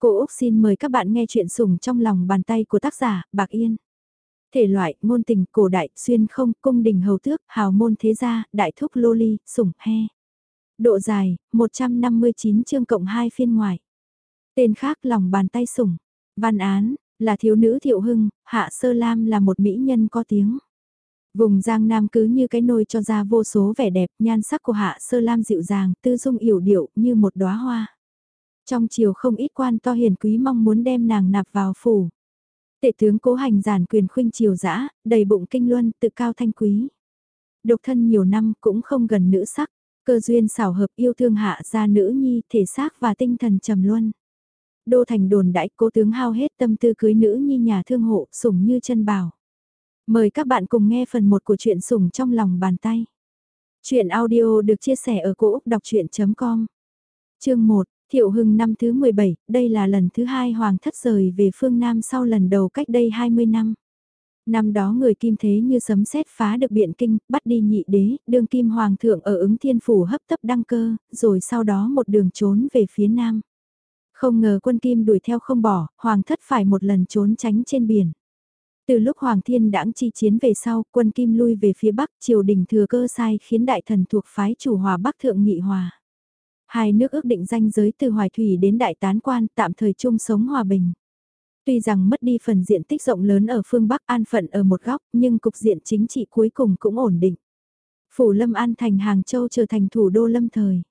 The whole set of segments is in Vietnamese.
Cô Úc xin mời các bạn nghe chuyện sủng trong lòng bàn tay của tác giả Bạc Yên. Thể loại, ngôn tình, cổ đại, xuyên không, cung đình hầu tước, hào môn thế gia, đại thúc lô ly, sủng, he. Độ dài, 159 chương cộng 2 phiên ngoài. Tên khác lòng bàn tay sủng. Văn án, là thiếu nữ thiệu hưng, hạ sơ lam là một mỹ nhân có tiếng. Vùng Giang Nam cứ như cái nôi cho ra vô số vẻ đẹp, nhan sắc của hạ sơ lam dịu dàng, tư dung yểu điệu như một đóa hoa. Trong chiều không ít quan to hiền quý mong muốn đem nàng nạp vào phủ. Tệ tướng cố hành giản quyền khuynh triều dã đầy bụng kinh luân, tự cao thanh quý. Độc thân nhiều năm cũng không gần nữ sắc, cơ duyên xảo hợp yêu thương hạ ra nữ nhi, thể xác và tinh thần trầm luân. Đô thành đồn đãi cố tướng hao hết tâm tư cưới nữ nhi nhà thương hộ, sủng như chân bào Mời các bạn cùng nghe phần 1 của truyện sủng trong lòng bàn tay. Chuyện audio được chia sẻ ở cỗ đọc chuyện.com Chương 1 Thiệu Hưng năm thứ 17, đây là lần thứ hai Hoàng thất rời về phương Nam sau lần đầu cách đây 20 năm. Năm đó người kim thế như sấm sét phá được biện kinh, bắt đi nhị đế, đương kim hoàng thượng ở ứng thiên phủ hấp tấp đăng cơ, rồi sau đó một đường trốn về phía Nam. Không ngờ quân kim đuổi theo không bỏ, hoàng thất phải một lần trốn tránh trên biển. Từ lúc Hoàng Thiên đãng chi chiến về sau, quân Kim lui về phía Bắc, triều đình thừa cơ sai khiến đại thần thuộc phái chủ hòa Bắc Thượng Nghị Hòa. Hai nước ước định danh giới từ Hoài Thủy đến Đại Tán Quan tạm thời chung sống hòa bình. Tuy rằng mất đi phần diện tích rộng lớn ở phương Bắc an phận ở một góc, nhưng cục diện chính trị cuối cùng cũng ổn định. Phủ Lâm An thành Hàng Châu trở thành thủ đô lâm thời.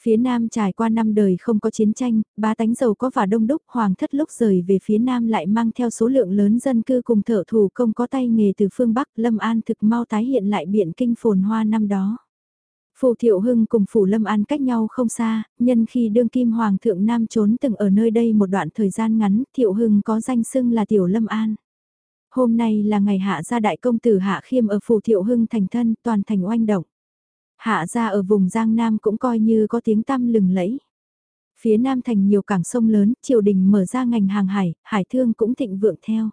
Phía Nam trải qua năm đời không có chiến tranh, ba tánh giàu có và đông đúc, hoàng thất lúc rời về phía Nam lại mang theo số lượng lớn dân cư cùng thợ thủ công có tay nghề từ phương Bắc, Lâm An thực mau tái hiện lại biện kinh phồn hoa năm đó. Phù Thiệu Hưng cùng Phủ Lâm An cách nhau không xa, nhân khi đương kim Hoàng thượng Nam trốn từng ở nơi đây một đoạn thời gian ngắn, Thiệu Hưng có danh xưng là Tiểu Lâm An. Hôm nay là ngày hạ gia đại công tử Hạ Khiêm ở Phủ Thiệu Hưng thành thân, toàn thành oanh động. Hạ gia ở vùng Giang Nam cũng coi như có tiếng tăm lừng lẫy. Phía Nam thành nhiều cảng sông lớn, triều đình mở ra ngành hàng hải, hải thương cũng thịnh vượng theo.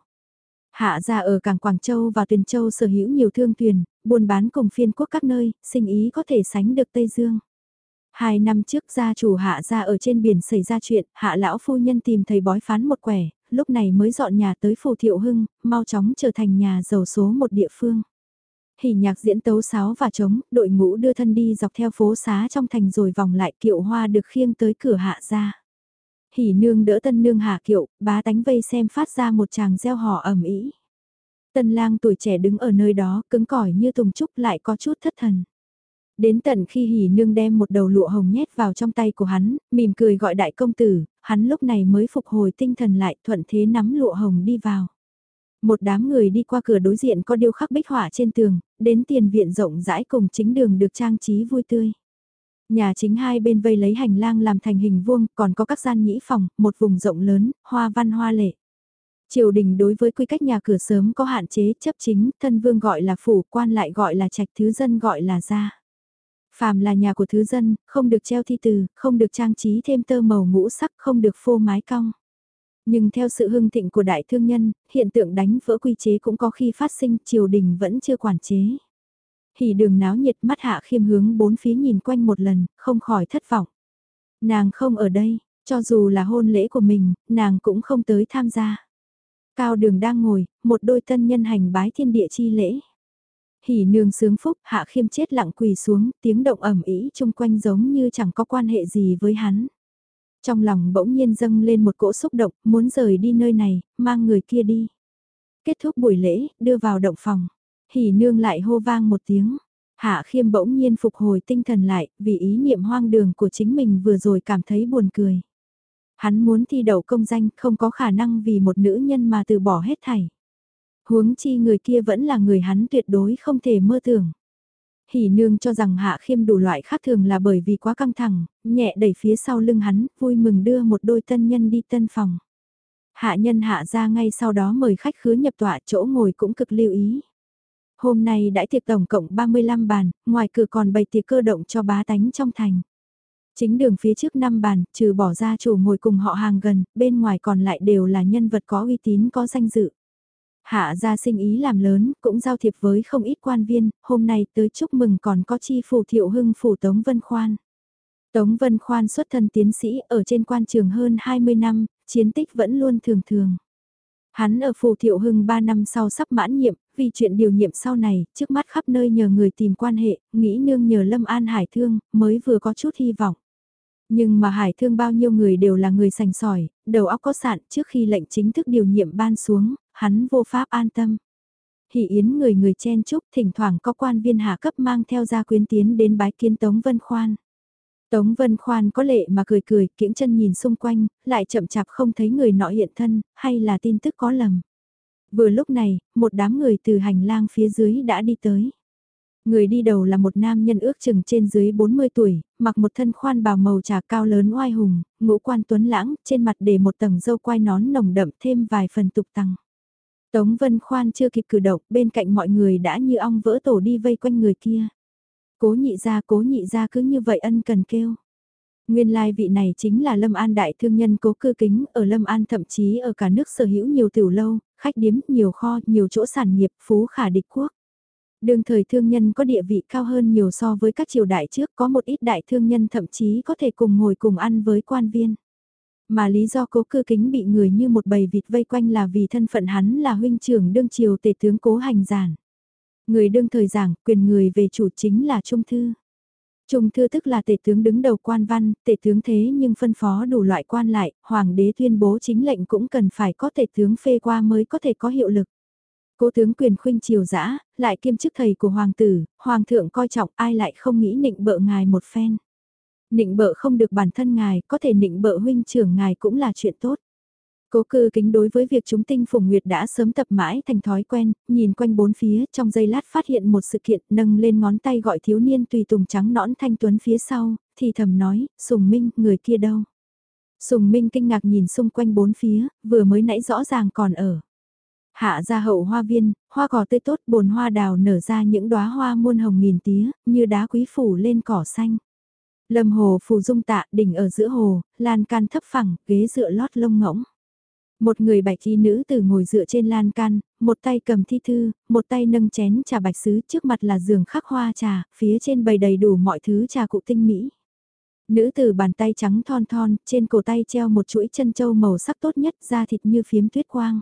Hạ gia ở cảng Quảng Châu và Tuyền Châu sở hữu nhiều thương thuyền, buôn bán cùng phiên quốc các nơi, sinh ý có thể sánh được Tây Dương. Hai năm trước gia chủ hạ gia ở trên biển xảy ra chuyện, hạ lão phu nhân tìm thầy bói phán một quẻ, lúc này mới dọn nhà tới Phù thiệu hưng, mau chóng trở thành nhà giàu số một địa phương. Hỉ nhạc diễn tấu sáo và trống, đội ngũ đưa thân đi dọc theo phố xá trong thành rồi vòng lại kiệu hoa được khiêng tới cửa hạ gia. Hỉ nương đỡ tân nương hạ kiệu, bá tánh vây xem phát ra một chàng gieo hò ẩm ý. Tân lang tuổi trẻ đứng ở nơi đó, cứng cỏi như tùng trúc lại có chút thất thần. Đến tận khi hỉ nương đem một đầu lụa hồng nhét vào trong tay của hắn, mỉm cười gọi đại công tử, hắn lúc này mới phục hồi tinh thần lại thuận thế nắm lụa hồng đi vào. Một đám người đi qua cửa đối diện có điêu khắc bích họa trên tường, đến tiền viện rộng rãi cùng chính đường được trang trí vui tươi. Nhà chính hai bên vây lấy hành lang làm thành hình vuông, còn có các gian nhĩ phòng, một vùng rộng lớn, hoa văn hoa lệ. Triều đình đối với quy cách nhà cửa sớm có hạn chế, chấp chính, thân vương gọi là phủ, quan lại gọi là trạch, thứ dân gọi là gia. Phàm là nhà của thứ dân, không được treo thi từ, không được trang trí thêm tơ màu ngũ sắc, không được phô mái cong. Nhưng theo sự hưng thịnh của đại thương nhân, hiện tượng đánh vỡ quy chế cũng có khi phát sinh, triều đình vẫn chưa quản chế. Hỉ đường náo nhiệt mắt hạ khiêm hướng bốn phía nhìn quanh một lần, không khỏi thất vọng. Nàng không ở đây, cho dù là hôn lễ của mình, nàng cũng không tới tham gia. Cao đường đang ngồi, một đôi tân nhân hành bái thiên địa chi lễ. Hỉ nương sướng phúc, hạ khiêm chết lặng quỳ xuống, tiếng động ẩm ý chung quanh giống như chẳng có quan hệ gì với hắn. Trong lòng bỗng nhiên dâng lên một cỗ xúc động, muốn rời đi nơi này, mang người kia đi. Kết thúc buổi lễ, đưa vào động phòng. Hỉ nương lại hô vang một tiếng. Hạ khiêm bỗng nhiên phục hồi tinh thần lại, vì ý niệm hoang đường của chính mình vừa rồi cảm thấy buồn cười. Hắn muốn thi đậu công danh không có khả năng vì một nữ nhân mà từ bỏ hết thảy. Huống chi người kia vẫn là người hắn tuyệt đối không thể mơ tưởng. Hỉ nương cho rằng hạ khiêm đủ loại khác thường là bởi vì quá căng thẳng, nhẹ đẩy phía sau lưng hắn, vui mừng đưa một đôi tân nhân đi tân phòng. Hạ nhân hạ ra ngay sau đó mời khách khứa nhập tọa chỗ ngồi cũng cực lưu ý. Hôm nay đãi tiệc tổng cộng 35 bàn, ngoài cửa còn bày tiệc cơ động cho bá tánh trong thành. Chính đường phía trước 5 bàn, trừ bỏ ra chủ ngồi cùng họ hàng gần, bên ngoài còn lại đều là nhân vật có uy tín có danh dự. Hạ gia sinh ý làm lớn, cũng giao thiệp với không ít quan viên, hôm nay tới chúc mừng còn có chi phủ thiệu hưng phủ Tống Vân Khoan. Tống Vân Khoan xuất thân tiến sĩ ở trên quan trường hơn 20 năm, chiến tích vẫn luôn thường thường. Hắn ở phù thiệu hưng 3 năm sau sắp mãn nhiệm, vì chuyện điều nhiệm sau này, trước mắt khắp nơi nhờ người tìm quan hệ, nghĩ nương nhờ Lâm An Hải Thương, mới vừa có chút hy vọng. Nhưng mà Hải Thương bao nhiêu người đều là người sành sỏi, đầu óc có sạn trước khi lệnh chính thức điều nhiệm ban xuống, hắn vô pháp an tâm. Hỷ yến người người chen chúc thỉnh thoảng có quan viên hạ cấp mang theo gia quyến tiến đến bái kiến Tống Vân Khoan. Tống Vân Khoan có lệ mà cười cười, kiễng chân nhìn xung quanh, lại chậm chạp không thấy người nọ hiện thân, hay là tin tức có lầm. Vừa lúc này, một đám người từ hành lang phía dưới đã đi tới. Người đi đầu là một nam nhân ước chừng trên dưới 40 tuổi, mặc một thân khoan bào màu trà cao lớn oai hùng, ngũ quan tuấn lãng, trên mặt để một tầng dâu quai nón nồng đậm thêm vài phần tục tăng. Tống Vân Khoan chưa kịp cử động, bên cạnh mọi người đã như ong vỡ tổ đi vây quanh người kia. Cố nhị ra cố nhị ra cứ như vậy ân cần kêu. Nguyên lai vị này chính là Lâm An đại thương nhân cố cư kính, ở Lâm An thậm chí ở cả nước sở hữu nhiều tiểu lâu, khách điếm, nhiều kho, nhiều chỗ sản nghiệp, phú khả địch quốc. Đường thời thương nhân có địa vị cao hơn nhiều so với các triều đại trước, có một ít đại thương nhân thậm chí có thể cùng ngồi cùng ăn với quan viên. Mà lý do cố cư kính bị người như một bầy vịt vây quanh là vì thân phận hắn là huynh trưởng đương triều tể tướng cố hành giản. Người đương thời giảng, quyền người về chủ chính là Trung Thư. Trung Thư tức là tể tướng đứng đầu quan văn, tể tướng thế nhưng phân phó đủ loại quan lại, hoàng đế tuyên bố chính lệnh cũng cần phải có tể tướng phê qua mới có thể có hiệu lực. Cố tướng quyền khuynh triều dã lại kiêm chức thầy của hoàng tử, hoàng thượng coi trọng ai lại không nghĩ nịnh bợ ngài một phen. Nịnh bợ không được bản thân ngài, có thể nịnh bợ huynh trưởng ngài cũng là chuyện tốt. Cố cư kính đối với việc chúng tinh phùng nguyệt đã sớm tập mãi thành thói quen, nhìn quanh bốn phía trong giây lát phát hiện một sự kiện nâng lên ngón tay gọi thiếu niên tùy tùng trắng nõn thanh tuấn phía sau, thì thầm nói, Sùng Minh, người kia đâu? Sùng Minh kinh ngạc nhìn xung quanh bốn phía, vừa mới nãy rõ ràng còn ở. Hạ ra hậu hoa viên, hoa cỏ tươi tốt bồn hoa đào nở ra những đóa hoa muôn hồng nghìn tía, như đá quý phủ lên cỏ xanh. Lâm hồ phù dung tạ đỉnh ở giữa hồ, lan can thấp phẳng, ghế dựa lót lông ngỗng. Một người bạch y nữ từ ngồi dựa trên lan can, một tay cầm thi thư, một tay nâng chén trà bạch sứ trước mặt là giường khắc hoa trà, phía trên bày đầy đủ mọi thứ trà cụ tinh mỹ. Nữ từ bàn tay trắng thon thon, trên cổ tay treo một chuỗi chân châu màu sắc tốt nhất da thịt như phiếm tuyết quang.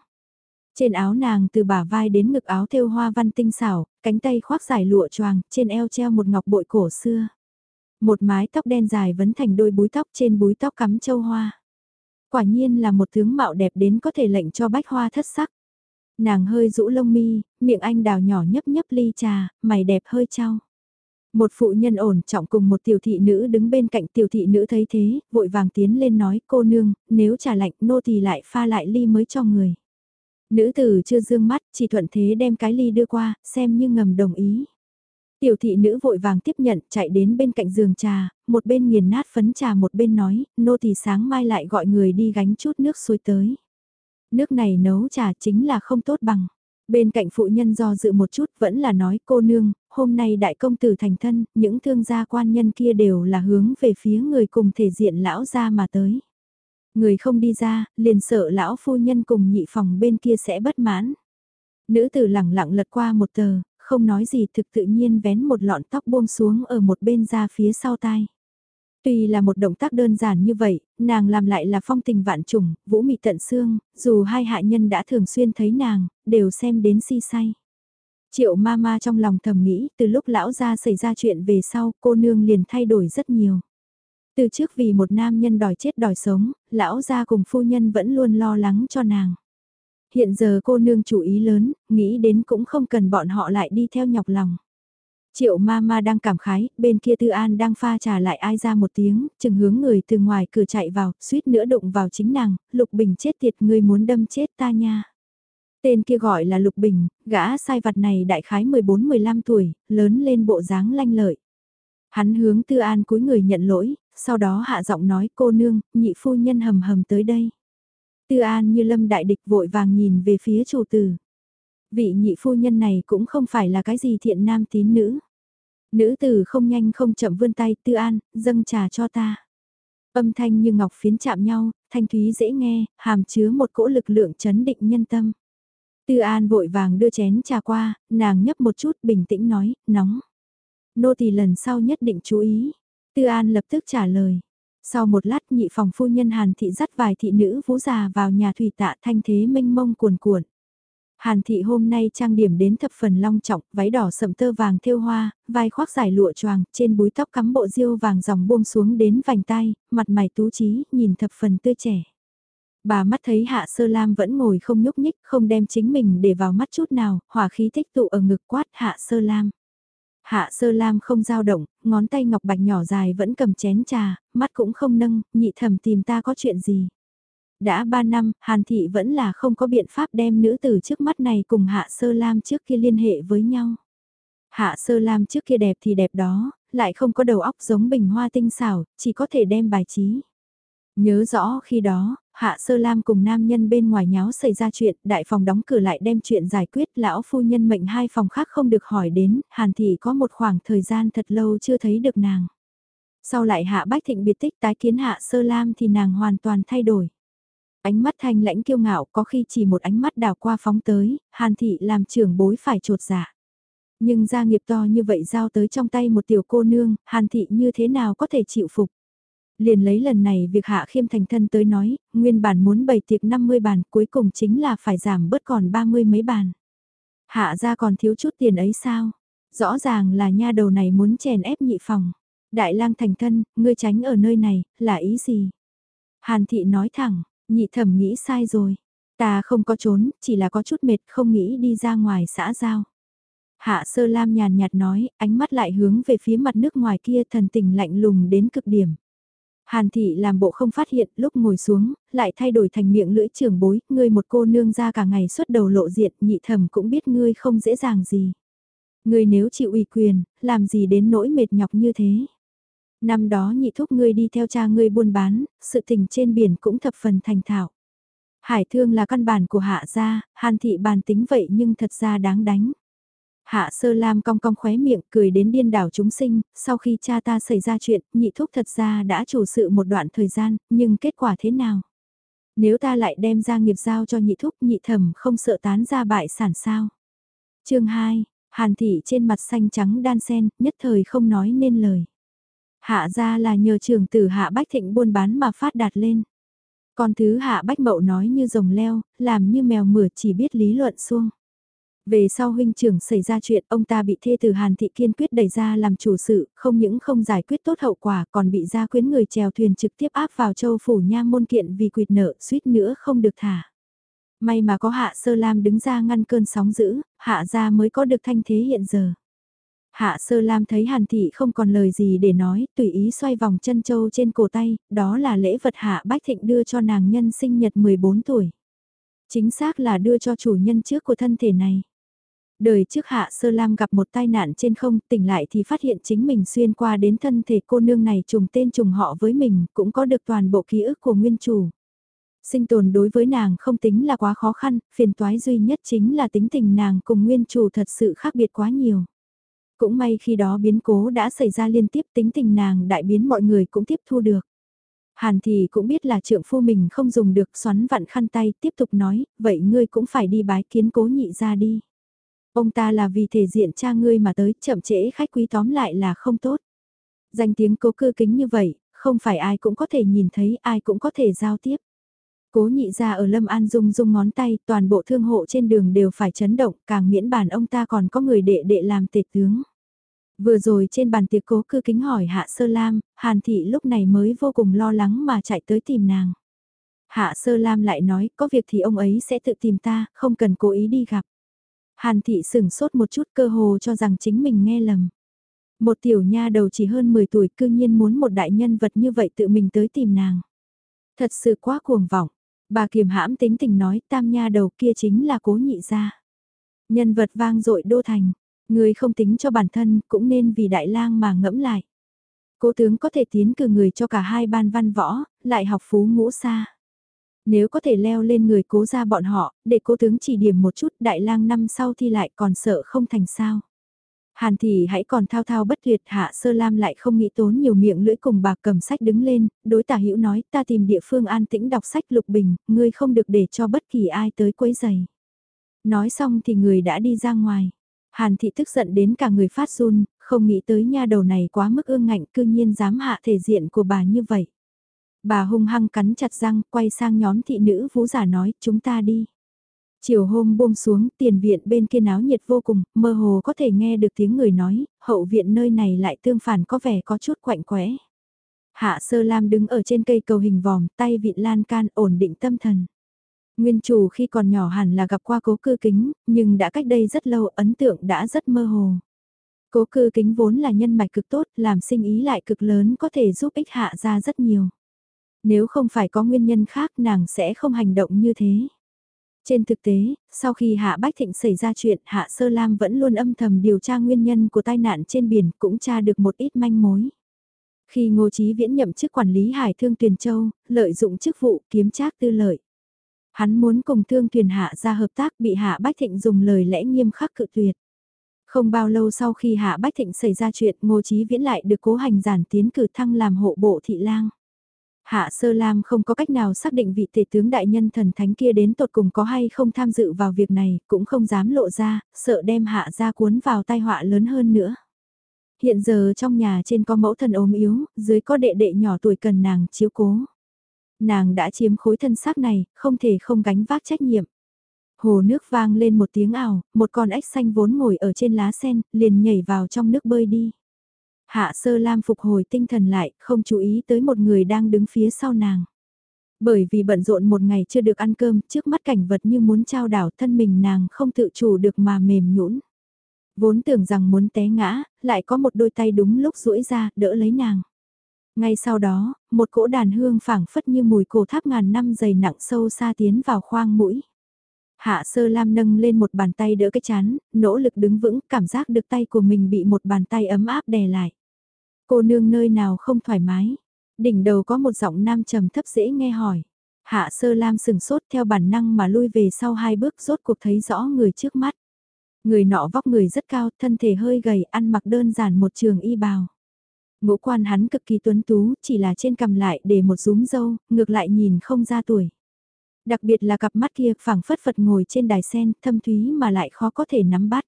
Trên áo nàng từ bả vai đến ngực áo thêu hoa văn tinh xảo, cánh tay khoác giải lụa choàng, trên eo treo một ngọc bội cổ xưa. Một mái tóc đen dài vấn thành đôi búi tóc trên búi tóc cắm châu hoa. Quả nhiên là một tướng mạo đẹp đến có thể lệnh cho bách hoa thất sắc. Nàng hơi rũ lông mi, miệng anh đào nhỏ nhấp nhấp ly trà, mày đẹp hơi trao. Một phụ nhân ổn trọng cùng một tiểu thị nữ đứng bên cạnh tiểu thị nữ thấy thế, vội vàng tiến lên nói cô nương, nếu trà lạnh nô thì lại pha lại ly mới cho người. Nữ tử chưa dương mắt, chỉ thuận thế đem cái ly đưa qua, xem như ngầm đồng ý. Tiểu thị nữ vội vàng tiếp nhận, chạy đến bên cạnh giường trà, một bên nghiền nát phấn trà một bên nói, nô thì sáng mai lại gọi người đi gánh chút nước suối tới. Nước này nấu trà chính là không tốt bằng. Bên cạnh phụ nhân do dự một chút vẫn là nói cô nương, hôm nay đại công tử thành thân, những thương gia quan nhân kia đều là hướng về phía người cùng thể diện lão gia mà tới. Người không đi ra, liền sợ lão phu nhân cùng nhị phòng bên kia sẽ bất mãn. Nữ tử lẳng lặng lật qua một tờ, không nói gì thực tự nhiên vén một lọn tóc buông xuống ở một bên ra phía sau tai. Tuy là một động tác đơn giản như vậy, nàng làm lại là phong tình vạn trùng, vũ mị tận xương, dù hai hạ nhân đã thường xuyên thấy nàng, đều xem đến si say. Triệu ma ma trong lòng thầm nghĩ, từ lúc lão ra xảy ra chuyện về sau, cô nương liền thay đổi rất nhiều. Từ trước vì một nam nhân đòi chết đòi sống, lão ra cùng phu nhân vẫn luôn lo lắng cho nàng. Hiện giờ cô nương chủ ý lớn, nghĩ đến cũng không cần bọn họ lại đi theo nhọc lòng. Triệu ma ma đang cảm khái, bên kia Tư An đang pha trà lại ai ra một tiếng, chừng hướng người từ ngoài cửa chạy vào, suýt nữa đụng vào chính nàng, Lục Bình chết tiệt người muốn đâm chết ta nha. Tên kia gọi là Lục Bình, gã sai vặt này đại khái 14-15 tuổi, lớn lên bộ dáng lanh lợi. Hắn hướng Tư An cúi người nhận lỗi, sau đó hạ giọng nói cô nương, nhị phu nhân hầm hầm tới đây. Tư An như lâm đại địch vội vàng nhìn về phía chủ tử. Vị nhị phu nhân này cũng không phải là cái gì thiện nam tín nữ. Nữ tử không nhanh không chậm vươn tay Tư An, dâng trà cho ta. Âm thanh như ngọc phiến chạm nhau, thanh thúy dễ nghe, hàm chứa một cỗ lực lượng chấn định nhân tâm. Tư An vội vàng đưa chén trà qua, nàng nhấp một chút bình tĩnh nói, nóng. Nô tỳ lần sau nhất định chú ý. Tư An lập tức trả lời. Sau một lát nhị phòng phu nhân Hàn Thị dắt vài thị nữ vũ già vào nhà thủy tạ thanh thế mênh mông cuồn cuộn. Hàn Thị hôm nay trang điểm đến thập phần long trọng, váy đỏ sậm tơ vàng thêu hoa, vai khoác dài lụa choàng, trên búi tóc cắm bộ diêu vàng dòng buông xuống đến vành tay, mặt mày tú trí, nhìn thập phần tươi trẻ. Bà mắt thấy Hạ Sơ Lam vẫn ngồi không nhúc nhích, không đem chính mình để vào mắt chút nào, hỏa khí tích tụ ở ngực quát Hạ Sơ Lam. Hạ Sơ Lam không dao động, ngón tay ngọc bạch nhỏ dài vẫn cầm chén trà, mắt cũng không nâng, nhị thầm tìm ta có chuyện gì. Đã ba năm, Hàn Thị vẫn là không có biện pháp đem nữ tử trước mắt này cùng Hạ Sơ Lam trước kia liên hệ với nhau. Hạ Sơ Lam trước kia đẹp thì đẹp đó, lại không có đầu óc giống bình hoa tinh xảo, chỉ có thể đem bài trí. Nhớ rõ khi đó, Hạ Sơ Lam cùng nam nhân bên ngoài nháo xảy ra chuyện, đại phòng đóng cửa lại đem chuyện giải quyết, lão phu nhân mệnh hai phòng khác không được hỏi đến, Hàn Thị có một khoảng thời gian thật lâu chưa thấy được nàng. Sau lại Hạ Bách Thịnh biệt tích tái kiến Hạ Sơ Lam thì nàng hoàn toàn thay đổi. Ánh mắt thanh lãnh kiêu ngạo có khi chỉ một ánh mắt đào qua phóng tới, Hàn Thị làm trưởng bối phải trột dạ. Nhưng gia nghiệp to như vậy giao tới trong tay một tiểu cô nương, Hàn Thị như thế nào có thể chịu phục. Liền lấy lần này việc Hạ Khiêm thành thân tới nói, nguyên bản muốn bày tiệc 50 bàn, cuối cùng chính là phải giảm bớt còn 30 mấy bàn. Hạ ra còn thiếu chút tiền ấy sao? Rõ ràng là nha đầu này muốn chèn ép nhị phòng. Đại lang thành thân, ngươi tránh ở nơi này, là ý gì? Hàn thị nói thẳng, nhị thẩm nghĩ sai rồi. Ta không có trốn, chỉ là có chút mệt không nghĩ đi ra ngoài xã giao. Hạ sơ lam nhàn nhạt nói, ánh mắt lại hướng về phía mặt nước ngoài kia thần tình lạnh lùng đến cực điểm. Hàn thị làm bộ không phát hiện lúc ngồi xuống, lại thay đổi thành miệng lưỡi trường bối, ngươi một cô nương ra cả ngày suốt đầu lộ diện, nhị thẩm cũng biết ngươi không dễ dàng gì. Ngươi nếu chịu ủy quyền, làm gì đến nỗi mệt nhọc như thế. Năm đó nhị thúc ngươi đi theo cha ngươi buôn bán, sự tình trên biển cũng thập phần thành thạo. Hải thương là căn bản của hạ gia, hàn thị bàn tính vậy nhưng thật ra đáng đánh. Hạ sơ lam cong cong khóe miệng cười đến điên đảo chúng sinh, sau khi cha ta xảy ra chuyện, nhị thúc thật ra đã chủ sự một đoạn thời gian, nhưng kết quả thế nào? Nếu ta lại đem ra nghiệp giao cho nhị thúc nhị thẩm không sợ tán ra bại sản sao? chương 2, Hàn thị trên mặt xanh trắng đan sen, nhất thời không nói nên lời. Hạ ra là nhờ trường tử hạ bách thịnh buôn bán mà phát đạt lên. Còn thứ hạ bách mậu nói như rồng leo, làm như mèo mửa chỉ biết lý luận xuông. Về sau huynh trưởng xảy ra chuyện ông ta bị thê từ Hàn Thị kiên quyết đẩy ra làm chủ sự, không những không giải quyết tốt hậu quả còn bị gia quyến người chèo thuyền trực tiếp áp vào châu phủ nha môn kiện vì quyệt nợ suýt nữa không được thả. May mà có hạ sơ lam đứng ra ngăn cơn sóng dữ, hạ gia mới có được thanh thế hiện giờ. Hạ sơ lam thấy hàn thị không còn lời gì để nói, tùy ý xoay vòng chân châu trên cổ tay, đó là lễ vật hạ bách thịnh đưa cho nàng nhân sinh nhật 14 tuổi. Chính xác là đưa cho chủ nhân trước của thân thể này. Đời trước Hạ Sơ Lam gặp một tai nạn trên không, tỉnh lại thì phát hiện chính mình xuyên qua đến thân thể cô nương này trùng tên trùng họ với mình, cũng có được toàn bộ ký ức của nguyên chủ. Sinh tồn đối với nàng không tính là quá khó khăn, phiền toái duy nhất chính là tính tình nàng cùng nguyên chủ thật sự khác biệt quá nhiều. Cũng may khi đó biến cố đã xảy ra liên tiếp tính tình nàng đại biến mọi người cũng tiếp thu được. Hàn thì cũng biết là trượng phu mình không dùng được xoắn vặn khăn tay tiếp tục nói, vậy ngươi cũng phải đi bái kiến cố nhị ra đi. Ông ta là vì thể diện cha ngươi mà tới chậm trễ khách quý tóm lại là không tốt. Danh tiếng cố cư kính như vậy, không phải ai cũng có thể nhìn thấy, ai cũng có thể giao tiếp. Cố nhị ra ở Lâm An dung dung ngón tay, toàn bộ thương hộ trên đường đều phải chấn động, càng miễn bàn ông ta còn có người đệ đệ làm tể tướng. Vừa rồi trên bàn tiệc cố cư kính hỏi Hạ Sơ Lam, Hàn Thị lúc này mới vô cùng lo lắng mà chạy tới tìm nàng. Hạ Sơ Lam lại nói, có việc thì ông ấy sẽ tự tìm ta, không cần cố ý đi gặp. Hàn thị sửng sốt một chút cơ hồ cho rằng chính mình nghe lầm. Một tiểu nha đầu chỉ hơn 10 tuổi cư nhiên muốn một đại nhân vật như vậy tự mình tới tìm nàng. Thật sự quá cuồng vọng. Bà kiềm hãm tính tình nói tam nha đầu kia chính là cố nhị gia. Nhân vật vang dội đô thành. Người không tính cho bản thân cũng nên vì đại lang mà ngẫm lại. Cố tướng có thể tiến cử người cho cả hai ban văn võ, lại học phú ngũ xa. Nếu có thể leo lên người cố ra bọn họ, để cố tướng chỉ điểm một chút đại lang năm sau thì lại còn sợ không thành sao. Hàn thì hãy còn thao thao bất tuyệt hạ sơ lam lại không nghĩ tốn nhiều miệng lưỡi cùng bà cầm sách đứng lên, đối tả hữu nói ta tìm địa phương an tĩnh đọc sách lục bình, ngươi không được để cho bất kỳ ai tới quấy giày. Nói xong thì người đã đi ra ngoài. Hàn thị tức giận đến cả người phát run, không nghĩ tới nha đầu này quá mức ương ngạnh cư nhiên dám hạ thể diện của bà như vậy. Bà hung hăng cắn chặt răng, quay sang nhóm thị nữ vũ giả nói, chúng ta đi. Chiều hôm buông xuống, tiền viện bên kia náo nhiệt vô cùng, mơ hồ có thể nghe được tiếng người nói, hậu viện nơi này lại tương phản có vẻ có chút quạnh quẽ. Hạ sơ lam đứng ở trên cây cầu hình vòm, tay vịn lan can ổn định tâm thần. Nguyên chủ khi còn nhỏ hẳn là gặp qua cố cư kính, nhưng đã cách đây rất lâu ấn tượng đã rất mơ hồ. Cố cư kính vốn là nhân mạch cực tốt, làm sinh ý lại cực lớn có thể giúp ích hạ ra rất nhiều. Nếu không phải có nguyên nhân khác nàng sẽ không hành động như thế. Trên thực tế, sau khi Hạ Bách Thịnh xảy ra chuyện Hạ Sơ Lam vẫn luôn âm thầm điều tra nguyên nhân của tai nạn trên biển cũng tra được một ít manh mối. Khi Ngô Chí Viễn nhậm chức quản lý Hải Thương Tuyền Châu, lợi dụng chức vụ kiếm trác tư lợi. Hắn muốn cùng Thương thuyền Hạ ra hợp tác bị Hạ Bách Thịnh dùng lời lẽ nghiêm khắc cự tuyệt. Không bao lâu sau khi Hạ Bách Thịnh xảy ra chuyện Ngô Chí Viễn lại được cố hành giản tiến cử thăng làm hộ bộ thị lang. Hạ Sơ Lam không có cách nào xác định vị tể tướng đại nhân thần thánh kia đến tột cùng có hay không tham dự vào việc này, cũng không dám lộ ra, sợ đem Hạ ra cuốn vào tai họa lớn hơn nữa. Hiện giờ trong nhà trên có mẫu thân ốm yếu, dưới có đệ đệ nhỏ tuổi cần nàng chiếu cố. Nàng đã chiếm khối thân xác này, không thể không gánh vác trách nhiệm. Hồ nước vang lên một tiếng ảo, một con ếch xanh vốn ngồi ở trên lá sen, liền nhảy vào trong nước bơi đi. Hạ sơ lam phục hồi tinh thần lại, không chú ý tới một người đang đứng phía sau nàng. Bởi vì bận rộn một ngày chưa được ăn cơm, trước mắt cảnh vật như muốn trao đảo thân mình nàng không tự chủ được mà mềm nhũn. Vốn tưởng rằng muốn té ngã, lại có một đôi tay đúng lúc duỗi ra, đỡ lấy nàng. Ngay sau đó, một cỗ đàn hương phảng phất như mùi cổ tháp ngàn năm dày nặng sâu xa tiến vào khoang mũi. Hạ sơ lam nâng lên một bàn tay đỡ cái chán, nỗ lực đứng vững, cảm giác được tay của mình bị một bàn tay ấm áp đè lại. Cô nương nơi nào không thoải mái. Đỉnh đầu có một giọng nam trầm thấp dễ nghe hỏi. Hạ sơ lam sừng sốt theo bản năng mà lui về sau hai bước rốt cuộc thấy rõ người trước mắt. Người nọ vóc người rất cao, thân thể hơi gầy, ăn mặc đơn giản một trường y bào. Ngũ quan hắn cực kỳ tuấn tú, chỉ là trên cầm lại để một rúm dâu, ngược lại nhìn không ra tuổi. Đặc biệt là cặp mắt kia phảng phất phật ngồi trên đài sen, thâm thúy mà lại khó có thể nắm bắt.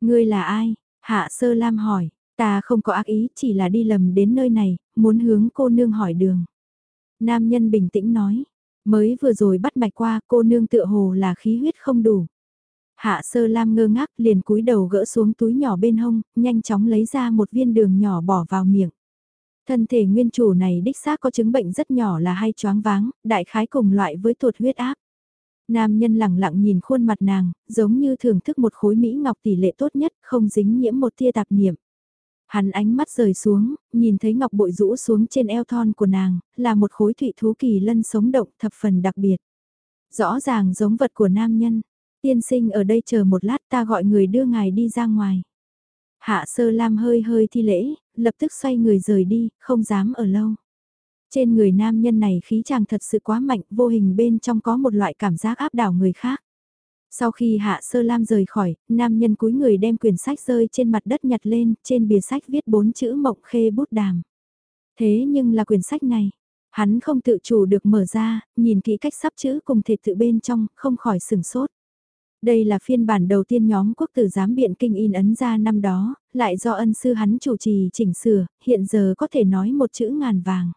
Ngươi là ai? Hạ sơ lam hỏi, Ta không có ác ý, chỉ là đi lầm đến nơi này, muốn hướng cô nương hỏi đường. Nam nhân bình tĩnh nói, mới vừa rồi bắt mạch qua cô nương tựa hồ là khí huyết không đủ. Hạ sơ lam ngơ ngác liền cúi đầu gỡ xuống túi nhỏ bên hông, nhanh chóng lấy ra một viên đường nhỏ bỏ vào miệng. Thân thể nguyên chủ này đích xác có chứng bệnh rất nhỏ là hay choáng váng, đại khái cùng loại với tuột huyết áp. Nam nhân lặng lặng nhìn khuôn mặt nàng, giống như thưởng thức một khối mỹ ngọc tỷ lệ tốt nhất, không dính nhiễm một tia tạp niệm. Hắn ánh mắt rời xuống, nhìn thấy ngọc bội rũ xuống trên eo thon của nàng, là một khối thụy thú kỳ lân sống động thập phần đặc biệt. Rõ ràng giống vật của nam nhân. Tiên sinh ở đây chờ một lát ta gọi người đưa ngài đi ra ngoài. Hạ sơ lam hơi hơi thi lễ, lập tức xoay người rời đi, không dám ở lâu. Trên người nam nhân này khí chàng thật sự quá mạnh, vô hình bên trong có một loại cảm giác áp đảo người khác. Sau khi Hạ Sơ Lam rời khỏi, nam nhân cúi người đem quyển sách rơi trên mặt đất nhặt lên, trên bìa sách viết bốn chữ mộng khê bút đàm. Thế nhưng là quyển sách này, hắn không tự chủ được mở ra, nhìn kỹ cách sắp chữ cùng thể tự bên trong, không khỏi sừng sốt. Đây là phiên bản đầu tiên nhóm quốc tử giám biện kinh in ấn ra năm đó, lại do ân sư hắn chủ trì chỉnh sửa, hiện giờ có thể nói một chữ ngàn vàng.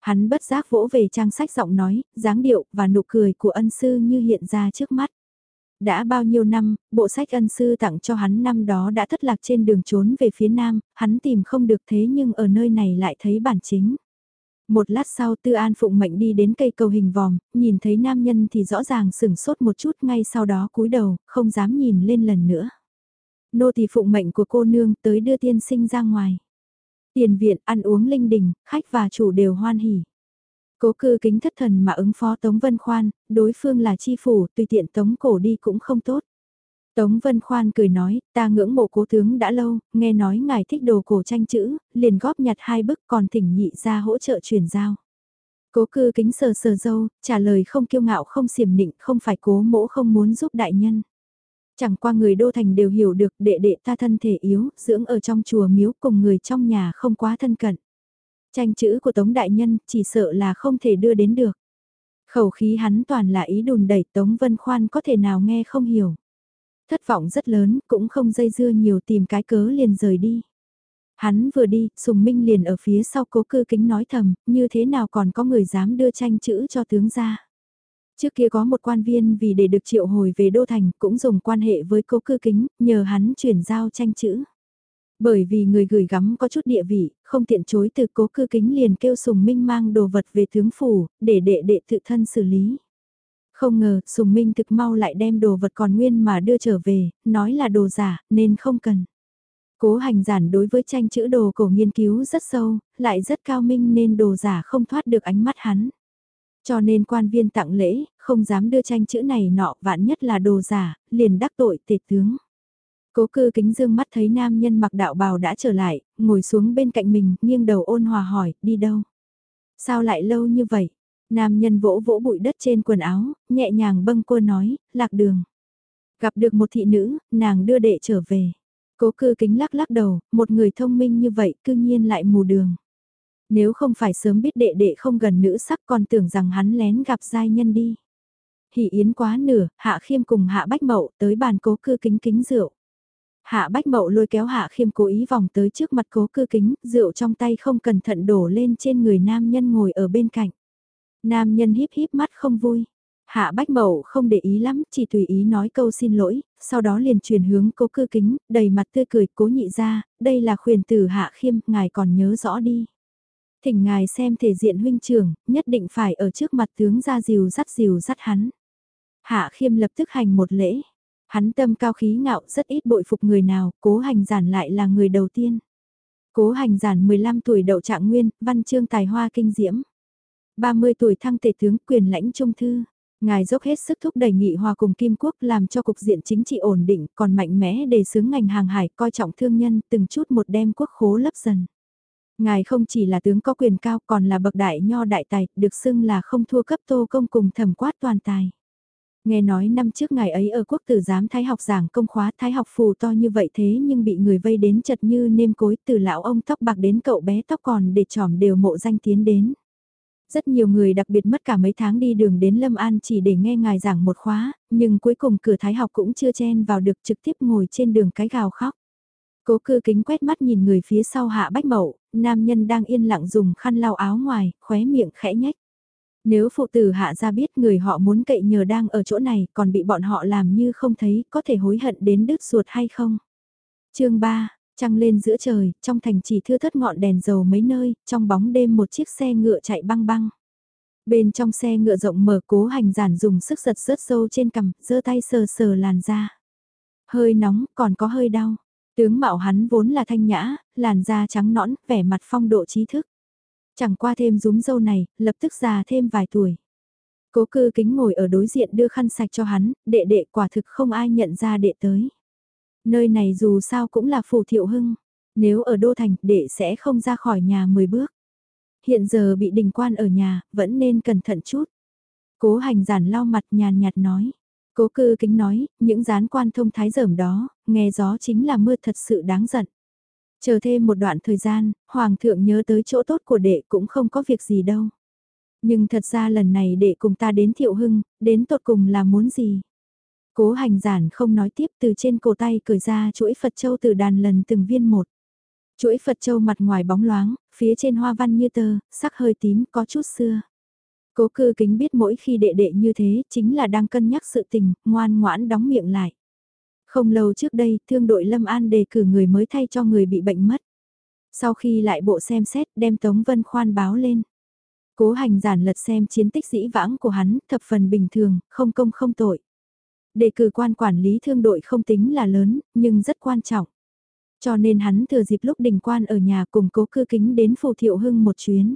Hắn bất giác vỗ về trang sách giọng nói, dáng điệu và nụ cười của ân sư như hiện ra trước mắt. Đã bao nhiêu năm, bộ sách ân sư tặng cho hắn năm đó đã thất lạc trên đường trốn về phía nam, hắn tìm không được thế nhưng ở nơi này lại thấy bản chính. Một lát sau Tư An Phụng mệnh đi đến cây cầu hình vòm, nhìn thấy nam nhân thì rõ ràng sửng sốt một chút ngay sau đó cúi đầu, không dám nhìn lên lần nữa. Nô tỳ phụng mệnh của cô nương tới đưa tiên sinh ra ngoài. Tiền viện ăn uống linh đình, khách và chủ đều hoan hỉ. Cố cư kính thất thần mà ứng phó Tống Vân Khoan, đối phương là chi phủ, tùy tiện Tống cổ đi cũng không tốt. Tống Vân Khoan cười nói, ta ngưỡng mộ cố tướng đã lâu, nghe nói ngài thích đồ cổ tranh chữ, liền góp nhặt hai bức còn thỉnh nhị ra hỗ trợ chuyển giao. Cố cư kính sờ sờ dâu, trả lời không kiêu ngạo không xiểm nịnh, không phải cố mỗ không muốn giúp đại nhân. Chẳng qua người đô thành đều hiểu được đệ đệ ta thân thể yếu, dưỡng ở trong chùa miếu cùng người trong nhà không quá thân cận. Tranh chữ của Tống Đại Nhân chỉ sợ là không thể đưa đến được. Khẩu khí hắn toàn là ý đùn đẩy Tống Vân Khoan có thể nào nghe không hiểu. Thất vọng rất lớn, cũng không dây dưa nhiều tìm cái cớ liền rời đi. Hắn vừa đi, Sùng Minh liền ở phía sau cố cư kính nói thầm, như thế nào còn có người dám đưa tranh chữ cho tướng ra. Trước kia có một quan viên vì để được triệu hồi về Đô Thành cũng dùng quan hệ với cố cư kính, nhờ hắn chuyển giao tranh chữ. Bởi vì người gửi gắm có chút địa vị, không tiện chối từ cố cư kính liền kêu Sùng Minh mang đồ vật về tướng phủ, để đệ đệ tự thân xử lý. Không ngờ, Sùng Minh thực mau lại đem đồ vật còn nguyên mà đưa trở về, nói là đồ giả, nên không cần. Cố hành giản đối với tranh chữ đồ cổ nghiên cứu rất sâu, lại rất cao minh nên đồ giả không thoát được ánh mắt hắn. Cho nên quan viên tặng lễ, không dám đưa tranh chữ này nọ vạn nhất là đồ giả, liền đắc tội tề tướng. Cố cư kính dương mắt thấy nam nhân mặc đạo bào đã trở lại, ngồi xuống bên cạnh mình, nghiêng đầu ôn hòa hỏi, đi đâu? Sao lại lâu như vậy? Nam nhân vỗ vỗ bụi đất trên quần áo, nhẹ nhàng bâng cô nói, lạc đường. Gặp được một thị nữ, nàng đưa đệ trở về. Cố cư kính lắc lắc đầu, một người thông minh như vậy cư nhiên lại mù đường. Nếu không phải sớm biết đệ đệ không gần nữ sắc còn tưởng rằng hắn lén gặp giai nhân đi. Hỷ yến quá nửa, hạ khiêm cùng hạ bách mậu tới bàn cố cư kính kính rượu. Hạ bách mậu lôi kéo hạ khiêm cố ý vòng tới trước mặt cố cư kính, rượu trong tay không cẩn thận đổ lên trên người nam nhân ngồi ở bên cạnh. Nam nhân híp híp mắt không vui. Hạ Bách Mậu không để ý lắm, chỉ tùy ý nói câu xin lỗi, sau đó liền chuyển hướng cố cư kính, đầy mặt tươi cười cố nhị ra, đây là khuyền tử Hạ Khiêm, ngài còn nhớ rõ đi. Thỉnh ngài xem thể diện huynh trưởng, nhất định phải ở trước mặt tướng ra dìu dắt dìu dắt hắn. Hạ Khiêm lập tức hành một lễ. Hắn tâm cao khí ngạo rất ít bội phục người nào, cố hành giản lại là người đầu tiên. Cố hành giản 15 tuổi đậu trạng nguyên, văn chương tài hoa kinh diễm. 30 tuổi thăng tể tướng quyền lãnh trung thư. Ngài dốc hết sức thúc đẩy nghị hòa cùng Kim Quốc làm cho cục diện chính trị ổn định, còn mạnh mẽ đề xướng ngành hàng hải coi trọng thương nhân từng chút một đem quốc khố lấp dần. Ngài không chỉ là tướng có quyền cao còn là bậc đại nho đại tài, được xưng là không thua cấp tô công cùng thẩm quát toàn tài. Nghe nói năm trước ngày ấy ở quốc tử giám thái học giảng công khóa thái học phù to như vậy thế nhưng bị người vây đến chật như nêm cối từ lão ông tóc bạc đến cậu bé tóc còn để tròm đều mộ danh tiến đến. Rất nhiều người đặc biệt mất cả mấy tháng đi đường đến Lâm An chỉ để nghe ngài giảng một khóa, nhưng cuối cùng cửa thái học cũng chưa chen vào được trực tiếp ngồi trên đường cái gào khóc. Cố cư kính quét mắt nhìn người phía sau hạ bách mậu, nam nhân đang yên lặng dùng khăn lau áo ngoài, khóe miệng khẽ nhách. Nếu phụ tử hạ ra biết người họ muốn cậy nhờ đang ở chỗ này còn bị bọn họ làm như không thấy có thể hối hận đến đứt ruột hay không? chương 3, trăng lên giữa trời, trong thành chỉ thưa thất ngọn đèn dầu mấy nơi, trong bóng đêm một chiếc xe ngựa chạy băng băng. Bên trong xe ngựa rộng mở cố hành giản dùng sức giật rớt sâu trên cằm, giơ tay sờ sờ làn da. Hơi nóng, còn có hơi đau. Tướng mạo hắn vốn là thanh nhã, làn da trắng nõn, vẻ mặt phong độ trí thức. Chẳng qua thêm rúm dâu này, lập tức già thêm vài tuổi. Cố cư kính ngồi ở đối diện đưa khăn sạch cho hắn, đệ đệ quả thực không ai nhận ra đệ tới. Nơi này dù sao cũng là phủ thiệu hưng, nếu ở Đô Thành đệ sẽ không ra khỏi nhà 10 bước. Hiện giờ bị đình quan ở nhà, vẫn nên cẩn thận chút. Cố hành giản lau mặt nhàn nhạt nói. Cố cư kính nói, những gián quan thông thái dởm đó, nghe gió chính là mưa thật sự đáng giận. Chờ thêm một đoạn thời gian, Hoàng thượng nhớ tới chỗ tốt của đệ cũng không có việc gì đâu. Nhưng thật ra lần này đệ cùng ta đến thiệu hưng, đến tột cùng là muốn gì? Cố hành giản không nói tiếp từ trên cổ tay cởi ra chuỗi Phật Châu từ đàn lần từng viên một. Chuỗi Phật Châu mặt ngoài bóng loáng, phía trên hoa văn như tơ, sắc hơi tím có chút xưa. Cố cư kính biết mỗi khi đệ đệ như thế chính là đang cân nhắc sự tình, ngoan ngoãn đóng miệng lại. Không lâu trước đây, thương đội Lâm An đề cử người mới thay cho người bị bệnh mất. Sau khi lại bộ xem xét đem Tống Vân Khoan báo lên. Cố hành giản lật xem chiến tích dĩ vãng của hắn, thập phần bình thường, không công không tội. Đề cử quan quản lý thương đội không tính là lớn, nhưng rất quan trọng. Cho nên hắn thừa dịp lúc đình quan ở nhà cùng cố cư kính đến phù thiệu hưng một chuyến.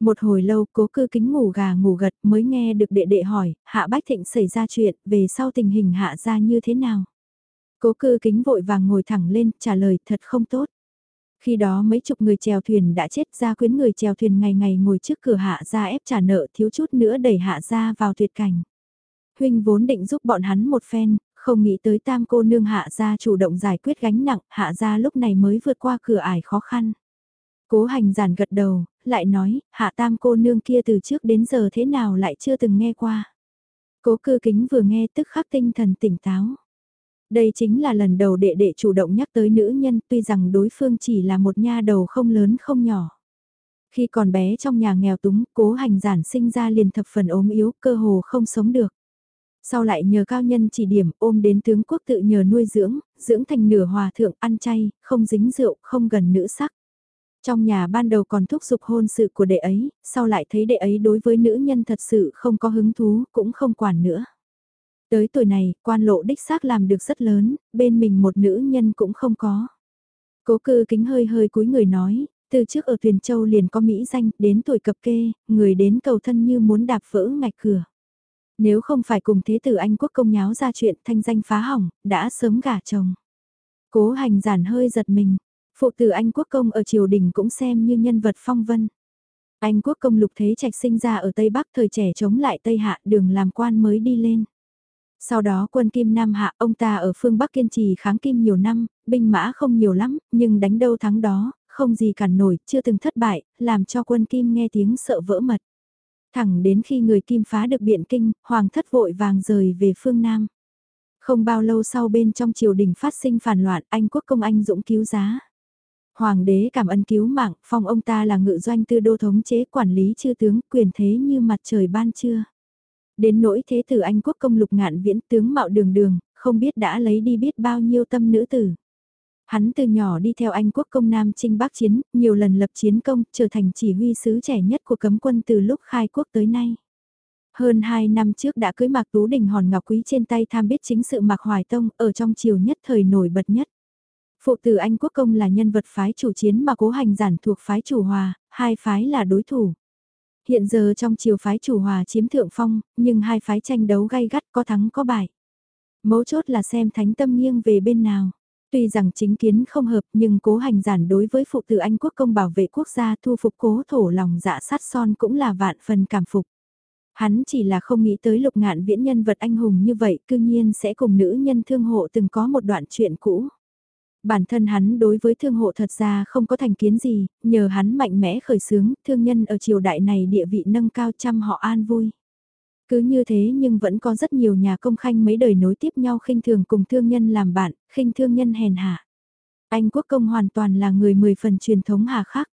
Một hồi lâu cố cư kính ngủ gà ngủ gật mới nghe được đệ đệ hỏi, hạ bách thịnh xảy ra chuyện, về sau tình hình hạ ra như thế nào. Cố cư kính vội vàng ngồi thẳng lên, trả lời thật không tốt. Khi đó mấy chục người chèo thuyền đã chết ra quyến người chèo thuyền ngày ngày ngồi trước cửa hạ ra ép trả nợ thiếu chút nữa đẩy hạ ra vào tuyệt cảnh. Huynh vốn định giúp bọn hắn một phen, không nghĩ tới tam cô nương hạ ra chủ động giải quyết gánh nặng, hạ ra lúc này mới vượt qua cửa ải khó khăn. Cố hành giản gật đầu, lại nói, hạ tam cô nương kia từ trước đến giờ thế nào lại chưa từng nghe qua. Cố cư kính vừa nghe tức khắc tinh thần tỉnh táo. Đây chính là lần đầu đệ đệ chủ động nhắc tới nữ nhân tuy rằng đối phương chỉ là một nha đầu không lớn không nhỏ. Khi còn bé trong nhà nghèo túng, cố hành giản sinh ra liền thập phần ốm yếu, cơ hồ không sống được. Sau lại nhờ cao nhân chỉ điểm ôm đến tướng quốc tự nhờ nuôi dưỡng, dưỡng thành nửa hòa thượng ăn chay, không dính rượu, không gần nữ sắc. Trong nhà ban đầu còn thúc giục hôn sự của đệ ấy, sau lại thấy đệ ấy đối với nữ nhân thật sự không có hứng thú, cũng không quản nữa. Tới tuổi này, quan lộ đích xác làm được rất lớn, bên mình một nữ nhân cũng không có. Cố cư kính hơi hơi cúi người nói, từ trước ở Tuyền Châu liền có Mỹ danh, đến tuổi cập kê, người đến cầu thân như muốn đạp vỡ ngạch cửa. Nếu không phải cùng thế tử Anh quốc công nháo ra chuyện thanh danh phá hỏng, đã sớm gả chồng. Cố hành giản hơi giật mình, phụ tử Anh quốc công ở triều đình cũng xem như nhân vật phong vân. Anh quốc công lục thế trạch sinh ra ở Tây Bắc thời trẻ chống lại Tây Hạ đường làm quan mới đi lên. Sau đó quân Kim Nam Hạ ông ta ở phương Bắc kiên trì kháng Kim nhiều năm, binh mã không nhiều lắm, nhưng đánh đâu thắng đó, không gì cản nổi, chưa từng thất bại, làm cho quân Kim nghe tiếng sợ vỡ mật. Thẳng đến khi người Kim phá được biện kinh, Hoàng thất vội vàng rời về phương Nam. Không bao lâu sau bên trong triều đình phát sinh phản loạn, Anh quốc công anh dũng cứu giá. Hoàng đế cảm ơn cứu mạng, phong ông ta là ngự doanh tư đô thống chế quản lý chư tướng, quyền thế như mặt trời ban trưa. Đến nỗi thế tử Anh quốc công lục ngạn viễn tướng mạo đường đường, không biết đã lấy đi biết bao nhiêu tâm nữ tử. Hắn từ nhỏ đi theo Anh quốc công Nam Trinh Bắc Chiến, nhiều lần lập chiến công, trở thành chỉ huy sứ trẻ nhất của cấm quân từ lúc khai quốc tới nay. Hơn 2 năm trước đã cưới Mạc Tú Đình hòn ngọc quý trên tay tham biết chính sự Mạc Hoài Tông ở trong triều nhất thời nổi bật nhất. Phụ tử Anh Quốc Công là nhân vật phái chủ chiến mà cố hành giản thuộc phái chủ hòa, hai phái là đối thủ. Hiện giờ trong chiều phái chủ hòa chiếm thượng phong, nhưng hai phái tranh đấu gay gắt có thắng có bại. Mấu chốt là xem thánh tâm nghiêng về bên nào. Tuy rằng chính kiến không hợp nhưng cố hành giản đối với phụ tử Anh quốc công bảo vệ quốc gia thu phục cố thổ lòng dạ sát son cũng là vạn phần cảm phục. Hắn chỉ là không nghĩ tới lục ngạn viễn nhân vật anh hùng như vậy cư nhiên sẽ cùng nữ nhân thương hộ từng có một đoạn chuyện cũ. Bản thân hắn đối với thương hộ thật ra không có thành kiến gì, nhờ hắn mạnh mẽ khởi xướng, thương nhân ở triều đại này địa vị nâng cao trăm họ an vui. Cứ như thế nhưng vẫn có rất nhiều nhà công khanh mấy đời nối tiếp nhau khinh thường cùng thương nhân làm bạn, khinh thương nhân hèn hạ. Anh quốc công hoàn toàn là người mười phần truyền thống hà khắc.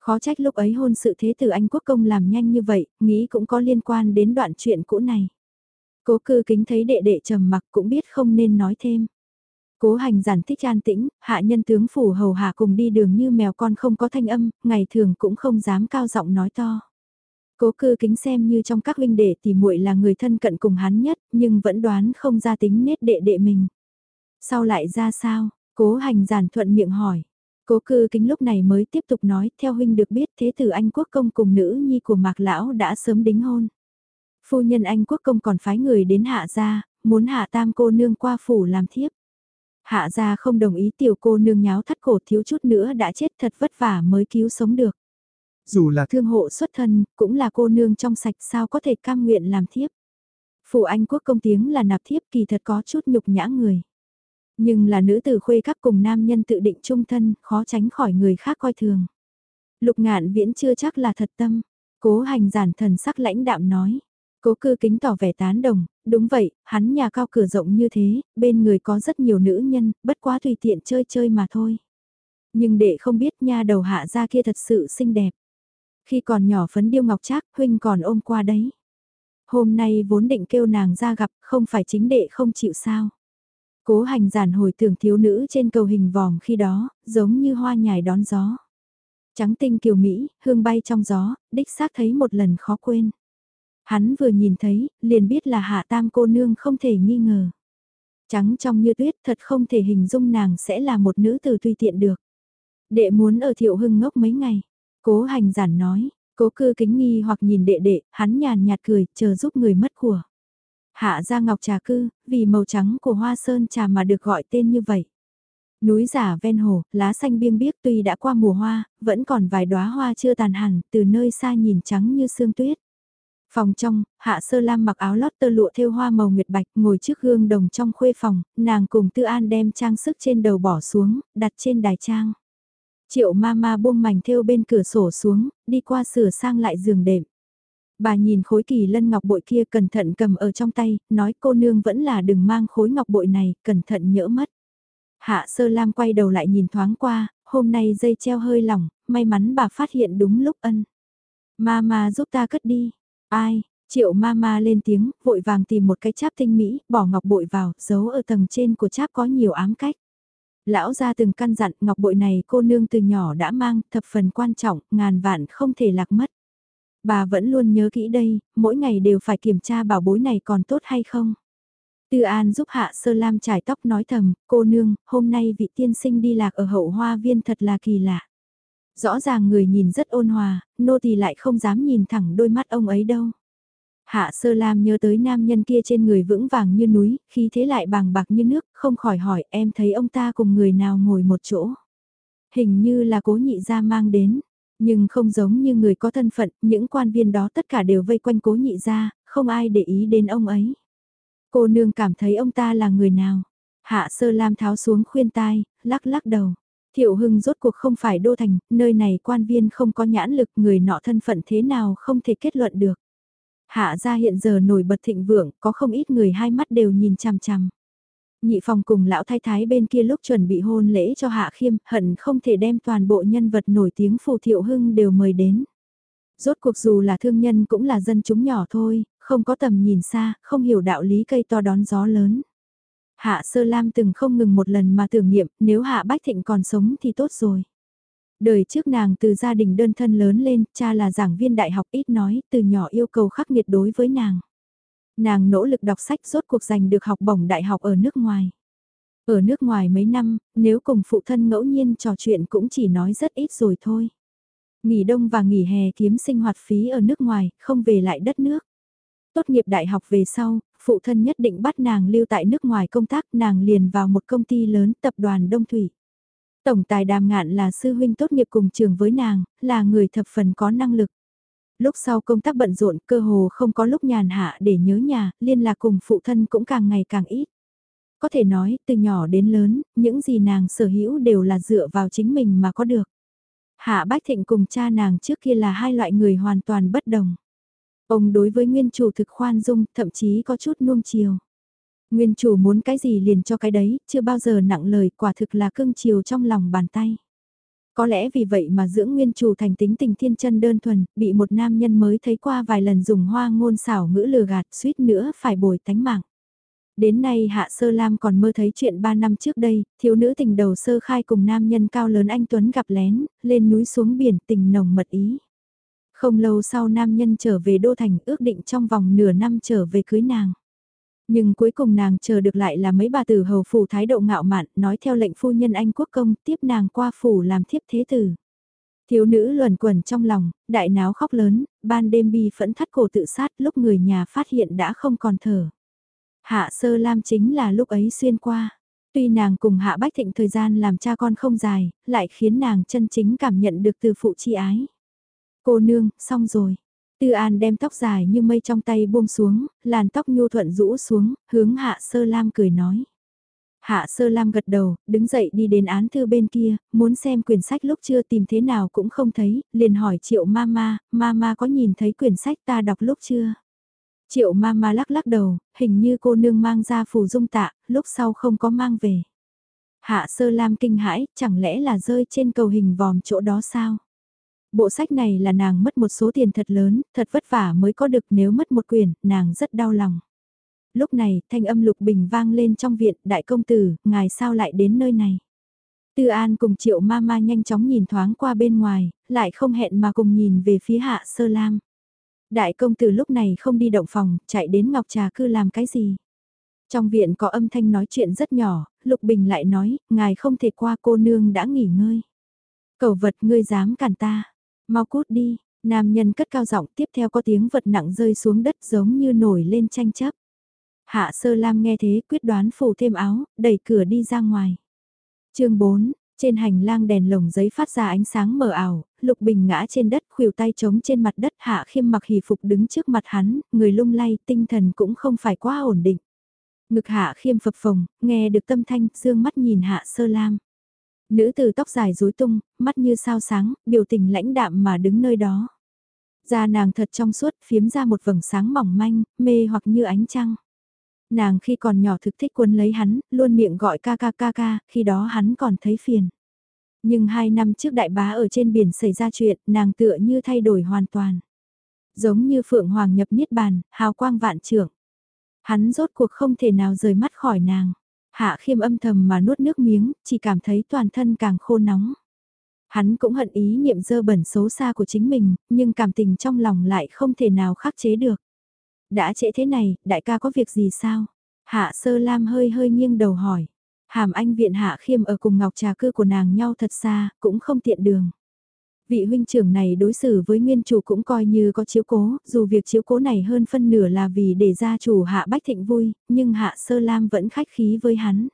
Khó trách lúc ấy hôn sự thế tử Anh quốc công làm nhanh như vậy, nghĩ cũng có liên quan đến đoạn chuyện cũ này. Cố cư kính thấy đệ đệ trầm mặc cũng biết không nên nói thêm. Cố hành giản thích an tĩnh, hạ nhân tướng phủ hầu hạ cùng đi đường như mèo con không có thanh âm, ngày thường cũng không dám cao giọng nói to. Cố cư kính xem như trong các huynh đệ thì muội là người thân cận cùng hắn nhất, nhưng vẫn đoán không ra tính nết đệ đệ mình. Sau lại ra sao? Cố hành giản thuận miệng hỏi. Cố cư kính lúc này mới tiếp tục nói, theo huynh được biết thế tử Anh Quốc Công cùng nữ nhi của Mạc Lão đã sớm đính hôn. Phu nhân Anh Quốc Công còn phái người đến hạ gia, muốn hạ tam cô nương qua phủ làm thiếp. Hạ gia không đồng ý tiểu cô nương nháo thắt cổ thiếu chút nữa đã chết thật vất vả mới cứu sống được. Dù là thương hộ xuất thân, cũng là cô nương trong sạch sao có thể cam nguyện làm thiếp. Phụ Anh quốc công tiếng là nạp thiếp kỳ thật có chút nhục nhã người. Nhưng là nữ tử khuê các cùng nam nhân tự định trung thân, khó tránh khỏi người khác coi thường. Lục ngạn viễn chưa chắc là thật tâm. Cố hành giản thần sắc lãnh đạm nói. Cố cư kính tỏ vẻ tán đồng, đúng vậy, hắn nhà cao cửa rộng như thế, bên người có rất nhiều nữ nhân, bất quá tùy tiện chơi chơi mà thôi. Nhưng đệ không biết nha đầu hạ ra kia thật sự xinh đẹp. Khi còn nhỏ phấn điêu ngọc trác, huynh còn ôm qua đấy. Hôm nay vốn định kêu nàng ra gặp, không phải chính đệ không chịu sao. Cố hành giản hồi tưởng thiếu nữ trên cầu hình vòm khi đó, giống như hoa nhài đón gió. Trắng tinh kiều Mỹ, hương bay trong gió, đích xác thấy một lần khó quên. Hắn vừa nhìn thấy, liền biết là hạ tam cô nương không thể nghi ngờ. Trắng trong như tuyết thật không thể hình dung nàng sẽ là một nữ tử tùy tiện được. Đệ muốn ở thiệu hưng ngốc mấy ngày. Cố hành giản nói, cố cư kính nghi hoặc nhìn đệ đệ, hắn nhàn nhạt cười, chờ giúp người mất của. Hạ ra ngọc trà cư, vì màu trắng của hoa sơn trà mà được gọi tên như vậy. Núi giả ven hồ, lá xanh biêng biếc tuy đã qua mùa hoa, vẫn còn vài đóa hoa chưa tàn hẳn, từ nơi xa nhìn trắng như sương tuyết. Phòng trong, Hạ Sơ Lam mặc áo lót tơ lụa thêu hoa màu nguyệt bạch ngồi trước gương đồng trong khuê phòng, nàng cùng Tư An đem trang sức trên đầu bỏ xuống, đặt trên đài trang. Triệu ma ma buông mảnh thêu bên cửa sổ xuống, đi qua sửa sang lại giường đệm. Bà nhìn khối kỳ lân ngọc bội kia cẩn thận cầm ở trong tay, nói cô nương vẫn là đừng mang khối ngọc bội này, cẩn thận nhỡ mất. Hạ sơ lam quay đầu lại nhìn thoáng qua, hôm nay dây treo hơi lỏng, may mắn bà phát hiện đúng lúc ân. Mama giúp ta cất đi. Ai, triệu mama lên tiếng, vội vàng tìm một cái cháp tinh mỹ, bỏ ngọc bội vào, giấu ở tầng trên của cháp có nhiều ám cách. Lão ra từng căn dặn ngọc bội này cô nương từ nhỏ đã mang, thập phần quan trọng, ngàn vạn không thể lạc mất. Bà vẫn luôn nhớ kỹ đây, mỗi ngày đều phải kiểm tra bảo bối này còn tốt hay không. Tư An giúp Hạ Sơ Lam trải tóc nói thầm, cô nương, hôm nay vị tiên sinh đi lạc ở hậu hoa viên thật là kỳ lạ. Rõ ràng người nhìn rất ôn hòa, nô tỳ lại không dám nhìn thẳng đôi mắt ông ấy đâu. Hạ Sơ Lam nhớ tới nam nhân kia trên người vững vàng như núi, khi thế lại bàng bạc như nước, không khỏi hỏi em thấy ông ta cùng người nào ngồi một chỗ. Hình như là cố nhị gia mang đến, nhưng không giống như người có thân phận, những quan viên đó tất cả đều vây quanh cố nhị gia, không ai để ý đến ông ấy. Cô nương cảm thấy ông ta là người nào? Hạ sơ lam tháo xuống khuyên tai, lắc lắc đầu. Thiệu Hưng rốt cuộc không phải đô thành, nơi này quan viên không có nhãn lực người nọ thân phận thế nào không thể kết luận được. Hạ gia hiện giờ nổi bật thịnh vượng, có không ít người hai mắt đều nhìn chằm chằm. Nhị phòng cùng lão thái thái bên kia lúc chuẩn bị hôn lễ cho Hạ Khiêm, hận không thể đem toàn bộ nhân vật nổi tiếng phù Thiệu Hưng đều mời đến. Rốt cuộc dù là thương nhân cũng là dân chúng nhỏ thôi, không có tầm nhìn xa, không hiểu đạo lý cây to đón gió lớn. Hạ Sơ Lam từng không ngừng một lần mà tưởng niệm, nếu Hạ Bách Thịnh còn sống thì tốt rồi. Đời trước nàng từ gia đình đơn thân lớn lên, cha là giảng viên đại học ít nói, từ nhỏ yêu cầu khắc nghiệt đối với nàng. Nàng nỗ lực đọc sách rốt cuộc giành được học bổng đại học ở nước ngoài. Ở nước ngoài mấy năm, nếu cùng phụ thân ngẫu nhiên trò chuyện cũng chỉ nói rất ít rồi thôi. Nghỉ đông và nghỉ hè kiếm sinh hoạt phí ở nước ngoài, không về lại đất nước. Tốt nghiệp đại học về sau, phụ thân nhất định bắt nàng lưu tại nước ngoài công tác, nàng liền vào một công ty lớn tập đoàn Đông Thủy. Tổng tài đàm ngạn là sư huynh tốt nghiệp cùng trường với nàng, là người thập phần có năng lực. Lúc sau công tác bận rộn cơ hồ không có lúc nhàn hạ để nhớ nhà, liên lạc cùng phụ thân cũng càng ngày càng ít. Có thể nói, từ nhỏ đến lớn, những gì nàng sở hữu đều là dựa vào chính mình mà có được. Hạ Bách Thịnh cùng cha nàng trước kia là hai loại người hoàn toàn bất đồng. Ông đối với nguyên chủ thực khoan dung, thậm chí có chút nuông chiều. Nguyên chủ muốn cái gì liền cho cái đấy, chưa bao giờ nặng lời, quả thực là cưng chiều trong lòng bàn tay. Có lẽ vì vậy mà dưỡng nguyên chủ thành tính tình thiên chân đơn thuần, bị một nam nhân mới thấy qua vài lần dùng hoa ngôn xảo ngữ lừa gạt suýt nữa phải bồi tánh mạng. Đến nay Hạ Sơ Lam còn mơ thấy chuyện 3 năm trước đây, thiếu nữ tình đầu sơ khai cùng nam nhân cao lớn anh Tuấn gặp lén, lên núi xuống biển tình nồng mật ý. Không lâu sau nam nhân trở về Đô Thành ước định trong vòng nửa năm trở về cưới nàng. Nhưng cuối cùng nàng chờ được lại là mấy bà tử hầu phủ thái độ ngạo mạn nói theo lệnh phu nhân Anh quốc công tiếp nàng qua phủ làm thiếp thế tử. Thiếu nữ luẩn quẩn trong lòng, đại náo khóc lớn, ban đêm bi phẫn thắt cổ tự sát lúc người nhà phát hiện đã không còn thở. Hạ sơ lam chính là lúc ấy xuyên qua. Tuy nàng cùng hạ bách thịnh thời gian làm cha con không dài, lại khiến nàng chân chính cảm nhận được từ phụ chi ái. Cô nương, xong rồi. Tư An đem tóc dài như mây trong tay buông xuống, làn tóc nhu thuận rũ xuống, hướng Hạ Sơ Lam cười nói. Hạ Sơ Lam gật đầu, đứng dậy đi đến án thư bên kia, muốn xem quyển sách lúc chưa tìm thế nào cũng không thấy, liền hỏi Triệu Mama, Mama có nhìn thấy quyển sách ta đọc lúc chưa? Triệu Mama lắc lắc đầu, hình như cô nương mang ra phù dung tạ, lúc sau không có mang về. Hạ Sơ Lam kinh hãi, chẳng lẽ là rơi trên cầu hình vòm chỗ đó sao? Bộ sách này là nàng mất một số tiền thật lớn, thật vất vả mới có được nếu mất một quyển, nàng rất đau lòng. Lúc này, thanh âm lục bình vang lên trong viện, đại công tử, ngài sao lại đến nơi này? Tư An cùng triệu ma ma nhanh chóng nhìn thoáng qua bên ngoài, lại không hẹn mà cùng nhìn về phía hạ sơ lam. Đại công tử lúc này không đi động phòng, chạy đến ngọc trà cư làm cái gì? Trong viện có âm thanh nói chuyện rất nhỏ, Lục Bình lại nói, ngài không thể qua cô nương đã nghỉ ngơi. Cầu vật ngươi dám cản ta. Mau cút đi, nam nhân cất cao giọng tiếp theo có tiếng vật nặng rơi xuống đất giống như nổi lên tranh chấp. Hạ sơ lam nghe thế quyết đoán phủ thêm áo, đẩy cửa đi ra ngoài. chương 4, trên hành lang đèn lồng giấy phát ra ánh sáng mờ ảo, Lục Bình ngã trên đất khuỷu tay trống trên mặt đất Hạ khiêm mặc hỷ phục đứng trước mặt hắn, người lung lay tinh thần cũng không phải quá ổn định. Ngực Hạ khiêm phập phồng, nghe được tâm thanh, dương mắt nhìn Hạ sơ lam. Nữ từ tóc dài rối tung, mắt như sao sáng, biểu tình lãnh đạm mà đứng nơi đó. Da nàng thật trong suốt, phiếm ra một vầng sáng mỏng manh, mê hoặc như ánh trăng. Nàng khi còn nhỏ thực thích quân lấy hắn, luôn miệng gọi ca ca ca ca, khi đó hắn còn thấy phiền. Nhưng hai năm trước đại bá ở trên biển xảy ra chuyện, nàng tựa như thay đổi hoàn toàn. Giống như Phượng Hoàng nhập Niết Bàn, hào quang vạn trưởng. Hắn rốt cuộc không thể nào rời mắt khỏi nàng. Hạ khiêm âm thầm mà nuốt nước miếng, chỉ cảm thấy toàn thân càng khô nóng. Hắn cũng hận ý niệm dơ bẩn xấu xa của chính mình, nhưng cảm tình trong lòng lại không thể nào khắc chế được. Đã trễ thế này, đại ca có việc gì sao? Hạ sơ lam hơi hơi nghiêng đầu hỏi. Hàm anh viện hạ khiêm ở cùng ngọc trà cư của nàng nhau thật xa, cũng không tiện đường. Vị huynh trưởng này đối xử với nguyên chủ cũng coi như có chiếu cố, dù việc chiếu cố này hơn phân nửa là vì để gia chủ hạ bách thịnh vui, nhưng hạ sơ lam vẫn khách khí với hắn.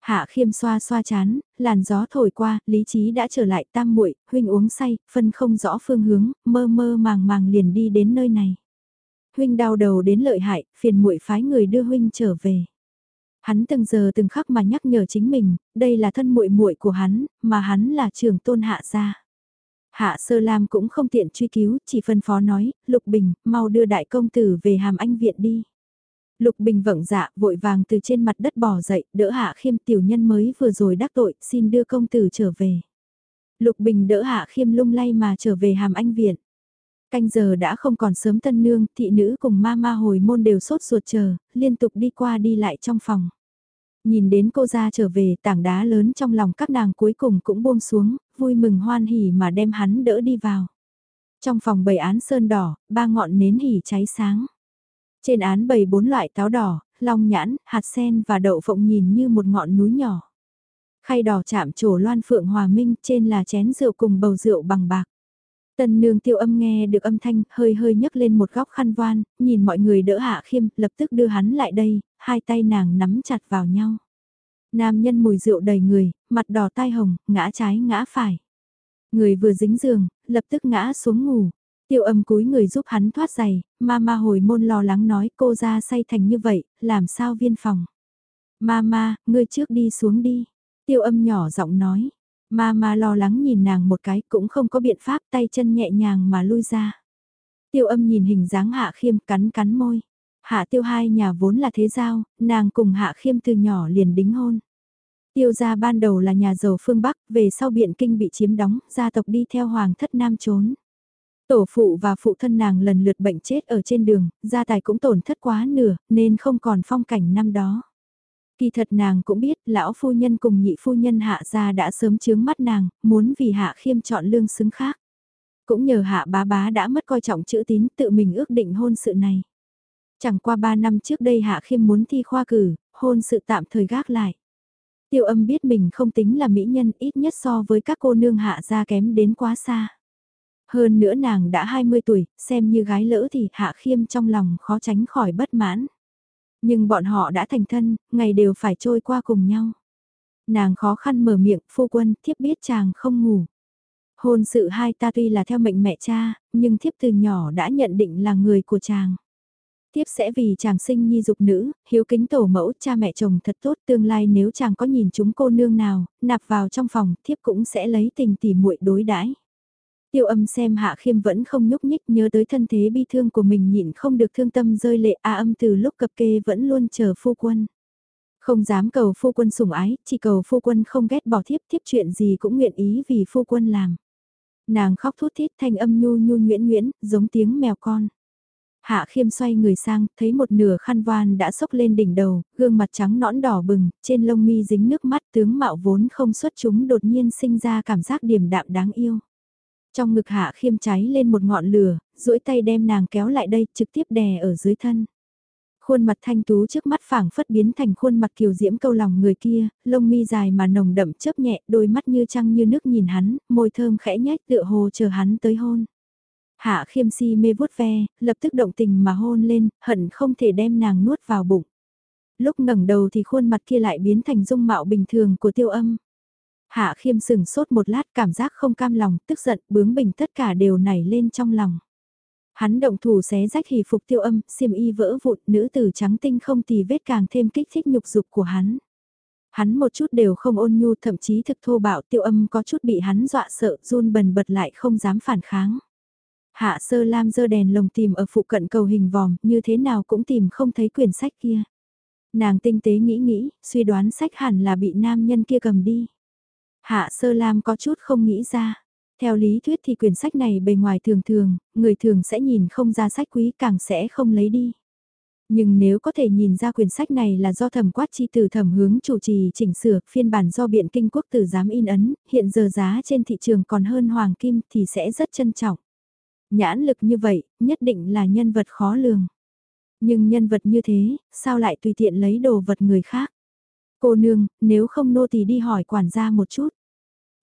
Hạ khiêm xoa xoa chán, làn gió thổi qua, lý trí đã trở lại tam muội huynh uống say, phân không rõ phương hướng, mơ mơ màng màng liền đi đến nơi này. Huynh đau đầu đến lợi hại, phiền muội phái người đưa huynh trở về. Hắn từng giờ từng khắc mà nhắc nhở chính mình, đây là thân muội muội của hắn, mà hắn là trưởng tôn hạ gia. Hạ Sơ Lam cũng không tiện truy cứu, chỉ phân phó nói, Lục Bình, mau đưa đại công tử về hàm anh viện đi. Lục Bình vững dạ, vội vàng từ trên mặt đất bò dậy, đỡ Hạ Khiêm tiểu nhân mới vừa rồi đắc tội, xin đưa công tử trở về. Lục Bình đỡ Hạ Khiêm lung lay mà trở về hàm anh viện. Canh giờ đã không còn sớm tân nương, thị nữ cùng ma ma hồi môn đều sốt ruột chờ, liên tục đi qua đi lại trong phòng. Nhìn đến cô ra trở về tảng đá lớn trong lòng các nàng cuối cùng cũng buông xuống, vui mừng hoan hỉ mà đem hắn đỡ đi vào. Trong phòng bày án sơn đỏ, ba ngọn nến hỉ cháy sáng. Trên án bày bốn loại táo đỏ, long nhãn, hạt sen và đậu phộng nhìn như một ngọn núi nhỏ. Khay đỏ chạm trổ loan phượng hòa minh trên là chén rượu cùng bầu rượu bằng bạc. Tần nương tiêu âm nghe được âm thanh, hơi hơi nhấc lên một góc khăn voan, nhìn mọi người đỡ hạ khiêm, lập tức đưa hắn lại đây, hai tay nàng nắm chặt vào nhau. Nam nhân mùi rượu đầy người, mặt đỏ tai hồng, ngã trái ngã phải. Người vừa dính giường, lập tức ngã xuống ngủ. Tiêu âm cúi người giúp hắn thoát giày, ma ma hồi môn lo lắng nói cô ra say thành như vậy, làm sao viên phòng. Ma ma, ngươi trước đi xuống đi. Tiêu âm nhỏ giọng nói. Ma ma lo lắng nhìn nàng một cái cũng không có biện pháp tay chân nhẹ nhàng mà lui ra. Tiêu âm nhìn hình dáng hạ khiêm cắn cắn môi. Hạ tiêu hai nhà vốn là thế giao, nàng cùng hạ khiêm từ nhỏ liền đính hôn. Tiêu gia ban đầu là nhà giàu phương Bắc, về sau biện kinh bị chiếm đóng, gia tộc đi theo hoàng thất nam trốn. Tổ phụ và phụ thân nàng lần lượt bệnh chết ở trên đường, gia tài cũng tổn thất quá nửa, nên không còn phong cảnh năm đó. Kỳ thật nàng cũng biết, lão phu nhân cùng nhị phu nhân hạ gia đã sớm chướng mắt nàng, muốn vì hạ khiêm chọn lương xứng khác. Cũng nhờ hạ bá bá đã mất coi trọng chữ tín tự mình ước định hôn sự này. Chẳng qua ba năm trước đây hạ khiêm muốn thi khoa cử, hôn sự tạm thời gác lại. Tiêu âm biết mình không tính là mỹ nhân ít nhất so với các cô nương hạ gia kém đến quá xa. Hơn nữa nàng đã 20 tuổi, xem như gái lỡ thì hạ khiêm trong lòng khó tránh khỏi bất mãn. Nhưng bọn họ đã thành thân, ngày đều phải trôi qua cùng nhau. Nàng khó khăn mở miệng, phu quân, thiếp biết chàng không ngủ. Hôn sự hai ta tuy là theo mệnh mẹ cha, nhưng thiếp từ nhỏ đã nhận định là người của chàng. Tiếp sẽ vì chàng sinh nhi dục nữ, hiếu kính tổ mẫu cha mẹ chồng thật tốt tương lai nếu chàng có nhìn chúng cô nương nào, nạp vào trong phòng, thiếp cũng sẽ lấy tình tỉ muội đối đãi. Tiêu âm xem hạ khiêm vẫn không nhúc nhích nhớ tới thân thế bi thương của mình nhịn không được thương tâm rơi lệ a âm từ lúc cập kê vẫn luôn chờ phu quân. Không dám cầu phu quân sủng ái, chỉ cầu phu quân không ghét bỏ thiếp thiếp chuyện gì cũng nguyện ý vì phu quân làm. Nàng khóc thút thít thanh âm nhu nhu nhuyễn nhuyễn, giống tiếng mèo con. Hạ khiêm xoay người sang, thấy một nửa khăn voan đã sốc lên đỉnh đầu, gương mặt trắng nõn đỏ bừng, trên lông mi dính nước mắt tướng mạo vốn không xuất chúng đột nhiên sinh ra cảm giác điềm đạm đáng yêu. Trong ngực hạ khiêm cháy lên một ngọn lửa, duỗi tay đem nàng kéo lại đây, trực tiếp đè ở dưới thân. Khuôn mặt thanh tú trước mắt phảng phất biến thành khuôn mặt kiều diễm câu lòng người kia, lông mi dài mà nồng đậm chớp nhẹ, đôi mắt như trăng như nước nhìn hắn, môi thơm khẽ nhách tựa hồ chờ hắn tới hôn. Hạ khiêm si mê vuốt ve, lập tức động tình mà hôn lên, hận không thể đem nàng nuốt vào bụng. Lúc ngẩng đầu thì khuôn mặt kia lại biến thành dung mạo bình thường của tiêu âm. Hạ khiêm sừng sốt một lát cảm giác không cam lòng, tức giận, bướng bỉnh tất cả đều nảy lên trong lòng. Hắn động thủ xé rách hì phục tiêu âm, xiêm y vỡ vụn, nữ tử trắng tinh không tì vết càng thêm kích thích nhục dục của hắn. Hắn một chút đều không ôn nhu thậm chí thực thô bạo tiêu âm có chút bị hắn dọa sợ run bần bật lại không dám phản kháng. Hạ sơ lam dơ đèn lồng tìm ở phụ cận cầu hình vòm, như thế nào cũng tìm không thấy quyển sách kia. Nàng tinh tế nghĩ nghĩ, suy đoán sách hẳn là bị nam nhân kia cầm đi. Hạ sơ lam có chút không nghĩ ra. Theo lý thuyết thì quyển sách này bề ngoài thường thường, người thường sẽ nhìn không ra sách quý càng sẽ không lấy đi. Nhưng nếu có thể nhìn ra quyển sách này là do thẩm quát chi từ thẩm hướng chủ trì chỉnh sửa phiên bản do biện kinh quốc tử giám in ấn, hiện giờ giá trên thị trường còn hơn hoàng kim thì sẽ rất trân trọng. Nhãn lực như vậy, nhất định là nhân vật khó lường. Nhưng nhân vật như thế, sao lại tùy tiện lấy đồ vật người khác? Cô nương, nếu không nô thì đi hỏi quản gia một chút.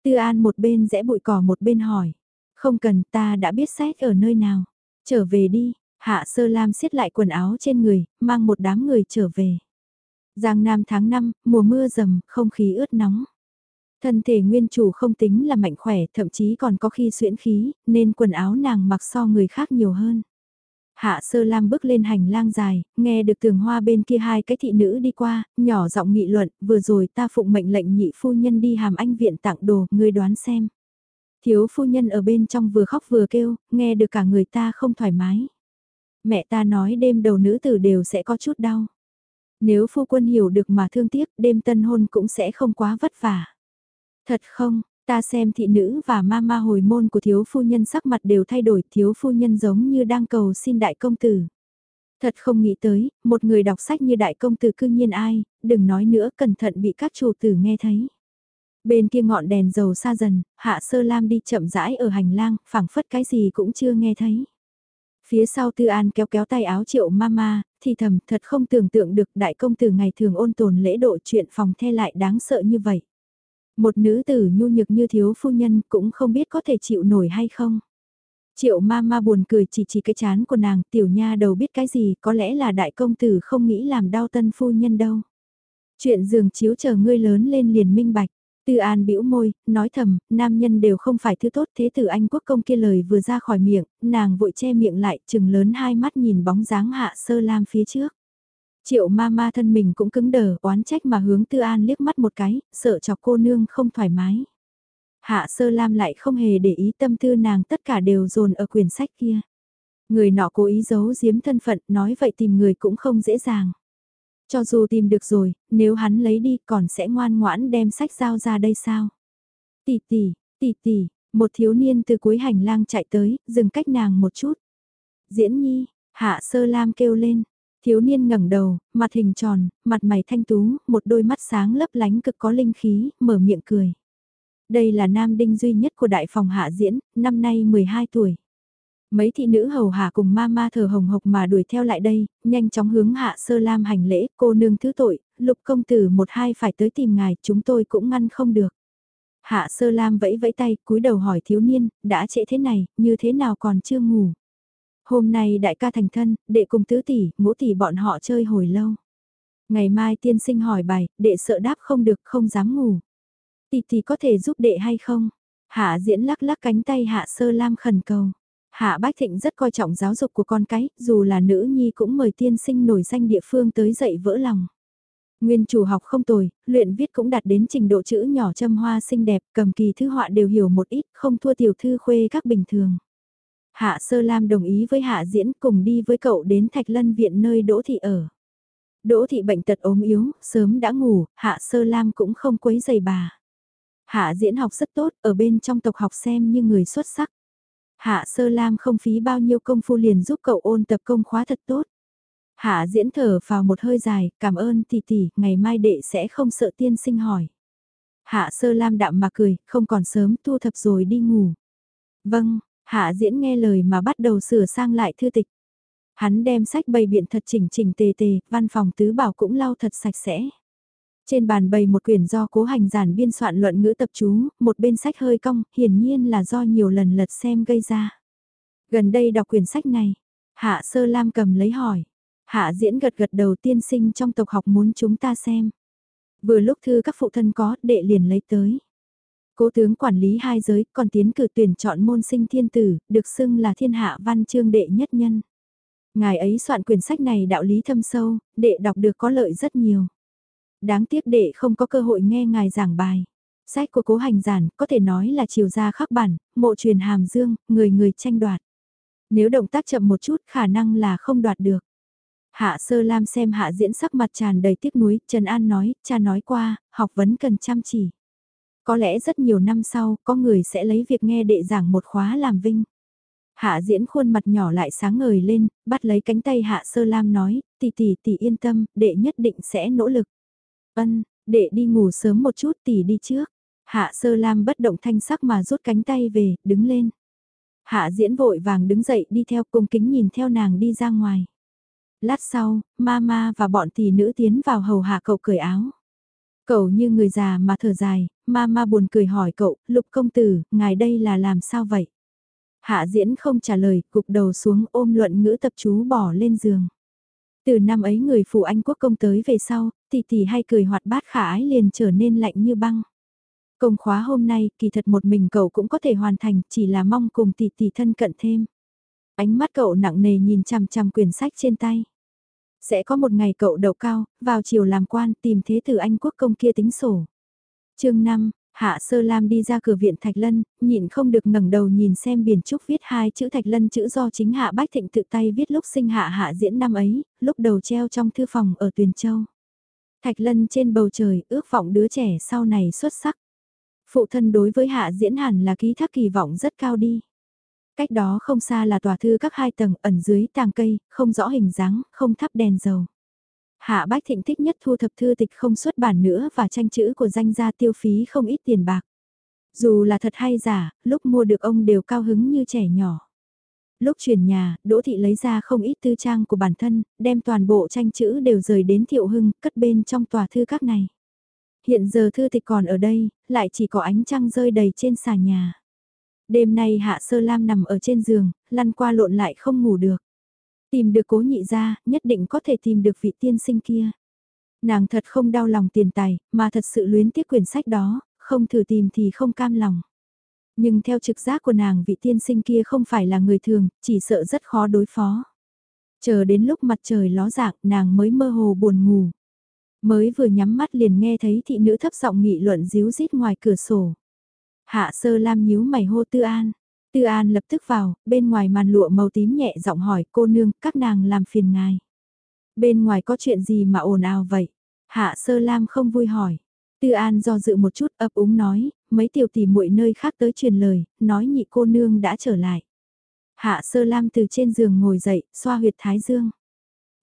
Tư An một bên rẽ bụi cỏ một bên hỏi. Không cần ta đã biết sách ở nơi nào. Trở về đi, Hạ Sơ Lam siết lại quần áo trên người, mang một đám người trở về. Giang Nam tháng 5, mùa mưa rầm, không khí ướt nóng. Thân thể nguyên chủ không tính là mạnh khỏe, thậm chí còn có khi xuyễn khí, nên quần áo nàng mặc so người khác nhiều hơn. Hạ sơ lam bước lên hành lang dài, nghe được tường hoa bên kia hai cái thị nữ đi qua, nhỏ giọng nghị luận, vừa rồi ta phụng mệnh lệnh nhị phu nhân đi hàm anh viện tặng đồ, ngươi đoán xem. Thiếu phu nhân ở bên trong vừa khóc vừa kêu, nghe được cả người ta không thoải mái. Mẹ ta nói đêm đầu nữ tử đều sẽ có chút đau. Nếu phu quân hiểu được mà thương tiếc, đêm tân hôn cũng sẽ không quá vất vả. Thật không, ta xem thị nữ và ma ma hồi môn của thiếu phu nhân sắc mặt đều thay đổi, thiếu phu nhân giống như đang cầu xin đại công tử. Thật không nghĩ tới, một người đọc sách như đại công tử cư nhiên ai, đừng nói nữa cẩn thận bị các chủ tử nghe thấy. Bên kia ngọn đèn dầu xa dần, hạ sơ lam đi chậm rãi ở hành lang, phảng phất cái gì cũng chưa nghe thấy. Phía sau tư an kéo kéo tay áo triệu mama, thì thầm thật không tưởng tượng được đại công tử ngày thường ôn tồn lễ độ chuyện phòng the lại đáng sợ như vậy. Một nữ tử nhu nhược như thiếu phu nhân cũng không biết có thể chịu nổi hay không. Triệu ma ma buồn cười chỉ chỉ cái chán của nàng tiểu nha đầu biết cái gì có lẽ là đại công tử không nghĩ làm đau tân phu nhân đâu. Chuyện giường chiếu chờ ngươi lớn lên liền minh bạch. Tư An bĩu môi, nói thầm, nam nhân đều không phải thứ tốt thế từ Anh quốc công kia lời vừa ra khỏi miệng, nàng vội che miệng lại, chừng lớn hai mắt nhìn bóng dáng hạ sơ lam phía trước. Triệu ma ma thân mình cũng cứng đờ, oán trách mà hướng Tư An liếc mắt một cái, sợ chọc cô nương không thoải mái. Hạ sơ lam lại không hề để ý tâm tư nàng tất cả đều dồn ở quyển sách kia. Người nọ cố ý giấu giếm thân phận, nói vậy tìm người cũng không dễ dàng. Cho dù tìm được rồi, nếu hắn lấy đi còn sẽ ngoan ngoãn đem sách giao ra đây sao? Tỷ tỷ, tỷ tỷ, một thiếu niên từ cuối hành lang chạy tới, dừng cách nàng một chút. Diễn nhi, hạ sơ lam kêu lên, Thiếu niên ngẩng đầu, mặt hình tròn, mặt mày thanh tú, một đôi mắt sáng lấp lánh cực có linh khí, mở miệng cười. Đây là nam đinh duy nhất của đại phòng hạ diễn, năm nay 12 tuổi. Mấy thị nữ hầu hạ cùng ma ma thờ hồng hộc mà đuổi theo lại đây, nhanh chóng hướng hạ sơ lam hành lễ, cô nương thứ tội, lục công tử một hai phải tới tìm ngài, chúng tôi cũng ngăn không được. Hạ sơ lam vẫy vẫy tay, cúi đầu hỏi thiếu niên, đã trễ thế này, như thế nào còn chưa ngủ. Hôm nay đại ca thành thân, đệ cùng tứ tỷ, ngũ tỷ bọn họ chơi hồi lâu. Ngày mai tiên sinh hỏi bài, đệ sợ đáp không được, không dám ngủ. Tỷ tỷ có thể giúp đệ hay không? Hạ diễn lắc lắc cánh tay hạ sơ lam khẩn cầu. Hạ Bách Thịnh rất coi trọng giáo dục của con cái, dù là nữ nhi cũng mời tiên sinh nổi danh địa phương tới dạy vỡ lòng. Nguyên chủ học không tồi, luyện viết cũng đạt đến trình độ chữ nhỏ châm hoa xinh đẹp, cầm kỳ thư họa đều hiểu một ít, không thua tiểu thư khuê các bình thường. Hạ Sơ Lam đồng ý với Hạ Diễn cùng đi với cậu đến Thạch Lân Viện nơi Đỗ Thị ở. Đỗ Thị bệnh tật ốm yếu, sớm đã ngủ, Hạ Sơ Lam cũng không quấy giày bà. Hạ Diễn học rất tốt, ở bên trong tộc học xem như người xuất sắc. Hạ Sơ Lam không phí bao nhiêu công phu liền giúp cậu ôn tập công khóa thật tốt. Hạ Diễn thở vào một hơi dài, cảm ơn tỷ tỷ, ngày mai đệ sẽ không sợ tiên sinh hỏi. Hạ Sơ Lam đạm mà cười, không còn sớm thu thập rồi đi ngủ. Vâng, Hạ diễn nghe lời mà bắt đầu sửa sang lại thư tịch. Hắn đem sách bày biện thật chỉnh chỉnh tề tề, văn phòng tứ bảo cũng lau thật sạch sẽ. Trên bàn bày một quyển do cố hành giản biên soạn luận ngữ tập chú, một bên sách hơi cong, hiển nhiên là do nhiều lần lật xem gây ra. Gần đây đọc quyển sách này, Hạ Sơ Lam cầm lấy hỏi. Hạ diễn gật gật đầu tiên sinh trong tộc học muốn chúng ta xem. Vừa lúc thư các phụ thân có, đệ liền lấy tới. Cố tướng quản lý hai giới còn tiến cử tuyển chọn môn sinh thiên tử, được xưng là thiên hạ văn chương đệ nhất nhân. Ngài ấy soạn quyển sách này đạo lý thâm sâu, đệ đọc được có lợi rất nhiều. Đáng tiếc đệ không có cơ hội nghe ngài giảng bài. Sách của cố hành giản có thể nói là chiều ra khắc bản, mộ truyền hàm dương, người người tranh đoạt. Nếu động tác chậm một chút khả năng là không đoạt được. Hạ sơ lam xem hạ diễn sắc mặt tràn đầy tiếc nuối, Trần An nói, cha nói qua, học vấn cần chăm chỉ. Có lẽ rất nhiều năm sau, có người sẽ lấy việc nghe đệ giảng một khóa làm vinh. Hạ diễn khuôn mặt nhỏ lại sáng ngời lên, bắt lấy cánh tay hạ sơ lam nói, tỷ tỷ tỷ yên tâm, đệ nhất định sẽ nỗ lực. Ân, đệ đi ngủ sớm một chút tỷ đi trước. Hạ sơ lam bất động thanh sắc mà rút cánh tay về, đứng lên. Hạ diễn vội vàng đứng dậy đi theo cung kính nhìn theo nàng đi ra ngoài. Lát sau, mama và bọn tỷ nữ tiến vào hầu hạ cậu cởi áo. Cậu như người già mà thở dài, ma ma buồn cười hỏi cậu, lục công tử, ngài đây là làm sao vậy? Hạ diễn không trả lời, cục đầu xuống ôm luận ngữ tập chú bỏ lên giường. Từ năm ấy người phụ Anh quốc công tới về sau, tỷ tỷ hay cười hoạt bát khả ái liền trở nên lạnh như băng. Công khóa hôm nay, kỳ thật một mình cậu cũng có thể hoàn thành, chỉ là mong cùng tỷ tỷ thân cận thêm. Ánh mắt cậu nặng nề nhìn chằm chằm quyển sách trên tay. Sẽ có một ngày cậu đậu cao, vào chiều làm quan tìm thế tử Anh quốc công kia tính sổ. chương 5, Hạ Sơ Lam đi ra cửa viện Thạch Lân, nhịn không được ngẩng đầu nhìn xem biển trúc viết hai chữ Thạch Lân chữ do chính Hạ Bách Thịnh tự tay viết lúc sinh Hạ Hạ diễn năm ấy, lúc đầu treo trong thư phòng ở Tuyền Châu. Thạch Lân trên bầu trời ước vọng đứa trẻ sau này xuất sắc. Phụ thân đối với Hạ diễn hẳn là ký thác kỳ vọng rất cao đi. Cách đó không xa là tòa thư các hai tầng ẩn dưới tàng cây, không rõ hình dáng, không thắp đèn dầu. Hạ Bách Thịnh thích nhất thu thập thư tịch không xuất bản nữa và tranh chữ của danh gia tiêu phí không ít tiền bạc. Dù là thật hay giả, lúc mua được ông đều cao hứng như trẻ nhỏ. Lúc chuyển nhà, Đỗ Thị lấy ra không ít tư trang của bản thân, đem toàn bộ tranh chữ đều rời đến Thiệu Hưng, cất bên trong tòa thư các này. Hiện giờ thư tịch còn ở đây, lại chỉ có ánh trăng rơi đầy trên xà nhà. Đêm nay Hạ Sơ Lam nằm ở trên giường, lăn qua lộn lại không ngủ được. Tìm được cố nhị ra, nhất định có thể tìm được vị tiên sinh kia. Nàng thật không đau lòng tiền tài, mà thật sự luyến tiếc quyển sách đó, không thử tìm thì không cam lòng. Nhưng theo trực giác của nàng vị tiên sinh kia không phải là người thường, chỉ sợ rất khó đối phó. Chờ đến lúc mặt trời ló dạng nàng mới mơ hồ buồn ngủ. Mới vừa nhắm mắt liền nghe thấy thị nữ thấp giọng nghị luận díu rít ngoài cửa sổ. Hạ sơ lam nhíu mày hô tư an. Tư An lập tức vào, bên ngoài màn lụa màu tím nhẹ giọng hỏi cô nương, các nàng làm phiền ngài. Bên ngoài có chuyện gì mà ồn ào vậy? Hạ Sơ Lam không vui hỏi. Tư An do dự một chút ấp úng nói, mấy tiểu tỷ muội nơi khác tới truyền lời, nói nhị cô nương đã trở lại. Hạ Sơ Lam từ trên giường ngồi dậy, xoa huyệt thái dương.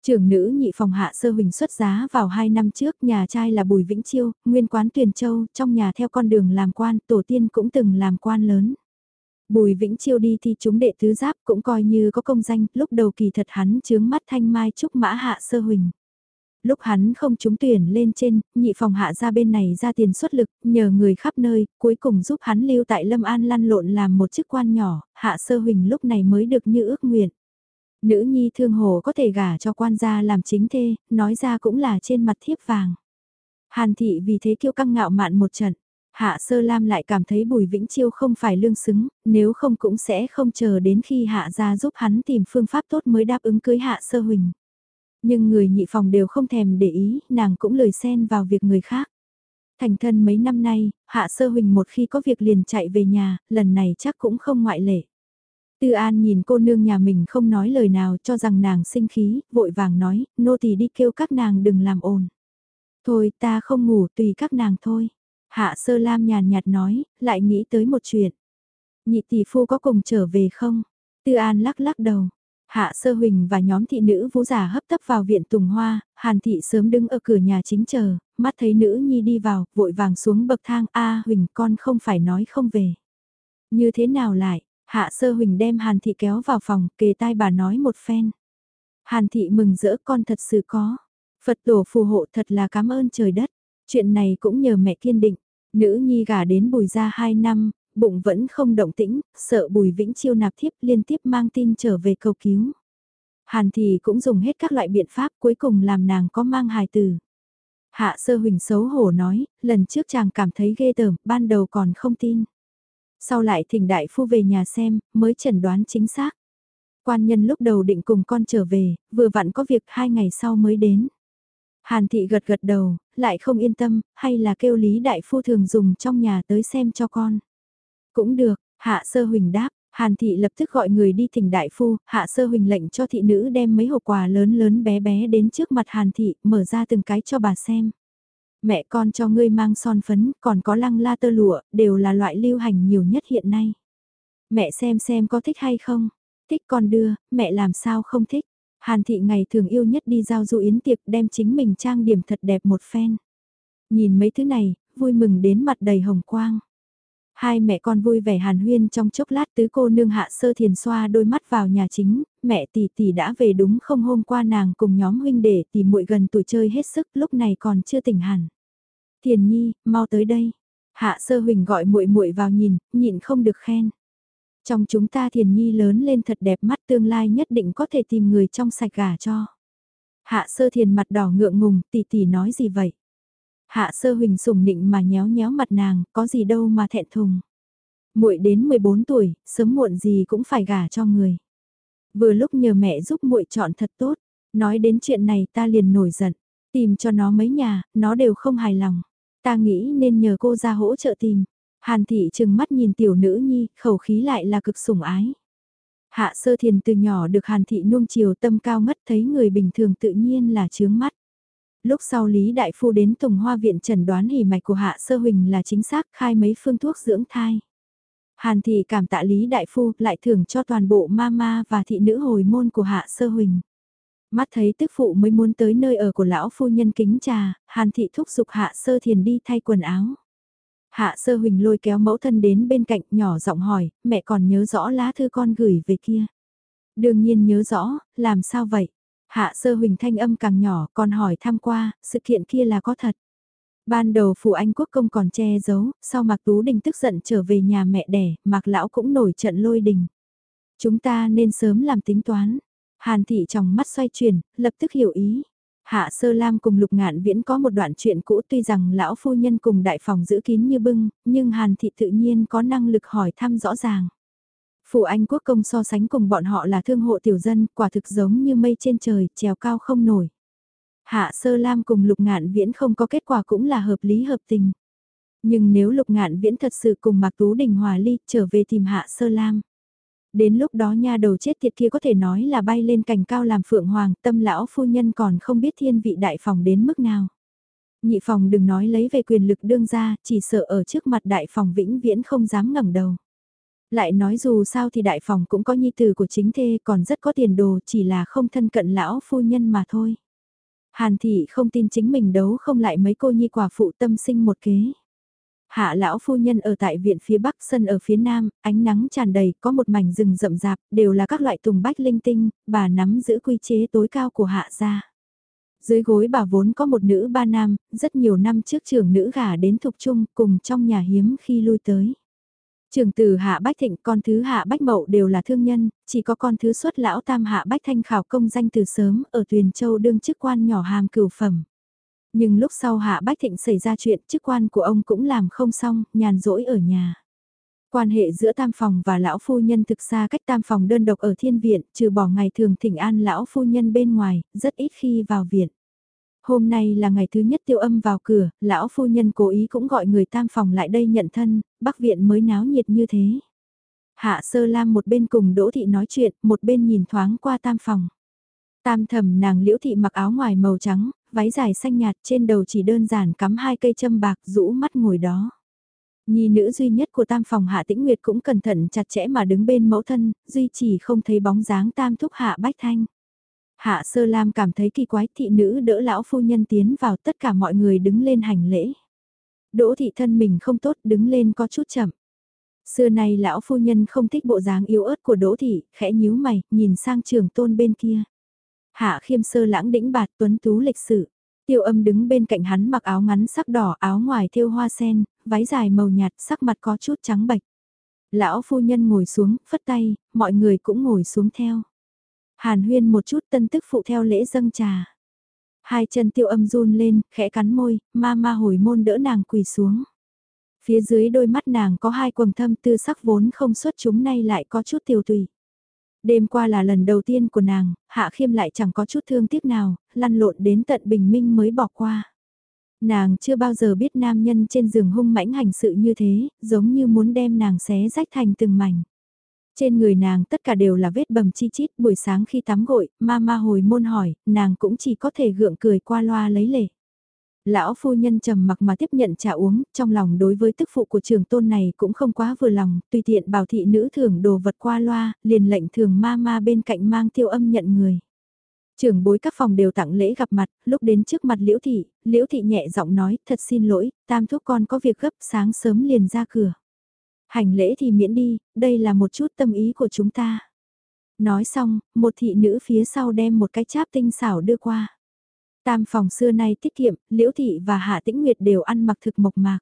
Trưởng nữ nhị phòng hạ sơ huỳnh xuất giá vào 2 năm trước, nhà trai là Bùi Vĩnh Chiêu, nguyên quán Tuyền Châu, trong nhà theo con đường làm quan, tổ tiên cũng từng làm quan lớn. Bùi Vĩnh Chiêu đi thi chúng đệ tứ giáp cũng coi như có công danh, lúc đầu kỳ thật hắn chướng mắt thanh mai trúc mã hạ sơ huỳnh. Lúc hắn không trúng tuyển lên trên, nhị phòng hạ ra bên này ra tiền xuất lực, nhờ người khắp nơi, cuối cùng giúp hắn lưu tại Lâm An lăn lộn làm một chức quan nhỏ, hạ sơ huỳnh lúc này mới được như ước nguyện. Nữ nhi thương hồ có thể gả cho quan gia làm chính thê, nói ra cũng là trên mặt thiếp vàng. Hàn thị vì thế kiêu căng ngạo mạn một trận. Hạ Sơ Lam lại cảm thấy Bùi Vĩnh Chiêu không phải lương xứng, nếu không cũng sẽ không chờ đến khi Hạ ra giúp hắn tìm phương pháp tốt mới đáp ứng cưới Hạ Sơ Huỳnh. Nhưng người nhị phòng đều không thèm để ý, nàng cũng lời xen vào việc người khác. Thành thân mấy năm nay, Hạ Sơ Huỳnh một khi có việc liền chạy về nhà, lần này chắc cũng không ngoại lệ. Tư An nhìn cô nương nhà mình không nói lời nào cho rằng nàng sinh khí, vội vàng nói, nô tỳ đi kêu các nàng đừng làm ồn. Thôi ta không ngủ tùy các nàng thôi. Hạ sơ lam nhàn nhạt nói, lại nghĩ tới một chuyện. Nhị tỷ phu có cùng trở về không? Tư An lắc lắc đầu. Hạ Sơ Huỳnh và nhóm thị nữ vũ giả hấp tấp vào viện Tùng Hoa, Hàn Thị sớm đứng ở cửa nhà chính chờ, mắt thấy nữ nhi đi vào, vội vàng xuống bậc thang, a Huỳnh con không phải nói không về. Như thế nào lại, Hạ Sơ Huỳnh đem Hàn Thị kéo vào phòng, kề tai bà nói một phen. Hàn Thị mừng rỡ con thật sự có. Phật tổ phù hộ thật là cảm ơn trời đất. Chuyện này cũng nhờ mẹ kiên định. Nữ nhi gả đến bùi ra 2 năm, bụng vẫn không động tĩnh, sợ bùi vĩnh chiêu nạp thiếp liên tiếp mang tin trở về cầu cứu. Hàn thị cũng dùng hết các loại biện pháp cuối cùng làm nàng có mang hài từ. Hạ sơ huỳnh xấu hổ nói, lần trước chàng cảm thấy ghê tởm, ban đầu còn không tin. Sau lại thỉnh đại phu về nhà xem, mới chẩn đoán chính xác. Quan nhân lúc đầu định cùng con trở về, vừa vặn có việc hai ngày sau mới đến. Hàn thị gật gật đầu, lại không yên tâm, hay là kêu Lý Đại Phu thường dùng trong nhà tới xem cho con. Cũng được, Hạ Sơ Huỳnh đáp, Hàn thị lập tức gọi người đi thỉnh đại phu, hạ sơ huỳnh lệnh cho thị nữ đem mấy hộp quà lớn lớn bé bé đến trước mặt hàn thị, mở ra từng cái cho bà xem. Mẹ con cho ngươi mang son phấn, còn có lăng la tơ lụa, đều là loại lưu hành nhiều nhất hiện nay. Mẹ xem xem có thích hay không? Thích con đưa, mẹ làm sao không thích? Hàn thị ngày thường yêu nhất đi giao du yến tiệc đem chính mình trang điểm thật đẹp một phen. Nhìn mấy thứ này, vui mừng đến mặt đầy hồng quang. Hai mẹ con vui vẻ hàn huyên trong chốc lát tứ cô nương hạ sơ thiền xoa đôi mắt vào nhà chính, mẹ tỷ tỷ đã về đúng không hôm qua nàng cùng nhóm huynh đệ tỷ muội gần tuổi chơi hết sức lúc này còn chưa tỉnh hẳn. Thiền nhi, mau tới đây. Hạ sơ huỳnh gọi muội muội vào nhìn, nhịn không được khen. Trong chúng ta thiền nhi lớn lên thật đẹp mắt tương lai nhất định có thể tìm người trong sạch gả cho. Hạ sơ thiền mặt đỏ ngượng ngùng, tỷ tỷ nói gì vậy? Hạ sơ huỳnh sùng nịnh mà nhéo nhéo mặt nàng, có gì đâu mà thẹn thùng. muội đến 14 tuổi, sớm muộn gì cũng phải gả cho người. Vừa lúc nhờ mẹ giúp muội chọn thật tốt, nói đến chuyện này ta liền nổi giận, tìm cho nó mấy nhà, nó đều không hài lòng. Ta nghĩ nên nhờ cô ra hỗ trợ tìm. Hàn thị trừng mắt nhìn tiểu nữ nhi, khẩu khí lại là cực sủng ái. Hạ sơ thiền từ nhỏ được hàn thị nuông chiều tâm cao ngất thấy người bình thường tự nhiên là chướng mắt. Lúc sau Lý Đại Phu đến Tùng Hoa Viện trần đoán hỉ mạch của Hạ Sơ Huỳnh là chính xác khai mấy phương thuốc dưỡng thai. Hàn thị cảm tạ Lý Đại Phu lại thưởng cho toàn bộ mama và thị nữ hồi môn của Hạ Sơ Huỳnh. Mắt thấy tức phụ mới muốn tới nơi ở của lão phu nhân kính trà, Hàn thị thúc giục Hạ Sơ Thiền đi thay quần áo. Hạ Sơ Huỳnh lôi kéo mẫu thân đến bên cạnh nhỏ giọng hỏi, mẹ còn nhớ rõ lá thư con gửi về kia. Đương nhiên nhớ rõ, làm sao vậy? Hạ sơ huỳnh thanh âm càng nhỏ còn hỏi tham qua, sự kiện kia là có thật. Ban đầu phụ anh quốc công còn che giấu, sau Mạc Tú Đình tức giận trở về nhà mẹ đẻ, Mạc Lão cũng nổi trận lôi đình. Chúng ta nên sớm làm tính toán. Hàn thị trong mắt xoay chuyển, lập tức hiểu ý. Hạ Sơ Lam cùng Lục Ngạn Viễn có một đoạn chuyện cũ tuy rằng lão phu nhân cùng đại phòng giữ kín như bưng, nhưng Hàn thị tự nhiên có năng lực hỏi thăm rõ ràng. Phủ Anh quốc công so sánh cùng bọn họ là thương hộ tiểu dân, quả thực giống như mây trên trời, trèo cao không nổi. Hạ Sơ Lam cùng Lục Ngạn Viễn không có kết quả cũng là hợp lý hợp tình. Nhưng nếu Lục Ngạn Viễn thật sự cùng Mạc Tú Đình hòa ly trở về tìm Hạ Sơ Lam. Đến lúc đó nha đầu chết tiệt kia có thể nói là bay lên cành cao làm phượng hoàng, tâm lão phu nhân còn không biết thiên vị đại phòng đến mức nào. Nhị phòng đừng nói lấy về quyền lực đương ra, chỉ sợ ở trước mặt đại phòng vĩnh viễn không dám ngẩng đầu. Lại nói dù sao thì đại phòng cũng có nhi tử của chính thê còn rất có tiền đồ chỉ là không thân cận lão phu nhân mà thôi. Hàn thị không tin chính mình đấu không lại mấy cô nhi quả phụ tâm sinh một kế. Hạ lão phu nhân ở tại viện phía bắc sân ở phía nam, ánh nắng tràn đầy, có một mảnh rừng rậm rạp, đều là các loại tùng bách linh tinh, bà nắm giữ quy chế tối cao của hạ gia. Dưới gối bà vốn có một nữ ba nam, rất nhiều năm trước trưởng nữ gả đến thục trung cùng trong nhà hiếm khi lui tới. Trường tử Hạ Bách Thịnh con thứ Hạ Bách Mậu đều là thương nhân, chỉ có con thứ xuất lão tam Hạ Bách Thanh khảo công danh từ sớm ở Tuyền Châu đương chức quan nhỏ hàm cửu phẩm. Nhưng lúc sau Hạ Bách Thịnh xảy ra chuyện chức quan của ông cũng làm không xong, nhàn rỗi ở nhà. Quan hệ giữa tam phòng và lão phu nhân thực ra cách tam phòng đơn độc ở thiên viện, trừ bỏ ngày thường thỉnh an lão phu nhân bên ngoài, rất ít khi vào viện. Hôm nay là ngày thứ nhất tiêu âm vào cửa, lão phu nhân cố ý cũng gọi người tam phòng lại đây nhận thân, bắc viện mới náo nhiệt như thế. Hạ sơ lam một bên cùng đỗ thị nói chuyện, một bên nhìn thoáng qua tam phòng. Tam thầm nàng liễu thị mặc áo ngoài màu trắng, váy dài xanh nhạt trên đầu chỉ đơn giản cắm hai cây châm bạc rũ mắt ngồi đó. Nhi nữ duy nhất của tam phòng hạ tĩnh nguyệt cũng cẩn thận chặt chẽ mà đứng bên mẫu thân, duy chỉ không thấy bóng dáng tam thúc hạ bách thanh. Hạ Sơ Lam cảm thấy kỳ quái thị nữ đỡ lão phu nhân tiến vào tất cả mọi người đứng lên hành lễ. Đỗ thị thân mình không tốt đứng lên có chút chậm. Xưa nay lão phu nhân không thích bộ dáng yếu ớt của Đỗ thị, khẽ nhíu mày, nhìn sang trường tôn bên kia. Hạ khiêm sơ lãng đĩnh bạt tuấn tú lịch sự. Tiêu âm đứng bên cạnh hắn mặc áo ngắn sắc đỏ áo ngoài thêu hoa sen, váy dài màu nhạt sắc mặt có chút trắng bạch Lão phu nhân ngồi xuống, phất tay, mọi người cũng ngồi xuống theo. Hàn huyên một chút tân tức phụ theo lễ dâng trà. Hai chân tiêu âm run lên, khẽ cắn môi, ma ma hồi môn đỡ nàng quỳ xuống. Phía dưới đôi mắt nàng có hai quầng thâm tư sắc vốn không xuất chúng nay lại có chút tiêu tùy. Đêm qua là lần đầu tiên của nàng, Hạ Khiêm lại chẳng có chút thương tiếc nào, lăn lộn đến tận bình minh mới bỏ qua. Nàng chưa bao giờ biết nam nhân trên giường hung mãnh hành sự như thế, giống như muốn đem nàng xé rách thành từng mảnh. Trên người nàng tất cả đều là vết bầm chi chít, buổi sáng khi tắm gội, ma ma hồi môn hỏi, nàng cũng chỉ có thể gượng cười qua loa lấy lệ. Lão phu nhân trầm mặc mà tiếp nhận trà uống, trong lòng đối với tức phụ của trường tôn này cũng không quá vừa lòng, tùy tiện bảo thị nữ thưởng đồ vật qua loa, liền lệnh thường ma ma bên cạnh mang tiêu âm nhận người. Trưởng bối các phòng đều tặng lễ gặp mặt, lúc đến trước mặt Liễu Thị, Liễu Thị nhẹ giọng nói, thật xin lỗi, tam thúc con có việc gấp sáng sớm liền ra cửa. Hành lễ thì miễn đi, đây là một chút tâm ý của chúng ta. Nói xong, một thị nữ phía sau đem một cái cháp tinh xảo đưa qua. Tam phòng xưa nay tiết kiệm, Liễu Thị và Hạ Tĩnh Nguyệt đều ăn mặc thực mộc mạc.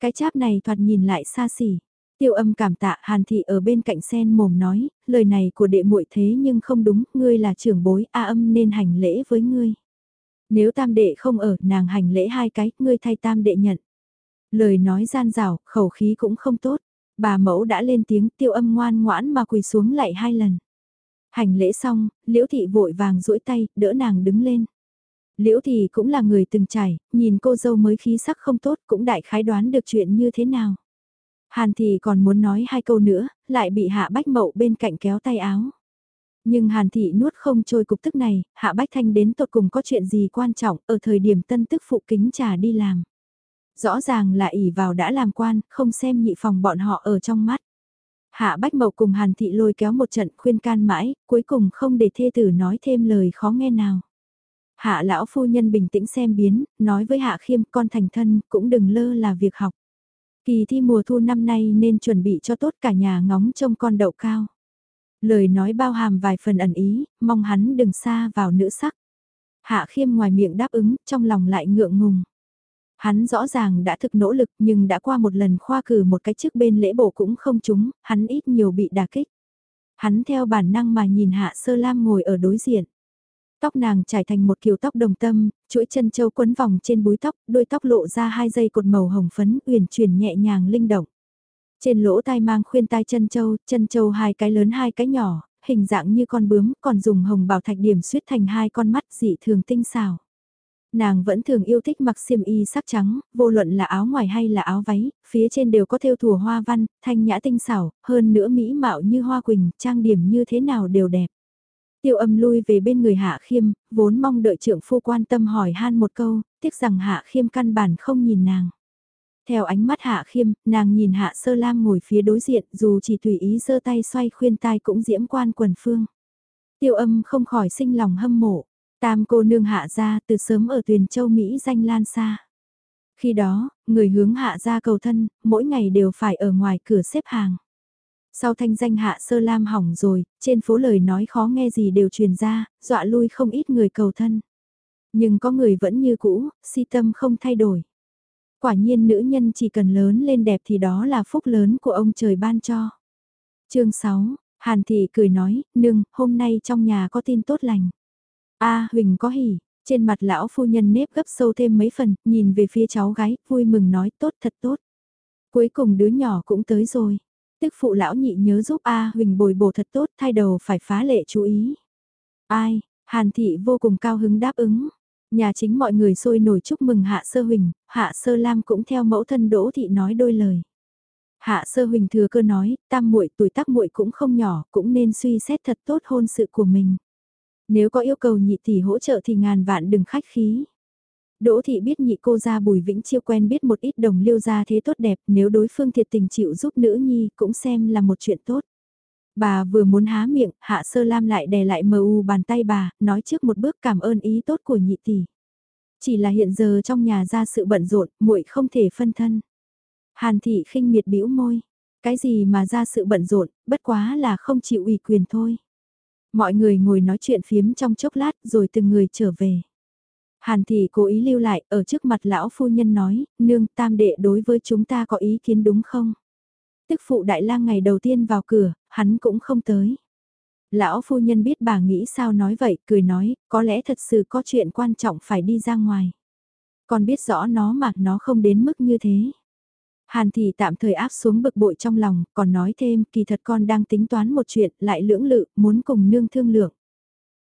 Cái cháp này thoạt nhìn lại xa xỉ. Tiêu âm cảm tạ Hàn Thị ở bên cạnh sen mồm nói, lời này của đệ muội thế nhưng không đúng, ngươi là trưởng bối, A âm nên hành lễ với ngươi. Nếu tam đệ không ở, nàng hành lễ hai cái, ngươi thay tam đệ nhận. Lời nói gian rào, khẩu khí cũng không tốt. Bà mẫu đã lên tiếng tiêu âm ngoan ngoãn mà quỳ xuống lại hai lần. Hành lễ xong, liễu thị vội vàng duỗi tay, đỡ nàng đứng lên. Liễu thì cũng là người từng trải, nhìn cô dâu mới khí sắc không tốt cũng đại khái đoán được chuyện như thế nào. Hàn thì còn muốn nói hai câu nữa, lại bị hạ bách mậu bên cạnh kéo tay áo. Nhưng Hàn thị nuốt không trôi cục tức này, hạ bách thanh đến tột cùng có chuyện gì quan trọng ở thời điểm tân tức phụ kính trà đi làm. Rõ ràng là ỉ vào đã làm quan, không xem nhị phòng bọn họ ở trong mắt. Hạ Bách Mậu cùng Hàn Thị lôi kéo một trận khuyên can mãi, cuối cùng không để thê tử nói thêm lời khó nghe nào. Hạ lão phu nhân bình tĩnh xem biến, nói với Hạ Khiêm con thành thân cũng đừng lơ là việc học. Kỳ thi mùa thu năm nay nên chuẩn bị cho tốt cả nhà ngóng trông con đậu cao. Lời nói bao hàm vài phần ẩn ý, mong hắn đừng xa vào nữ sắc. Hạ Khiêm ngoài miệng đáp ứng, trong lòng lại ngượng ngùng. Hắn rõ ràng đã thực nỗ lực nhưng đã qua một lần khoa cử một cái chức bên lễ bộ cũng không trúng, hắn ít nhiều bị đả kích. Hắn theo bản năng mà nhìn Hạ Sơ Lam ngồi ở đối diện. Tóc nàng trải thành một kiểu tóc đồng tâm, chuỗi chân châu quấn vòng trên búi tóc, đôi tóc lộ ra hai dây cột màu hồng phấn, uyển chuyển nhẹ nhàng linh động. Trên lỗ tai mang khuyên tai chân châu, chân châu hai cái lớn hai cái nhỏ, hình dạng như con bướm, còn dùng hồng bảo thạch điểm xuyết thành hai con mắt dị thường tinh xảo. Nàng vẫn thường yêu thích mặc xiêm y sắc trắng, vô luận là áo ngoài hay là áo váy, phía trên đều có thêu thùa hoa văn, thanh nhã tinh xảo, hơn nữa mỹ mạo như hoa quỳnh, trang điểm như thế nào đều đẹp. Tiêu âm lui về bên người Hạ Khiêm, vốn mong đợi trưởng phu quan tâm hỏi han một câu, tiếc rằng Hạ Khiêm căn bản không nhìn nàng. Theo ánh mắt Hạ Khiêm, nàng nhìn Hạ Sơ Lam ngồi phía đối diện dù chỉ tùy ý giơ tay xoay khuyên tai cũng diễm quan quần phương. Tiêu âm không khỏi sinh lòng hâm mộ. Tam cô nương hạ ra từ sớm ở tuyền châu Mỹ danh lan xa. Khi đó, người hướng hạ ra cầu thân, mỗi ngày đều phải ở ngoài cửa xếp hàng. Sau thanh danh hạ sơ lam hỏng rồi, trên phố lời nói khó nghe gì đều truyền ra, dọa lui không ít người cầu thân. Nhưng có người vẫn như cũ, si tâm không thay đổi. Quả nhiên nữ nhân chỉ cần lớn lên đẹp thì đó là phúc lớn của ông trời ban cho. chương 6, Hàn Thị cười nói, nương, hôm nay trong nhà có tin tốt lành. a Huỳnh có hỉ, trên mặt lão phu nhân nếp gấp sâu thêm mấy phần, nhìn về phía cháu gái, vui mừng nói tốt thật tốt. Cuối cùng đứa nhỏ cũng tới rồi. Tức phụ lão nhị nhớ giúp A Huỳnh bồi bổ thật tốt, thay đầu phải phá lệ chú ý. Ai, Hàn Thị vô cùng cao hứng đáp ứng. Nhà chính mọi người sôi nổi chúc mừng Hạ Sơ Huỳnh, Hạ Sơ Lam cũng theo mẫu thân Đỗ Thị nói đôi lời. Hạ Sơ Huỳnh thừa cơ nói, tam muội tuổi tác muội cũng không nhỏ, cũng nên suy xét thật tốt hôn sự của mình. Nếu có yêu cầu nhị tỷ hỗ trợ thì ngàn vạn đừng khách khí. Đỗ thị biết nhị cô gia Bùi Vĩnh Chiêu quen biết một ít đồng liêu gia thế tốt đẹp, nếu đối phương thiệt tình chịu giúp nữ nhi cũng xem là một chuyện tốt. Bà vừa muốn há miệng, Hạ Sơ Lam lại đè lại mờ u bàn tay bà, nói trước một bước cảm ơn ý tốt của nhị tỷ. Chỉ là hiện giờ trong nhà ra sự bận rộn, muội không thể phân thân. Hàn thị khinh miệt bĩu môi, cái gì mà ra sự bận rộn, bất quá là không chịu ủy quyền thôi. Mọi người ngồi nói chuyện phiếm trong chốc lát rồi từng người trở về. Hàn thị cố ý lưu lại ở trước mặt lão phu nhân nói, nương tam đệ đối với chúng ta có ý kiến đúng không? Tức phụ đại lang ngày đầu tiên vào cửa, hắn cũng không tới. Lão phu nhân biết bà nghĩ sao nói vậy, cười nói, có lẽ thật sự có chuyện quan trọng phải đi ra ngoài. Con biết rõ nó mà nó không đến mức như thế. Hàn thị tạm thời áp xuống bực bội trong lòng, còn nói thêm kỳ thật con đang tính toán một chuyện, lại lưỡng lự, muốn cùng nương thương lượng.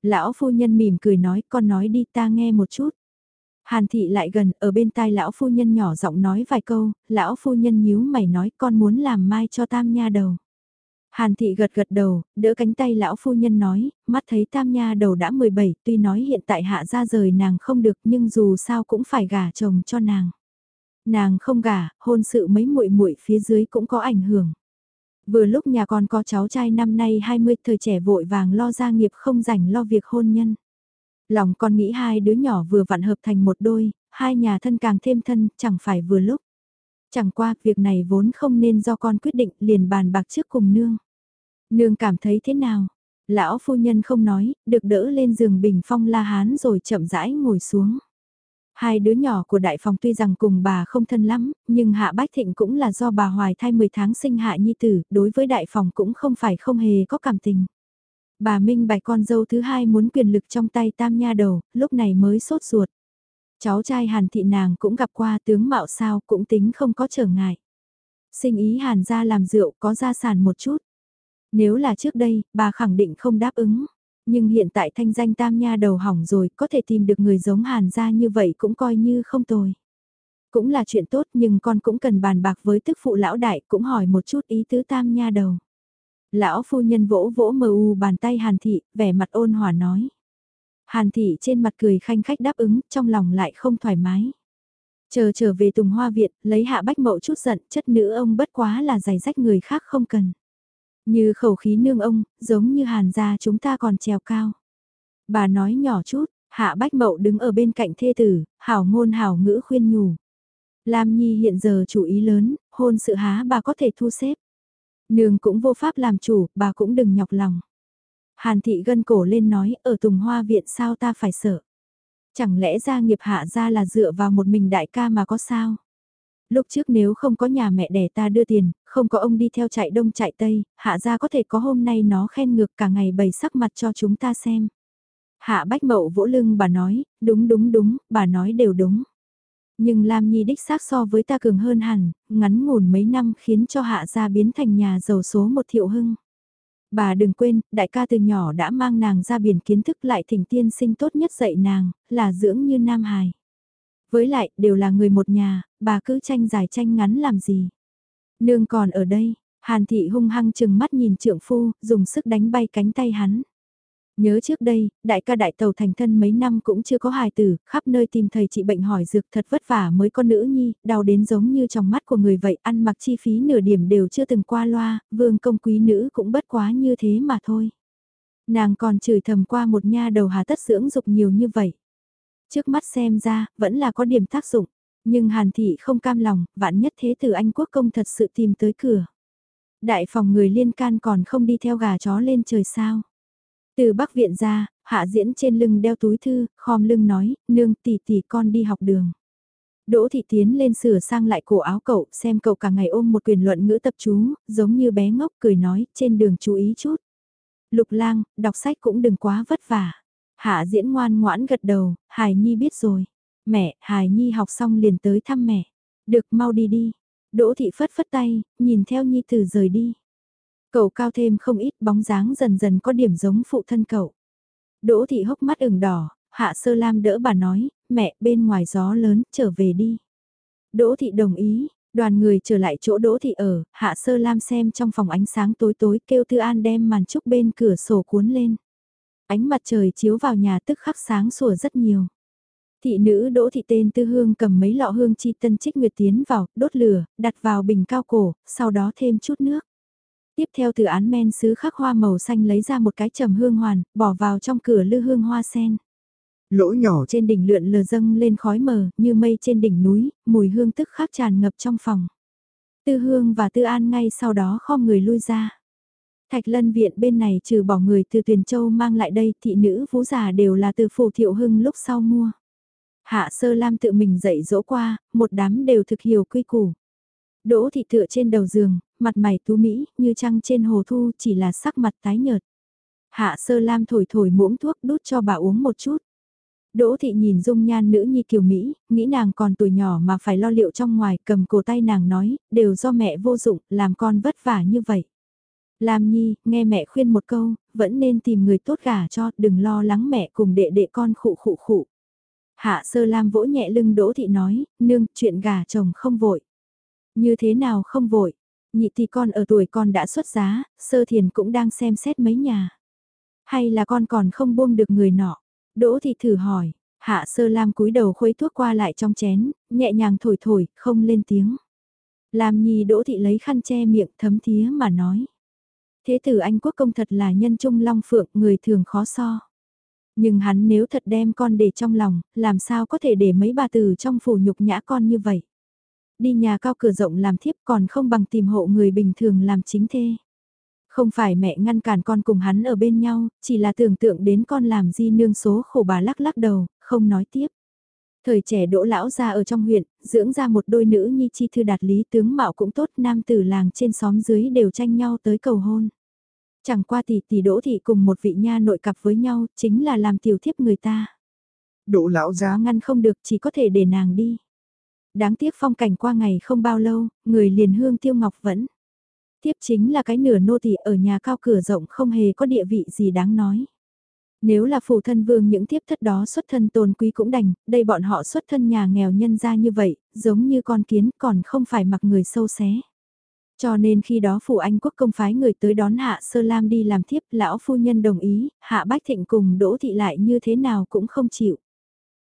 Lão phu nhân mỉm cười nói, con nói đi ta nghe một chút. Hàn thị lại gần, ở bên tai lão phu nhân nhỏ giọng nói vài câu, lão phu nhân nhíu mày nói con muốn làm mai cho tam nha đầu. Hàn thị gật gật đầu, đỡ cánh tay lão phu nhân nói, mắt thấy tam nha đầu đã 17, tuy nói hiện tại hạ ra rời nàng không được nhưng dù sao cũng phải gả chồng cho nàng. Nàng không gả, hôn sự mấy muội muội phía dưới cũng có ảnh hưởng. Vừa lúc nhà con có cháu trai năm nay 20 thời trẻ vội vàng lo gia nghiệp không rảnh lo việc hôn nhân. Lòng con nghĩ hai đứa nhỏ vừa vặn hợp thành một đôi, hai nhà thân càng thêm thân, chẳng phải vừa lúc. Chẳng qua, việc này vốn không nên do con quyết định liền bàn bạc trước cùng nương. Nương cảm thấy thế nào? Lão phu nhân không nói, được đỡ lên giường bình phong la hán rồi chậm rãi ngồi xuống. Hai đứa nhỏ của đại phòng tuy rằng cùng bà không thân lắm, nhưng Hạ Bách Thịnh cũng là do bà hoài thai 10 tháng sinh Hạ Nhi Tử, đối với đại phòng cũng không phải không hề có cảm tình. Bà Minh bạch con dâu thứ hai muốn quyền lực trong tay tam nha đầu, lúc này mới sốt ruột. Cháu trai Hàn Thị nàng cũng gặp qua tướng mạo sao cũng tính không có trở ngại. Sinh ý Hàn ra làm rượu có gia sản một chút. Nếu là trước đây, bà khẳng định không đáp ứng. Nhưng hiện tại thanh danh tam nha đầu hỏng rồi, có thể tìm được người giống Hàn gia như vậy cũng coi như không tồi. Cũng là chuyện tốt nhưng con cũng cần bàn bạc với tức phụ lão đại cũng hỏi một chút ý tứ tam nha đầu. Lão phu nhân vỗ vỗ mờ u bàn tay Hàn thị, vẻ mặt ôn hòa nói. Hàn thị trên mặt cười khanh khách đáp ứng, trong lòng lại không thoải mái. Chờ trở về Tùng Hoa Viện, lấy hạ bách mậu chút giận, chất nữ ông bất quá là giày rách người khác không cần. Như khẩu khí nương ông, giống như hàn gia chúng ta còn trèo cao. Bà nói nhỏ chút, hạ bách mậu đứng ở bên cạnh thê tử, hảo ngôn hảo ngữ khuyên nhủ. Lam Nhi hiện giờ chủ ý lớn, hôn sự há bà có thể thu xếp. Nương cũng vô pháp làm chủ, bà cũng đừng nhọc lòng. Hàn thị gân cổ lên nói, ở Tùng Hoa Viện sao ta phải sợ. Chẳng lẽ gia nghiệp hạ ra là dựa vào một mình đại ca mà có sao? Lúc trước nếu không có nhà mẹ đẻ ta đưa tiền, không có ông đi theo chạy đông chạy tây, hạ ra có thể có hôm nay nó khen ngược cả ngày bày sắc mặt cho chúng ta xem. Hạ bách mậu vỗ lưng bà nói, đúng đúng đúng, bà nói đều đúng. Nhưng Lam Nhi đích xác so với ta cường hơn hẳn, ngắn ngủn mấy năm khiến cho hạ gia biến thành nhà giàu số một thiệu hưng. Bà đừng quên, đại ca từ nhỏ đã mang nàng ra biển kiến thức lại thỉnh tiên sinh tốt nhất dạy nàng, là dưỡng như nam hài. Với lại, đều là người một nhà, bà cứ tranh dài tranh ngắn làm gì. Nương còn ở đây, Hàn thị hung hăng chừng mắt nhìn trượng phu, dùng sức đánh bay cánh tay hắn. Nhớ trước đây, đại ca đại tàu thành thân mấy năm cũng chưa có hài tử, khắp nơi tìm thầy trị bệnh hỏi dược thật vất vả mới con nữ nhi, đau đến giống như trong mắt của người vậy, ăn mặc chi phí nửa điểm đều chưa từng qua loa, vương công quý nữ cũng bất quá như thế mà thôi. Nàng còn chửi thầm qua một nha đầu hà tất dưỡng dục nhiều như vậy. Trước mắt xem ra, vẫn là có điểm tác dụng, nhưng hàn thị không cam lòng, vạn nhất thế tử anh quốc công thật sự tìm tới cửa. Đại phòng người liên can còn không đi theo gà chó lên trời sao từ bắc viện ra, hạ diễn trên lưng đeo túi thư, khom lưng nói, nương tỷ tỷ con đi học đường. Đỗ thị tiến lên sửa sang lại cổ áo cậu, xem cậu cả ngày ôm một quyền luận ngữ tập chú, giống như bé ngốc cười nói, trên đường chú ý chút. Lục lang, đọc sách cũng đừng quá vất vả. Hạ diễn ngoan ngoãn gật đầu, Hải Nhi biết rồi. Mẹ, Hải Nhi học xong liền tới thăm mẹ. Được mau đi đi. Đỗ thị phất phất tay, nhìn theo Nhi tử rời đi. Cậu cao thêm không ít bóng dáng dần dần có điểm giống phụ thân cậu. Đỗ thị hốc mắt ửng đỏ, hạ sơ lam đỡ bà nói, mẹ bên ngoài gió lớn, trở về đi. Đỗ thị đồng ý, đoàn người trở lại chỗ đỗ thị ở, hạ sơ lam xem trong phòng ánh sáng tối tối kêu Tư An đem màn trúc bên cửa sổ cuốn lên. Ánh mặt trời chiếu vào nhà tức khắc sáng sủa rất nhiều. Thị nữ đỗ thị tên Tư Hương cầm mấy lọ hương chi tân trích nguyệt tiến vào, đốt lửa, đặt vào bình cao cổ, sau đó thêm chút nước. Tiếp theo từ án men sứ khắc hoa màu xanh lấy ra một cái trầm hương hoàn, bỏ vào trong cửa lư hương hoa sen. Lỗ nhỏ trên đỉnh lượn lờ dâng lên khói mờ, như mây trên đỉnh núi, mùi hương tức khắc tràn ngập trong phòng. Tư hương và tư an ngay sau đó khom người lui ra. Thạch lân viện bên này trừ bỏ người từ Tuyền Châu mang lại đây, thị nữ vũ giả đều là từ phủ thiệu hưng lúc sau mua. Hạ sơ lam tự mình dạy dỗ qua, một đám đều thực hiểu quy củ. Đỗ thị tựa trên đầu giường, mặt mày tú mỹ, như trăng trên hồ thu chỉ là sắc mặt tái nhợt. Hạ sơ lam thổi thổi muỗng thuốc đút cho bà uống một chút. Đỗ thị nhìn dung nhan nữ nhi kiều Mỹ, nghĩ nàng còn tuổi nhỏ mà phải lo liệu trong ngoài, cầm cổ tay nàng nói, đều do mẹ vô dụng, làm con vất vả như vậy. Lam nhi, nghe mẹ khuyên một câu, vẫn nên tìm người tốt gả cho, đừng lo lắng mẹ cùng đệ đệ con khụ khụ khụ. Hạ sơ lam vỗ nhẹ lưng Đỗ thị nói, nương, chuyện gả chồng không vội. Như thế nào không vội? Nhị thì con ở tuổi con đã xuất giá, sơ thiền cũng đang xem xét mấy nhà. Hay là con còn không buông được người nọ? Đỗ thị thử hỏi, hạ sơ lam cúi đầu khuấy thuốc qua lại trong chén, nhẹ nhàng thổi thổi, không lên tiếng. Lam nhi đỗ thị lấy khăn che miệng thấm thía mà nói. Thế tử Anh quốc công thật là nhân trung long phượng, người thường khó so. Nhưng hắn nếu thật đem con để trong lòng, làm sao có thể để mấy bà tử trong phủ nhục nhã con như vậy. Đi nhà cao cửa rộng làm thiếp còn không bằng tìm hộ người bình thường làm chính thê. Không phải mẹ ngăn cản con cùng hắn ở bên nhau, chỉ là tưởng tượng đến con làm di nương số khổ bà lắc lắc đầu, không nói tiếp. Thời trẻ đỗ lão ra ở trong huyện, dưỡng ra một đôi nữ nhi chi thư đạt lý tướng mạo cũng tốt nam tử làng trên xóm dưới đều tranh nhau tới cầu hôn. Chẳng qua tỷ tỷ đỗ thị cùng một vị nha nội cặp với nhau chính là làm tiểu thiếp người ta. Đỗ lão giá ngăn không được chỉ có thể để nàng đi. Đáng tiếc phong cảnh qua ngày không bao lâu, người liền hương tiêu ngọc vẫn. Tiếp chính là cái nửa nô tỳ ở nhà cao cửa rộng không hề có địa vị gì đáng nói. Nếu là phù thân vương những tiếp thất đó xuất thân tôn quý cũng đành, đây bọn họ xuất thân nhà nghèo nhân ra như vậy, giống như con kiến còn không phải mặc người sâu xé. Cho nên khi đó phủ Anh quốc công phái người tới đón Hạ Sơ Lam đi làm thiếp, lão phu nhân đồng ý, Hạ Bách Thịnh cùng Đỗ Thị lại như thế nào cũng không chịu.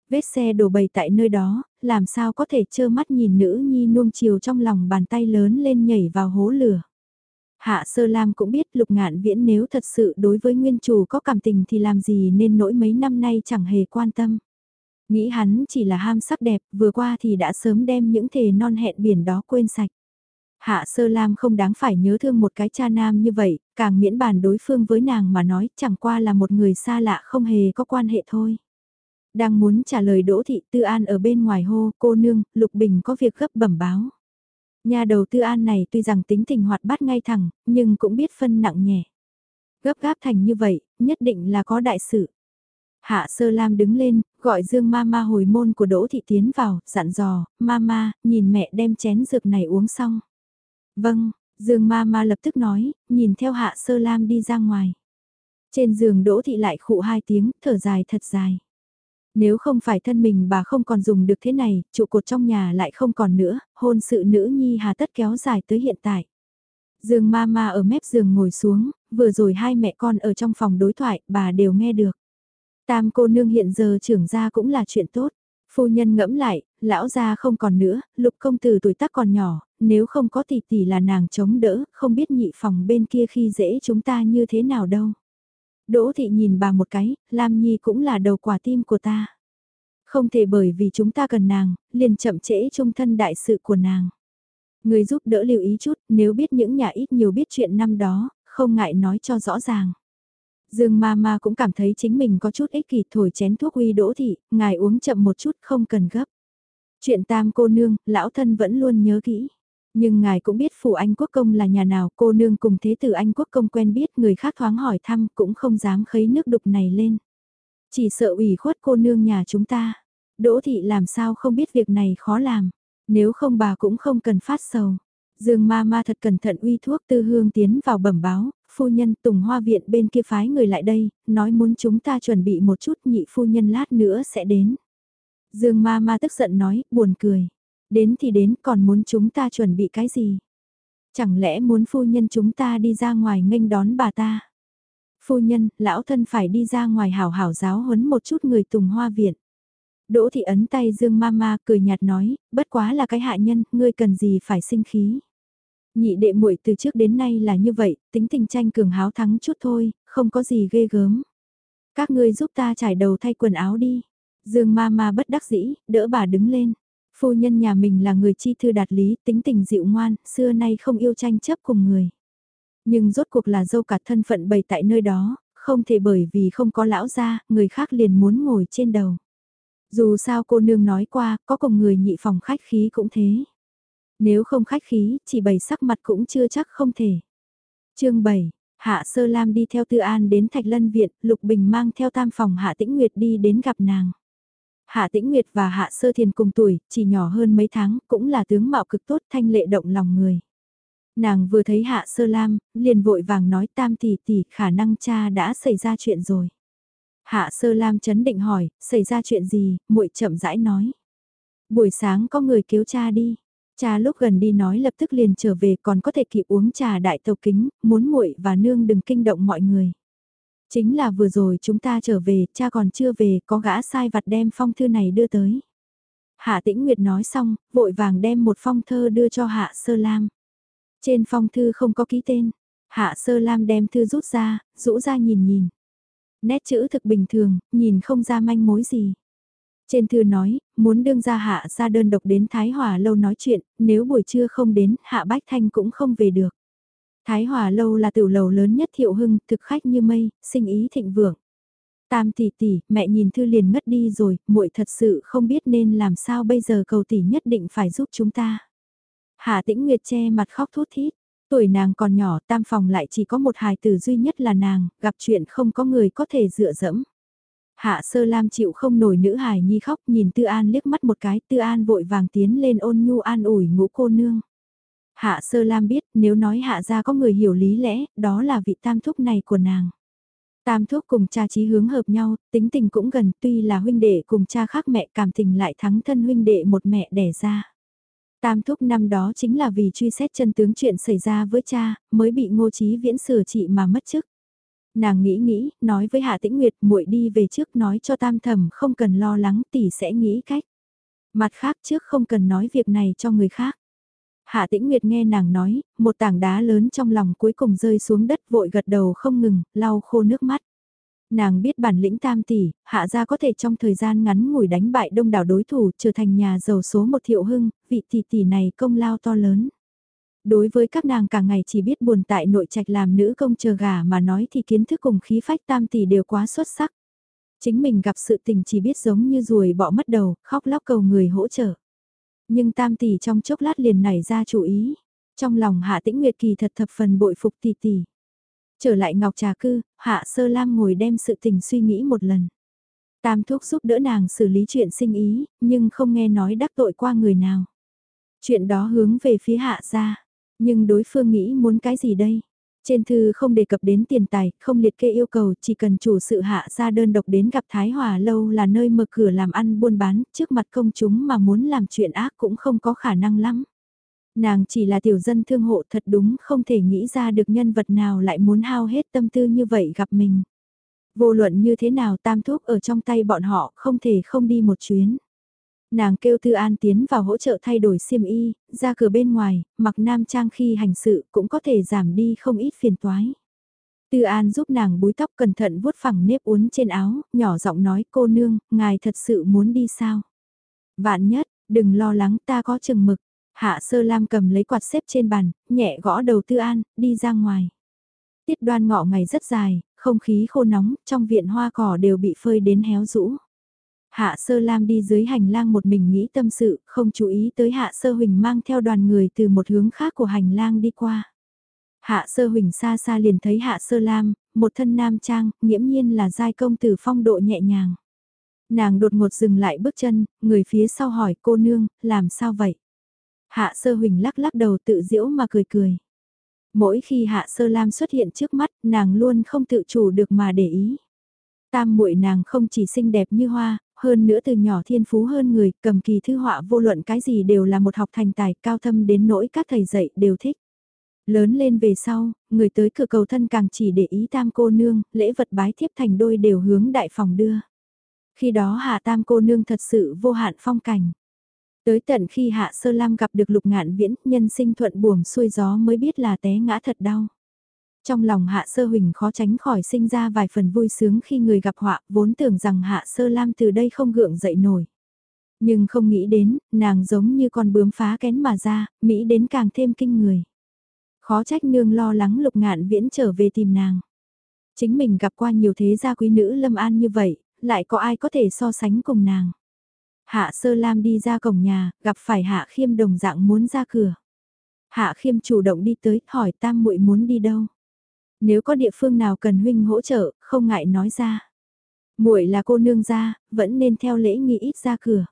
Vết xe đổ bầy tại nơi đó, làm sao có thể trơ mắt nhìn nữ nhi nuông chiều trong lòng bàn tay lớn lên nhảy vào hố lửa. Hạ Sơ Lam cũng biết lục ngạn viễn nếu thật sự đối với nguyên chủ có cảm tình thì làm gì nên nỗi mấy năm nay chẳng hề quan tâm. Nghĩ hắn chỉ là ham sắc đẹp, vừa qua thì đã sớm đem những thề non hẹn biển đó quên sạch. Hạ Sơ Lam không đáng phải nhớ thương một cái cha nam như vậy, càng miễn bàn đối phương với nàng mà nói chẳng qua là một người xa lạ không hề có quan hệ thôi. Đang muốn trả lời Đỗ Thị Tư An ở bên ngoài hô, cô nương, Lục Bình có việc gấp bẩm báo. Nhà đầu Tư An này tuy rằng tính tình hoạt bát ngay thẳng, nhưng cũng biết phân nặng nhẹ. Gấp gáp thành như vậy, nhất định là có đại sự. Hạ Sơ Lam đứng lên, gọi Dương Mama hồi môn của Đỗ Thị tiến vào, dặn dò, Mama, nhìn mẹ đem chén dược này uống xong. Vâng, Dương ma lập tức nói, nhìn theo Hạ Sơ Lam đi ra ngoài. Trên giường Đỗ Thị lại khụ hai tiếng, thở dài thật dài. Nếu không phải thân mình bà không còn dùng được thế này, trụ cột trong nhà lại không còn nữa, hôn sự nữ nhi hà tất kéo dài tới hiện tại. Dương ma ma ở mép giường ngồi xuống, vừa rồi hai mẹ con ở trong phòng đối thoại, bà đều nghe được. Tam cô nương hiện giờ trưởng gia cũng là chuyện tốt. Phu nhân ngẫm lại, lão gia không còn nữa, lục công tử tuổi tác còn nhỏ, nếu không có tỷ tỷ là nàng chống đỡ, không biết nhị phòng bên kia khi dễ chúng ta như thế nào đâu. Đỗ thị nhìn bà một cái, Lam Nhi cũng là đầu quả tim của ta. Không thể bởi vì chúng ta cần nàng, liền chậm trễ trung thân đại sự của nàng. Người giúp đỡ lưu ý chút, nếu biết những nhà ít nhiều biết chuyện năm đó, không ngại nói cho rõ ràng. Dương ma ma cũng cảm thấy chính mình có chút ích kỷ thổi chén thuốc uy đỗ thị, ngài uống chậm một chút không cần gấp. Chuyện tam cô nương, lão thân vẫn luôn nhớ kỹ. Nhưng ngài cũng biết phủ Anh Quốc Công là nhà nào, cô nương cùng thế tử Anh Quốc Công quen biết người khác thoáng hỏi thăm cũng không dám khấy nước đục này lên. Chỉ sợ ủy khuất cô nương nhà chúng ta. Đỗ thị làm sao không biết việc này khó làm, nếu không bà cũng không cần phát sầu. Dương ma ma thật cẩn thận uy thuốc tư hương tiến vào bẩm báo, phu nhân tùng hoa viện bên kia phái người lại đây, nói muốn chúng ta chuẩn bị một chút nhị phu nhân lát nữa sẽ đến. Dương ma ma tức giận nói, buồn cười. Đến thì đến còn muốn chúng ta chuẩn bị cái gì? Chẳng lẽ muốn phu nhân chúng ta đi ra ngoài nghênh đón bà ta? Phu nhân, lão thân phải đi ra ngoài hảo hảo giáo huấn một chút người tùng hoa viện. Đỗ thị ấn tay Dương Mama cười nhạt nói, bất quá là cái hạ nhân, ngươi cần gì phải sinh khí. Nhị đệ muội từ trước đến nay là như vậy, tính tình tranh cường háo thắng chút thôi, không có gì ghê gớm. Các ngươi giúp ta trải đầu thay quần áo đi. Dương Mama bất đắc dĩ, đỡ bà đứng lên. Phu nhân nhà mình là người chi thư đạt lý, tính tình dịu ngoan, xưa nay không yêu tranh chấp cùng người. Nhưng rốt cuộc là dâu cả thân phận bày tại nơi đó, không thể bởi vì không có lão gia, người khác liền muốn ngồi trên đầu. Dù sao cô nương nói qua, có cùng người nhị phòng khách khí cũng thế. Nếu không khách khí, chỉ bày sắc mặt cũng chưa chắc không thể. chương 7, Hạ Sơ Lam đi theo Tư An đến Thạch Lân Viện, Lục Bình mang theo tam phòng Hạ Tĩnh Nguyệt đi đến gặp nàng. Hạ Tĩnh Nguyệt và Hạ Sơ Thiền cùng tuổi, chỉ nhỏ hơn mấy tháng, cũng là tướng mạo cực tốt thanh lệ động lòng người. Nàng vừa thấy Hạ Sơ Lam, liền vội vàng nói tam tỷ tỷ khả năng cha đã xảy ra chuyện rồi. Hạ Sơ Lam chấn định hỏi, xảy ra chuyện gì, muội chậm rãi nói. Buổi sáng có người cứu cha đi. Cha lúc gần đi nói lập tức liền trở về còn có thể kịp uống trà đại tàu kính, muốn muội và nương đừng kinh động mọi người. Chính là vừa rồi chúng ta trở về, cha còn chưa về, có gã sai vặt đem phong thư này đưa tới. Hạ Tĩnh Nguyệt nói xong, vội vàng đem một phong thơ đưa cho Hạ Sơ Lam. Trên phong thư không có ký tên, Hạ Sơ Lam đem thư rút ra, rũ ra nhìn nhìn. Nét chữ thực bình thường, nhìn không ra manh mối gì. Trên thư nói, muốn đương ra hạ ra đơn độc đến Thái Hòa lâu nói chuyện, nếu buổi trưa không đến, hạ Bách Thanh cũng không về được. Thái Hòa lâu là tiểu lầu lớn nhất thiệu hưng, thực khách như mây, sinh ý thịnh vượng. Tam tỷ tỷ, mẹ nhìn thư liền ngất đi rồi, muội thật sự không biết nên làm sao bây giờ cầu tỷ nhất định phải giúp chúng ta. Hạ tĩnh Nguyệt che mặt khóc thút thít, tuổi nàng còn nhỏ tam phòng lại chỉ có một hài tử duy nhất là nàng, gặp chuyện không có người có thể dựa dẫm. Hạ sơ lam chịu không nổi nữ hài nhi khóc nhìn tư an liếc mắt một cái, tư an vội vàng tiến lên ôn nhu an ủi ngũ cô nương. Hạ sơ lam biết nếu nói hạ ra có người hiểu lý lẽ, đó là vị tam thúc này của nàng. Tam thúc cùng cha chí hướng hợp nhau, tính tình cũng gần tuy là huynh đệ cùng cha khác mẹ cảm tình lại thắng thân huynh đệ một mẹ đẻ ra. Tam thúc năm đó chính là vì truy xét chân tướng chuyện xảy ra với cha, mới bị ngô chí viễn sửa trị mà mất chức. Nàng nghĩ nghĩ, nói với Hạ Tĩnh Nguyệt muội đi về trước nói cho tam thẩm không cần lo lắng tỷ sẽ nghĩ cách. Mặt khác trước không cần nói việc này cho người khác. Hạ Tĩnh Nguyệt nghe nàng nói, một tảng đá lớn trong lòng cuối cùng rơi xuống đất vội gật đầu không ngừng, lau khô nước mắt. Nàng biết bản lĩnh tam tỷ, hạ gia có thể trong thời gian ngắn ngủi đánh bại đông đảo đối thủ trở thành nhà giàu số một thiệu hưng, vị tỷ tỷ này công lao to lớn. Đối với các nàng cả ngày chỉ biết buồn tại nội trạch làm nữ công chờ gà mà nói thì kiến thức cùng khí phách tam tỷ đều quá xuất sắc. Chính mình gặp sự tình chỉ biết giống như ruồi bỏ mất đầu, khóc lóc cầu người hỗ trợ. Nhưng tam tỷ trong chốc lát liền nảy ra chủ ý. Trong lòng hạ tĩnh nguyệt kỳ thật thập phần bội phục tỷ tỷ. Trở lại ngọc trà cư, hạ sơ lam ngồi đem sự tình suy nghĩ một lần. Tam thúc giúp đỡ nàng xử lý chuyện sinh ý, nhưng không nghe nói đắc tội qua người nào. Chuyện đó hướng về phía hạ ra, nhưng đối phương nghĩ muốn cái gì đây? Trên thư không đề cập đến tiền tài, không liệt kê yêu cầu, chỉ cần chủ sự hạ ra đơn độc đến gặp Thái Hòa Lâu là nơi mở cửa làm ăn buôn bán, trước mặt công chúng mà muốn làm chuyện ác cũng không có khả năng lắm. Nàng chỉ là tiểu dân thương hộ thật đúng không thể nghĩ ra được nhân vật nào lại muốn hao hết tâm tư như vậy gặp mình. Vô luận như thế nào tam thuốc ở trong tay bọn họ không thể không đi một chuyến. Nàng kêu Tư An tiến vào hỗ trợ thay đổi xiêm y, ra cửa bên ngoài, mặc nam trang khi hành sự cũng có thể giảm đi không ít phiền toái. Tư An giúp nàng búi tóc cẩn thận vuốt phẳng nếp uốn trên áo, nhỏ giọng nói cô nương, ngài thật sự muốn đi sao? Vạn nhất, đừng lo lắng ta có chừng mực. Hạ sơ lam cầm lấy quạt xếp trên bàn, nhẹ gõ đầu Tư An, đi ra ngoài. Tiết đoan ngọ ngày rất dài, không khí khô nóng, trong viện hoa cỏ đều bị phơi đến héo rũ. Hạ Sơ Lam đi dưới hành lang một mình nghĩ tâm sự, không chú ý tới Hạ Sơ Huỳnh mang theo đoàn người từ một hướng khác của hành lang đi qua. Hạ Sơ Huỳnh xa xa liền thấy Hạ Sơ Lam, một thân nam trang, nghiễm nhiên là giai công tử phong độ nhẹ nhàng. Nàng đột ngột dừng lại bước chân, người phía sau hỏi cô nương, làm sao vậy? Hạ Sơ Huỳnh lắc lắc đầu tự diễu mà cười cười. Mỗi khi Hạ Sơ Lam xuất hiện trước mắt, nàng luôn không tự chủ được mà để ý. Tam muội nàng không chỉ xinh đẹp như hoa, hơn nữa từ nhỏ thiên phú hơn người, cầm kỳ thư họa vô luận cái gì đều là một học thành tài cao thâm đến nỗi các thầy dạy đều thích. Lớn lên về sau, người tới cửa cầu thân càng chỉ để ý tam cô nương, lễ vật bái thiếp thành đôi đều hướng đại phòng đưa. Khi đó hạ tam cô nương thật sự vô hạn phong cảnh. Tới tận khi hạ sơ lam gặp được lục ngạn viễn, nhân sinh thuận buồm xuôi gió mới biết là té ngã thật đau. Trong lòng Hạ Sơ Huỳnh khó tránh khỏi sinh ra vài phần vui sướng khi người gặp họa, vốn tưởng rằng Hạ Sơ Lam từ đây không gượng dậy nổi. Nhưng không nghĩ đến, nàng giống như con bướm phá kén mà ra, Mỹ đến càng thêm kinh người. Khó trách nương lo lắng lục ngạn viễn trở về tìm nàng. Chính mình gặp qua nhiều thế gia quý nữ lâm an như vậy, lại có ai có thể so sánh cùng nàng. Hạ Sơ Lam đi ra cổng nhà, gặp phải Hạ Khiêm đồng dạng muốn ra cửa. Hạ Khiêm chủ động đi tới, hỏi Tam muội muốn đi đâu. Nếu có địa phương nào cần huynh hỗ trợ, không ngại nói ra. Muội là cô nương gia, vẫn nên theo lễ nghi ít ra cửa.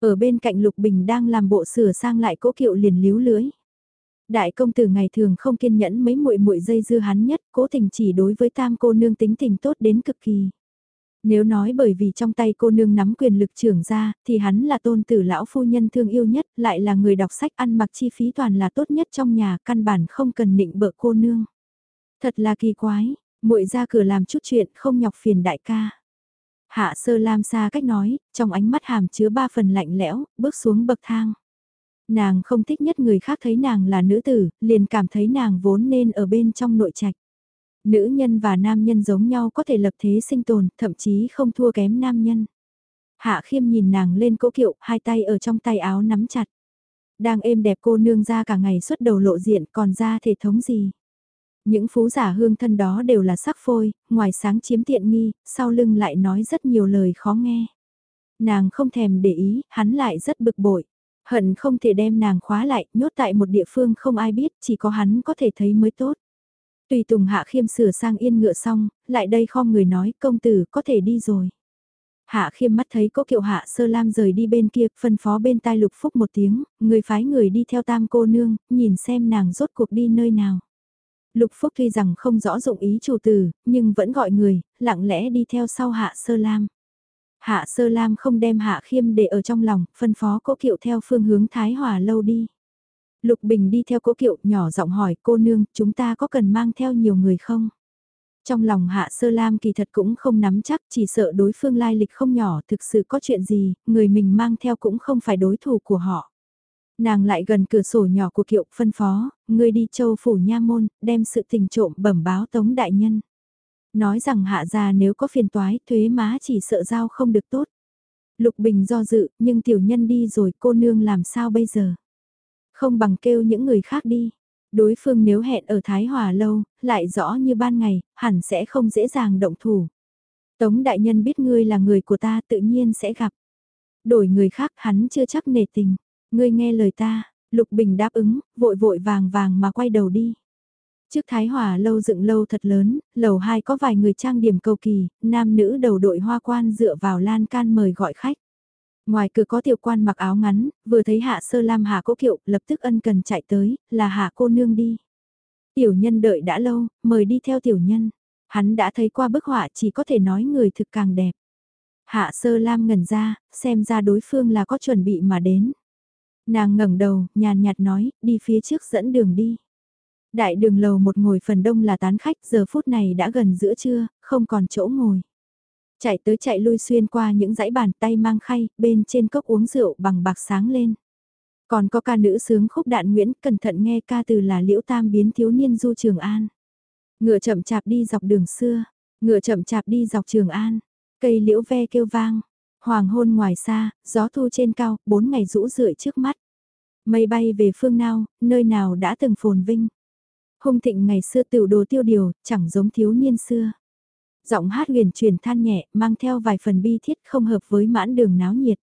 Ở bên cạnh Lục Bình đang làm bộ sửa sang lại cỗ kiệu liền líu lưới. Đại công tử ngày thường không kiên nhẫn mấy muội muội dây dưa hắn nhất, cố tình chỉ đối với tam cô nương tính tình tốt đến cực kỳ. Nếu nói bởi vì trong tay cô nương nắm quyền lực trưởng ra, thì hắn là tôn tử lão phu nhân thương yêu nhất, lại là người đọc sách ăn mặc chi phí toàn là tốt nhất trong nhà, căn bản không cần nịnh bợ cô nương. Thật là kỳ quái, muội ra cửa làm chút chuyện không nhọc phiền đại ca. Hạ sơ lam xa cách nói, trong ánh mắt hàm chứa ba phần lạnh lẽo, bước xuống bậc thang. Nàng không thích nhất người khác thấy nàng là nữ tử, liền cảm thấy nàng vốn nên ở bên trong nội trạch. Nữ nhân và nam nhân giống nhau có thể lập thế sinh tồn, thậm chí không thua kém nam nhân. Hạ khiêm nhìn nàng lên cỗ kiệu, hai tay ở trong tay áo nắm chặt. Đang êm đẹp cô nương ra cả ngày suốt đầu lộ diện còn ra thể thống gì. Những phú giả hương thân đó đều là sắc phôi, ngoài sáng chiếm tiện nghi, sau lưng lại nói rất nhiều lời khó nghe. Nàng không thèm để ý, hắn lại rất bực bội. Hận không thể đem nàng khóa lại, nhốt tại một địa phương không ai biết, chỉ có hắn có thể thấy mới tốt. Tùy Tùng Hạ Khiêm sửa sang yên ngựa xong, lại đây khom người nói công tử có thể đi rồi. Hạ Khiêm mắt thấy cố kiệu Hạ Sơ Lam rời đi bên kia, phân phó bên tai Lục Phúc một tiếng, người phái người đi theo tam cô nương, nhìn xem nàng rốt cuộc đi nơi nào. Lục Phúc tuy rằng không rõ dụng ý chủ tử, nhưng vẫn gọi người, lặng lẽ đi theo sau Hạ Sơ Lam. Hạ Sơ Lam không đem Hạ Khiêm để ở trong lòng, phân phó cố kiệu theo phương hướng Thái Hòa lâu đi. Lục Bình đi theo cố kiệu, nhỏ giọng hỏi cô nương, chúng ta có cần mang theo nhiều người không? Trong lòng Hạ Sơ Lam kỳ thật cũng không nắm chắc, chỉ sợ đối phương lai lịch không nhỏ, thực sự có chuyện gì, người mình mang theo cũng không phải đối thủ của họ. Nàng lại gần cửa sổ nhỏ của kiệu phân phó, người đi châu phủ nha môn, đem sự tình trộm bẩm báo tống đại nhân. Nói rằng hạ gia nếu có phiền toái, thuế má chỉ sợ giao không được tốt. Lục Bình do dự, nhưng tiểu nhân đi rồi cô nương làm sao bây giờ? Không bằng kêu những người khác đi. Đối phương nếu hẹn ở Thái Hòa lâu, lại rõ như ban ngày, hẳn sẽ không dễ dàng động thủ. Tống đại nhân biết ngươi là người của ta tự nhiên sẽ gặp. Đổi người khác hắn chưa chắc nề tình. Ngươi nghe lời ta, Lục Bình đáp ứng, vội vội vàng vàng mà quay đầu đi. Trước Thái Hòa lâu dựng lâu thật lớn, lầu 2 có vài người trang điểm cầu kỳ, nam nữ đầu đội hoa quan dựa vào lan can mời gọi khách. Ngoài cửa có tiểu quan mặc áo ngắn, vừa thấy hạ sơ lam hạ cố kiệu, lập tức ân cần chạy tới, là hạ cô nương đi. Tiểu nhân đợi đã lâu, mời đi theo tiểu nhân. Hắn đã thấy qua bức họa chỉ có thể nói người thực càng đẹp. Hạ sơ lam ngẩn ra, xem ra đối phương là có chuẩn bị mà đến. Nàng ngẩng đầu, nhàn nhạt nói, đi phía trước dẫn đường đi. Đại đường lầu một ngồi phần đông là tán khách, giờ phút này đã gần giữa trưa, không còn chỗ ngồi. Chạy tới chạy lui xuyên qua những dãy bàn tay mang khay, bên trên cốc uống rượu bằng bạc sáng lên. Còn có ca nữ sướng khúc đạn Nguyễn, cẩn thận nghe ca từ là liễu tam biến thiếu niên du trường an. Ngựa chậm chạp đi dọc đường xưa, ngựa chậm chạp đi dọc trường an, cây liễu ve kêu vang, hoàng hôn ngoài xa, gió thu trên cao, bốn ngày rũ rượi trước mắt. Mây bay về phương nào, nơi nào đã từng phồn vinh. Hung thịnh ngày xưa tiểu đồ tiêu điều, chẳng giống thiếu niên xưa giọng hát huyền truyền than nhẹ, mang theo vài phần bi thiết không hợp với mãn đường náo nhiệt.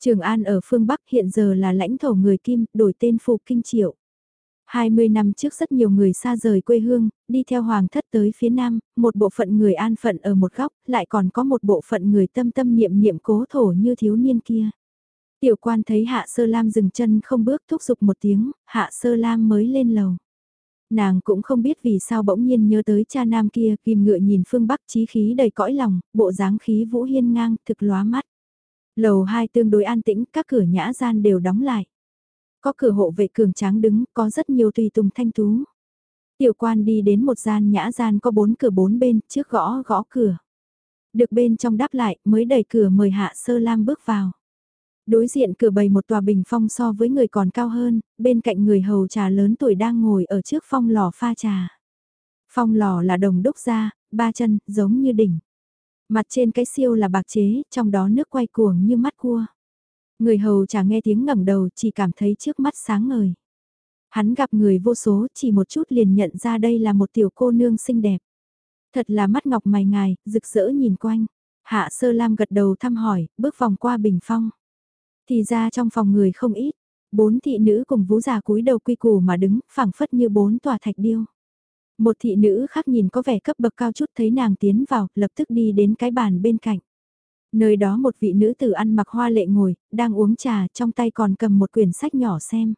Trường An ở phương Bắc hiện giờ là lãnh thổ người Kim, đổi tên Phục Kinh Triệu. 20 năm trước rất nhiều người xa rời quê hương, đi theo hoàng thất tới phía nam, một bộ phận người an phận ở một góc, lại còn có một bộ phận người tâm tâm niệm niệm cố thổ như thiếu niên kia. Tiểu quan thấy hạ sơ lam dừng chân không bước thúc giục một tiếng, hạ sơ lam mới lên lầu. Nàng cũng không biết vì sao bỗng nhiên nhớ tới cha nam kia, kìm ngựa nhìn phương Bắc chí khí đầy cõi lòng, bộ dáng khí vũ hiên ngang, thực lóa mắt. Lầu hai tương đối an tĩnh, các cửa nhã gian đều đóng lại. Có cửa hộ vệ cường tráng đứng, có rất nhiều tùy tùng thanh tú. Tiểu quan đi đến một gian nhã gian có bốn cửa bốn bên, trước gõ gõ cửa. Được bên trong đáp lại, mới đẩy cửa mời hạ sơ lam bước vào. Đối diện cửa bày một tòa bình phong so với người còn cao hơn, bên cạnh người hầu trà lớn tuổi đang ngồi ở trước phong lò pha trà. Phong lò là đồng đúc ra, ba chân, giống như đỉnh. Mặt trên cái siêu là bạc chế, trong đó nước quay cuồng như mắt cua. Người hầu chả nghe tiếng ngẩng đầu chỉ cảm thấy trước mắt sáng ngời. Hắn gặp người vô số chỉ một chút liền nhận ra đây là một tiểu cô nương xinh đẹp. Thật là mắt ngọc mày ngài, rực rỡ nhìn quanh. Hạ sơ lam gật đầu thăm hỏi, bước vòng qua bình phong. Thì ra trong phòng người không ít, bốn thị nữ cùng vú già cúi đầu quy củ mà đứng, phẳng phất như bốn tòa thạch điêu. Một thị nữ khác nhìn có vẻ cấp bậc cao chút thấy nàng tiến vào, lập tức đi đến cái bàn bên cạnh. Nơi đó một vị nữ tử ăn mặc hoa lệ ngồi, đang uống trà, trong tay còn cầm một quyển sách nhỏ xem.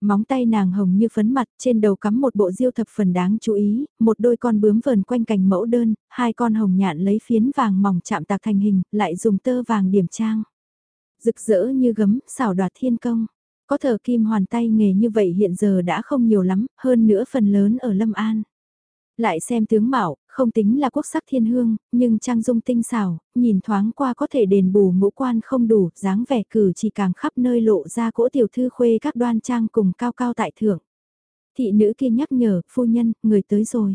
Móng tay nàng hồng như phấn mặt, trên đầu cắm một bộ diêu thập phần đáng chú ý, một đôi con bướm vờn quanh cành mẫu đơn, hai con hồng nhạn lấy phiến vàng mỏng chạm tạc thành hình, lại dùng tơ vàng điểm trang. Rực rỡ như gấm, xảo đoạt thiên công. Có thờ kim hoàn tay nghề như vậy hiện giờ đã không nhiều lắm, hơn nữa phần lớn ở Lâm An. Lại xem tướng mạo, không tính là quốc sắc thiên hương, nhưng trang dung tinh xảo, nhìn thoáng qua có thể đền bù ngũ quan không đủ, dáng vẻ cử chỉ càng khắp nơi lộ ra cỗ tiểu thư khuê các đoan trang cùng cao cao tại thượng. Thị nữ kia nhắc nhở, phu nhân, người tới rồi.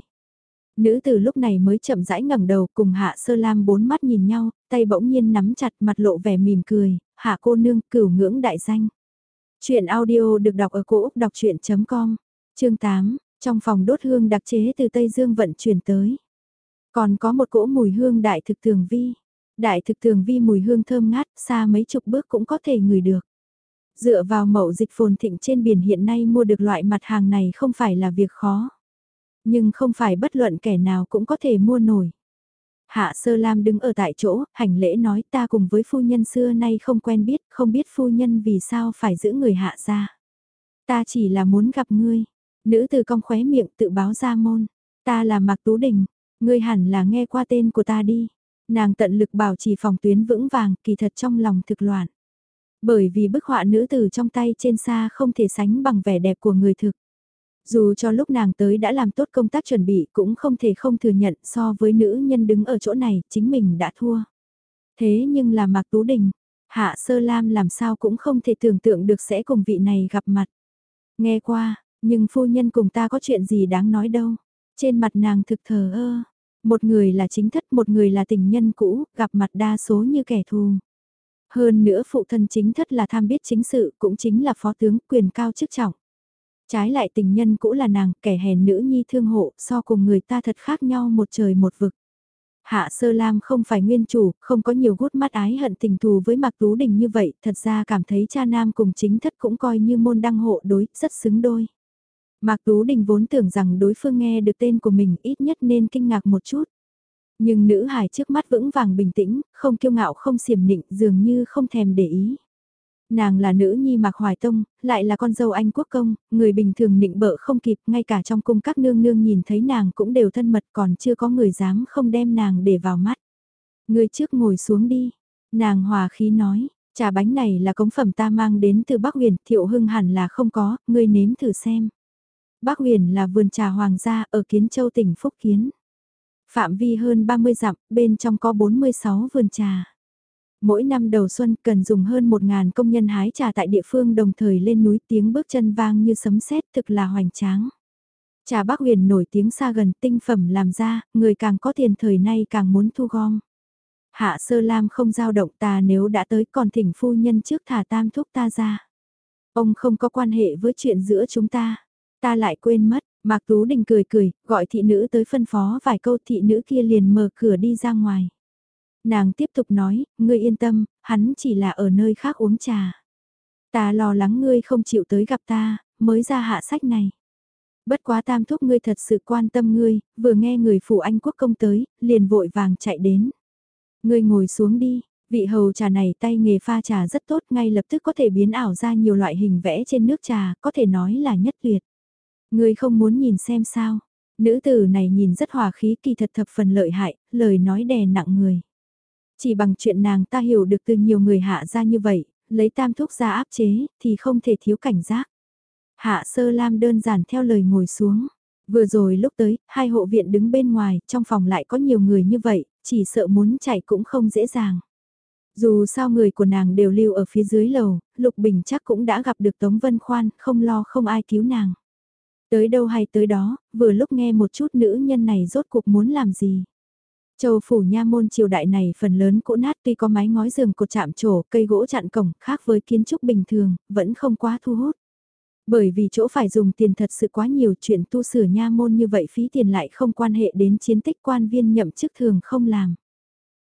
Nữ từ lúc này mới chậm rãi ngẩng đầu cùng hạ sơ lam bốn mắt nhìn nhau, tay bỗng nhiên nắm chặt mặt lộ vẻ mỉm cười, hạ cô nương cửu ngưỡng đại danh. Chuyện audio được đọc ở cổ Úc đọc chuyện.com, chương 8, trong phòng đốt hương đặc chế từ Tây Dương vận chuyển tới. Còn có một cỗ mùi hương đại thực thường vi. Đại thực thường vi mùi hương thơm ngát, xa mấy chục bước cũng có thể ngửi được. Dựa vào mẫu dịch phồn thịnh trên biển hiện nay mua được loại mặt hàng này không phải là việc khó. Nhưng không phải bất luận kẻ nào cũng có thể mua nổi. Hạ Sơ Lam đứng ở tại chỗ, hành lễ nói ta cùng với phu nhân xưa nay không quen biết, không biết phu nhân vì sao phải giữ người hạ ra. Ta chỉ là muốn gặp ngươi. Nữ từ cong khóe miệng tự báo ra môn. Ta là Mạc Tú Đình, ngươi hẳn là nghe qua tên của ta đi. Nàng tận lực bảo trì phòng tuyến vững vàng, kỳ thật trong lòng thực loạn. Bởi vì bức họa nữ từ trong tay trên xa không thể sánh bằng vẻ đẹp của người thực. Dù cho lúc nàng tới đã làm tốt công tác chuẩn bị cũng không thể không thừa nhận so với nữ nhân đứng ở chỗ này, chính mình đã thua. Thế nhưng là Mạc Tú Đình, Hạ Sơ Lam làm sao cũng không thể tưởng tượng được sẽ cùng vị này gặp mặt. Nghe qua, nhưng phu nhân cùng ta có chuyện gì đáng nói đâu. Trên mặt nàng thực thờ ơ, một người là chính thất một người là tình nhân cũ, gặp mặt đa số như kẻ thù. Hơn nữa phụ thân chính thất là tham biết chính sự, cũng chính là phó tướng quyền cao chức trọng. Trái lại tình nhân cũ là nàng, kẻ hèn nữ nhi thương hộ, so cùng người ta thật khác nhau một trời một vực. Hạ Sơ Lam không phải nguyên chủ, không có nhiều gút mắt ái hận tình thù với Mạc Tú Đình như vậy, thật ra cảm thấy cha nam cùng chính thất cũng coi như môn đăng hộ đối, rất xứng đôi. Mạc Tú Đình vốn tưởng rằng đối phương nghe được tên của mình ít nhất nên kinh ngạc một chút. Nhưng nữ hài trước mắt vững vàng bình tĩnh, không kiêu ngạo không xiểm nịnh dường như không thèm để ý. Nàng là nữ nhi Mạc Hoài Tông, lại là con dâu anh quốc công, người bình thường nịnh bợ không kịp, ngay cả trong cung các nương nương nhìn thấy nàng cũng đều thân mật còn chưa có người dám không đem nàng để vào mắt. Người trước ngồi xuống đi, nàng hòa khí nói, trà bánh này là cống phẩm ta mang đến từ Bắc Huyền, thiệu hưng hẳn là không có, ngươi nếm thử xem. Bắc Huyền là vườn trà hoàng gia ở Kiến Châu tỉnh Phúc Kiến. Phạm vi hơn 30 dặm, bên trong có 46 vườn trà. Mỗi năm đầu xuân cần dùng hơn 1.000 công nhân hái trà tại địa phương đồng thời lên núi tiếng bước chân vang như sấm sét thực là hoành tráng. Trà Bắc Huyền nổi tiếng xa gần tinh phẩm làm ra, người càng có tiền thời nay càng muốn thu gom. Hạ Sơ Lam không giao động ta nếu đã tới còn thỉnh phu nhân trước thả tam thúc ta ra. Ông không có quan hệ với chuyện giữa chúng ta. Ta lại quên mất, Mạc Tú Đình cười cười, gọi thị nữ tới phân phó vài câu thị nữ kia liền mở cửa đi ra ngoài. Nàng tiếp tục nói, ngươi yên tâm, hắn chỉ là ở nơi khác uống trà. Ta lo lắng ngươi không chịu tới gặp ta, mới ra hạ sách này. Bất quá tam thúc ngươi thật sự quan tâm ngươi, vừa nghe người phụ anh quốc công tới, liền vội vàng chạy đến. Ngươi ngồi xuống đi, vị hầu trà này tay nghề pha trà rất tốt ngay lập tức có thể biến ảo ra nhiều loại hình vẽ trên nước trà, có thể nói là nhất tuyệt. Ngươi không muốn nhìn xem sao. Nữ tử này nhìn rất hòa khí kỳ thật thập phần lợi hại, lời nói đè nặng người. Chỉ bằng chuyện nàng ta hiểu được từ nhiều người hạ ra như vậy, lấy tam thuốc ra áp chế, thì không thể thiếu cảnh giác. Hạ sơ lam đơn giản theo lời ngồi xuống. Vừa rồi lúc tới, hai hộ viện đứng bên ngoài, trong phòng lại có nhiều người như vậy, chỉ sợ muốn chạy cũng không dễ dàng. Dù sao người của nàng đều lưu ở phía dưới lầu, Lục Bình chắc cũng đã gặp được Tống Vân Khoan, không lo không ai cứu nàng. Tới đâu hay tới đó, vừa lúc nghe một chút nữ nhân này rốt cuộc muốn làm gì. Châu phủ nha môn triều đại này phần lớn cũ nát tuy có mái ngói giường cột chạm trổ, cây gỗ chặn cổng, khác với kiến trúc bình thường, vẫn không quá thu hút. Bởi vì chỗ phải dùng tiền thật sự quá nhiều chuyện tu sửa nha môn như vậy phí tiền lại không quan hệ đến chiến tích quan viên nhậm chức thường không làm.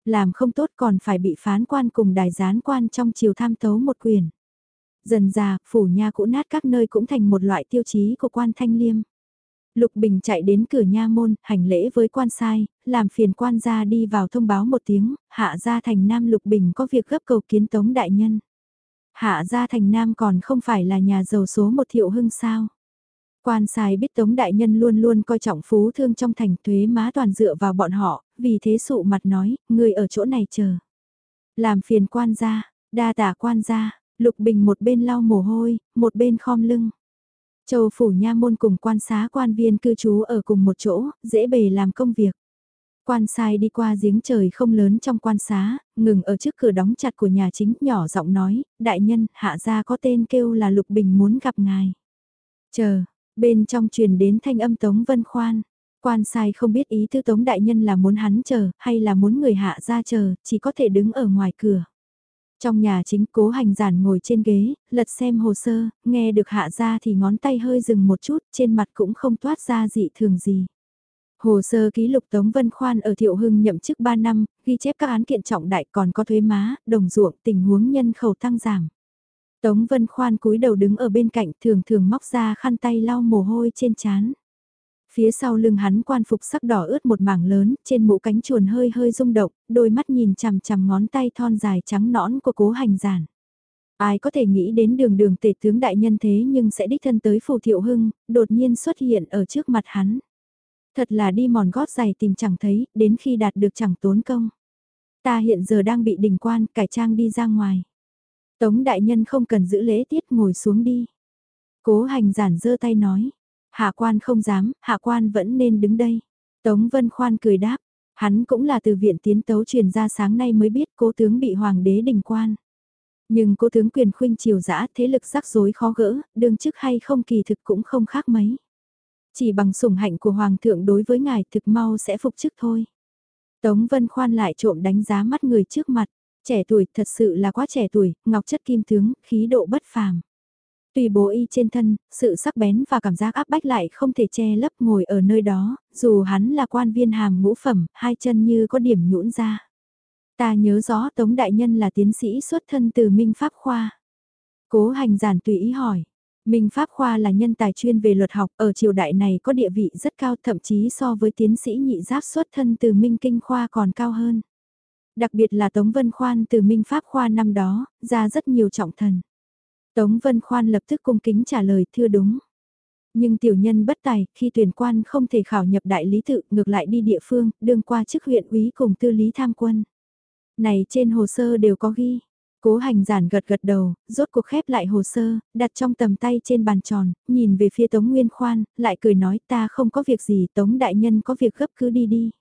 Làm không tốt còn phải bị phán quan cùng đài gián quan trong triều tham tấu một quyền. Dần già, phủ nha cũ nát các nơi cũng thành một loại tiêu chí của quan thanh liêm. Lục Bình chạy đến cửa nha môn, hành lễ với quan sai, làm phiền quan gia đi vào thông báo một tiếng, hạ gia thành Nam Lục Bình có việc gấp cầu kiến Tống Đại Nhân. Hạ gia thành nam còn không phải là nhà giàu số một thiệu hưng sao. Quan sai biết Tống Đại Nhân luôn luôn coi trọng phú thương trong thành thuế má toàn dựa vào bọn họ, vì thế sụ mặt nói, người ở chỗ này chờ. Làm phiền quan gia, đa tả quan gia, Lục Bình một bên lau mồ hôi, một bên khom lưng. Châu Phủ Nha Môn cùng quan xá quan viên cư trú ở cùng một chỗ, dễ bề làm công việc. Quan sai đi qua giếng trời không lớn trong quan xá, ngừng ở trước cửa đóng chặt của nhà chính nhỏ giọng nói, đại nhân, hạ gia có tên kêu là Lục Bình muốn gặp ngài. Chờ, bên trong truyền đến thanh âm Tống Vân Khoan. Quan sai không biết ý tư Tống Đại Nhân là muốn hắn chờ, hay là muốn người hạ ra chờ, chỉ có thể đứng ở ngoài cửa. Trong nhà chính cố hành giản ngồi trên ghế, lật xem hồ sơ, nghe được hạ ra thì ngón tay hơi dừng một chút, trên mặt cũng không toát ra dị thường gì. Hồ sơ ký lục Tống Vân Khoan ở Thiệu Hưng nhậm chức 3 năm, ghi chép các án kiện trọng đại còn có thuế má, đồng ruộng, tình huống nhân khẩu tăng giảm. Tống Vân Khoan cúi đầu đứng ở bên cạnh thường thường móc ra khăn tay lau mồ hôi trên chán. Phía sau lưng hắn quan phục sắc đỏ ướt một mảng lớn, trên mũ cánh chuồn hơi hơi rung động, đôi mắt nhìn chằm chằm ngón tay thon dài trắng nõn của cố hành giản. Ai có thể nghĩ đến đường đường tể tướng đại nhân thế nhưng sẽ đích thân tới phù thiệu hưng, đột nhiên xuất hiện ở trước mặt hắn. Thật là đi mòn gót giày tìm chẳng thấy, đến khi đạt được chẳng tốn công. Ta hiện giờ đang bị đình quan, cải trang đi ra ngoài. Tống đại nhân không cần giữ lễ tiết ngồi xuống đi. Cố hành giản giơ tay nói. Hạ quan không dám, hạ quan vẫn nên đứng đây. Tống Vân Khoan cười đáp. Hắn cũng là từ viện tiến tấu truyền ra sáng nay mới biết cố tướng bị hoàng đế đình quan. Nhưng cố tướng quyền khuynh triều dã thế lực rắc rối khó gỡ, đương chức hay không kỳ thực cũng không khác mấy. Chỉ bằng sủng hạnh của hoàng thượng đối với ngài thực mau sẽ phục chức thôi. Tống Vân Khoan lại trộm đánh giá mắt người trước mặt. Trẻ tuổi thật sự là quá trẻ tuổi, ngọc chất kim tướng, khí độ bất phàm. Tùy bố y trên thân, sự sắc bén và cảm giác áp bách lại không thể che lấp ngồi ở nơi đó, dù hắn là quan viên hàm ngũ phẩm, hai chân như có điểm nhũn ra. Ta nhớ rõ Tống Đại Nhân là tiến sĩ xuất thân từ Minh Pháp Khoa. Cố hành giản tùy ý hỏi. Minh Pháp Khoa là nhân tài chuyên về luật học, ở triều đại này có địa vị rất cao thậm chí so với tiến sĩ nhị giáp xuất thân từ Minh Kinh Khoa còn cao hơn. Đặc biệt là Tống Vân Khoan từ Minh Pháp Khoa năm đó, ra rất nhiều trọng thần. Tống Vân Khoan lập tức cung kính trả lời thưa đúng. Nhưng tiểu nhân bất tài, khi tuyển quan không thể khảo nhập đại lý tự, ngược lại đi địa phương, đương qua chức huyện úy cùng tư lý tham quân. Này trên hồ sơ đều có ghi. Cố hành giản gật gật đầu, rốt cuộc khép lại hồ sơ, đặt trong tầm tay trên bàn tròn, nhìn về phía Tống Nguyên Khoan, lại cười nói ta không có việc gì, Tống Đại Nhân có việc gấp cứ đi đi.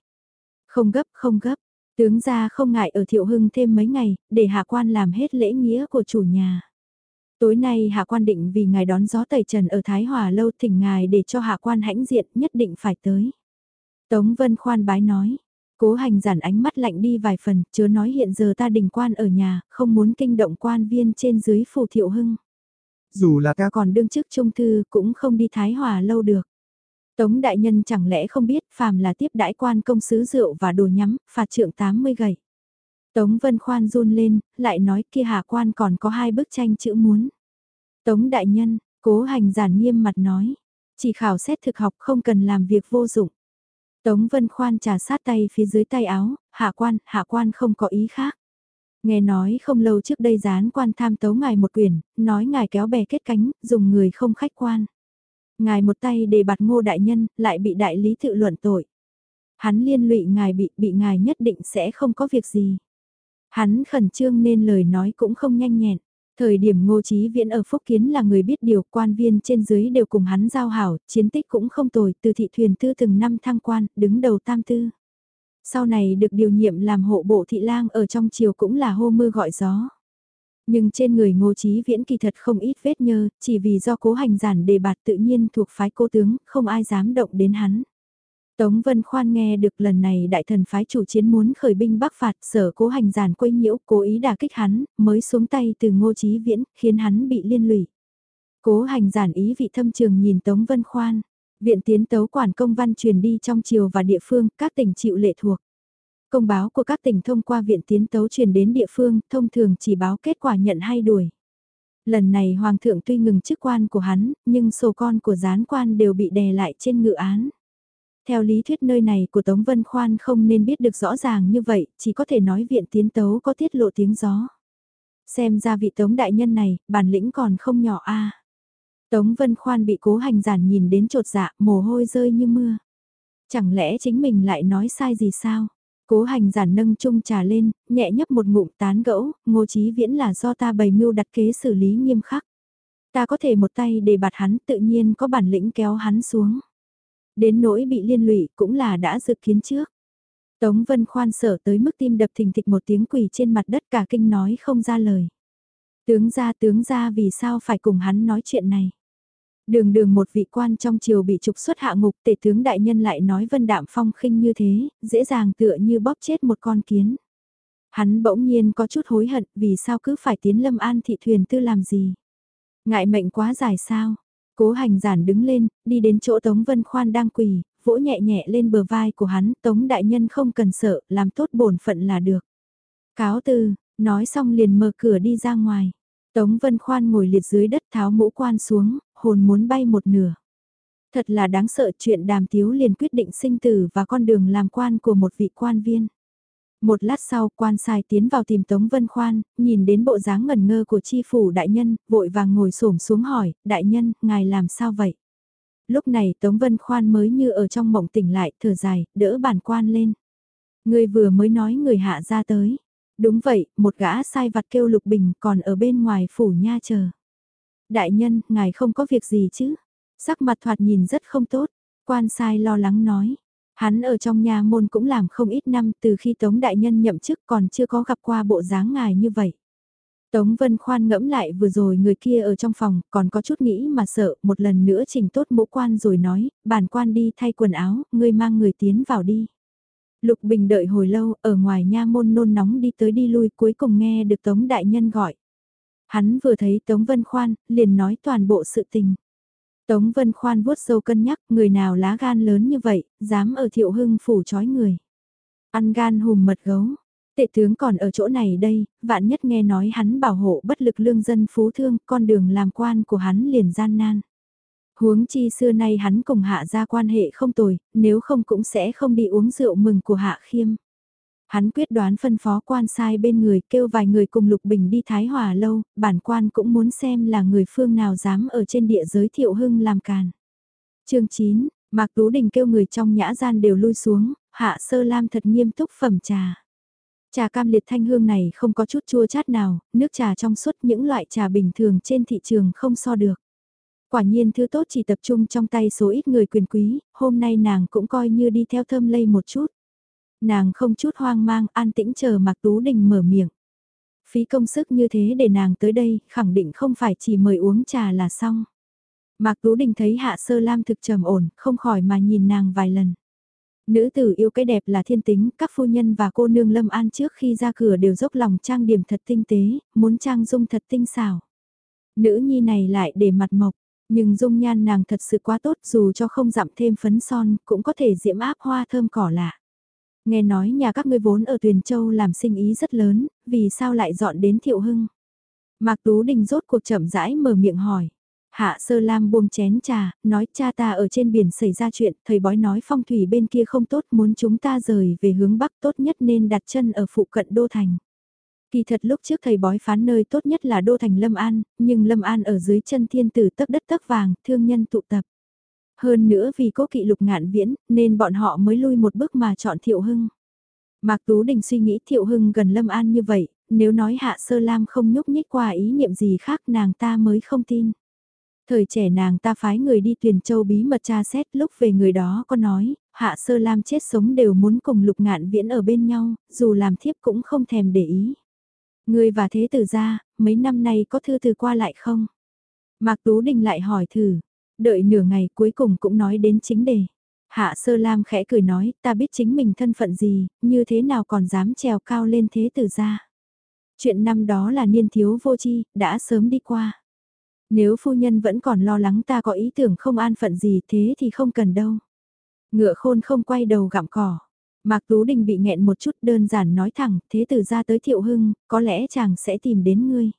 Không gấp, không gấp, tướng gia không ngại ở Thiệu Hưng thêm mấy ngày, để hạ quan làm hết lễ nghĩa của chủ nhà. Tối nay hạ quan định vì ngài đón gió tẩy trần ở Thái Hòa lâu thỉnh ngài để cho hạ quan hãnh diện nhất định phải tới. Tống Vân khoan bái nói, cố hành giản ánh mắt lạnh đi vài phần, chớ nói hiện giờ ta đình quan ở nhà, không muốn kinh động quan viên trên dưới phủ thiệu hưng. Dù là ta còn đương chức trung thư cũng không đi Thái Hòa lâu được. Tống đại nhân chẳng lẽ không biết phàm là tiếp đãi quan công sứ rượu và đồ nhắm, phạt trượng 80 gậy. Tống Vân Khoan run lên, lại nói kia hạ quan còn có hai bức tranh chữ muốn. Tống Đại Nhân, cố hành giản nghiêm mặt nói, chỉ khảo xét thực học không cần làm việc vô dụng. Tống Vân Khoan trà sát tay phía dưới tay áo, hạ quan, hạ quan không có ý khác. Nghe nói không lâu trước đây gián quan tham tấu ngài một quyển, nói ngài kéo bè kết cánh, dùng người không khách quan. Ngài một tay đề bạt ngô đại nhân, lại bị đại lý tự luận tội. Hắn liên lụy ngài bị, bị ngài nhất định sẽ không có việc gì. Hắn khẩn trương nên lời nói cũng không nhanh nhẹn. Thời điểm Ngô Chí Viễn ở Phúc Kiến là người biết điều quan viên trên dưới đều cùng hắn giao hảo, chiến tích cũng không tồi, từ thị thuyền tư từng năm thăng quan, đứng đầu tam tư. Sau này được điều nhiệm làm hộ bộ thị lang ở trong triều cũng là hô mưa gọi gió. Nhưng trên người Ngô Chí Viễn kỳ thật không ít vết nhơ, chỉ vì do cố hành giản đề bạt tự nhiên thuộc phái cô tướng, không ai dám động đến hắn. Tống Vân Khoan nghe được lần này đại thần phái chủ chiến muốn khởi binh bắc phạt sở cố hành giản quấy nhiễu cố ý đả kích hắn, mới xuống tay từ ngô chí viễn, khiến hắn bị liên lụy. Cố hành giản ý vị thâm trường nhìn Tống Vân Khoan, viện tiến tấu quản công văn truyền đi trong triều và địa phương, các tỉnh chịu lệ thuộc. Công báo của các tỉnh thông qua viện tiến tấu truyền đến địa phương, thông thường chỉ báo kết quả nhận hay đuổi. Lần này Hoàng thượng tuy ngừng chức quan của hắn, nhưng sổ con của gián quan đều bị đè lại trên ngự án. Theo lý thuyết nơi này của Tống Vân Khoan không nên biết được rõ ràng như vậy, chỉ có thể nói viện tiến tấu có tiết lộ tiếng gió. Xem ra vị tống đại nhân này, bản lĩnh còn không nhỏ a. Tống Vân Khoan bị cố hành giản nhìn đến trột dạ, mồ hôi rơi như mưa. Chẳng lẽ chính mình lại nói sai gì sao? Cố hành giản nâng chung trà lên, nhẹ nhấp một ngụm tán gẫu, ngô chí viễn là do ta bày mưu đặt kế xử lý nghiêm khắc. Ta có thể một tay để bạt hắn tự nhiên có bản lĩnh kéo hắn xuống. Đến nỗi bị liên lụy cũng là đã dự kiến trước. Tống Vân Khoan sở tới mức tim đập thình thịch một tiếng quỳ trên mặt đất cả kinh nói không ra lời. Tướng ra tướng ra vì sao phải cùng hắn nói chuyện này. Đường đường một vị quan trong triều bị trục xuất hạ ngục tể tướng đại nhân lại nói vân đạm phong khinh như thế, dễ dàng tựa như bóp chết một con kiến. Hắn bỗng nhiên có chút hối hận vì sao cứ phải tiến lâm an thị thuyền tư làm gì. Ngại mệnh quá dài sao. Cố hành giản đứng lên, đi đến chỗ Tống Vân Khoan đang quỳ, vỗ nhẹ nhẹ lên bờ vai của hắn, Tống Đại Nhân không cần sợ, làm tốt bổn phận là được. Cáo từ, nói xong liền mở cửa đi ra ngoài. Tống Vân Khoan ngồi liệt dưới đất tháo mũ quan xuống, hồn muốn bay một nửa. Thật là đáng sợ chuyện đàm tiếu liền quyết định sinh tử và con đường làm quan của một vị quan viên. Một lát sau quan sai tiến vào tìm Tống Vân Khoan, nhìn đến bộ dáng ngẩn ngơ của chi phủ đại nhân, vội vàng ngồi xổm xuống hỏi, đại nhân, ngài làm sao vậy? Lúc này Tống Vân Khoan mới như ở trong mộng tỉnh lại, thở dài, đỡ bản quan lên. Người vừa mới nói người hạ ra tới. Đúng vậy, một gã sai vặt kêu Lục Bình còn ở bên ngoài phủ nha chờ. Đại nhân, ngài không có việc gì chứ? Sắc mặt thoạt nhìn rất không tốt. Quan sai lo lắng nói. Hắn ở trong nhà môn cũng làm không ít năm từ khi Tống Đại Nhân nhậm chức còn chưa có gặp qua bộ dáng ngài như vậy. Tống Vân Khoan ngẫm lại vừa rồi người kia ở trong phòng còn có chút nghĩ mà sợ một lần nữa chỉnh tốt mũ quan rồi nói, bản quan đi thay quần áo, ngươi mang người tiến vào đi. Lục Bình đợi hồi lâu, ở ngoài nha môn nôn nóng đi tới đi lui cuối cùng nghe được Tống Đại Nhân gọi. Hắn vừa thấy Tống Vân Khoan, liền nói toàn bộ sự tình. Tống Vân Khoan vuốt sâu cân nhắc, người nào lá gan lớn như vậy, dám ở thiệu hưng phủ chói người. Ăn gan hùm mật gấu. Tệ tướng còn ở chỗ này đây, vạn nhất nghe nói hắn bảo hộ bất lực lương dân phú thương, con đường làm quan của hắn liền gian nan. Huống chi xưa nay hắn cùng hạ ra quan hệ không tồi, nếu không cũng sẽ không đi uống rượu mừng của hạ khiêm. Hắn quyết đoán phân phó quan sai bên người kêu vài người cùng Lục Bình đi Thái Hòa lâu, bản quan cũng muốn xem là người phương nào dám ở trên địa giới thiệu hưng làm càn. chương 9, Mạc Tú Đình kêu người trong nhã gian đều lui xuống, hạ sơ lam thật nghiêm túc phẩm trà. Trà cam liệt thanh hương này không có chút chua chát nào, nước trà trong suốt những loại trà bình thường trên thị trường không so được. Quả nhiên thứ tốt chỉ tập trung trong tay số ít người quyền quý, hôm nay nàng cũng coi như đi theo thơm lây một chút. Nàng không chút hoang mang, an tĩnh chờ Mạc Tú Đình mở miệng. Phí công sức như thế để nàng tới đây, khẳng định không phải chỉ mời uống trà là xong. Mạc Tú Đình thấy Hạ Sơ Lam thực trầm ổn, không khỏi mà nhìn nàng vài lần. Nữ tử yêu cái đẹp là thiên tính, các phu nhân và cô nương lâm an trước khi ra cửa đều dốc lòng trang điểm thật tinh tế, muốn trang dung thật tinh xảo. Nữ nhi này lại để mặt mộc, nhưng dung nhan nàng thật sự quá tốt dù cho không dặm thêm phấn son, cũng có thể diễm áp hoa thơm cỏ lạ. Nghe nói nhà các ngươi vốn ở Tuyền Châu làm sinh ý rất lớn, vì sao lại dọn đến Thiệu Hưng? Mạc Tú Đình rốt cuộc chậm rãi mở miệng hỏi. Hạ Sơ Lam buông chén trà, nói cha ta ở trên biển xảy ra chuyện, thầy bói nói phong thủy bên kia không tốt muốn chúng ta rời về hướng bắc tốt nhất nên đặt chân ở phụ cận Đô Thành. Kỳ thật lúc trước thầy bói phán nơi tốt nhất là Đô Thành Lâm An, nhưng Lâm An ở dưới chân thiên tử tấc đất tấc vàng, thương nhân tụ tập. Hơn nữa vì cố kỵ lục ngạn viễn, nên bọn họ mới lui một bước mà chọn Thiệu Hưng. Mạc Tú Đình suy nghĩ Thiệu Hưng gần Lâm An như vậy, nếu nói Hạ Sơ Lam không nhúc nhích qua ý niệm gì khác nàng ta mới không tin. Thời trẻ nàng ta phái người đi tuyển châu bí mật tra xét lúc về người đó có nói, Hạ Sơ Lam chết sống đều muốn cùng lục ngạn viễn ở bên nhau, dù làm thiếp cũng không thèm để ý. Người và thế tử ra, mấy năm nay có thư từ qua lại không? Mạc Tú Đình lại hỏi thử, Đợi nửa ngày cuối cùng cũng nói đến chính đề. Hạ sơ lam khẽ cười nói, ta biết chính mình thân phận gì, như thế nào còn dám trèo cao lên thế tử ra. Chuyện năm đó là niên thiếu vô chi, đã sớm đi qua. Nếu phu nhân vẫn còn lo lắng ta có ý tưởng không an phận gì thế thì không cần đâu. Ngựa khôn không quay đầu gặm cỏ. Mạc Tú Đình bị nghẹn một chút đơn giản nói thẳng, thế tử ra tới thiệu hưng, có lẽ chàng sẽ tìm đến ngươi.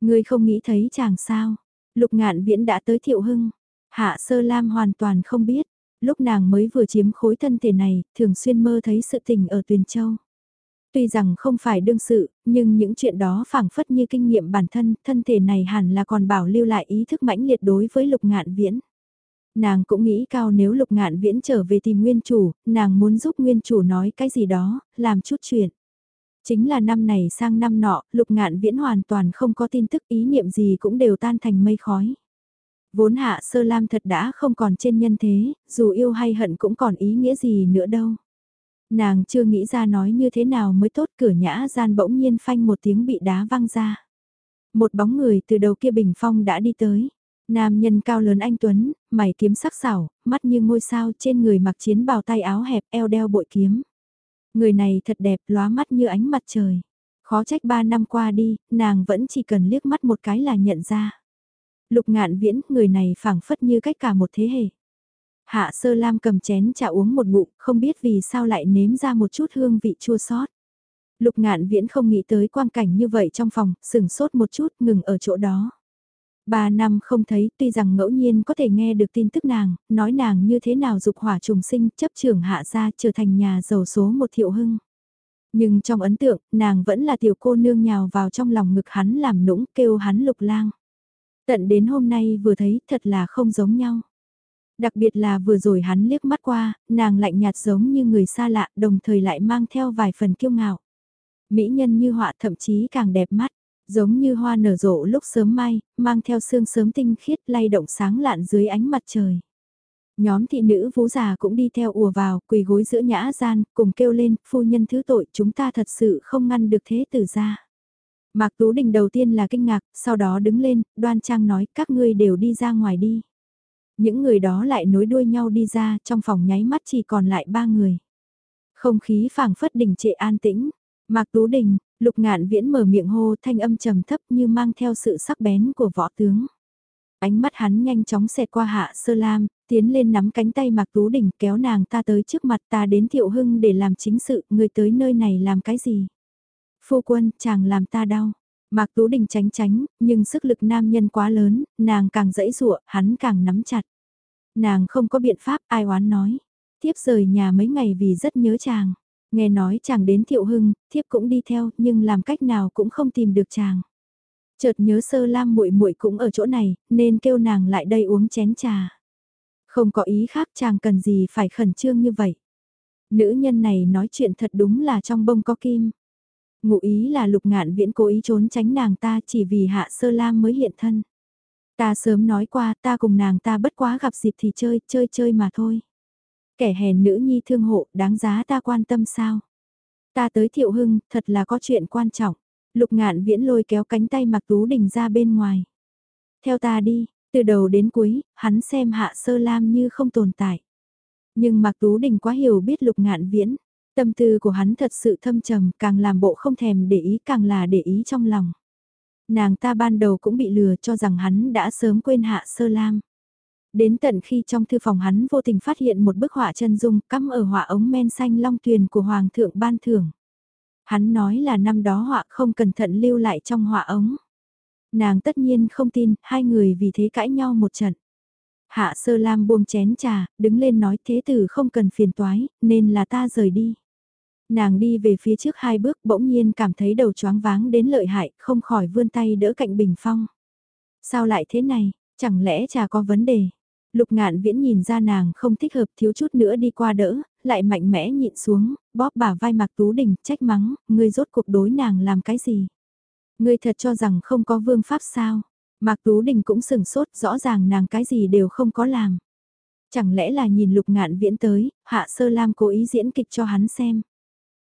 Ngươi không nghĩ thấy chàng sao? Lục ngạn viễn đã tới thiệu hưng. Hạ sơ lam hoàn toàn không biết, lúc nàng mới vừa chiếm khối thân thể này, thường xuyên mơ thấy sự tình ở Tuyền Châu. Tuy rằng không phải đương sự, nhưng những chuyện đó phảng phất như kinh nghiệm bản thân, thân thể này hẳn là còn bảo lưu lại ý thức mãnh liệt đối với lục ngạn viễn. Nàng cũng nghĩ cao nếu lục ngạn viễn trở về tìm nguyên chủ, nàng muốn giúp nguyên chủ nói cái gì đó, làm chút chuyện. Chính là năm này sang năm nọ, lục ngạn viễn hoàn toàn không có tin tức ý niệm gì cũng đều tan thành mây khói. Vốn hạ sơ lam thật đã không còn trên nhân thế, dù yêu hay hận cũng còn ý nghĩa gì nữa đâu. Nàng chưa nghĩ ra nói như thế nào mới tốt cửa nhã gian bỗng nhiên phanh một tiếng bị đá văng ra. Một bóng người từ đầu kia bình phong đã đi tới. Nam nhân cao lớn anh Tuấn, mày kiếm sắc sảo, mắt như ngôi sao trên người mặc chiến bào tay áo hẹp eo đeo bội kiếm. Người này thật đẹp lóa mắt như ánh mặt trời. Khó trách ba năm qua đi, nàng vẫn chỉ cần liếc mắt một cái là nhận ra. Lục ngạn viễn, người này phảng phất như cách cả một thế hệ. Hạ sơ lam cầm chén trà uống một ngụm, không biết vì sao lại nếm ra một chút hương vị chua sót. Lục ngạn viễn không nghĩ tới quang cảnh như vậy trong phòng, sừng sốt một chút ngừng ở chỗ đó. Ba năm không thấy, tuy rằng ngẫu nhiên có thể nghe được tin tức nàng, nói nàng như thế nào dục hỏa trùng sinh, chấp trưởng hạ gia trở thành nhà giàu số một thiệu hưng. Nhưng trong ấn tượng, nàng vẫn là tiểu cô nương nhào vào trong lòng ngực hắn làm nũng kêu hắn lục lang. Tận đến hôm nay vừa thấy thật là không giống nhau. Đặc biệt là vừa rồi hắn liếc mắt qua, nàng lạnh nhạt giống như người xa lạ đồng thời lại mang theo vài phần kiêu ngạo. Mỹ nhân như họa thậm chí càng đẹp mắt, giống như hoa nở rộ lúc sớm mai, mang theo sương sớm tinh khiết lay động sáng lạn dưới ánh mặt trời. Nhóm thị nữ vú già cũng đi theo ùa vào, quỳ gối giữa nhã gian, cùng kêu lên, phu nhân thứ tội chúng ta thật sự không ngăn được thế tử ra. Mạc Tú Đình đầu tiên là kinh ngạc, sau đó đứng lên, đoan trang nói các ngươi đều đi ra ngoài đi. Những người đó lại nối đuôi nhau đi ra, trong phòng nháy mắt chỉ còn lại ba người. Không khí phảng phất đình trệ an tĩnh. Mạc Tú Đình, Lục Ngạn Viễn mở miệng hô thanh âm trầm thấp như mang theo sự sắc bén của võ tướng. Ánh mắt hắn nhanh chóng xẹt qua hạ sơ lam, tiến lên nắm cánh tay Mạc Tú Đình kéo nàng ta tới trước mặt ta đến Thiệu Hưng để làm chính sự, người tới nơi này làm cái gì? Phu quân, chàng làm ta đau. Mạc Tú Đình tránh tránh, nhưng sức lực nam nhân quá lớn, nàng càng dẫy dụa, hắn càng nắm chặt. Nàng không có biện pháp, ai oán nói. Thiếp rời nhà mấy ngày vì rất nhớ chàng. Nghe nói chàng đến Thiệu Hưng, thiếp cũng đi theo, nhưng làm cách nào cũng không tìm được chàng. Chợt nhớ sơ lam muội muội cũng ở chỗ này, nên kêu nàng lại đây uống chén trà. Không có ý khác chàng cần gì phải khẩn trương như vậy. Nữ nhân này nói chuyện thật đúng là trong bông có kim. Ngụ ý là lục ngạn viễn cố ý trốn tránh nàng ta chỉ vì hạ sơ lam mới hiện thân. Ta sớm nói qua ta cùng nàng ta bất quá gặp dịp thì chơi, chơi chơi mà thôi. Kẻ hèn nữ nhi thương hộ, đáng giá ta quan tâm sao? Ta tới thiệu hưng, thật là có chuyện quan trọng. Lục ngạn viễn lôi kéo cánh tay mặc tú đình ra bên ngoài. Theo ta đi, từ đầu đến cuối, hắn xem hạ sơ lam như không tồn tại. Nhưng Mặc Tú Đình quá hiểu biết lục ngạn viễn, tâm tư của hắn thật sự thâm trầm, càng làm bộ không thèm để ý càng là để ý trong lòng. Nàng ta ban đầu cũng bị lừa cho rằng hắn đã sớm quên hạ sơ lam. Đến tận khi trong thư phòng hắn vô tình phát hiện một bức họa chân dung cắm ở họa ống men xanh long tuyền của Hoàng thượng ban thưởng. Hắn nói là năm đó họa không cẩn thận lưu lại trong họa ống. Nàng tất nhiên không tin, hai người vì thế cãi nhau một trận. Hạ sơ lam buông chén trà, đứng lên nói thế tử không cần phiền toái, nên là ta rời đi. Nàng đi về phía trước hai bước bỗng nhiên cảm thấy đầu choáng váng đến lợi hại, không khỏi vươn tay đỡ cạnh bình phong. Sao lại thế này, chẳng lẽ trà có vấn đề? Lục ngạn viễn nhìn ra nàng không thích hợp thiếu chút nữa đi qua đỡ, lại mạnh mẽ nhịn xuống, bóp bả vai Mạc Tú Đình, trách mắng, ngươi rốt cuộc đối nàng làm cái gì? Ngươi thật cho rằng không có vương pháp sao? Mạc Tú Đình cũng sừng sốt, rõ ràng nàng cái gì đều không có làm. Chẳng lẽ là nhìn lục ngạn viễn tới, hạ sơ lam cố ý diễn kịch cho hắn xem.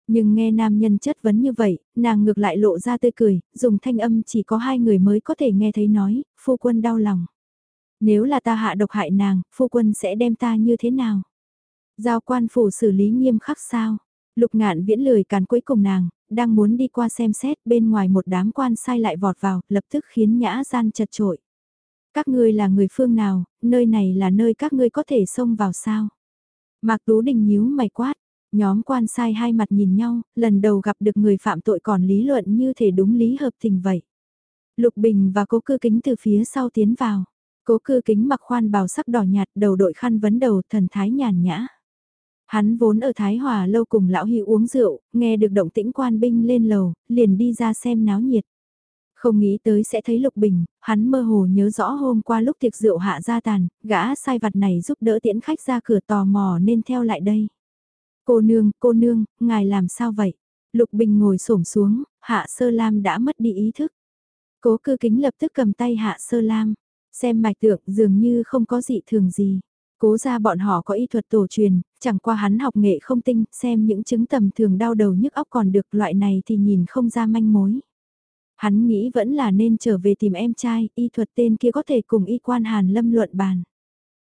Nhưng nghe nam nhân chất vấn như vậy, nàng ngược lại lộ ra tươi cười, dùng thanh âm chỉ có hai người mới có thể nghe thấy nói, phu quân đau lòng. Nếu là ta hạ độc hại nàng, phu quân sẽ đem ta như thế nào? Giao quan phủ xử lý nghiêm khắc sao? Lục ngạn viễn lười càn cuối cùng nàng, đang muốn đi qua xem xét bên ngoài một đám quan sai lại vọt vào, lập tức khiến nhã gian chật trội. Các ngươi là người phương nào, nơi này là nơi các ngươi có thể xông vào sao? Mạc Tú Đình nhíu mày quát, nhóm quan sai hai mặt nhìn nhau, lần đầu gặp được người phạm tội còn lý luận như thể đúng lý hợp tình vậy. Lục Bình và cố cư kính từ phía sau tiến vào. Cố cư kính mặc khoan bào sắc đỏ nhạt đầu đội khăn vấn đầu thần thái nhàn nhã. Hắn vốn ở Thái Hòa lâu cùng lão hữu uống rượu, nghe được động tĩnh quan binh lên lầu, liền đi ra xem náo nhiệt. Không nghĩ tới sẽ thấy Lục Bình, hắn mơ hồ nhớ rõ hôm qua lúc tiệc rượu hạ ra tàn, gã sai vặt này giúp đỡ tiễn khách ra cửa tò mò nên theo lại đây. Cô nương, cô nương, ngài làm sao vậy? Lục Bình ngồi xổm xuống, Hạ Sơ Lam đã mất đi ý thức. Cố cư kính lập tức cầm tay Hạ Sơ Lam, xem mạch tượng dường như không có dị thường gì. Cố ra bọn họ có y thuật tổ truyền, chẳng qua hắn học nghệ không tinh, xem những chứng tầm thường đau đầu nhức óc còn được loại này thì nhìn không ra manh mối. Hắn nghĩ vẫn là nên trở về tìm em trai, y thuật tên kia có thể cùng y quan hàn lâm luận bàn.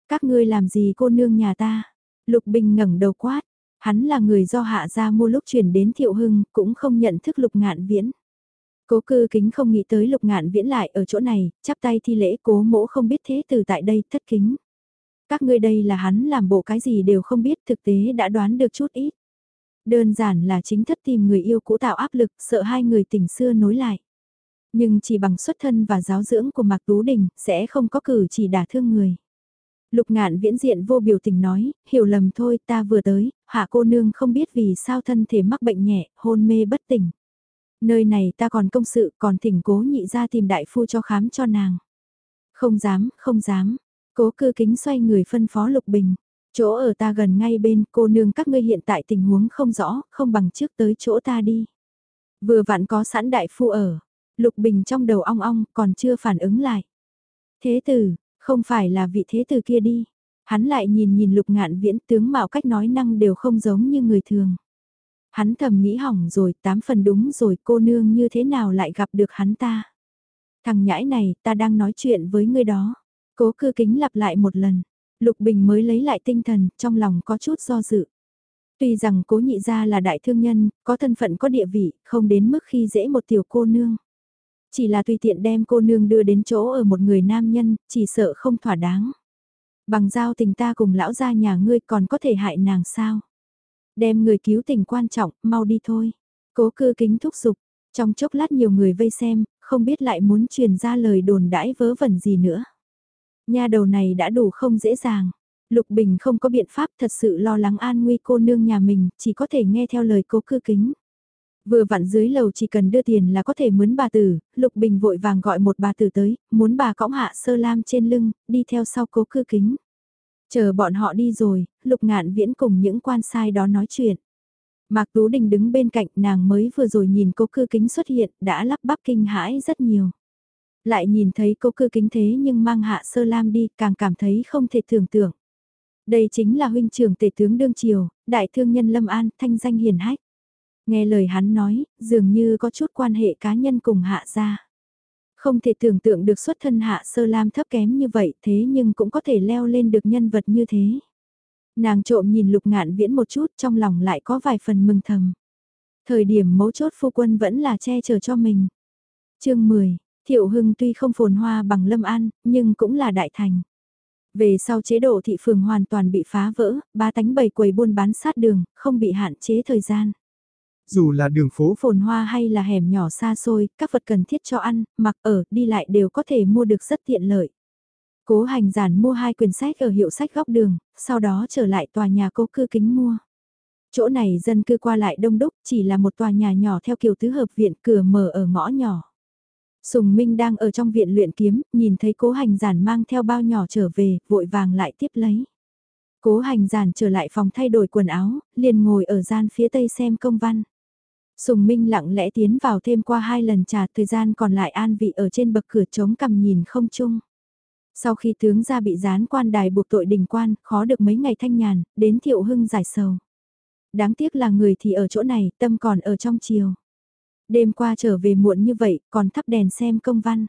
Các ngươi làm gì cô nương nhà ta? Lục Bình ngẩng đầu quát, hắn là người do hạ gia mua lúc chuyển đến thiệu hưng, cũng không nhận thức lục ngạn viễn. Cố cư kính không nghĩ tới lục ngạn viễn lại ở chỗ này, chắp tay thi lễ cố mỗ không biết thế từ tại đây thất kính. Các ngươi đây là hắn làm bộ cái gì đều không biết thực tế đã đoán được chút ít. Đơn giản là chính thất tìm người yêu cũ tạo áp lực sợ hai người tình xưa nối lại. Nhưng chỉ bằng xuất thân và giáo dưỡng của Mạc Tú Đình sẽ không có cử chỉ đả thương người. Lục ngạn viễn diện vô biểu tình nói, hiểu lầm thôi ta vừa tới, hạ cô nương không biết vì sao thân thể mắc bệnh nhẹ, hôn mê bất tỉnh. Nơi này ta còn công sự còn thỉnh cố nhị ra tìm đại phu cho khám cho nàng. Không dám, không dám. Cố cư kính xoay người phân phó Lục Bình. Chỗ ở ta gần ngay bên cô nương các ngươi hiện tại tình huống không rõ, không bằng trước tới chỗ ta đi. Vừa vặn có sẵn đại phu ở. Lục Bình trong đầu ong ong còn chưa phản ứng lại. Thế tử, không phải là vị thế tử kia đi. Hắn lại nhìn nhìn lục ngạn viễn tướng mạo cách nói năng đều không giống như người thường. Hắn thầm nghĩ hỏng rồi, tám phần đúng rồi cô nương như thế nào lại gặp được hắn ta. Thằng nhãi này, ta đang nói chuyện với ngươi đó. Cố cư kính lặp lại một lần. Lục Bình mới lấy lại tinh thần, trong lòng có chút do dự. Tuy rằng cố nhị gia là đại thương nhân, có thân phận có địa vị, không đến mức khi dễ một tiểu cô nương. Chỉ là tùy tiện đem cô nương đưa đến chỗ ở một người nam nhân, chỉ sợ không thỏa đáng. Bằng giao tình ta cùng lão gia nhà ngươi còn có thể hại nàng sao? Đem người cứu tình quan trọng, mau đi thôi. Cố cư kính thúc giục, trong chốc lát nhiều người vây xem, không biết lại muốn truyền ra lời đồn đãi vớ vẩn gì nữa. Nhà đầu này đã đủ không dễ dàng. Lục Bình không có biện pháp thật sự lo lắng an nguy cô nương nhà mình, chỉ có thể nghe theo lời cố cư kính. Vừa vặn dưới lầu chỉ cần đưa tiền là có thể mướn bà tử, Lục Bình vội vàng gọi một bà tử tới, muốn bà cõng hạ sơ lam trên lưng, đi theo sau cố cư kính. Chờ bọn họ đi rồi, Lục Ngạn Viễn cùng những quan sai đó nói chuyện. Mạc Tú Đình đứng bên cạnh nàng mới vừa rồi nhìn cố cư kính xuất hiện, đã lắp bắp kinh hãi rất nhiều. Lại nhìn thấy cô cư kính thế nhưng mang hạ sơ lam đi, càng cảm thấy không thể tưởng tượng. Đây chính là huynh trưởng tể tướng đương triều, đại thương nhân Lâm An, thanh danh hiền hách. Nghe lời hắn nói, dường như có chút quan hệ cá nhân cùng hạ gia. Không thể tưởng tượng được xuất thân hạ sơ lam thấp kém như vậy thế nhưng cũng có thể leo lên được nhân vật như thế. Nàng trộm nhìn lục ngạn viễn một chút trong lòng lại có vài phần mừng thầm. Thời điểm mấu chốt phu quân vẫn là che chở cho mình. chương 10, Thiệu Hưng tuy không phồn hoa bằng Lâm An, nhưng cũng là đại thành. Về sau chế độ thị phường hoàn toàn bị phá vỡ, ba tánh bầy quầy buôn bán sát đường, không bị hạn chế thời gian. Dù là đường phố phồn hoa hay là hẻm nhỏ xa xôi, các vật cần thiết cho ăn, mặc ở, đi lại đều có thể mua được rất tiện lợi. Cố hành giản mua hai quyển sách ở hiệu sách góc đường, sau đó trở lại tòa nhà cố cư kính mua. Chỗ này dân cư qua lại đông đúc, chỉ là một tòa nhà nhỏ theo kiểu tứ hợp viện cửa mở ở ngõ nhỏ. Sùng Minh đang ở trong viện luyện kiếm, nhìn thấy cố hành giản mang theo bao nhỏ trở về, vội vàng lại tiếp lấy. Cố hành giản trở lại phòng thay đổi quần áo, liền ngồi ở gian phía tây xem công văn. Sùng Minh lặng lẽ tiến vào thêm qua hai lần trà thời gian còn lại an vị ở trên bậc cửa trống cầm nhìn không chung. Sau khi tướng ra bị gián quan đài buộc tội đình quan, khó được mấy ngày thanh nhàn, đến thiệu hưng giải sầu. Đáng tiếc là người thì ở chỗ này, tâm còn ở trong chiều. Đêm qua trở về muộn như vậy, còn thắp đèn xem công văn.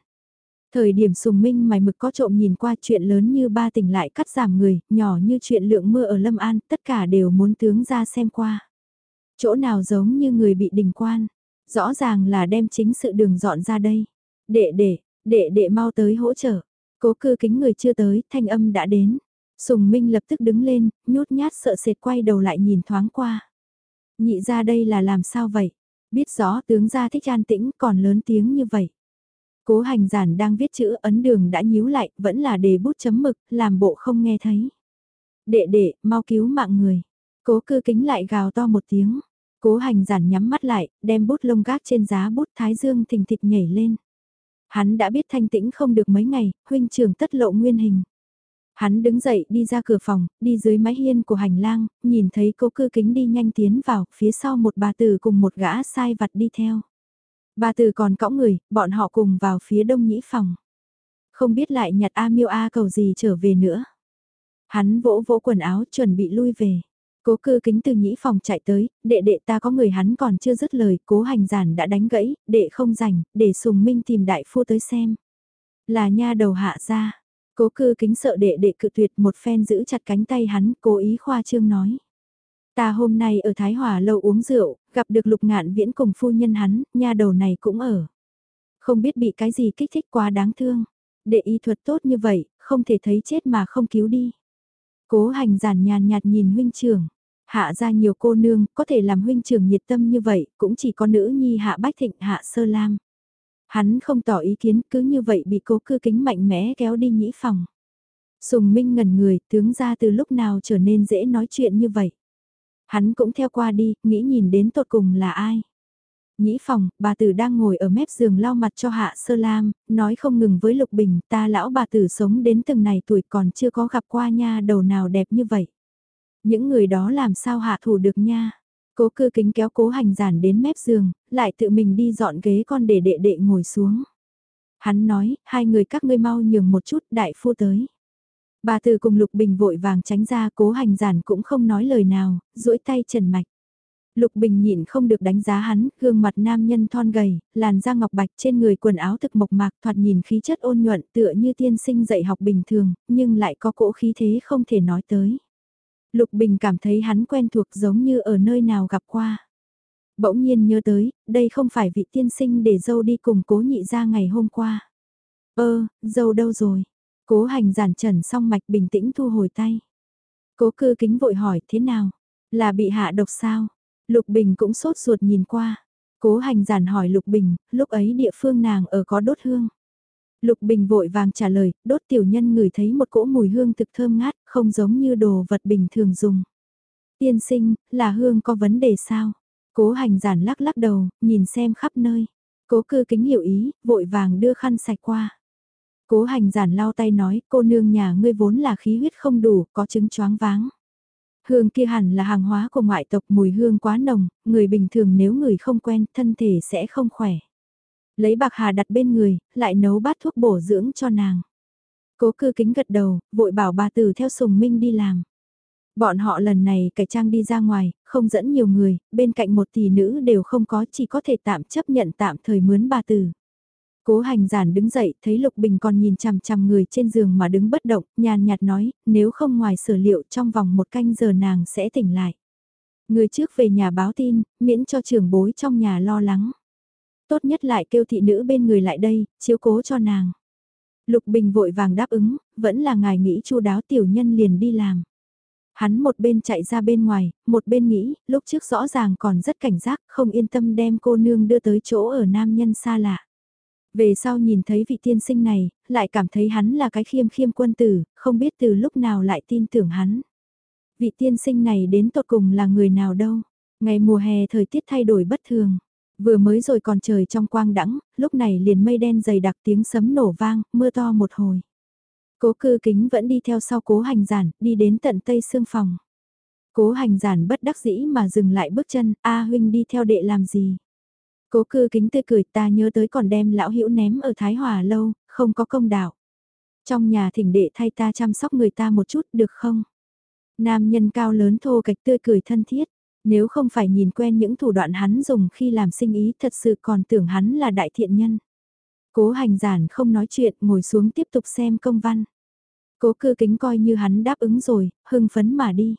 Thời điểm sùng minh mày mực có trộm nhìn qua chuyện lớn như ba tỉnh lại cắt giảm người, nhỏ như chuyện lượng mưa ở Lâm An, tất cả đều muốn tướng ra xem qua. Chỗ nào giống như người bị đình quan, rõ ràng là đem chính sự đường dọn ra đây. Đệ đệ, đệ đệ mau tới hỗ trợ. Cố cư kính người chưa tới, thanh âm đã đến. Sùng Minh lập tức đứng lên, nhút nhát sợ sệt quay đầu lại nhìn thoáng qua. Nhị ra đây là làm sao vậy? Biết rõ tướng gia thích an tĩnh còn lớn tiếng như vậy. Cố hành giản đang viết chữ ấn đường đã nhíu lại, vẫn là đề bút chấm mực, làm bộ không nghe thấy. Đệ đệ, mau cứu mạng người. Cố cư kính lại gào to một tiếng. Cố hành giản nhắm mắt lại, đem bút lông gác trên giá bút thái dương thình thịch nhảy lên. Hắn đã biết thanh tĩnh không được mấy ngày, huynh trưởng tất lộ nguyên hình. Hắn đứng dậy đi ra cửa phòng, đi dưới mái hiên của hành lang, nhìn thấy cố cư kính đi nhanh tiến vào, phía sau một bà tử cùng một gã sai vặt đi theo. Bà tử còn cõng người, bọn họ cùng vào phía đông nhĩ phòng. Không biết lại nhặt A miêu A cầu gì trở về nữa. Hắn vỗ vỗ quần áo chuẩn bị lui về. Cố cư kính từ nhĩ phòng chạy tới, đệ đệ ta có người hắn còn chưa dứt lời, cố hành giản đã đánh gãy, đệ không rảnh, để sùng minh tìm đại phu tới xem. Là nha đầu hạ ra, cố cư kính sợ đệ đệ cự tuyệt một phen giữ chặt cánh tay hắn, cố ý khoa trương nói. Ta hôm nay ở Thái Hòa lâu uống rượu, gặp được lục ngạn viễn cùng phu nhân hắn, nha đầu này cũng ở. Không biết bị cái gì kích thích quá đáng thương. Đệ y thuật tốt như vậy, không thể thấy chết mà không cứu đi. Cố hành giản nhàn nhạt nhìn huynh trưởng. Hạ ra nhiều cô nương, có thể làm huynh trưởng nhiệt tâm như vậy, cũng chỉ có nữ nhi hạ bách thịnh hạ sơ lam. Hắn không tỏ ý kiến, cứ như vậy bị cố cư kính mạnh mẽ kéo đi nhĩ phòng. Sùng Minh ngẩn người, tướng ra từ lúc nào trở nên dễ nói chuyện như vậy. Hắn cũng theo qua đi, nghĩ nhìn đến tột cùng là ai. Nhĩ phòng, bà tử đang ngồi ở mép giường lau mặt cho hạ sơ lam, nói không ngừng với Lục Bình, ta lão bà tử sống đến từng này tuổi còn chưa có gặp qua nha đầu nào đẹp như vậy. Những người đó làm sao hạ thủ được nha. Cố cư kính kéo cố hành giản đến mép giường, lại tự mình đi dọn ghế con để đệ đệ ngồi xuống. Hắn nói, hai người các ngươi mau nhường một chút đại phu tới. Bà từ cùng Lục Bình vội vàng tránh ra cố hành giản cũng không nói lời nào, duỗi tay trần mạch. Lục Bình nhịn không được đánh giá hắn, gương mặt nam nhân thon gầy, làn da ngọc bạch trên người quần áo thực mộc mạc thoạt nhìn khí chất ôn nhuận tựa như tiên sinh dạy học bình thường, nhưng lại có cỗ khí thế không thể nói tới. Lục Bình cảm thấy hắn quen thuộc giống như ở nơi nào gặp qua. Bỗng nhiên nhớ tới, đây không phải vị tiên sinh để dâu đi cùng cố nhị ra ngày hôm qua. Ơ, dâu đâu rồi? Cố hành giản trần xong mạch bình tĩnh thu hồi tay. Cố cư kính vội hỏi thế nào? Là bị hạ độc sao? Lục Bình cũng sốt ruột nhìn qua. Cố hành giản hỏi Lục Bình, lúc ấy địa phương nàng ở có đốt hương. Lục Bình vội vàng trả lời, đốt tiểu nhân ngửi thấy một cỗ mùi hương thực thơm ngát, không giống như đồ vật bình thường dùng. Tiên sinh, là hương có vấn đề sao? Cố hành giản lắc lắc đầu, nhìn xem khắp nơi. Cố cư kính hiểu ý, vội vàng đưa khăn sạch qua. Cố hành giản lau tay nói, cô nương nhà ngươi vốn là khí huyết không đủ, có chứng choáng váng. Hương kia hẳn là hàng hóa của ngoại tộc mùi hương quá nồng, người bình thường nếu người không quen thân thể sẽ không khỏe. Lấy bạc hà đặt bên người, lại nấu bát thuốc bổ dưỡng cho nàng. Cố cư kính gật đầu, vội bảo bà tử theo sùng minh đi làm. Bọn họ lần này cải trang đi ra ngoài, không dẫn nhiều người, bên cạnh một tỷ nữ đều không có chỉ có thể tạm chấp nhận tạm thời mướn bà tử. Cố hành giản đứng dậy, thấy Lục Bình còn nhìn chằm chằm người trên giường mà đứng bất động, nhàn nhạt nói, nếu không ngoài sở liệu trong vòng một canh giờ nàng sẽ tỉnh lại. Người trước về nhà báo tin, miễn cho trưởng bối trong nhà lo lắng. Tốt nhất lại kêu thị nữ bên người lại đây, chiếu cố cho nàng. Lục Bình vội vàng đáp ứng, vẫn là ngài nghĩ chu đáo tiểu nhân liền đi làm. Hắn một bên chạy ra bên ngoài, một bên nghĩ, lúc trước rõ ràng còn rất cảnh giác, không yên tâm đem cô nương đưa tới chỗ ở nam nhân xa lạ. Về sau nhìn thấy vị tiên sinh này, lại cảm thấy hắn là cái khiêm khiêm quân tử, không biết từ lúc nào lại tin tưởng hắn. Vị tiên sinh này đến tột cùng là người nào đâu. Ngày mùa hè thời tiết thay đổi bất thường. Vừa mới rồi còn trời trong quang đãng, lúc này liền mây đen dày đặc tiếng sấm nổ vang, mưa to một hồi. Cố cư kính vẫn đi theo sau cố hành giản, đi đến tận tây xương phòng. Cố hành giản bất đắc dĩ mà dừng lại bước chân, A huynh đi theo đệ làm gì? Cố cư kính tươi cười ta nhớ tới còn đem lão hữu ném ở Thái Hòa lâu, không có công đạo. Trong nhà thỉnh đệ thay ta chăm sóc người ta một chút được không? Nam nhân cao lớn thô kịch tươi cười thân thiết. Nếu không phải nhìn quen những thủ đoạn hắn dùng khi làm sinh ý thật sự còn tưởng hắn là đại thiện nhân. Cố hành giản không nói chuyện ngồi xuống tiếp tục xem công văn. Cố cư kính coi như hắn đáp ứng rồi, hưng phấn mà đi.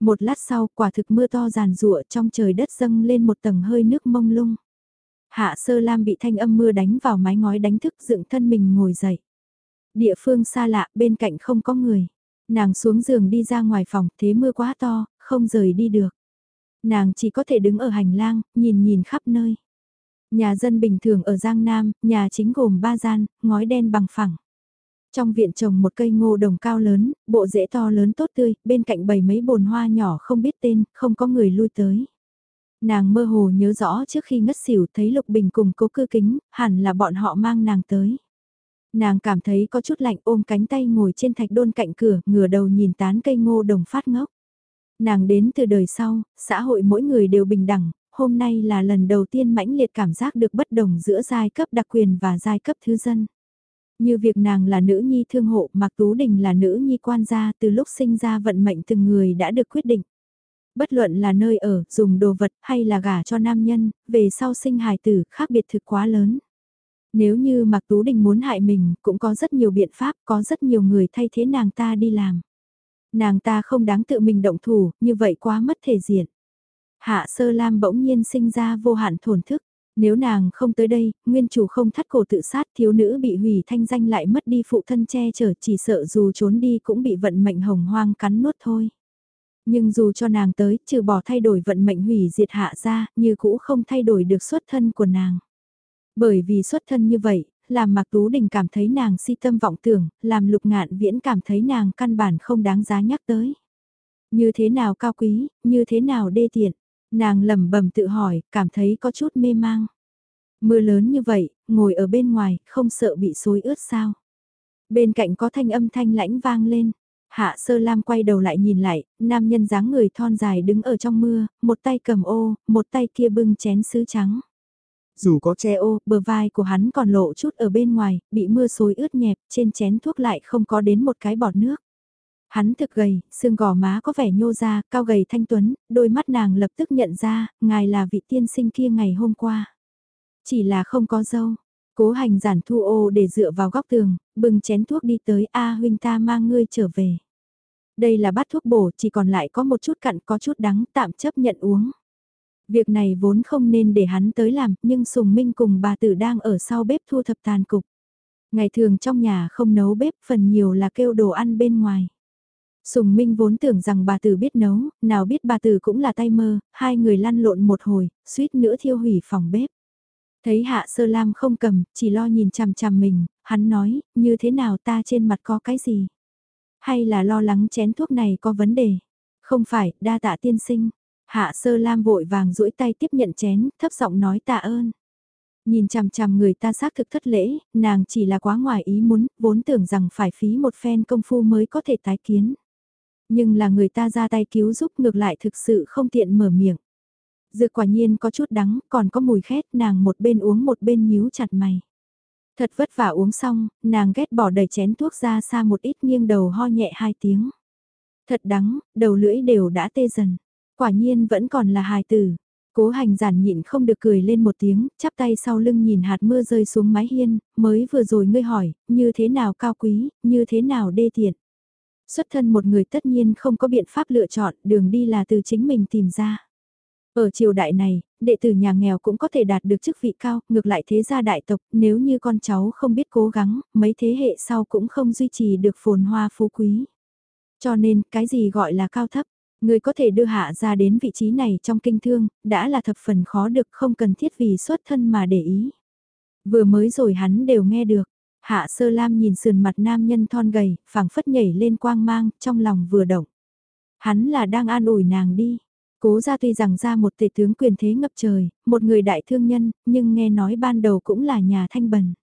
Một lát sau quả thực mưa to giàn rụa trong trời đất dâng lên một tầng hơi nước mông lung. Hạ sơ lam bị thanh âm mưa đánh vào mái ngói đánh thức dựng thân mình ngồi dậy. Địa phương xa lạ bên cạnh không có người. Nàng xuống giường đi ra ngoài phòng thế mưa quá to, không rời đi được. Nàng chỉ có thể đứng ở hành lang, nhìn nhìn khắp nơi. Nhà dân bình thường ở Giang Nam, nhà chính gồm ba gian, ngói đen bằng phẳng. Trong viện trồng một cây ngô đồng cao lớn, bộ rễ to lớn tốt tươi, bên cạnh bầy mấy bồn hoa nhỏ không biết tên, không có người lui tới. Nàng mơ hồ nhớ rõ trước khi ngất xỉu thấy Lục Bình cùng cố cư kính, hẳn là bọn họ mang nàng tới. Nàng cảm thấy có chút lạnh ôm cánh tay ngồi trên thạch đôn cạnh cửa, ngửa đầu nhìn tán cây ngô đồng phát ngốc. Nàng đến từ đời sau, xã hội mỗi người đều bình đẳng, hôm nay là lần đầu tiên mãnh liệt cảm giác được bất đồng giữa giai cấp đặc quyền và giai cấp thứ dân. Như việc nàng là nữ nhi thương hộ, Mạc Tú Đình là nữ nhi quan gia, từ lúc sinh ra vận mệnh từng người đã được quyết định. Bất luận là nơi ở, dùng đồ vật hay là gả cho nam nhân, về sau sinh hài tử, khác biệt thực quá lớn. Nếu như Mạc Tú Đình muốn hại mình, cũng có rất nhiều biện pháp, có rất nhiều người thay thế nàng ta đi làm. Nàng ta không đáng tự mình động thủ, như vậy quá mất thể diện. Hạ Sơ Lam bỗng nhiên sinh ra vô hạn thổn thức. Nếu nàng không tới đây, nguyên chủ không thắt cổ tự sát thiếu nữ bị hủy thanh danh lại mất đi phụ thân che chở chỉ sợ dù trốn đi cũng bị vận mệnh hồng hoang cắn nuốt thôi. Nhưng dù cho nàng tới, trừ bỏ thay đổi vận mệnh hủy diệt hạ ra, như cũ không thay đổi được xuất thân của nàng. Bởi vì xuất thân như vậy, làm Mạc Tú Đình cảm thấy nàng si tâm vọng tưởng, làm lục ngạn viễn cảm thấy nàng căn bản không đáng giá nhắc tới. Như thế nào cao quý, như thế nào đê tiện, nàng lẩm bẩm tự hỏi, cảm thấy có chút mê mang. Mưa lớn như vậy, ngồi ở bên ngoài, không sợ bị xối ướt sao. Bên cạnh có thanh âm thanh lãnh vang lên. Hạ sơ lam quay đầu lại nhìn lại, nam nhân dáng người thon dài đứng ở trong mưa, một tay cầm ô, một tay kia bưng chén sứ trắng. Dù có che ô, bờ vai của hắn còn lộ chút ở bên ngoài, bị mưa xối ướt nhẹp, trên chén thuốc lại không có đến một cái bọt nước. Hắn thực gầy, xương gò má có vẻ nhô ra, cao gầy thanh tuấn, đôi mắt nàng lập tức nhận ra, ngài là vị tiên sinh kia ngày hôm qua. Chỉ là không có dâu. Cố hành giản thu ô để dựa vào góc tường, bưng chén thuốc đi tới A huynh ta mang ngươi trở về. Đây là bát thuốc bổ, chỉ còn lại có một chút cặn có chút đắng tạm chấp nhận uống. Việc này vốn không nên để hắn tới làm, nhưng Sùng Minh cùng bà tử đang ở sau bếp thu thập tàn cục. Ngày thường trong nhà không nấu bếp, phần nhiều là kêu đồ ăn bên ngoài. Sùng Minh vốn tưởng rằng bà tử biết nấu, nào biết bà tử cũng là tay mơ, hai người lăn lộn một hồi, suýt nữa thiêu hủy phòng bếp. Thấy Hạ Sơ Lam không cầm, chỉ lo nhìn chằm chằm mình, hắn nói, như thế nào ta trên mặt có cái gì? Hay là lo lắng chén thuốc này có vấn đề? Không phải, đa tạ tiên sinh. Hạ Sơ Lam vội vàng duỗi tay tiếp nhận chén, thấp giọng nói tạ ơn. Nhìn chằm chằm người ta xác thực thất lễ, nàng chỉ là quá ngoài ý muốn, vốn tưởng rằng phải phí một phen công phu mới có thể tái kiến. Nhưng là người ta ra tay cứu giúp ngược lại thực sự không tiện mở miệng. Dược quả nhiên có chút đắng, còn có mùi khét, nàng một bên uống một bên nhíu chặt mày. Thật vất vả uống xong, nàng ghét bỏ đầy chén thuốc ra xa một ít nghiêng đầu ho nhẹ hai tiếng. Thật đắng, đầu lưỡi đều đã tê dần. Quả nhiên vẫn còn là hài tử. Cố hành giản nhịn không được cười lên một tiếng, chắp tay sau lưng nhìn hạt mưa rơi xuống mái hiên, mới vừa rồi ngươi hỏi, như thế nào cao quý, như thế nào đê tiện. Xuất thân một người tất nhiên không có biện pháp lựa chọn, đường đi là từ chính mình tìm ra. Ở triều đại này, đệ tử nhà nghèo cũng có thể đạt được chức vị cao, ngược lại thế gia đại tộc, nếu như con cháu không biết cố gắng, mấy thế hệ sau cũng không duy trì được phồn hoa phú quý. Cho nên, cái gì gọi là cao thấp, người có thể đưa hạ ra đến vị trí này trong kinh thương, đã là thập phần khó được không cần thiết vì xuất thân mà để ý. Vừa mới rồi hắn đều nghe được, Hạ sơ lam nhìn sườn mặt nam nhân thon gầy, phảng phất nhảy lên quang mang, trong lòng vừa động. Hắn là đang an ủi nàng đi. Cố ra tuy rằng ra một tể tướng quyền thế ngập trời, một người đại thương nhân, nhưng nghe nói ban đầu cũng là nhà thanh bần.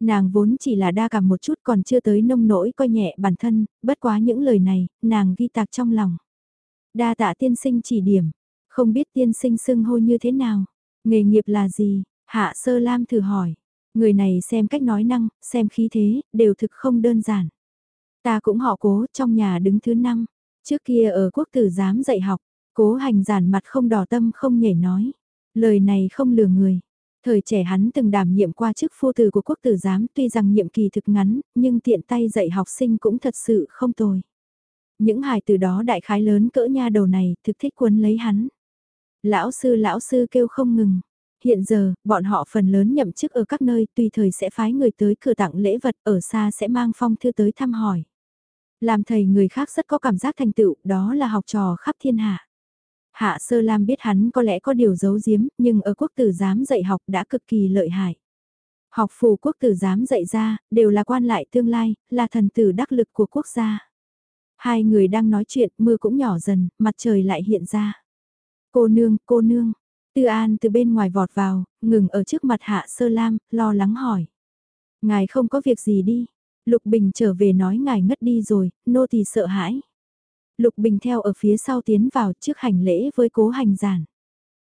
Nàng vốn chỉ là đa cảm một chút còn chưa tới nông nỗi coi nhẹ bản thân, bất quá những lời này, nàng ghi tạc trong lòng. Đa tạ tiên sinh chỉ điểm, không biết tiên sinh xưng hô như thế nào, nghề nghiệp là gì, hạ sơ lam thử hỏi, Người này xem cách nói năng, xem khí thế, đều thực không đơn giản. Ta cũng họ cố, trong nhà đứng thứ năm. Trước kia ở quốc tử giám dạy học, cố hành giản mặt không đỏ tâm không nhảy nói. Lời này không lừa người. Thời trẻ hắn từng đảm nhiệm qua chức phu tử của quốc tử giám tuy rằng nhiệm kỳ thực ngắn, nhưng tiện tay dạy học sinh cũng thật sự không tồi. Những hài từ đó đại khái lớn cỡ nha đầu này thực thích quấn lấy hắn. Lão sư lão sư kêu không ngừng, hiện giờ, bọn họ phần lớn nhậm chức ở các nơi tùy thời sẽ phái người tới cửa tặng lễ vật ở xa sẽ mang phong thư tới thăm hỏi. Làm thầy người khác rất có cảm giác thành tựu, đó là học trò khắp thiên hạ. Hạ Sơ Lam biết hắn có lẽ có điều giấu giếm, nhưng ở quốc tử giám dạy học đã cực kỳ lợi hại. Học phù quốc tử giám dạy ra, đều là quan lại tương lai, là thần tử đắc lực của quốc gia. Hai người đang nói chuyện, mưa cũng nhỏ dần, mặt trời lại hiện ra. Cô nương, cô nương. Tư An từ bên ngoài vọt vào, ngừng ở trước mặt Hạ Sơ Lam, lo lắng hỏi. Ngài không có việc gì đi. Lục Bình trở về nói ngài ngất đi rồi, nô tỳ sợ hãi. Lục Bình theo ở phía sau tiến vào trước hành lễ với cố hành giản.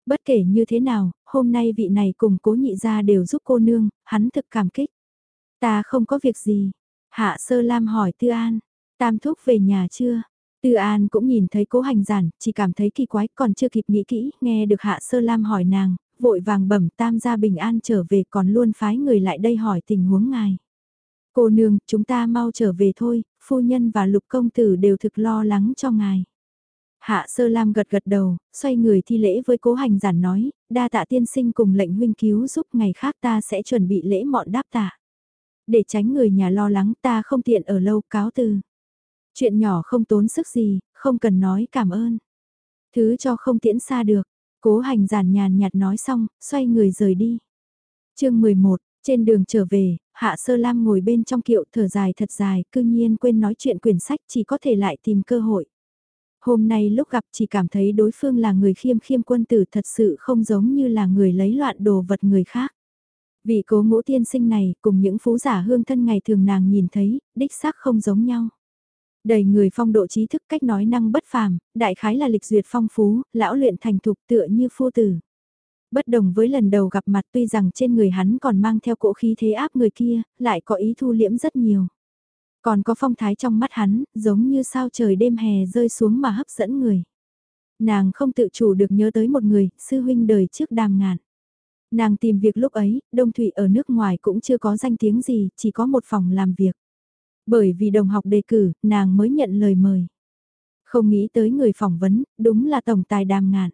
Bất kể như thế nào, hôm nay vị này cùng cố nhị gia đều giúp cô nương, hắn thực cảm kích. Ta không có việc gì. Hạ Sơ Lam hỏi Tư An, tam thúc về nhà chưa? Tư An cũng nhìn thấy cố hành giản, chỉ cảm thấy kỳ quái còn chưa kịp nghĩ kỹ, nghe được Hạ Sơ Lam hỏi nàng, vội vàng bẩm tam gia bình an trở về còn luôn phái người lại đây hỏi tình huống ngài. Cô nương, chúng ta mau trở về thôi, phu nhân và lục công tử đều thực lo lắng cho ngài. Hạ sơ lam gật gật đầu, xoay người thi lễ với cố hành giản nói, đa tạ tiên sinh cùng lệnh huynh cứu giúp ngày khác ta sẽ chuẩn bị lễ mọn đáp tạ. Để tránh người nhà lo lắng ta không tiện ở lâu cáo từ. Chuyện nhỏ không tốn sức gì, không cần nói cảm ơn. Thứ cho không tiễn xa được, cố hành giản nhàn nhạt nói xong, xoay người rời đi. chương 11, trên đường trở về, Hạ Sơ Lam ngồi bên trong kiệu thở dài thật dài, cư nhiên quên nói chuyện quyển sách chỉ có thể lại tìm cơ hội. Hôm nay lúc gặp chỉ cảm thấy đối phương là người khiêm khiêm quân tử thật sự không giống như là người lấy loạn đồ vật người khác. Vị cố ngũ tiên sinh này cùng những phú giả hương thân ngày thường nàng nhìn thấy, đích xác không giống nhau. Đầy người phong độ trí thức cách nói năng bất phàm, đại khái là lịch duyệt phong phú, lão luyện thành thục tựa như phu tử. Bất đồng với lần đầu gặp mặt tuy rằng trên người hắn còn mang theo cỗ khí thế áp người kia, lại có ý thu liễm rất nhiều. Còn có phong thái trong mắt hắn, giống như sao trời đêm hè rơi xuống mà hấp dẫn người. Nàng không tự chủ được nhớ tới một người, sư huynh đời trước đàm ngạn. Nàng tìm việc lúc ấy, Đông Thụy ở nước ngoài cũng chưa có danh tiếng gì, chỉ có một phòng làm việc. Bởi vì đồng học đề cử, nàng mới nhận lời mời. Không nghĩ tới người phỏng vấn, đúng là tổng tài đàm ngạn.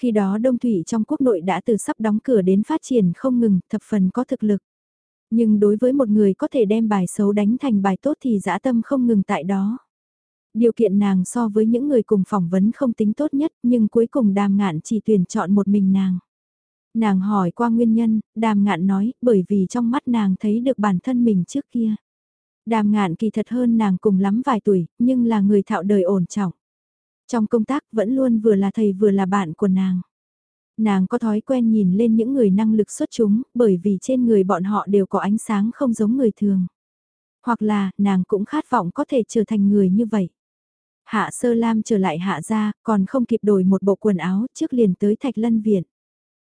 Khi đó Đông Thủy trong quốc nội đã từ sắp đóng cửa đến phát triển không ngừng, thập phần có thực lực. Nhưng đối với một người có thể đem bài xấu đánh thành bài tốt thì dã tâm không ngừng tại đó. Điều kiện nàng so với những người cùng phỏng vấn không tính tốt nhất nhưng cuối cùng đàm ngạn chỉ tuyển chọn một mình nàng. Nàng hỏi qua nguyên nhân, đàm ngạn nói bởi vì trong mắt nàng thấy được bản thân mình trước kia. Đàm ngạn kỳ thật hơn nàng cùng lắm vài tuổi, nhưng là người thạo đời ổn trọng. Trong công tác vẫn luôn vừa là thầy vừa là bạn của nàng. Nàng có thói quen nhìn lên những người năng lực xuất chúng, bởi vì trên người bọn họ đều có ánh sáng không giống người thường. Hoặc là, nàng cũng khát vọng có thể trở thành người như vậy. Hạ sơ lam trở lại hạ ra, còn không kịp đổi một bộ quần áo trước liền tới thạch lân viện.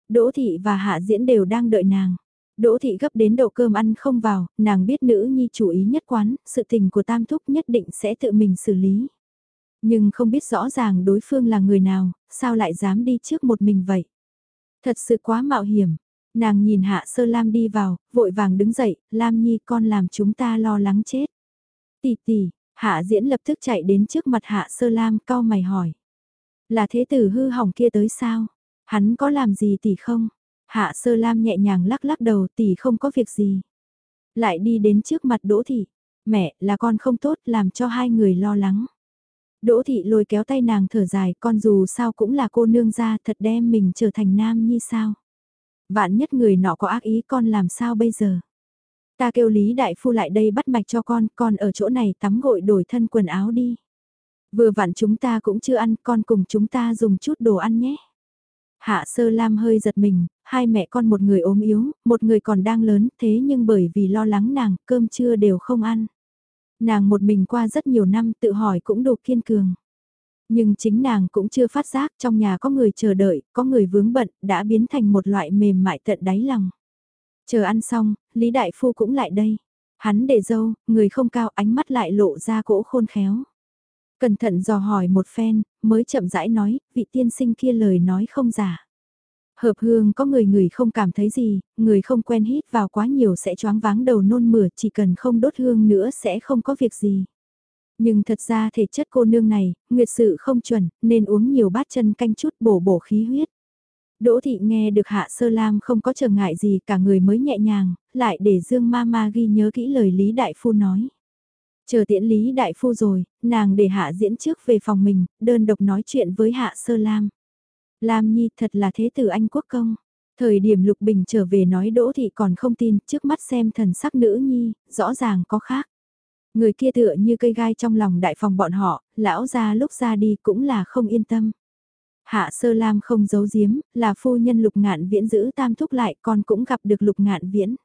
Đỗ thị và hạ diễn đều đang đợi nàng. Đỗ thị gấp đến đậu cơm ăn không vào, nàng biết nữ nhi chủ ý nhất quán, sự tình của tam thúc nhất định sẽ tự mình xử lý. Nhưng không biết rõ ràng đối phương là người nào, sao lại dám đi trước một mình vậy? Thật sự quá mạo hiểm. Nàng nhìn Hạ Sơ Lam đi vào, vội vàng đứng dậy, Lam Nhi con làm chúng ta lo lắng chết. Tỷ tỷ, Hạ Diễn lập tức chạy đến trước mặt Hạ Sơ Lam cau mày hỏi. Là thế tử hư hỏng kia tới sao? Hắn có làm gì tỷ không? Hạ Sơ Lam nhẹ nhàng lắc lắc đầu tỷ không có việc gì. Lại đi đến trước mặt Đỗ Thị. Mẹ, là con không tốt làm cho hai người lo lắng. Đỗ thị lôi kéo tay nàng thở dài, con dù sao cũng là cô nương gia thật đem mình trở thành nam như sao. Vạn nhất người nọ có ác ý con làm sao bây giờ. Ta kêu Lý Đại Phu lại đây bắt mạch cho con, con ở chỗ này tắm gội đổi thân quần áo đi. Vừa vặn chúng ta cũng chưa ăn, con cùng chúng ta dùng chút đồ ăn nhé. Hạ sơ lam hơi giật mình, hai mẹ con một người ốm yếu, một người còn đang lớn, thế nhưng bởi vì lo lắng nàng, cơm trưa đều không ăn. Nàng một mình qua rất nhiều năm tự hỏi cũng đủ kiên cường. Nhưng chính nàng cũng chưa phát giác trong nhà có người chờ đợi, có người vướng bận, đã biến thành một loại mềm mại tận đáy lòng. Chờ ăn xong, Lý Đại Phu cũng lại đây. Hắn để dâu, người không cao ánh mắt lại lộ ra cỗ khôn khéo. Cẩn thận dò hỏi một phen, mới chậm rãi nói, vị tiên sinh kia lời nói không giả. Hợp hương có người người không cảm thấy gì, người không quen hít vào quá nhiều sẽ choáng váng đầu nôn mửa chỉ cần không đốt hương nữa sẽ không có việc gì. Nhưng thật ra thể chất cô nương này, nguyệt sự không chuẩn, nên uống nhiều bát chân canh chút bổ bổ khí huyết. Đỗ thị nghe được hạ sơ lam không có trở ngại gì cả người mới nhẹ nhàng, lại để Dương ma ma ghi nhớ kỹ lời Lý Đại Phu nói. Chờ tiễn Lý Đại Phu rồi, nàng để hạ diễn trước về phòng mình, đơn độc nói chuyện với hạ sơ lam. Lam Nhi thật là thế tử anh quốc công. Thời điểm Lục Bình trở về nói Đỗ Thị còn không tin, trước mắt xem thần sắc nữ nhi, rõ ràng có khác. Người kia tựa như cây gai trong lòng đại phòng bọn họ, lão ra lúc ra đi cũng là không yên tâm. Hạ sơ lam không giấu giếm, là phu nhân lục ngạn viễn giữ tam thúc lại còn cũng gặp được lục ngạn viễn.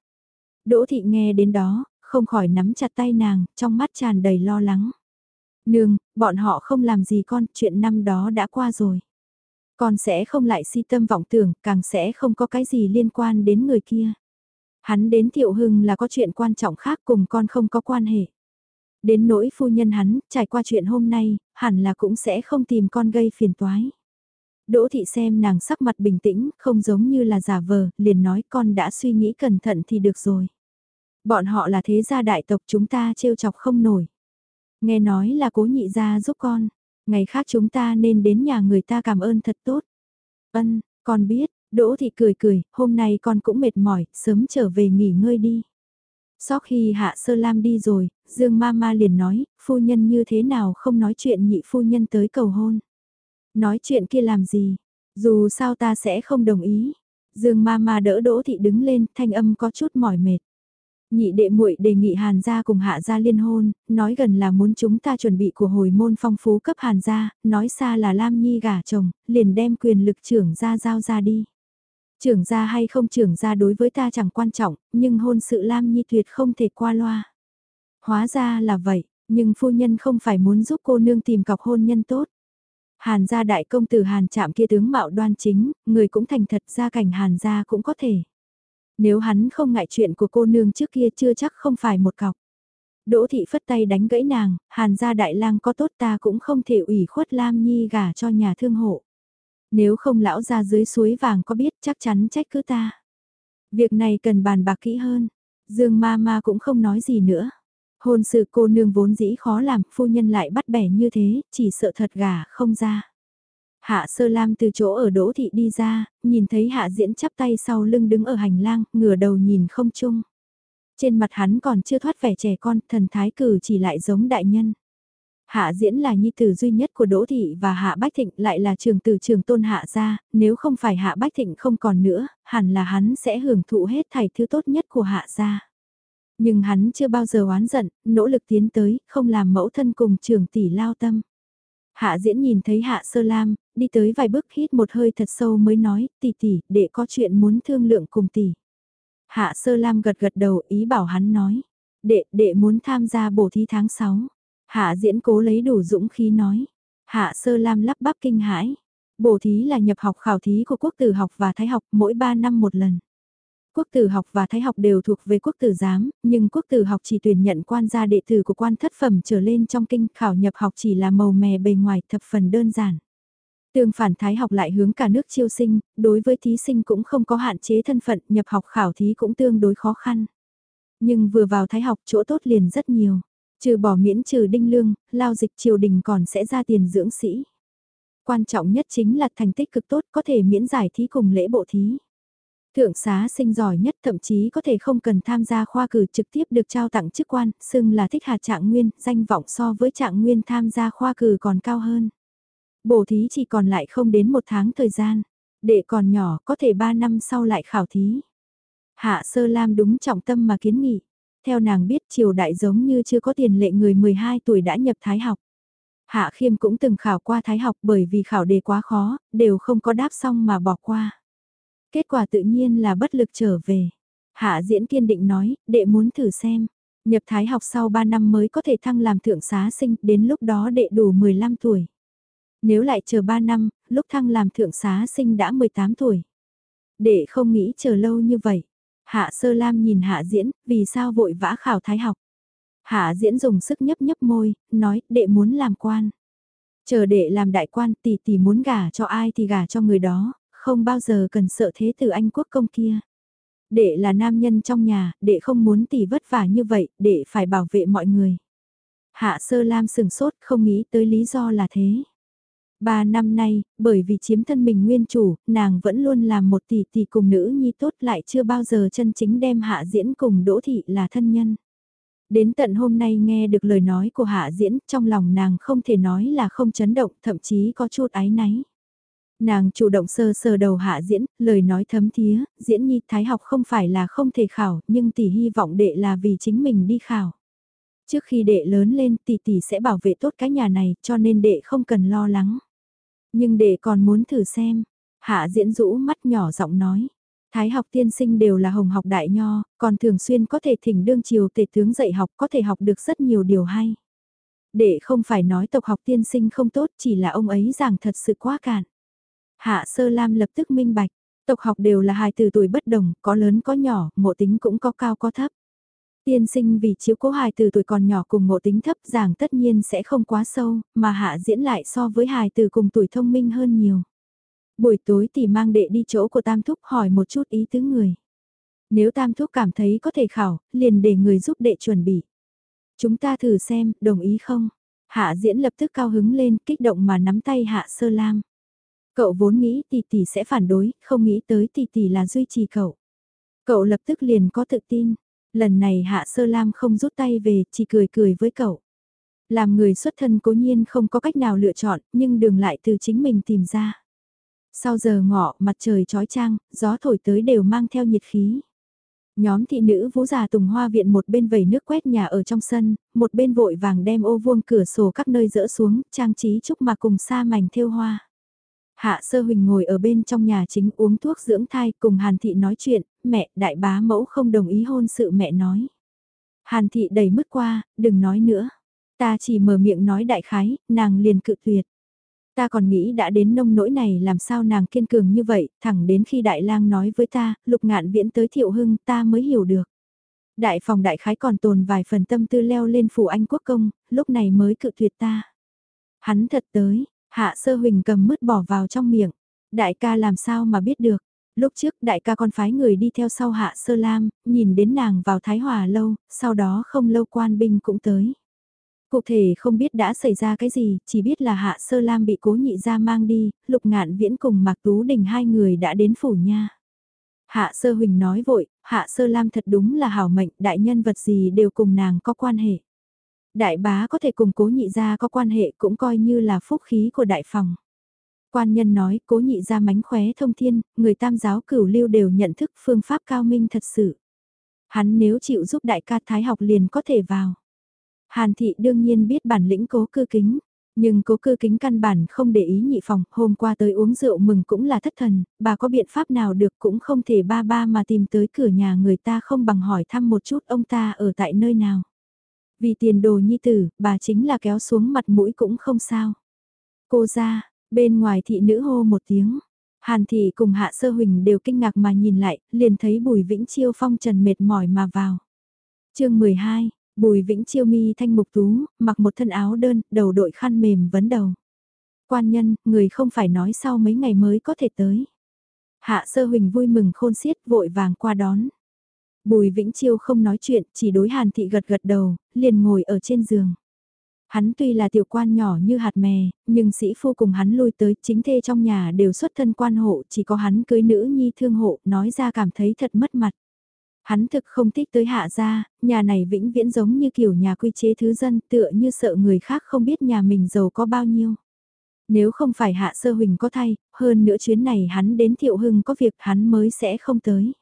Đỗ thị nghe đến đó, không khỏi nắm chặt tay nàng, trong mắt tràn đầy lo lắng. Nương, bọn họ không làm gì con, chuyện năm đó đã qua rồi. Con sẽ không lại si tâm vọng tưởng, càng sẽ không có cái gì liên quan đến người kia. Hắn đến Thiệu Hưng là có chuyện quan trọng khác cùng con không có quan hệ. Đến nỗi phu nhân hắn, trải qua chuyện hôm nay, hẳn là cũng sẽ không tìm con gây phiền toái. Đỗ thị xem nàng sắc mặt bình tĩnh, không giống như là giả vờ, liền nói con đã suy nghĩ cẩn thận thì được rồi. Bọn họ là thế gia đại tộc chúng ta trêu chọc không nổi. Nghe nói là cố nhị gia giúp con, ngày khác chúng ta nên đến nhà người ta cảm ơn thật tốt. Ân, con biết, Đỗ thị cười cười, hôm nay con cũng mệt mỏi, sớm trở về nghỉ ngơi đi. Sau khi Hạ Sơ Lam đi rồi, Dương Mama liền nói, phu nhân như thế nào không nói chuyện nhị phu nhân tới cầu hôn. Nói chuyện kia làm gì, dù sao ta sẽ không đồng ý. Dương Mama đỡ Đỗ Thị đứng lên, thanh âm có chút mỏi mệt. Nhị đệ muội đề nghị Hàn gia cùng Hạ gia liên hôn, nói gần là muốn chúng ta chuẩn bị của hồi môn phong phú cấp Hàn gia, nói xa là Lam Nhi gả chồng, liền đem quyền lực trưởng gia giao ra đi. Trưởng gia hay không trưởng gia đối với ta chẳng quan trọng, nhưng hôn sự Lam Nhi tuyệt không thể qua loa. Hóa ra là vậy, nhưng phu nhân không phải muốn giúp cô nương tìm cọc hôn nhân tốt. Hàn gia đại công tử Hàn chạm kia tướng mạo đoan chính, người cũng thành thật gia cảnh Hàn gia cũng có thể. Nếu hắn không ngại chuyện của cô nương trước kia chưa chắc không phải một cọc. Đỗ thị phất tay đánh gãy nàng, Hàn gia đại lang có tốt ta cũng không thể ủy khuất Lam Nhi gả cho nhà thương hộ. Nếu không lão ra dưới suối vàng có biết chắc chắn trách cứ ta. Việc này cần bàn bạc kỹ hơn. Dương ma ma cũng không nói gì nữa. Hôn sự cô nương vốn dĩ khó làm, phu nhân lại bắt bẻ như thế, chỉ sợ thật gà không ra. Hạ sơ lam từ chỗ ở đỗ thị đi ra, nhìn thấy hạ diễn chắp tay sau lưng đứng ở hành lang, ngửa đầu nhìn không chung. Trên mặt hắn còn chưa thoát vẻ trẻ con, thần thái cử chỉ lại giống đại nhân. Hạ diễn là nhi tử duy nhất của Đỗ Thị và Hạ Bách Thịnh lại là trường tử trường tôn Hạ gia, nếu không phải Hạ Bách Thịnh không còn nữa, hẳn là hắn sẽ hưởng thụ hết thảy thứ tốt nhất của Hạ gia. Nhưng hắn chưa bao giờ oán giận, nỗ lực tiến tới, không làm mẫu thân cùng trường tỷ lao tâm. Hạ diễn nhìn thấy Hạ Sơ Lam, đi tới vài bước hít một hơi thật sâu mới nói, tỷ tỷ, để có chuyện muốn thương lượng cùng tỷ. Hạ Sơ Lam gật gật đầu ý bảo hắn nói, đệ, đệ muốn tham gia bổ thí tháng 6. Hạ diễn cố lấy đủ dũng khí nói. Hạ sơ lam lắp bắp kinh hãi. Bổ thí là nhập học khảo thí của quốc tử học và thái học mỗi 3 năm một lần. Quốc tử học và thái học đều thuộc về quốc tử giám, nhưng quốc tử học chỉ tuyển nhận quan gia đệ tử của quan thất phẩm trở lên trong kinh khảo nhập học chỉ là màu mè bề ngoài thập phần đơn giản. Tương phản thái học lại hướng cả nước chiêu sinh, đối với thí sinh cũng không có hạn chế thân phận, nhập học khảo thí cũng tương đối khó khăn. Nhưng vừa vào thái học chỗ tốt liền rất nhiều. Trừ bỏ miễn trừ đinh lương, lao dịch triều đình còn sẽ ra tiền dưỡng sĩ. Quan trọng nhất chính là thành tích cực tốt có thể miễn giải thí cùng lễ bộ thí. Thượng xá sinh giỏi nhất thậm chí có thể không cần tham gia khoa cử trực tiếp được trao tặng chức quan, xưng là thích hạt trạng nguyên, danh vọng so với trạng nguyên tham gia khoa cử còn cao hơn. Bổ thí chỉ còn lại không đến một tháng thời gian, đệ còn nhỏ có thể ba năm sau lại khảo thí. Hạ sơ lam đúng trọng tâm mà kiến nghị. Theo nàng biết triều đại giống như chưa có tiền lệ người 12 tuổi đã nhập thái học. Hạ khiêm cũng từng khảo qua thái học bởi vì khảo đề quá khó, đều không có đáp xong mà bỏ qua. Kết quả tự nhiên là bất lực trở về. Hạ diễn kiên định nói, đệ muốn thử xem. Nhập thái học sau 3 năm mới có thể thăng làm thượng xá sinh, đến lúc đó đệ đủ 15 tuổi. Nếu lại chờ 3 năm, lúc thăng làm thượng xá sinh đã 18 tuổi. Đệ không nghĩ chờ lâu như vậy. Hạ sơ lam nhìn hạ diễn, vì sao vội vã khảo thái học. Hạ diễn dùng sức nhấp nhấp môi, nói đệ muốn làm quan. Chờ đệ làm đại quan tỷ tỷ muốn gả cho ai thì gả cho người đó, không bao giờ cần sợ thế từ anh quốc công kia. Đệ là nam nhân trong nhà, đệ không muốn tỷ vất vả như vậy, đệ phải bảo vệ mọi người. Hạ sơ lam sừng sốt không nghĩ tới lý do là thế. Ba năm nay, bởi vì chiếm thân mình nguyên chủ, nàng vẫn luôn làm một tỷ tỷ cùng nữ nhi tốt lại chưa bao giờ chân chính đem hạ diễn cùng đỗ thị là thân nhân. Đến tận hôm nay nghe được lời nói của hạ diễn, trong lòng nàng không thể nói là không chấn động, thậm chí có chút ái náy. Nàng chủ động sơ sờ đầu hạ diễn, lời nói thấm thía, diễn nhi thái học không phải là không thể khảo, nhưng tỷ hy vọng đệ là vì chính mình đi khảo. Trước khi đệ lớn lên tỷ tỷ sẽ bảo vệ tốt cái nhà này cho nên đệ không cần lo lắng. Nhưng đệ còn muốn thử xem. Hạ diễn rũ mắt nhỏ giọng nói. Thái học tiên sinh đều là hồng học đại nho, còn thường xuyên có thể thỉnh đương chiều tề tướng dạy học có thể học được rất nhiều điều hay. Đệ không phải nói tộc học tiên sinh không tốt chỉ là ông ấy giảng thật sự quá cạn. Hạ sơ lam lập tức minh bạch, tộc học đều là hài từ tuổi bất đồng, có lớn có nhỏ, ngộ tính cũng có cao có thấp. Tiên sinh vì chiếu cố hài từ tuổi còn nhỏ cùng ngộ tính thấp giảng tất nhiên sẽ không quá sâu, mà hạ diễn lại so với hài từ cùng tuổi thông minh hơn nhiều. Buổi tối thì mang đệ đi chỗ của Tam Thúc hỏi một chút ý tứ người. Nếu Tam Thúc cảm thấy có thể khảo, liền để người giúp đệ chuẩn bị. Chúng ta thử xem, đồng ý không? Hạ diễn lập tức cao hứng lên, kích động mà nắm tay Hạ Sơ Lam. Cậu vốn nghĩ tỷ tỷ sẽ phản đối, không nghĩ tới tỷ tỷ là duy trì cậu. Cậu lập tức liền có tự tin. Lần này Hạ Sơ Lam không rút tay về, chỉ cười cười với cậu. Làm người xuất thân cố nhiên không có cách nào lựa chọn, nhưng đường lại từ chính mình tìm ra. Sau giờ ngọ, mặt trời trói trang, gió thổi tới đều mang theo nhiệt khí. Nhóm thị nữ vũ già tùng hoa viện một bên vẩy nước quét nhà ở trong sân, một bên vội vàng đem ô vuông cửa sổ các nơi dỡ xuống, trang trí chúc mà cùng sa mảnh thêu hoa. Hạ sơ huỳnh ngồi ở bên trong nhà chính uống thuốc dưỡng thai cùng Hàn Thị nói chuyện, mẹ đại bá mẫu không đồng ý hôn sự mẹ nói. Hàn Thị đầy mứt qua, đừng nói nữa. Ta chỉ mở miệng nói đại khái, nàng liền cự tuyệt. Ta còn nghĩ đã đến nông nỗi này làm sao nàng kiên cường như vậy, thẳng đến khi đại lang nói với ta, lục ngạn viễn tới thiệu hưng ta mới hiểu được. Đại phòng đại khái còn tồn vài phần tâm tư leo lên phủ anh quốc công, lúc này mới cự tuyệt ta. Hắn thật tới, hạ sơ huỳnh cầm mứt bỏ vào trong miệng. Đại ca làm sao mà biết được. Lúc trước đại ca con phái người đi theo sau hạ sơ lam, nhìn đến nàng vào Thái Hòa lâu, sau đó không lâu quan binh cũng tới. Cụ thể không biết đã xảy ra cái gì, chỉ biết là Hạ Sơ Lam bị cố nhị ra mang đi, Lục Ngạn Viễn cùng Mạc Tú Đình hai người đã đến phủ nha. Hạ Sơ Huỳnh nói vội, Hạ Sơ Lam thật đúng là hảo mệnh, đại nhân vật gì đều cùng nàng có quan hệ. Đại bá có thể cùng cố nhị gia có quan hệ cũng coi như là phúc khí của đại phòng. Quan nhân nói cố nhị gia mánh khóe thông thiên, người tam giáo cửu lưu đều nhận thức phương pháp cao minh thật sự. Hắn nếu chịu giúp đại ca thái học liền có thể vào. Hàn thị đương nhiên biết bản lĩnh cố cư kính, nhưng cố cư kính căn bản không để ý nhị phòng, hôm qua tới uống rượu mừng cũng là thất thần, bà có biện pháp nào được cũng không thể ba ba mà tìm tới cửa nhà người ta không bằng hỏi thăm một chút ông ta ở tại nơi nào. Vì tiền đồ nhi tử, bà chính là kéo xuống mặt mũi cũng không sao. Cô ra, bên ngoài thị nữ hô một tiếng. Hàn thị cùng hạ sơ huỳnh đều kinh ngạc mà nhìn lại, liền thấy bùi vĩnh chiêu phong trần mệt mỏi mà vào. chương 12, Bùi Vĩnh Chiêu mi thanh mục tú, mặc một thân áo đơn, đầu đội khăn mềm vấn đầu. Quan nhân, người không phải nói sau mấy ngày mới có thể tới. Hạ sơ huỳnh vui mừng khôn xiết vội vàng qua đón. Bùi Vĩnh Chiêu không nói chuyện, chỉ đối hàn thị gật gật đầu, liền ngồi ở trên giường. Hắn tuy là tiểu quan nhỏ như hạt mè, nhưng sĩ phu cùng hắn lui tới chính thê trong nhà đều xuất thân quan hộ, chỉ có hắn cưới nữ nhi thương hộ, nói ra cảm thấy thật mất mặt. Hắn thực không thích tới hạ gia, nhà này vĩnh viễn giống như kiểu nhà quy chế thứ dân tựa như sợ người khác không biết nhà mình giàu có bao nhiêu. Nếu không phải hạ sơ huỳnh có thay, hơn nữa chuyến này hắn đến thiệu hưng có việc hắn mới sẽ không tới.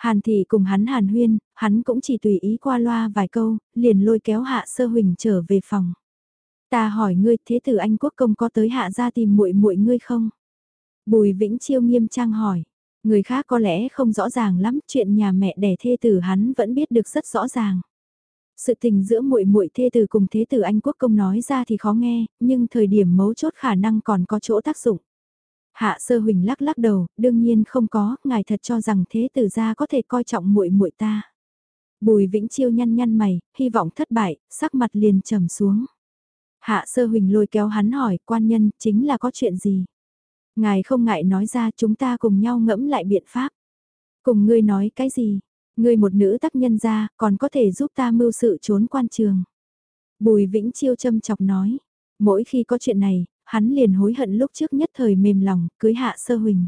Hàn thị cùng hắn hàn huyên, hắn cũng chỉ tùy ý qua loa vài câu, liền lôi kéo hạ sơ huỳnh trở về phòng. Ta hỏi ngươi thế tử anh quốc công có tới hạ ra tìm muội muội ngươi không? Bùi Vĩnh Chiêu nghiêm trang hỏi. Người khác có lẽ không rõ ràng lắm, chuyện nhà mẹ đẻ thê tử hắn vẫn biết được rất rõ ràng. Sự tình giữa muội muội thê tử cùng thế tử Anh Quốc công nói ra thì khó nghe, nhưng thời điểm mấu chốt khả năng còn có chỗ tác dụng. Hạ Sơ Huỳnh lắc lắc đầu, đương nhiên không có, ngài thật cho rằng thế tử gia có thể coi trọng muội muội ta. Bùi Vĩnh Chiêu nhăn nhăn mày, hy vọng thất bại, sắc mặt liền trầm xuống. Hạ Sơ Huỳnh lôi kéo hắn hỏi, quan nhân, chính là có chuyện gì? Ngài không ngại nói ra chúng ta cùng nhau ngẫm lại biện pháp. Cùng ngươi nói cái gì? Ngươi một nữ tác nhân ra, còn có thể giúp ta mưu sự trốn quan trường. Bùi Vĩnh Chiêu châm chọc nói. Mỗi khi có chuyện này, hắn liền hối hận lúc trước nhất thời mềm lòng, cưới hạ sơ huỳnh.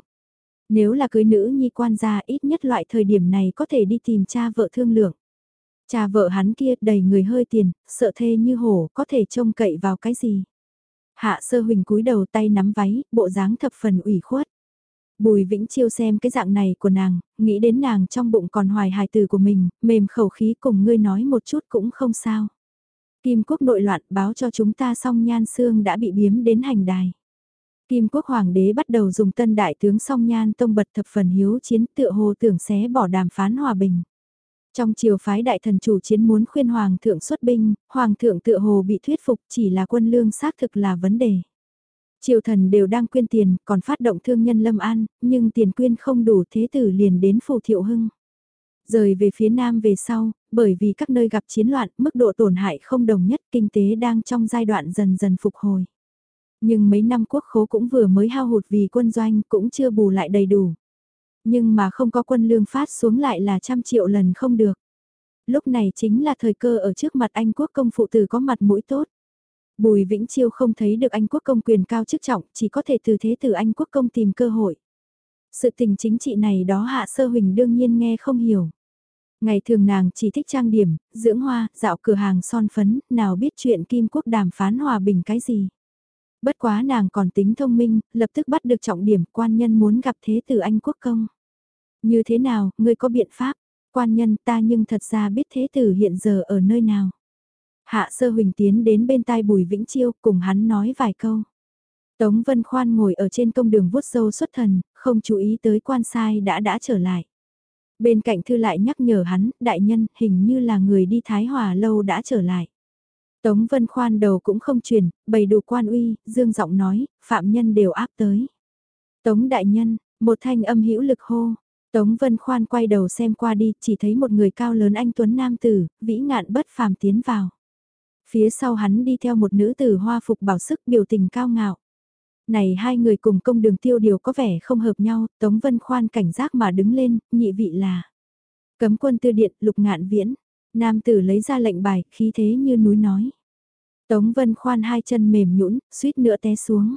Nếu là cưới nữ nhi quan gia ít nhất loại thời điểm này có thể đi tìm cha vợ thương lượng. Cha vợ hắn kia đầy người hơi tiền, sợ thê như hổ, có thể trông cậy vào cái gì. Hạ sơ huỳnh cúi đầu tay nắm váy, bộ dáng thập phần ủy khuất. Bùi Vĩnh Chiêu xem cái dạng này của nàng, nghĩ đến nàng trong bụng còn hoài hài từ của mình, mềm khẩu khí cùng ngươi nói một chút cũng không sao. Kim quốc nội loạn báo cho chúng ta song nhan xương đã bị biếm đến hành đài. Kim quốc hoàng đế bắt đầu dùng tân đại tướng song nhan tông bật thập phần hiếu chiến tựa hồ tưởng xé bỏ đàm phán hòa bình. Trong chiều phái đại thần chủ chiến muốn khuyên hoàng thượng xuất binh, hoàng thượng tựa hồ bị thuyết phục chỉ là quân lương xác thực là vấn đề. Triều thần đều đang quyên tiền, còn phát động thương nhân lâm an, nhưng tiền quyên không đủ thế tử liền đến phù thiệu hưng. Rời về phía nam về sau, bởi vì các nơi gặp chiến loạn, mức độ tổn hại không đồng nhất, kinh tế đang trong giai đoạn dần dần phục hồi. Nhưng mấy năm quốc khố cũng vừa mới hao hụt vì quân doanh cũng chưa bù lại đầy đủ. Nhưng mà không có quân lương phát xuống lại là trăm triệu lần không được. Lúc này chính là thời cơ ở trước mặt Anh quốc công phụ tử có mặt mũi tốt. Bùi Vĩnh Chiêu không thấy được Anh quốc công quyền cao chức trọng, chỉ có thể từ thế từ Anh quốc công tìm cơ hội. Sự tình chính trị này đó Hạ Sơ Huỳnh đương nhiên nghe không hiểu. Ngày thường nàng chỉ thích trang điểm, dưỡng hoa, dạo cửa hàng son phấn, nào biết chuyện Kim Quốc đàm phán hòa bình cái gì. Bất quá nàng còn tính thông minh, lập tức bắt được trọng điểm quan nhân muốn gặp thế tử Anh quốc công. Như thế nào, ngươi có biện pháp? Quan nhân ta nhưng thật ra biết thế tử hiện giờ ở nơi nào. Hạ sơ huỳnh tiến đến bên tai Bùi Vĩnh Chiêu cùng hắn nói vài câu. Tống Vân Khoan ngồi ở trên công đường vuốt sâu xuất thần, không chú ý tới quan sai đã đã trở lại. Bên cạnh thư lại nhắc nhở hắn, đại nhân, hình như là người đi Thái Hòa lâu đã trở lại. Tống Vân Khoan đầu cũng không truyền, bày đủ quan uy, dương giọng nói, phạm nhân đều áp tới. Tống đại nhân, một thanh âm hữu lực hô. Tống Vân Khoan quay đầu xem qua đi, chỉ thấy một người cao lớn anh Tuấn Nam Tử, vĩ ngạn bất phàm tiến vào. Phía sau hắn đi theo một nữ tử hoa phục bảo sức biểu tình cao ngạo. Này hai người cùng công đường tiêu điều có vẻ không hợp nhau, Tống Vân Khoan cảnh giác mà đứng lên, nhị vị là. Cấm quân tư điện, lục ngạn viễn. Nam tử lấy ra lệnh bài, khí thế như núi nói. Tống Vân Khoan hai chân mềm nhũn, suýt nữa té xuống.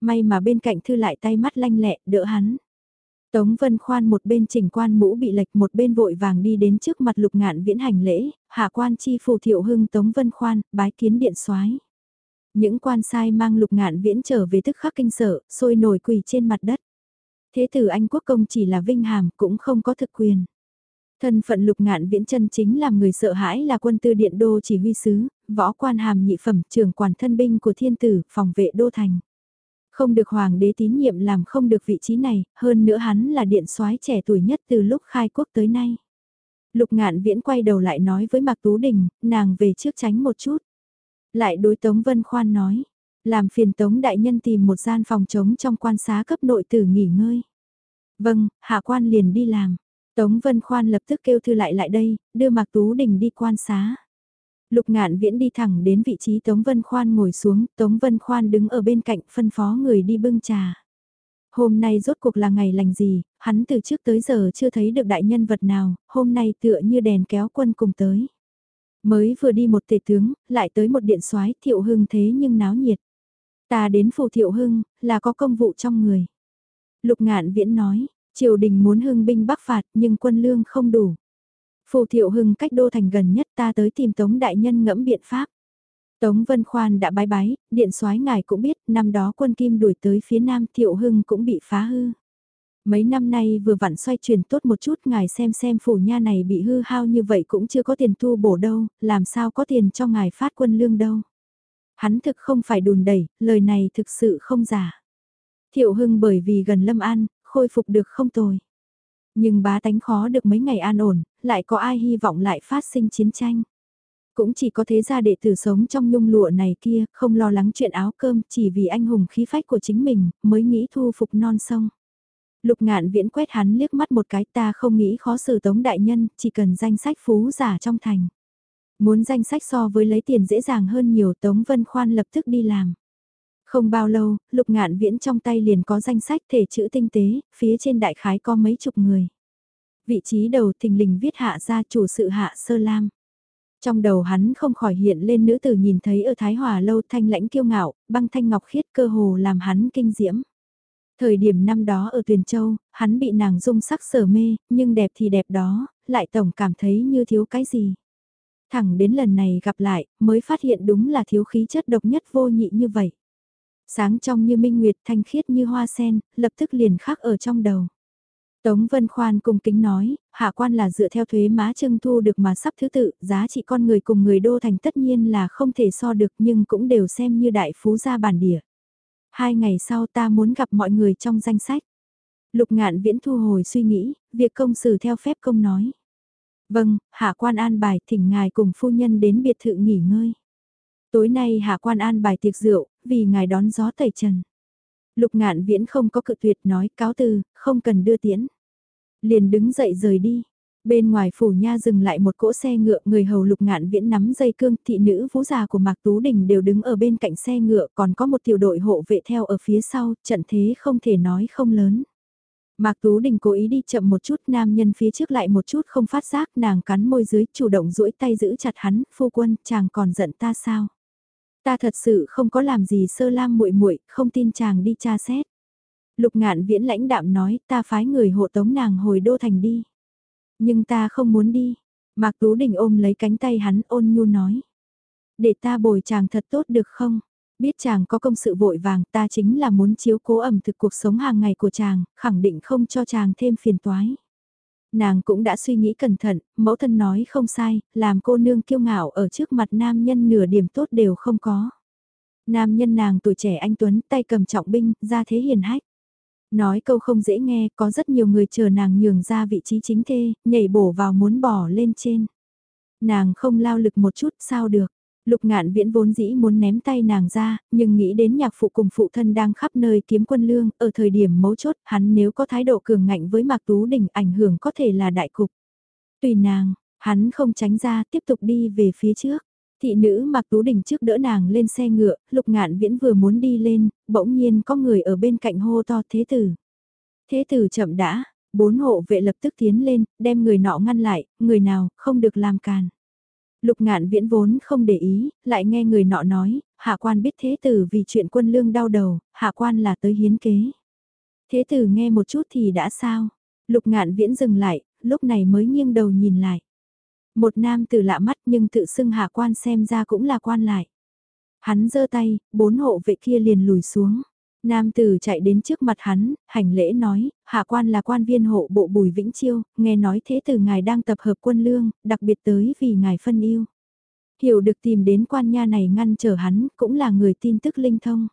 May mà bên cạnh thư lại tay mắt lanh lẹ, đỡ hắn. Tống Vân Khoan một bên chỉnh quan mũ bị lệch một bên vội vàng đi đến trước mặt lục ngạn viễn hành lễ, hạ quan chi phù thiệu hưng Tống Vân Khoan, bái kiến điện soái những quan sai mang lục ngạn viễn trở về tức khắc kinh sợ, sôi nổi quỳ trên mặt đất. Thế tử Anh Quốc Công chỉ là vinh hàm cũng không có thực quyền. Thân phận lục ngạn viễn chân chính làm người sợ hãi là quân tư điện đô chỉ huy sứ, võ quan hàm nhị phẩm trưởng quản thân binh của thiên tử, phòng vệ đô thành. Không được hoàng đế tín nhiệm làm không được vị trí này, hơn nữa hắn là điện soái trẻ tuổi nhất từ lúc khai quốc tới nay. Lục ngạn viễn quay đầu lại nói với Mạc Tú Đình, nàng về trước tránh một chút. Lại đối Tống Vân Khoan nói, làm phiền Tống Đại Nhân tìm một gian phòng trống trong quan xá cấp nội tử nghỉ ngơi. Vâng, hạ quan liền đi làm. Tống Vân Khoan lập tức kêu thư lại lại đây, đưa Mạc Tú Đình đi quan xá. Lục ngạn viễn đi thẳng đến vị trí Tống Vân Khoan ngồi xuống, Tống Vân Khoan đứng ở bên cạnh phân phó người đi bưng trà. Hôm nay rốt cuộc là ngày lành gì, hắn từ trước tới giờ chưa thấy được đại nhân vật nào, hôm nay tựa như đèn kéo quân cùng tới. Mới vừa đi một tể tướng, lại tới một điện soái thiệu hưng thế nhưng náo nhiệt. Ta đến phủ thiệu hưng, là có công vụ trong người. Lục ngạn viễn nói, triều đình muốn hưng binh bắc phạt nhưng quân lương không đủ. Phù Thiệu Hưng cách đô thành gần nhất ta tới tìm Tống Đại Nhân ngẫm biện pháp. Tống Vân Khoan đã bái bái, điện soái ngài cũng biết, năm đó quân Kim đuổi tới phía Nam Thiệu Hưng cũng bị phá hư. Mấy năm nay vừa vặn xoay chuyển tốt một chút ngài xem xem phủ nha này bị hư hao như vậy cũng chưa có tiền thu bổ đâu, làm sao có tiền cho ngài phát quân lương đâu. Hắn thực không phải đùn đẩy, lời này thực sự không giả. Thiệu Hưng bởi vì gần Lâm An, khôi phục được không tồi. Nhưng bá tánh khó được mấy ngày an ổn, lại có ai hy vọng lại phát sinh chiến tranh. Cũng chỉ có thế gia đệ tử sống trong nhung lụa này kia, không lo lắng chuyện áo cơm, chỉ vì anh hùng khí phách của chính mình, mới nghĩ thu phục non sông. Lục ngạn viễn quét hắn liếc mắt một cái ta không nghĩ khó xử tống đại nhân, chỉ cần danh sách phú giả trong thành. Muốn danh sách so với lấy tiền dễ dàng hơn nhiều tống vân khoan lập tức đi làm. Không bao lâu, lục ngạn viễn trong tay liền có danh sách thể chữ tinh tế, phía trên đại khái có mấy chục người. Vị trí đầu thình lình viết hạ ra chủ sự hạ sơ lam. Trong đầu hắn không khỏi hiện lên nữ tử nhìn thấy ở Thái Hòa lâu thanh lãnh kiêu ngạo, băng thanh ngọc khiết cơ hồ làm hắn kinh diễm. Thời điểm năm đó ở Tuyền Châu, hắn bị nàng dung sắc sở mê, nhưng đẹp thì đẹp đó, lại tổng cảm thấy như thiếu cái gì. Thẳng đến lần này gặp lại, mới phát hiện đúng là thiếu khí chất độc nhất vô nhị như vậy. Sáng trong như minh nguyệt thanh khiết như hoa sen, lập tức liền khắc ở trong đầu. Tống Vân Khoan cung kính nói, hạ quan là dựa theo thuế má trưng thu được mà sắp thứ tự, giá trị con người cùng người đô thành tất nhiên là không thể so được nhưng cũng đều xem như đại phú gia bản địa. Hai ngày sau ta muốn gặp mọi người trong danh sách. Lục ngạn viễn thu hồi suy nghĩ, việc công xử theo phép công nói. Vâng, hạ quan an bài thỉnh ngài cùng phu nhân đến biệt thự nghỉ ngơi. Tối nay hạ quan an bài tiệc rượu, vì ngài đón gió tẩy trần. Lục ngạn viễn không có cự tuyệt nói cáo từ, không cần đưa tiễn. Liền đứng dậy rời đi. Bên ngoài phủ nha dừng lại một cỗ xe ngựa, người hầu lục ngạn viễn nắm dây cương, thị nữ vũ già của Mạc Tú Đình đều đứng ở bên cạnh xe ngựa, còn có một tiểu đội hộ vệ theo ở phía sau, trận thế không thể nói không lớn. Mạc Tú Đình cố ý đi chậm một chút, nam nhân phía trước lại một chút không phát giác, nàng cắn môi dưới, chủ động duỗi tay giữ chặt hắn, phu quân, chàng còn giận ta sao? Ta thật sự không có làm gì sơ lam muội muội, không tin chàng đi tra xét. Lục ngạn viễn lãnh đạm nói, ta phái người hộ tống nàng hồi đô thành đi. Nhưng ta không muốn đi. Mạc Tú Đình ôm lấy cánh tay hắn ôn nhu nói. Để ta bồi chàng thật tốt được không? Biết chàng có công sự vội vàng ta chính là muốn chiếu cố ẩm thực cuộc sống hàng ngày của chàng, khẳng định không cho chàng thêm phiền toái. Nàng cũng đã suy nghĩ cẩn thận, mẫu thân nói không sai, làm cô nương kiêu ngạo ở trước mặt nam nhân nửa điểm tốt đều không có. Nam nhân nàng tuổi trẻ anh Tuấn tay cầm trọng binh, ra thế hiền hách. Nói câu không dễ nghe, có rất nhiều người chờ nàng nhường ra vị trí chính thê, nhảy bổ vào muốn bỏ lên trên. Nàng không lao lực một chút sao được. Lục ngạn viễn vốn dĩ muốn ném tay nàng ra, nhưng nghĩ đến nhạc phụ cùng phụ thân đang khắp nơi kiếm quân lương, ở thời điểm mấu chốt, hắn nếu có thái độ cường ngạnh với Mạc Tú Đình ảnh hưởng có thể là đại cục. Tùy nàng, hắn không tránh ra, tiếp tục đi về phía trước. Thị nữ mặc Tú Đình trước đỡ nàng lên xe ngựa, lục ngạn viễn vừa muốn đi lên, bỗng nhiên có người ở bên cạnh hô to thế tử. Thế tử chậm đã, bốn hộ vệ lập tức tiến lên, đem người nọ ngăn lại, người nào, không được làm càn. Lục ngạn viễn vốn không để ý, lại nghe người nọ nói, hạ quan biết thế tử vì chuyện quân lương đau đầu, hạ quan là tới hiến kế. Thế tử nghe một chút thì đã sao? Lục ngạn viễn dừng lại, lúc này mới nghiêng đầu nhìn lại. Một nam tử lạ mắt nhưng tự xưng hạ quan xem ra cũng là quan lại. Hắn giơ tay, bốn hộ vệ kia liền lùi xuống. Nam tử chạy đến trước mặt hắn, hành lễ nói, hạ quan là quan viên hộ bộ Bùi Vĩnh Chiêu, nghe nói thế từ ngài đang tập hợp quân lương, đặc biệt tới vì ngài phân yêu. Hiểu được tìm đến quan nha này ngăn trở hắn, cũng là người tin tức linh thông.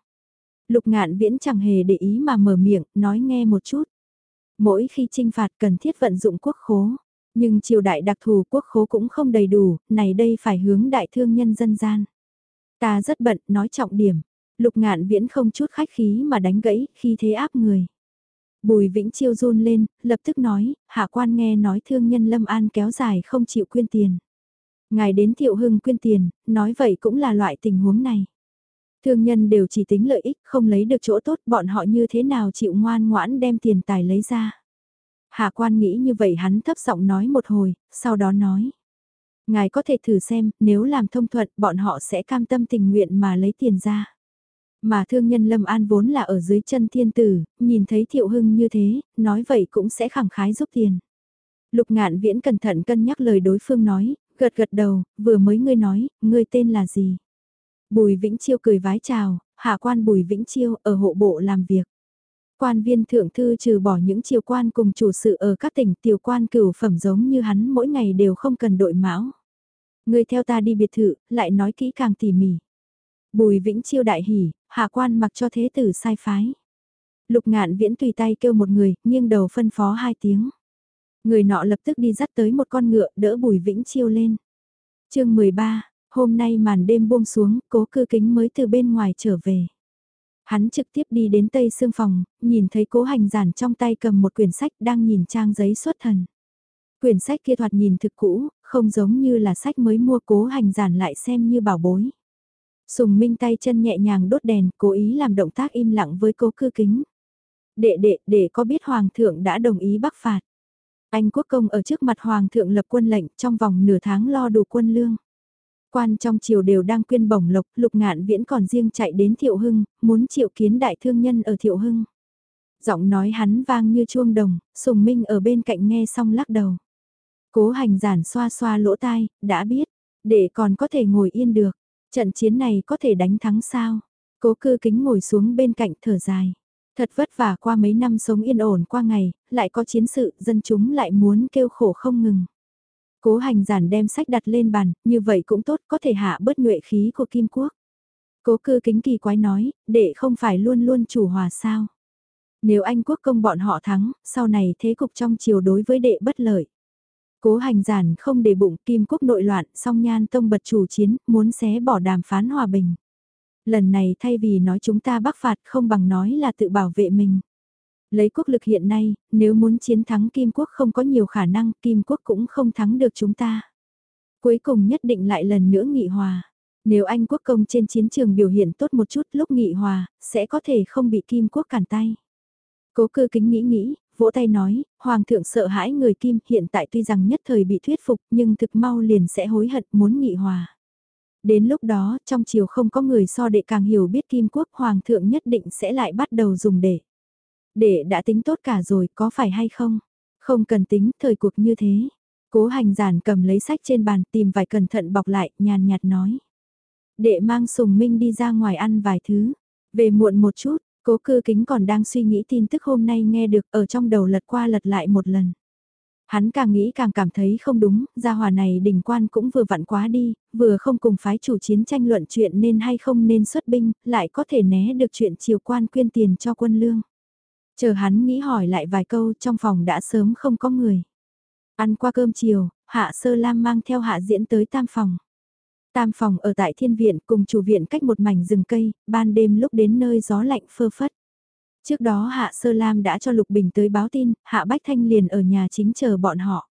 Lục ngạn viễn chẳng hề để ý mà mở miệng, nói nghe một chút. Mỗi khi trinh phạt cần thiết vận dụng quốc khố, nhưng triều đại đặc thù quốc khố cũng không đầy đủ, này đây phải hướng đại thương nhân dân gian. Ta rất bận, nói trọng điểm. Lục ngạn viễn không chút khách khí mà đánh gãy, khi thế áp người. Bùi Vĩnh Chiêu run lên, lập tức nói, hạ quan nghe nói thương nhân Lâm An kéo dài không chịu quyên tiền. Ngài đến thiệu hưng quyên tiền, nói vậy cũng là loại tình huống này. Thương nhân đều chỉ tính lợi ích, không lấy được chỗ tốt, bọn họ như thế nào chịu ngoan ngoãn đem tiền tài lấy ra. Hạ quan nghĩ như vậy hắn thấp giọng nói một hồi, sau đó nói. Ngài có thể thử xem, nếu làm thông thuận, bọn họ sẽ cam tâm tình nguyện mà lấy tiền ra. Mà thương nhân Lâm An vốn là ở dưới chân thiên tử, nhìn thấy thiệu hưng như thế, nói vậy cũng sẽ khẳng khái giúp tiền. Lục ngạn viễn cẩn thận cân nhắc lời đối phương nói, gật gật đầu, vừa mới ngươi nói, ngươi tên là gì? Bùi Vĩnh Chiêu cười vái chào, hạ quan Bùi Vĩnh Chiêu ở hộ bộ làm việc. Quan viên thượng thư trừ bỏ những triều quan cùng chủ sự ở các tỉnh tiểu quan cửu phẩm giống như hắn mỗi ngày đều không cần đội mão. người theo ta đi biệt thự, lại nói kỹ càng tỉ mỉ. Bùi Vĩnh Chiêu đại hỉ, hạ quan mặc cho thế tử sai phái. Lục ngạn viễn tùy tay kêu một người, nghiêng đầu phân phó hai tiếng. Người nọ lập tức đi dắt tới một con ngựa đỡ Bùi Vĩnh Chiêu lên. chương 13, hôm nay màn đêm buông xuống, cố cư kính mới từ bên ngoài trở về. Hắn trực tiếp đi đến tây xương phòng, nhìn thấy cố hành giản trong tay cầm một quyển sách đang nhìn trang giấy xuất thần. Quyển sách kia thoạt nhìn thực cũ, không giống như là sách mới mua cố hành giản lại xem như bảo bối. Sùng Minh tay chân nhẹ nhàng đốt đèn, cố ý làm động tác im lặng với cố cư kính. Đệ đệ, để có biết Hoàng thượng đã đồng ý bắc phạt. Anh quốc công ở trước mặt Hoàng thượng lập quân lệnh trong vòng nửa tháng lo đủ quân lương. Quan trong triều đều đang quyên bổng lộc, lục ngạn viễn còn riêng chạy đến Thiệu Hưng, muốn triệu kiến đại thương nhân ở Thiệu Hưng. Giọng nói hắn vang như chuông đồng, Sùng Minh ở bên cạnh nghe xong lắc đầu. Cố hành giản xoa xoa lỗ tai, đã biết, để còn có thể ngồi yên được. Trận chiến này có thể đánh thắng sao? Cố cư kính ngồi xuống bên cạnh thở dài. Thật vất vả qua mấy năm sống yên ổn qua ngày, lại có chiến sự, dân chúng lại muốn kêu khổ không ngừng. Cố hành giản đem sách đặt lên bàn, như vậy cũng tốt có thể hạ bớt nhuệ khí của Kim Quốc. Cố cư kính kỳ quái nói, đệ không phải luôn luôn chủ hòa sao. Nếu Anh quốc công bọn họ thắng, sau này thế cục trong chiều đối với đệ bất lợi. Cố hành giản không để bụng Kim quốc nội loạn, song nhan tông bật chủ chiến, muốn xé bỏ đàm phán hòa bình. Lần này thay vì nói chúng ta bắc phạt không bằng nói là tự bảo vệ mình. Lấy quốc lực hiện nay, nếu muốn chiến thắng Kim quốc không có nhiều khả năng, Kim quốc cũng không thắng được chúng ta. Cuối cùng nhất định lại lần nữa nghị hòa. Nếu Anh quốc công trên chiến trường biểu hiện tốt một chút lúc nghị hòa, sẽ có thể không bị Kim quốc cản tay. Cố cư kính nghĩ nghĩ, vỗ tay nói, Hoàng thượng sợ hãi người Kim hiện tại tuy rằng nhất thời bị thuyết phục nhưng thực mau liền sẽ hối hận muốn nghị hòa. Đến lúc đó, trong chiều không có người so đệ càng hiểu biết Kim Quốc Hoàng thượng nhất định sẽ lại bắt đầu dùng để đệ đã tính tốt cả rồi, có phải hay không? Không cần tính, thời cuộc như thế. Cố hành giản cầm lấy sách trên bàn tìm vài cẩn thận bọc lại, nhàn nhạt nói. Đệ mang sùng minh đi ra ngoài ăn vài thứ. Về muộn một chút, cố cư kính còn đang suy nghĩ tin tức hôm nay nghe được ở trong đầu lật qua lật lại một lần. Hắn càng nghĩ càng cảm thấy không đúng, gia hòa này đỉnh quan cũng vừa vặn quá đi, vừa không cùng phái chủ chiến tranh luận chuyện nên hay không nên xuất binh, lại có thể né được chuyện triều quan quyên tiền cho quân lương. Chờ hắn nghĩ hỏi lại vài câu trong phòng đã sớm không có người. Ăn qua cơm chiều, Hạ Sơ Lam mang theo Hạ Diễn tới tam phòng. Tam phòng ở tại thiên viện cùng chủ viện cách một mảnh rừng cây, ban đêm lúc đến nơi gió lạnh phơ phất. Trước đó Hạ Sơ Lam đã cho Lục Bình tới báo tin, Hạ Bách Thanh liền ở nhà chính chờ bọn họ.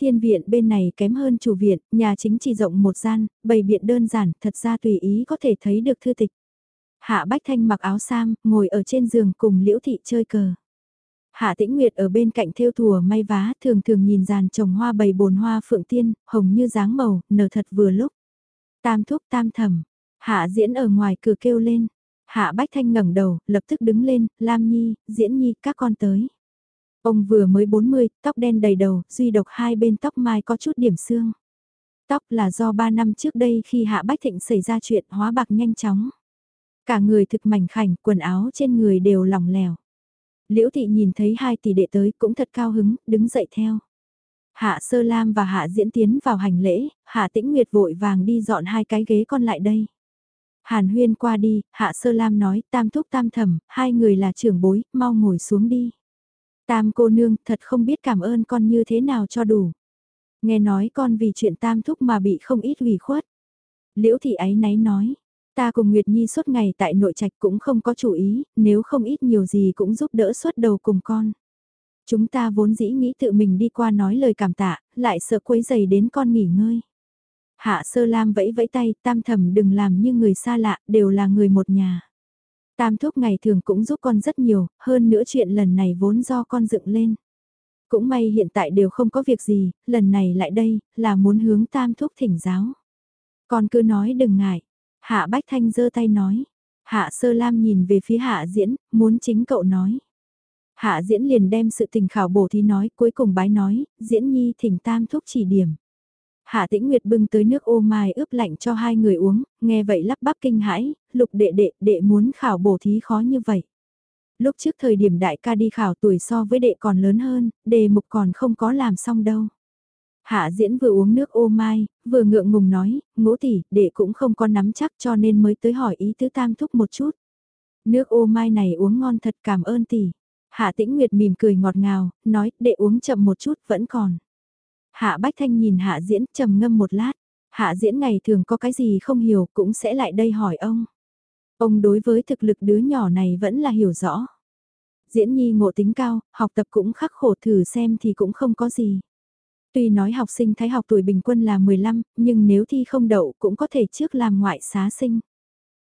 Thiên viện bên này kém hơn chủ viện, nhà chính chỉ rộng một gian, bày biện đơn giản, thật ra tùy ý có thể thấy được thư tịch. Hạ Bách Thanh mặc áo sam, ngồi ở trên giường cùng Liễu Thị chơi cờ. Hạ Tĩnh Nguyệt ở bên cạnh thêu thùa may vá thường thường nhìn dàn trồng hoa bầy bồn hoa phượng tiên, hồng như dáng màu, nở thật vừa lúc. Tam thúc tam thầm, Hạ diễn ở ngoài cửa kêu lên, Hạ Bách Thanh ngẩng đầu, lập tức đứng lên, Lam Nhi, Diễn Nhi, các con tới. Ông vừa mới 40, tóc đen đầy đầu, duy độc hai bên tóc mai có chút điểm xương. Tóc là do 3 năm trước đây khi Hạ Bách Thịnh xảy ra chuyện hóa bạc nhanh chóng. Cả người thực mảnh khảnh, quần áo trên người đều lỏng lẻo. Liễu Thị nhìn thấy hai tỷ đệ tới cũng thật cao hứng, đứng dậy theo. Hạ Sơ Lam và Hạ Diễn tiến vào hành lễ, Hạ Tĩnh Nguyệt vội vàng đi dọn hai cái ghế con lại đây. Hàn huyên qua đi, Hạ Sơ Lam nói, tam thúc tam thẩm, hai người là trưởng bối, mau ngồi xuống đi. Tam cô nương thật không biết cảm ơn con như thế nào cho đủ. Nghe nói con vì chuyện tam thúc mà bị không ít ủy khuất. Liễu thị ấy náy nói, ta cùng Nguyệt Nhi suốt ngày tại nội trạch cũng không có chủ ý, nếu không ít nhiều gì cũng giúp đỡ suốt đầu cùng con. Chúng ta vốn dĩ nghĩ tự mình đi qua nói lời cảm tạ, lại sợ quấy giày đến con nghỉ ngơi. Hạ sơ lam vẫy vẫy tay, tam thẩm đừng làm như người xa lạ, đều là người một nhà. Tam thúc ngày thường cũng giúp con rất nhiều, hơn nữa chuyện lần này vốn do con dựng lên. Cũng may hiện tại đều không có việc gì, lần này lại đây, là muốn hướng tam thúc thỉnh giáo. Con cứ nói đừng ngại. Hạ Bách Thanh giơ tay nói. Hạ Sơ Lam nhìn về phía Hạ Diễn, muốn chính cậu nói. Hạ Diễn liền đem sự tình khảo bổ thì nói, cuối cùng bái nói, Diễn Nhi thỉnh tam thúc chỉ điểm. Hạ Tĩnh Nguyệt bưng tới nước ô mai ướp lạnh cho hai người uống, nghe vậy lắp bắp kinh hãi, lục đệ đệ đệ muốn khảo bổ thí khó như vậy. Lúc trước thời điểm đại ca đi khảo tuổi so với đệ còn lớn hơn, đề mục còn không có làm xong đâu. Hạ diễn vừa uống nước ô mai, vừa ngượng ngùng nói, ngũ tỷ, đệ cũng không có nắm chắc cho nên mới tới hỏi ý tứ tam thúc một chút. Nước ô mai này uống ngon thật cảm ơn tỷ. Hạ tĩnh nguyệt mỉm cười ngọt ngào, nói, đệ uống chậm một chút vẫn còn. Hạ Bách Thanh nhìn Hạ Diễn trầm ngâm một lát. Hạ Diễn ngày thường có cái gì không hiểu cũng sẽ lại đây hỏi ông. Ông đối với thực lực đứa nhỏ này vẫn là hiểu rõ. Diễn nhi ngộ tính cao, học tập cũng khắc khổ thử xem thì cũng không có gì. Tuy nói học sinh thái học tuổi bình quân là 15, nhưng nếu thi không đậu cũng có thể trước làm ngoại xá sinh.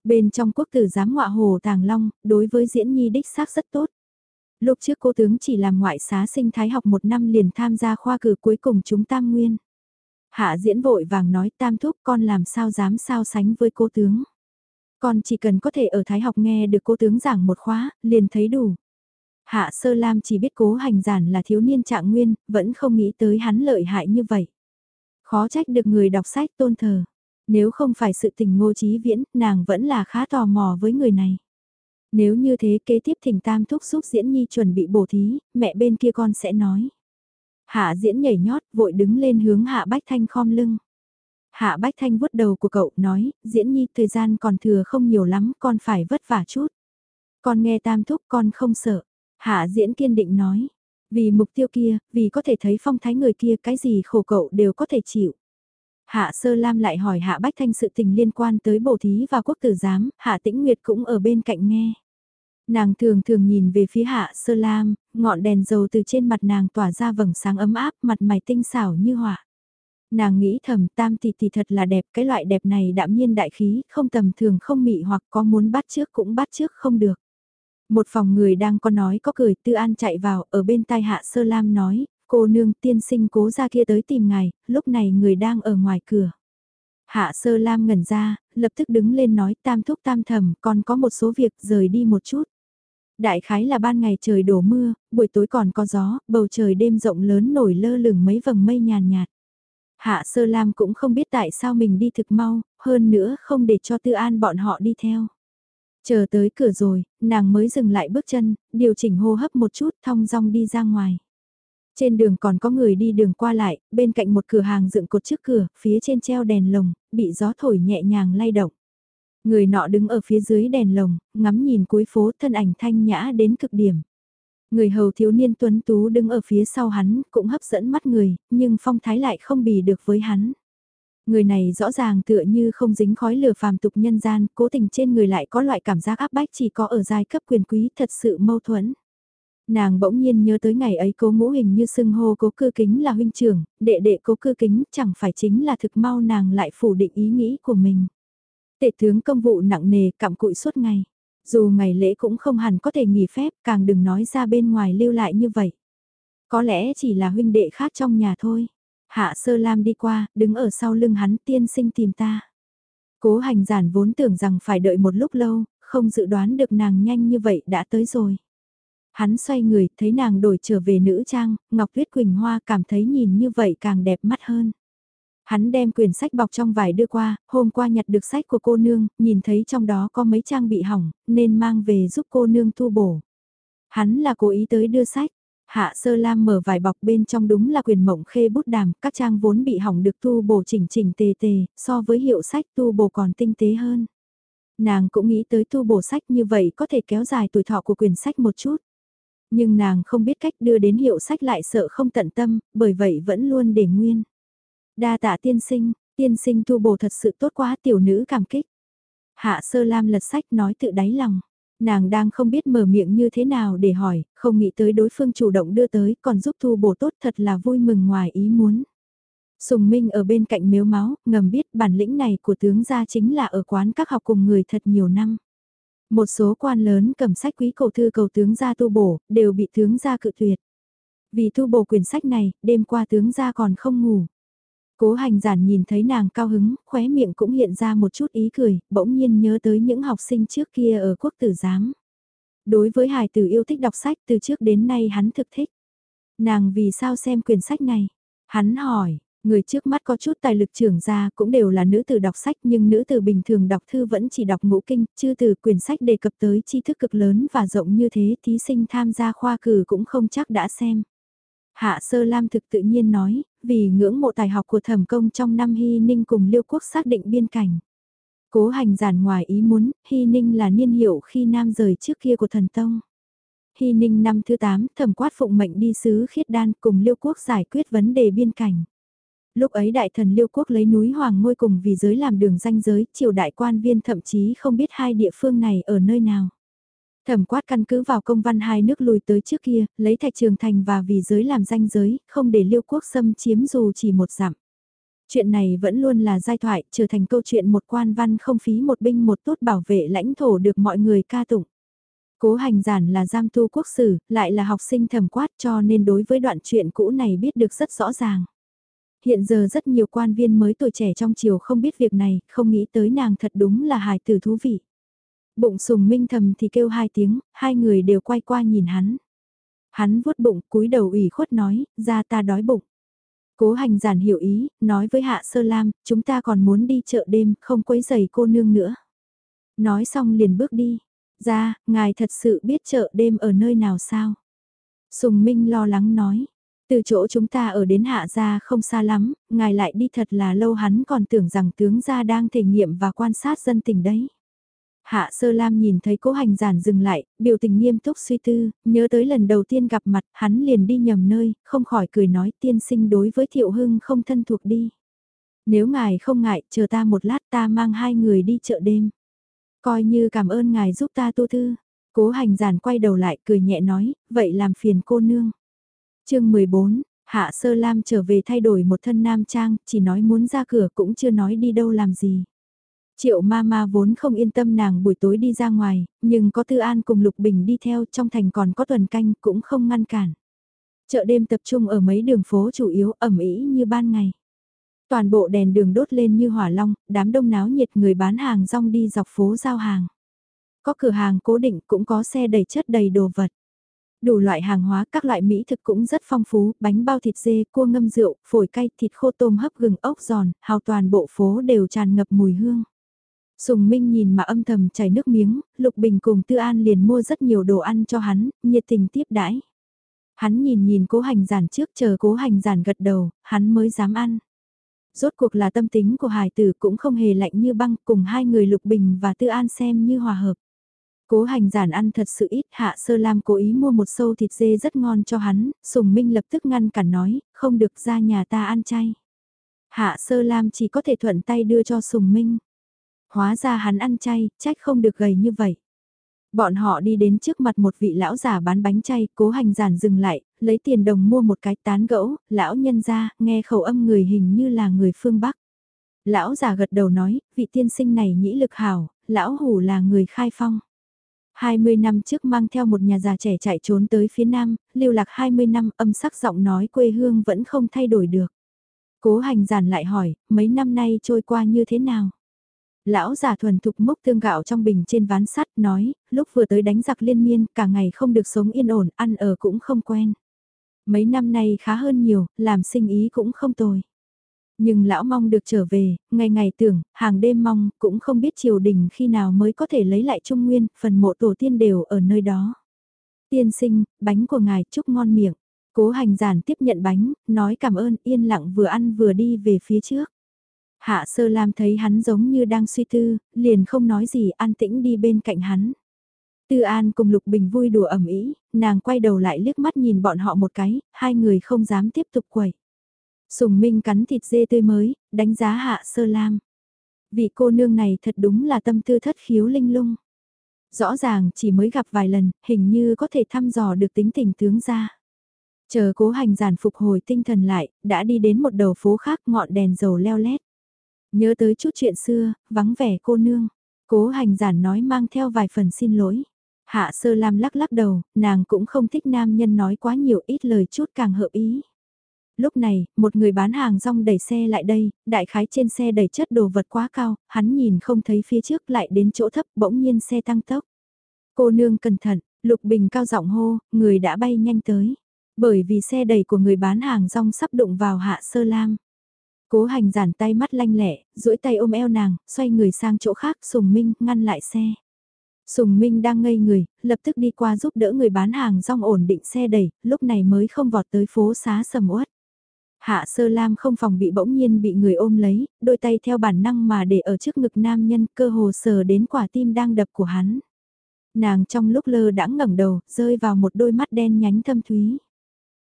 Bên trong quốc tử giám ngọa hồ Tàng Long, đối với diễn nhi đích xác rất tốt. Lúc trước cô tướng chỉ làm ngoại xá sinh thái học một năm liền tham gia khoa cử cuối cùng chúng tam nguyên. Hạ diễn vội vàng nói tam thúc con làm sao dám sao sánh với cô tướng. Con chỉ cần có thể ở thái học nghe được cô tướng giảng một khóa, liền thấy đủ. Hạ sơ lam chỉ biết cố hành giản là thiếu niên trạng nguyên, vẫn không nghĩ tới hắn lợi hại như vậy. Khó trách được người đọc sách tôn thờ. Nếu không phải sự tình ngô trí viễn, nàng vẫn là khá tò mò với người này. Nếu như thế kế tiếp thỉnh tam thúc xúc diễn nhi chuẩn bị bổ thí, mẹ bên kia con sẽ nói. Hạ diễn nhảy nhót, vội đứng lên hướng hạ bách thanh khom lưng. Hạ bách thanh vuốt đầu của cậu, nói, diễn nhi thời gian còn thừa không nhiều lắm, con phải vất vả chút. Con nghe tam thúc con không sợ. Hạ diễn kiên định nói, vì mục tiêu kia, vì có thể thấy phong thái người kia cái gì khổ cậu đều có thể chịu. Hạ Sơ Lam lại hỏi Hạ Bách Thanh sự tình liên quan tới bổ thí và quốc tử giám, Hạ Tĩnh Nguyệt cũng ở bên cạnh nghe. Nàng thường thường nhìn về phía Hạ Sơ Lam, ngọn đèn dầu từ trên mặt nàng tỏa ra vầng sáng ấm áp, mặt mày tinh xảo như họa. Nàng nghĩ thầm tam tỷ tỷ thật là đẹp, cái loại đẹp này đạm nhiên đại khí, không tầm thường không mị hoặc có muốn bắt trước cũng bắt trước không được. Một phòng người đang có nói có cười, Tư An chạy vào, ở bên tai Hạ Sơ Lam nói, cô nương tiên sinh cố ra kia tới tìm ngài, lúc này người đang ở ngoài cửa. Hạ Sơ Lam ngẩn ra, lập tức đứng lên nói tam thúc tam thầm, còn có một số việc rời đi một chút. Đại khái là ban ngày trời đổ mưa, buổi tối còn có gió, bầu trời đêm rộng lớn nổi lơ lửng mấy vầng mây nhàn nhạt. Hạ Sơ Lam cũng không biết tại sao mình đi thực mau, hơn nữa không để cho Tư An bọn họ đi theo. Chờ tới cửa rồi, nàng mới dừng lại bước chân, điều chỉnh hô hấp một chút thong dong đi ra ngoài. Trên đường còn có người đi đường qua lại, bên cạnh một cửa hàng dựng cột trước cửa, phía trên treo đèn lồng, bị gió thổi nhẹ nhàng lay động. Người nọ đứng ở phía dưới đèn lồng, ngắm nhìn cuối phố thân ảnh thanh nhã đến cực điểm. Người hầu thiếu niên tuấn tú đứng ở phía sau hắn, cũng hấp dẫn mắt người, nhưng phong thái lại không bì được với hắn. Người này rõ ràng tựa như không dính khói lửa phàm tục nhân gian, cố tình trên người lại có loại cảm giác áp bách chỉ có ở giai cấp quyền quý thật sự mâu thuẫn. Nàng bỗng nhiên nhớ tới ngày ấy cố ngũ hình như xưng hô cố cư kính là huynh trưởng, đệ đệ cố cư kính chẳng phải chính là thực mau nàng lại phủ định ý nghĩ của mình. Tệ tướng công vụ nặng nề cặm cụi suốt ngày. Dù ngày lễ cũng không hẳn có thể nghỉ phép, càng đừng nói ra bên ngoài lưu lại như vậy. Có lẽ chỉ là huynh đệ khác trong nhà thôi. Hạ sơ lam đi qua, đứng ở sau lưng hắn tiên sinh tìm ta. Cố hành giản vốn tưởng rằng phải đợi một lúc lâu, không dự đoán được nàng nhanh như vậy đã tới rồi. Hắn xoay người, thấy nàng đổi trở về nữ trang, Ngọc Tuyết Quỳnh Hoa cảm thấy nhìn như vậy càng đẹp mắt hơn. Hắn đem quyển sách bọc trong vải đưa qua, hôm qua nhặt được sách của cô nương, nhìn thấy trong đó có mấy trang bị hỏng, nên mang về giúp cô nương thu bổ. Hắn là cố ý tới đưa sách. Hạ sơ lam mở vài bọc bên trong đúng là quyền mộng khê bút đàm, các trang vốn bị hỏng được tu bổ chỉnh chỉnh tề tề, so với hiệu sách tu bổ còn tinh tế hơn. Nàng cũng nghĩ tới tu bổ sách như vậy có thể kéo dài tuổi thọ của quyển sách một chút. Nhưng nàng không biết cách đưa đến hiệu sách lại sợ không tận tâm, bởi vậy vẫn luôn để nguyên. Đa tạ tiên sinh, tiên sinh tu bổ thật sự tốt quá tiểu nữ cảm kích. Hạ sơ lam lật sách nói tự đáy lòng. Nàng đang không biết mở miệng như thế nào để hỏi, không nghĩ tới đối phương chủ động đưa tới còn giúp thu bổ tốt thật là vui mừng ngoài ý muốn. Sùng Minh ở bên cạnh miếu máu, ngầm biết bản lĩnh này của tướng gia chính là ở quán các học cùng người thật nhiều năm. Một số quan lớn cầm sách quý cầu thư cầu tướng gia tu bổ, đều bị tướng gia cự tuyệt. Vì tu bổ quyển sách này, đêm qua tướng gia còn không ngủ. Cố hành giản nhìn thấy nàng cao hứng, khóe miệng cũng hiện ra một chút ý cười, bỗng nhiên nhớ tới những học sinh trước kia ở quốc tử giám. Đối với hài tử yêu thích đọc sách từ trước đến nay hắn thực thích. Nàng vì sao xem quyển sách này? Hắn hỏi, người trước mắt có chút tài lực trưởng ra cũng đều là nữ tử đọc sách nhưng nữ tử bình thường đọc thư vẫn chỉ đọc ngũ kinh, chưa từ quyển sách đề cập tới tri thức cực lớn và rộng như thế thí sinh tham gia khoa cử cũng không chắc đã xem. Hạ Sơ Lam thực tự nhiên nói, vì ngưỡng mộ tài học của thẩm công trong năm Hy Ninh cùng Liêu Quốc xác định biên cảnh. Cố hành giản ngoài ý muốn, Hy Ninh là niên hiệu khi nam rời trước kia của thần tông. Hy Ninh năm thứ 8, thẩm quát phụng mệnh đi sứ khiết đan cùng Liêu Quốc giải quyết vấn đề biên cảnh. Lúc ấy đại thần Liêu Quốc lấy núi Hoàng ngôi cùng vì giới làm đường danh giới, triều đại quan viên thậm chí không biết hai địa phương này ở nơi nào. Thẩm quát căn cứ vào công văn hai nước lùi tới trước kia, lấy thạch trường thành và vì giới làm danh giới, không để liêu quốc xâm chiếm dù chỉ một dặm. Chuyện này vẫn luôn là giai thoại, trở thành câu chuyện một quan văn không phí một binh một tốt bảo vệ lãnh thổ được mọi người ca tụng. Cố hành giản là giam tu quốc sử, lại là học sinh thẩm quát cho nên đối với đoạn chuyện cũ này biết được rất rõ ràng. Hiện giờ rất nhiều quan viên mới tuổi trẻ trong triều không biết việc này, không nghĩ tới nàng thật đúng là hài tử thú vị. Bụng sùng minh thầm thì kêu hai tiếng, hai người đều quay qua nhìn hắn. Hắn vuốt bụng cúi đầu ủy khuất nói, ra ta đói bụng. Cố hành giản hiểu ý, nói với Hạ Sơ Lam, chúng ta còn muốn đi chợ đêm, không quấy giày cô nương nữa. Nói xong liền bước đi. Ra, ngài thật sự biết chợ đêm ở nơi nào sao? Sùng Minh lo lắng nói. Từ chỗ chúng ta ở đến hạ gia không xa lắm, ngài lại đi thật là lâu hắn còn tưởng rằng tướng gia đang thể nghiệm và quan sát dân tình đấy. Hạ Sơ Lam nhìn thấy cố hành giản dừng lại, biểu tình nghiêm túc suy tư, nhớ tới lần đầu tiên gặp mặt, hắn liền đi nhầm nơi, không khỏi cười nói tiên sinh đối với Thiệu Hưng không thân thuộc đi. Nếu ngài không ngại, chờ ta một lát ta mang hai người đi chợ đêm. Coi như cảm ơn ngài giúp ta tu thư. Cố hành giản quay đầu lại cười nhẹ nói, vậy làm phiền cô nương. chương 14, Hạ Sơ Lam trở về thay đổi một thân nam trang, chỉ nói muốn ra cửa cũng chưa nói đi đâu làm gì. Triệu ma ma vốn không yên tâm nàng buổi tối đi ra ngoài, nhưng có Tư An cùng Lục Bình đi theo trong thành còn có tuần canh cũng không ngăn cản. Chợ đêm tập trung ở mấy đường phố chủ yếu ẩm ý như ban ngày. Toàn bộ đèn đường đốt lên như hỏa long, đám đông náo nhiệt người bán hàng rong đi dọc phố giao hàng. Có cửa hàng cố định cũng có xe đầy chất đầy đồ vật. Đủ loại hàng hóa các loại mỹ thực cũng rất phong phú, bánh bao thịt dê, cua ngâm rượu, phổi cay, thịt khô tôm hấp gừng ốc giòn, hào toàn bộ phố đều tràn ngập mùi hương. Sùng Minh nhìn mà âm thầm chảy nước miếng, Lục Bình cùng Tư An liền mua rất nhiều đồ ăn cho hắn, nhiệt tình tiếp đãi. Hắn nhìn nhìn cố hành giản trước chờ cố hành giản gật đầu, hắn mới dám ăn. Rốt cuộc là tâm tính của hải tử cũng không hề lạnh như băng cùng hai người Lục Bình và Tư An xem như hòa hợp. Cố hành giản ăn thật sự ít, Hạ Sơ Lam cố ý mua một sâu thịt dê rất ngon cho hắn, Sùng Minh lập tức ngăn cản nói, không được ra nhà ta ăn chay. Hạ Sơ Lam chỉ có thể thuận tay đưa cho Sùng Minh. Hóa ra hắn ăn chay, trách không được gầy như vậy. Bọn họ đi đến trước mặt một vị lão giả bán bánh chay, cố hành giản dừng lại, lấy tiền đồng mua một cái tán gẫu, lão nhân ra, nghe khẩu âm người hình như là người phương Bắc. Lão già gật đầu nói, vị tiên sinh này nhĩ lực hảo, lão hủ là người khai phong. 20 năm trước mang theo một nhà già trẻ chạy trốn tới phía nam, lưu lạc 20 năm âm sắc giọng nói quê hương vẫn không thay đổi được. Cố hành giản lại hỏi, mấy năm nay trôi qua như thế nào? Lão già thuần thục mốc tương gạo trong bình trên ván sắt nói, lúc vừa tới đánh giặc liên miên, cả ngày không được sống yên ổn, ăn ở cũng không quen. Mấy năm nay khá hơn nhiều, làm sinh ý cũng không tồi. Nhưng lão mong được trở về, ngày ngày tưởng, hàng đêm mong, cũng không biết triều đình khi nào mới có thể lấy lại Trung Nguyên, phần mộ tổ tiên đều ở nơi đó. Tiên sinh, bánh của ngài chúc ngon miệng. Cố hành giản tiếp nhận bánh, nói cảm ơn, yên lặng vừa ăn vừa đi về phía trước. Hạ sơ lam thấy hắn giống như đang suy tư, liền không nói gì an tĩnh đi bên cạnh hắn. Tư An cùng Lục Bình vui đùa ẩm ý, nàng quay đầu lại liếc mắt nhìn bọn họ một cái, hai người không dám tiếp tục quẩy. Sùng Minh cắn thịt dê tươi mới, đánh giá Hạ Sơ Lam. Vị cô nương này thật đúng là tâm tư thất khiếu linh lung. Rõ ràng chỉ mới gặp vài lần, hình như có thể thăm dò được tính tình tướng ra. Chờ cố hành giản phục hồi tinh thần lại, đã đi đến một đầu phố khác ngọn đèn dầu leo lét. Nhớ tới chút chuyện xưa, vắng vẻ cô nương. Cố hành giản nói mang theo vài phần xin lỗi. Hạ sơ lam lắc lắc đầu, nàng cũng không thích nam nhân nói quá nhiều ít lời chút càng hợp ý. Lúc này, một người bán hàng rong đẩy xe lại đây, đại khái trên xe đẩy chất đồ vật quá cao, hắn nhìn không thấy phía trước lại đến chỗ thấp bỗng nhiên xe tăng tốc. Cô nương cẩn thận, Lục Bình cao giọng hô, người đã bay nhanh tới. Bởi vì xe đẩy của người bán hàng rong sắp đụng vào hạ sơ lam. Cố hành giản tay mắt lanh lẹ, duỗi tay ôm eo nàng, xoay người sang chỗ khác, Sùng Minh ngăn lại xe. Sùng Minh đang ngây người, lập tức đi qua giúp đỡ người bán hàng rong ổn định xe đẩy, lúc này mới không vọt tới phố xá sầm uất. Hạ sơ lam không phòng bị bỗng nhiên bị người ôm lấy, đôi tay theo bản năng mà để ở trước ngực nam nhân cơ hồ sờ đến quả tim đang đập của hắn. Nàng trong lúc lơ đãng ngẩng đầu, rơi vào một đôi mắt đen nhánh thâm thúy.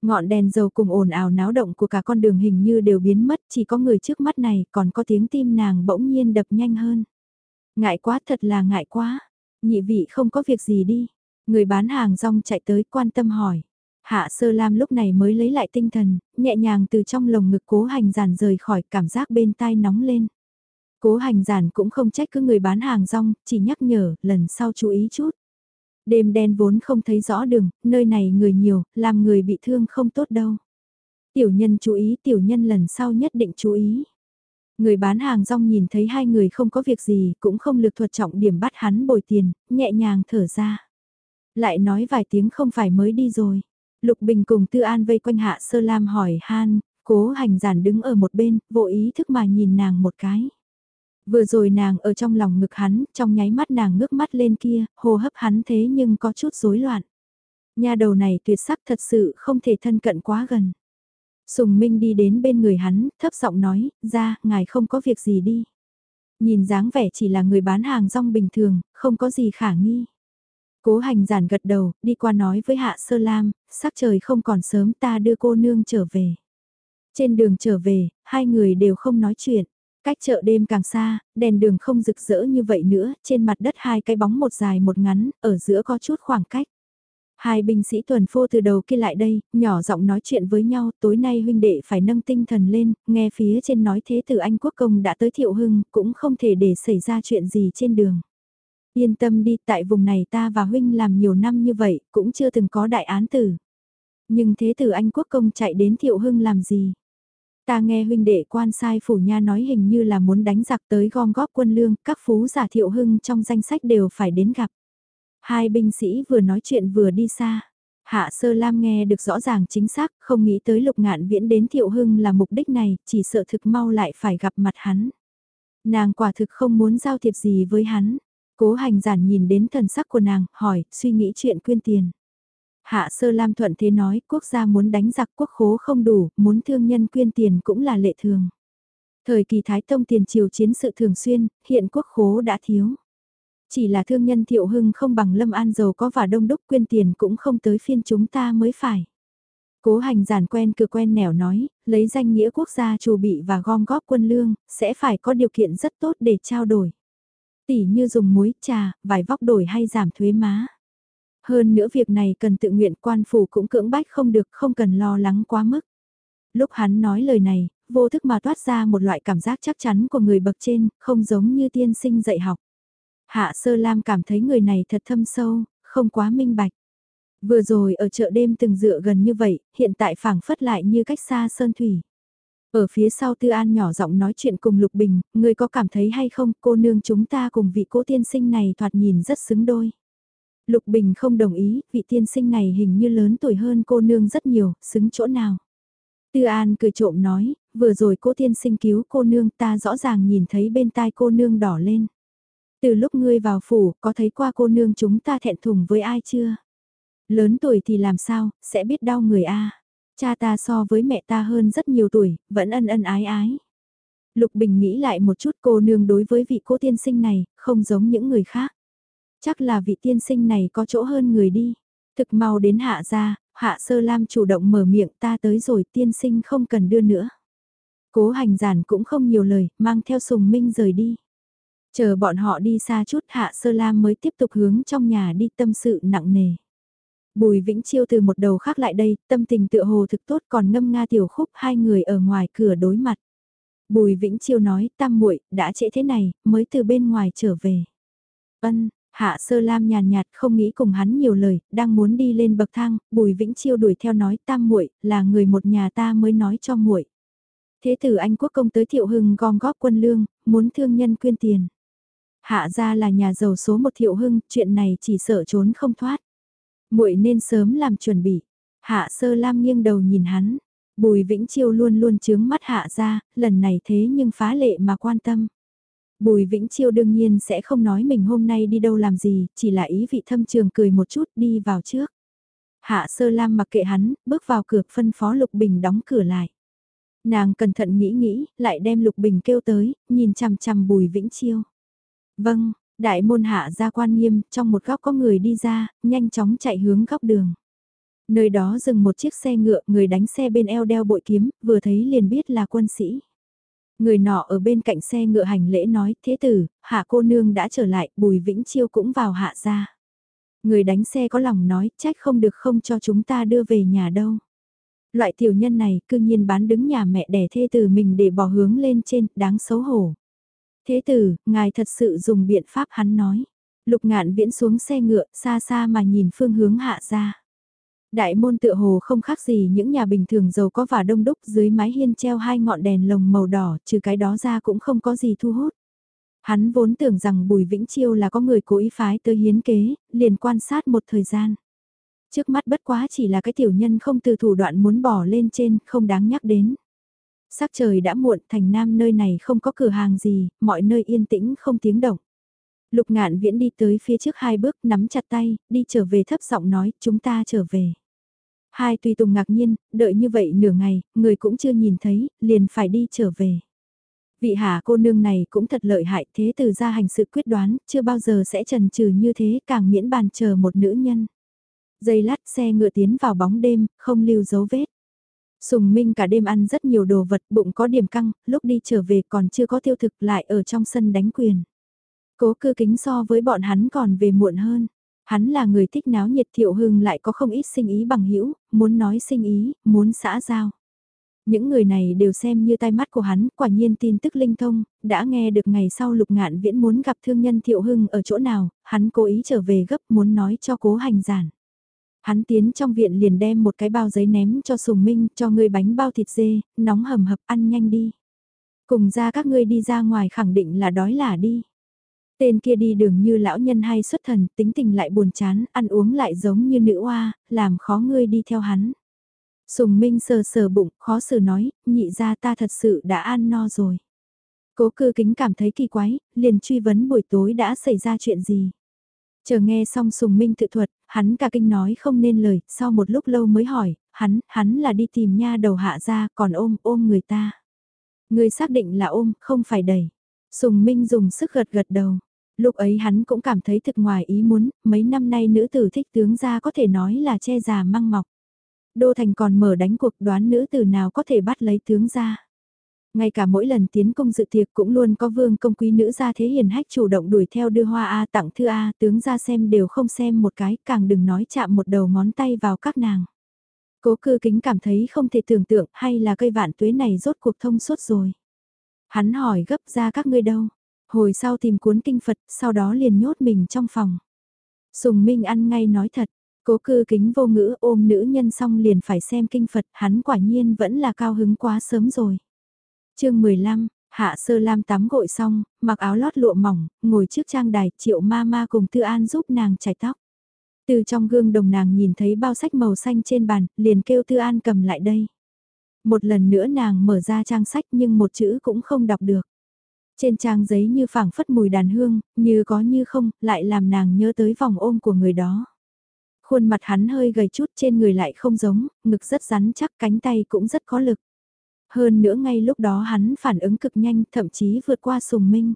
Ngọn đèn dầu cùng ồn ào náo động của cả con đường hình như đều biến mất, chỉ có người trước mắt này còn có tiếng tim nàng bỗng nhiên đập nhanh hơn. Ngại quá thật là ngại quá, nhị vị không có việc gì đi. Người bán hàng rong chạy tới quan tâm hỏi. Hạ sơ lam lúc này mới lấy lại tinh thần, nhẹ nhàng từ trong lồng ngực cố hành giản rời khỏi cảm giác bên tai nóng lên. Cố hành giản cũng không trách cứ người bán hàng rong, chỉ nhắc nhở, lần sau chú ý chút. Đêm đen vốn không thấy rõ đường, nơi này người nhiều, làm người bị thương không tốt đâu. Tiểu nhân chú ý, tiểu nhân lần sau nhất định chú ý. Người bán hàng rong nhìn thấy hai người không có việc gì, cũng không lực thuật trọng điểm bắt hắn bồi tiền, nhẹ nhàng thở ra. Lại nói vài tiếng không phải mới đi rồi. Lục Bình cùng Tư An vây quanh Hạ Sơ Lam hỏi Han, Cố hành giản đứng ở một bên, vô ý thức mà nhìn nàng một cái. Vừa rồi nàng ở trong lòng ngực hắn, trong nháy mắt nàng ngước mắt lên kia, hô hấp hắn thế nhưng có chút rối loạn. Nhà đầu này tuyệt sắc thật sự không thể thân cận quá gần. Sùng Minh đi đến bên người hắn, thấp giọng nói, ra, ngài không có việc gì đi. Nhìn dáng vẻ chỉ là người bán hàng rong bình thường, không có gì khả nghi. Cố hành giản gật đầu, đi qua nói với Hạ Sơ Lam, sắc trời không còn sớm ta đưa cô nương trở về. Trên đường trở về, hai người đều không nói chuyện. Cách chợ đêm càng xa, đèn đường không rực rỡ như vậy nữa, trên mặt đất hai cái bóng một dài một ngắn, ở giữa có chút khoảng cách. Hai binh sĩ tuần phô từ đầu kia lại đây, nhỏ giọng nói chuyện với nhau, tối nay huynh đệ phải nâng tinh thần lên, nghe phía trên nói thế từ Anh Quốc Công đã tới Thiệu Hưng, cũng không thể để xảy ra chuyện gì trên đường. Yên tâm đi, tại vùng này ta và huynh làm nhiều năm như vậy, cũng chưa từng có đại án tử. Nhưng thế từ Anh Quốc Công chạy đến Thiệu Hưng làm gì? Ta nghe huynh đệ quan sai phủ nha nói hình như là muốn đánh giặc tới gom góp quân lương, các phú giả Thiệu Hưng trong danh sách đều phải đến gặp. Hai binh sĩ vừa nói chuyện vừa đi xa. Hạ Sơ Lam nghe được rõ ràng chính xác, không nghĩ tới lục ngạn viễn đến Thiệu Hưng là mục đích này, chỉ sợ thực mau lại phải gặp mặt hắn. Nàng quả thực không muốn giao thiệp gì với hắn. Cố hành giản nhìn đến thần sắc của nàng, hỏi, suy nghĩ chuyện quyên tiền. Hạ Sơ Lam thuận thế nói, quốc gia muốn đánh giặc quốc khố không đủ, muốn thương nhân quyên tiền cũng là lệ thường. Thời kỳ Thái Tông tiền triều chiến sự thường xuyên, hiện quốc khố đã thiếu. Chỉ là thương nhân thiệu hưng không bằng lâm an giàu có và đông đúc quyên tiền cũng không tới phiên chúng ta mới phải. Cố hành giản quen cửa quen nẻo nói, lấy danh nghĩa quốc gia chủ bị và gom góp quân lương, sẽ phải có điều kiện rất tốt để trao đổi. Tỷ như dùng muối, trà, vài vóc đổi hay giảm thuế má. Hơn nữa việc này cần tự nguyện quan phủ cũng cưỡng bách không được không cần lo lắng quá mức. Lúc hắn nói lời này, vô thức mà toát ra một loại cảm giác chắc chắn của người bậc trên, không giống như tiên sinh dạy học. Hạ Sơ Lam cảm thấy người này thật thâm sâu, không quá minh bạch. Vừa rồi ở chợ đêm từng dựa gần như vậy, hiện tại phảng phất lại như cách xa sơn thủy. Ở phía sau Tư An nhỏ giọng nói chuyện cùng Lục Bình, người có cảm thấy hay không cô nương chúng ta cùng vị cố tiên sinh này thoạt nhìn rất xứng đôi. Lục Bình không đồng ý, vị tiên sinh này hình như lớn tuổi hơn cô nương rất nhiều, xứng chỗ nào. Tư An cười trộm nói, vừa rồi cô tiên sinh cứu cô nương ta rõ ràng nhìn thấy bên tai cô nương đỏ lên. Từ lúc ngươi vào phủ, có thấy qua cô nương chúng ta thẹn thùng với ai chưa? Lớn tuổi thì làm sao, sẽ biết đau người a. Cha ta so với mẹ ta hơn rất nhiều tuổi, vẫn ân ân ái ái. Lục Bình nghĩ lại một chút cô nương đối với vị cô tiên sinh này, không giống những người khác. Chắc là vị tiên sinh này có chỗ hơn người đi. Thực mau đến hạ ra, hạ sơ lam chủ động mở miệng ta tới rồi tiên sinh không cần đưa nữa. Cố hành giản cũng không nhiều lời, mang theo sùng minh rời đi. Chờ bọn họ đi xa chút Hạ Sơ Lam mới tiếp tục hướng trong nhà đi tâm sự nặng nề. Bùi Vĩnh Chiêu từ một đầu khác lại đây, tâm tình tựa hồ thực tốt còn ngâm nga tiểu khúc hai người ở ngoài cửa đối mặt. Bùi Vĩnh Chiêu nói, tam muội đã trễ thế này, mới từ bên ngoài trở về. Ân, Hạ Sơ Lam nhàn nhạt không nghĩ cùng hắn nhiều lời, đang muốn đi lên bậc thang, Bùi Vĩnh Chiêu đuổi theo nói tam muội là người một nhà ta mới nói cho muội. Thế tử Anh quốc công tới Thiệu Hưng gom góp quân lương, muốn thương nhân quyên tiền. Hạ gia là nhà giàu số một thiệu hưng, chuyện này chỉ sợ trốn không thoát. muội nên sớm làm chuẩn bị. Hạ sơ lam nghiêng đầu nhìn hắn. Bùi Vĩnh Chiêu luôn luôn chướng mắt hạ gia, lần này thế nhưng phá lệ mà quan tâm. Bùi Vĩnh Chiêu đương nhiên sẽ không nói mình hôm nay đi đâu làm gì, chỉ là ý vị thâm trường cười một chút đi vào trước. Hạ sơ lam mặc kệ hắn, bước vào cửa phân phó Lục Bình đóng cửa lại. Nàng cẩn thận nghĩ nghĩ, lại đem Lục Bình kêu tới, nhìn chằm chằm Bùi Vĩnh Chiêu. Vâng, đại môn hạ ra quan nghiêm, trong một góc có người đi ra, nhanh chóng chạy hướng góc đường. Nơi đó dừng một chiếc xe ngựa, người đánh xe bên eo đeo bội kiếm, vừa thấy liền biết là quân sĩ. Người nọ ở bên cạnh xe ngựa hành lễ nói, thế tử, hạ cô nương đã trở lại, bùi vĩnh chiêu cũng vào hạ ra. Người đánh xe có lòng nói, trách không được không cho chúng ta đưa về nhà đâu. Loại tiểu nhân này cương nhiên bán đứng nhà mẹ đẻ thê tử mình để bỏ hướng lên trên, đáng xấu hổ. Thế tử, ngài thật sự dùng biện pháp hắn nói. Lục ngạn viễn xuống xe ngựa, xa xa mà nhìn phương hướng hạ ra. Đại môn tựa hồ không khác gì những nhà bình thường giàu có và đông đúc dưới mái hiên treo hai ngọn đèn lồng màu đỏ, trừ cái đó ra cũng không có gì thu hút. Hắn vốn tưởng rằng Bùi Vĩnh Chiêu là có người cố ý phái tới hiến kế, liền quan sát một thời gian. Trước mắt bất quá chỉ là cái tiểu nhân không từ thủ đoạn muốn bỏ lên trên, không đáng nhắc đến. Sắc trời đã muộn, thành nam nơi này không có cửa hàng gì, mọi nơi yên tĩnh không tiếng động. Lục ngạn viễn đi tới phía trước hai bước nắm chặt tay, đi trở về thấp giọng nói, chúng ta trở về. Hai tùy tùng ngạc nhiên, đợi như vậy nửa ngày, người cũng chưa nhìn thấy, liền phải đi trở về. Vị hạ cô nương này cũng thật lợi hại thế từ ra hành sự quyết đoán, chưa bao giờ sẽ trần trừ như thế càng miễn bàn chờ một nữ nhân. Giây lát xe ngựa tiến vào bóng đêm, không lưu dấu vết. Sùng Minh cả đêm ăn rất nhiều đồ vật, bụng có điểm căng, lúc đi trở về còn chưa có tiêu thực lại ở trong sân đánh quyền. Cố cư kính so với bọn hắn còn về muộn hơn. Hắn là người thích náo nhiệt thiệu hưng lại có không ít sinh ý bằng hữu muốn nói sinh ý, muốn xã giao. Những người này đều xem như tai mắt của hắn, quả nhiên tin tức linh thông, đã nghe được ngày sau lục ngạn viễn muốn gặp thương nhân thiệu hưng ở chỗ nào, hắn cố ý trở về gấp muốn nói cho cố hành giản. Hắn tiến trong viện liền đem một cái bao giấy ném cho Sùng Minh, cho ngươi bánh bao thịt dê, nóng hầm hập ăn nhanh đi. Cùng ra các ngươi đi ra ngoài khẳng định là đói là đi. Tên kia đi đường như lão nhân hay xuất thần, tính tình lại buồn chán, ăn uống lại giống như nữ oa, làm khó ngươi đi theo hắn. Sùng Minh sờ sờ bụng, khó xử nói, nhị ra ta thật sự đã ăn no rồi. Cố cư kính cảm thấy kỳ quái, liền truy vấn buổi tối đã xảy ra chuyện gì. Chờ nghe xong Sùng Minh tự thuật, hắn cả kinh nói không nên lời, sau một lúc lâu mới hỏi, hắn, hắn là đi tìm nha đầu hạ ra, còn ôm, ôm người ta. Người xác định là ôm, không phải đẩy. Sùng Minh dùng sức gật gật đầu. Lúc ấy hắn cũng cảm thấy thực ngoài ý muốn, mấy năm nay nữ tử thích tướng ra có thể nói là che già măng mọc. Đô Thành còn mở đánh cuộc đoán nữ tử nào có thể bắt lấy tướng ra. Ngay cả mỗi lần tiến công dự tiệc cũng luôn có vương công quý nữ ra thế hiền hách chủ động đuổi theo đưa hoa A tặng thư A tướng ra xem đều không xem một cái càng đừng nói chạm một đầu ngón tay vào các nàng. Cố cư kính cảm thấy không thể tưởng tượng hay là cây vạn tuế này rốt cuộc thông suốt rồi. Hắn hỏi gấp ra các ngươi đâu, hồi sau tìm cuốn kinh Phật sau đó liền nhốt mình trong phòng. Sùng Minh ăn ngay nói thật, cố cư kính vô ngữ ôm nữ nhân xong liền phải xem kinh Phật hắn quả nhiên vẫn là cao hứng quá sớm rồi chương 15, Hạ Sơ Lam tắm gội xong, mặc áo lót lụa mỏng, ngồi trước trang đài, triệu ma ma cùng Tư An giúp nàng chải tóc. Từ trong gương đồng nàng nhìn thấy bao sách màu xanh trên bàn, liền kêu Tư An cầm lại đây. Một lần nữa nàng mở ra trang sách nhưng một chữ cũng không đọc được. Trên trang giấy như phảng phất mùi đàn hương, như có như không, lại làm nàng nhớ tới vòng ôm của người đó. Khuôn mặt hắn hơi gầy chút trên người lại không giống, ngực rất rắn chắc cánh tay cũng rất có lực. Hơn nữa ngay lúc đó hắn phản ứng cực nhanh, thậm chí vượt qua Sùng Minh.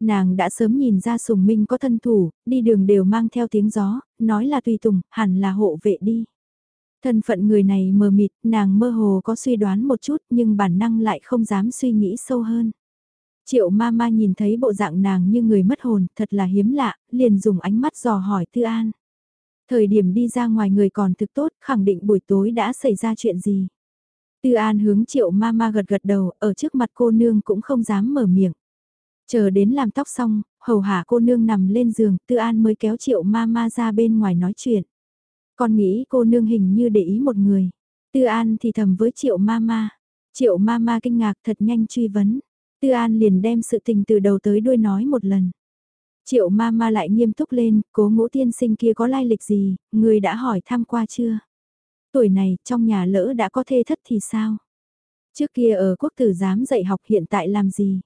Nàng đã sớm nhìn ra Sùng Minh có thân thủ, đi đường đều mang theo tiếng gió, nói là tùy tùng, hẳn là hộ vệ đi. Thân phận người này mờ mịt, nàng mơ hồ có suy đoán một chút nhưng bản năng lại không dám suy nghĩ sâu hơn. Triệu ma ma nhìn thấy bộ dạng nàng như người mất hồn, thật là hiếm lạ, liền dùng ánh mắt dò hỏi Tư An. Thời điểm đi ra ngoài người còn thực tốt, khẳng định buổi tối đã xảy ra chuyện gì. Tư An hướng triệu ma ma gật gật đầu, ở trước mặt cô nương cũng không dám mở miệng. Chờ đến làm tóc xong, hầu hạ cô nương nằm lên giường, Tư An mới kéo triệu ma ma ra bên ngoài nói chuyện. Con nghĩ cô nương hình như để ý một người. Tư An thì thầm với triệu mama. Triệu mama kinh ngạc thật nhanh truy vấn. Tư An liền đem sự tình từ đầu tới đuôi nói một lần. Triệu mama lại nghiêm túc lên, cố ngũ tiên sinh kia có lai lịch gì, người đã hỏi thăm qua chưa? Tuổi này, trong nhà lỡ đã có thê thất thì sao? Trước kia ở quốc tử giám dạy học hiện tại làm gì?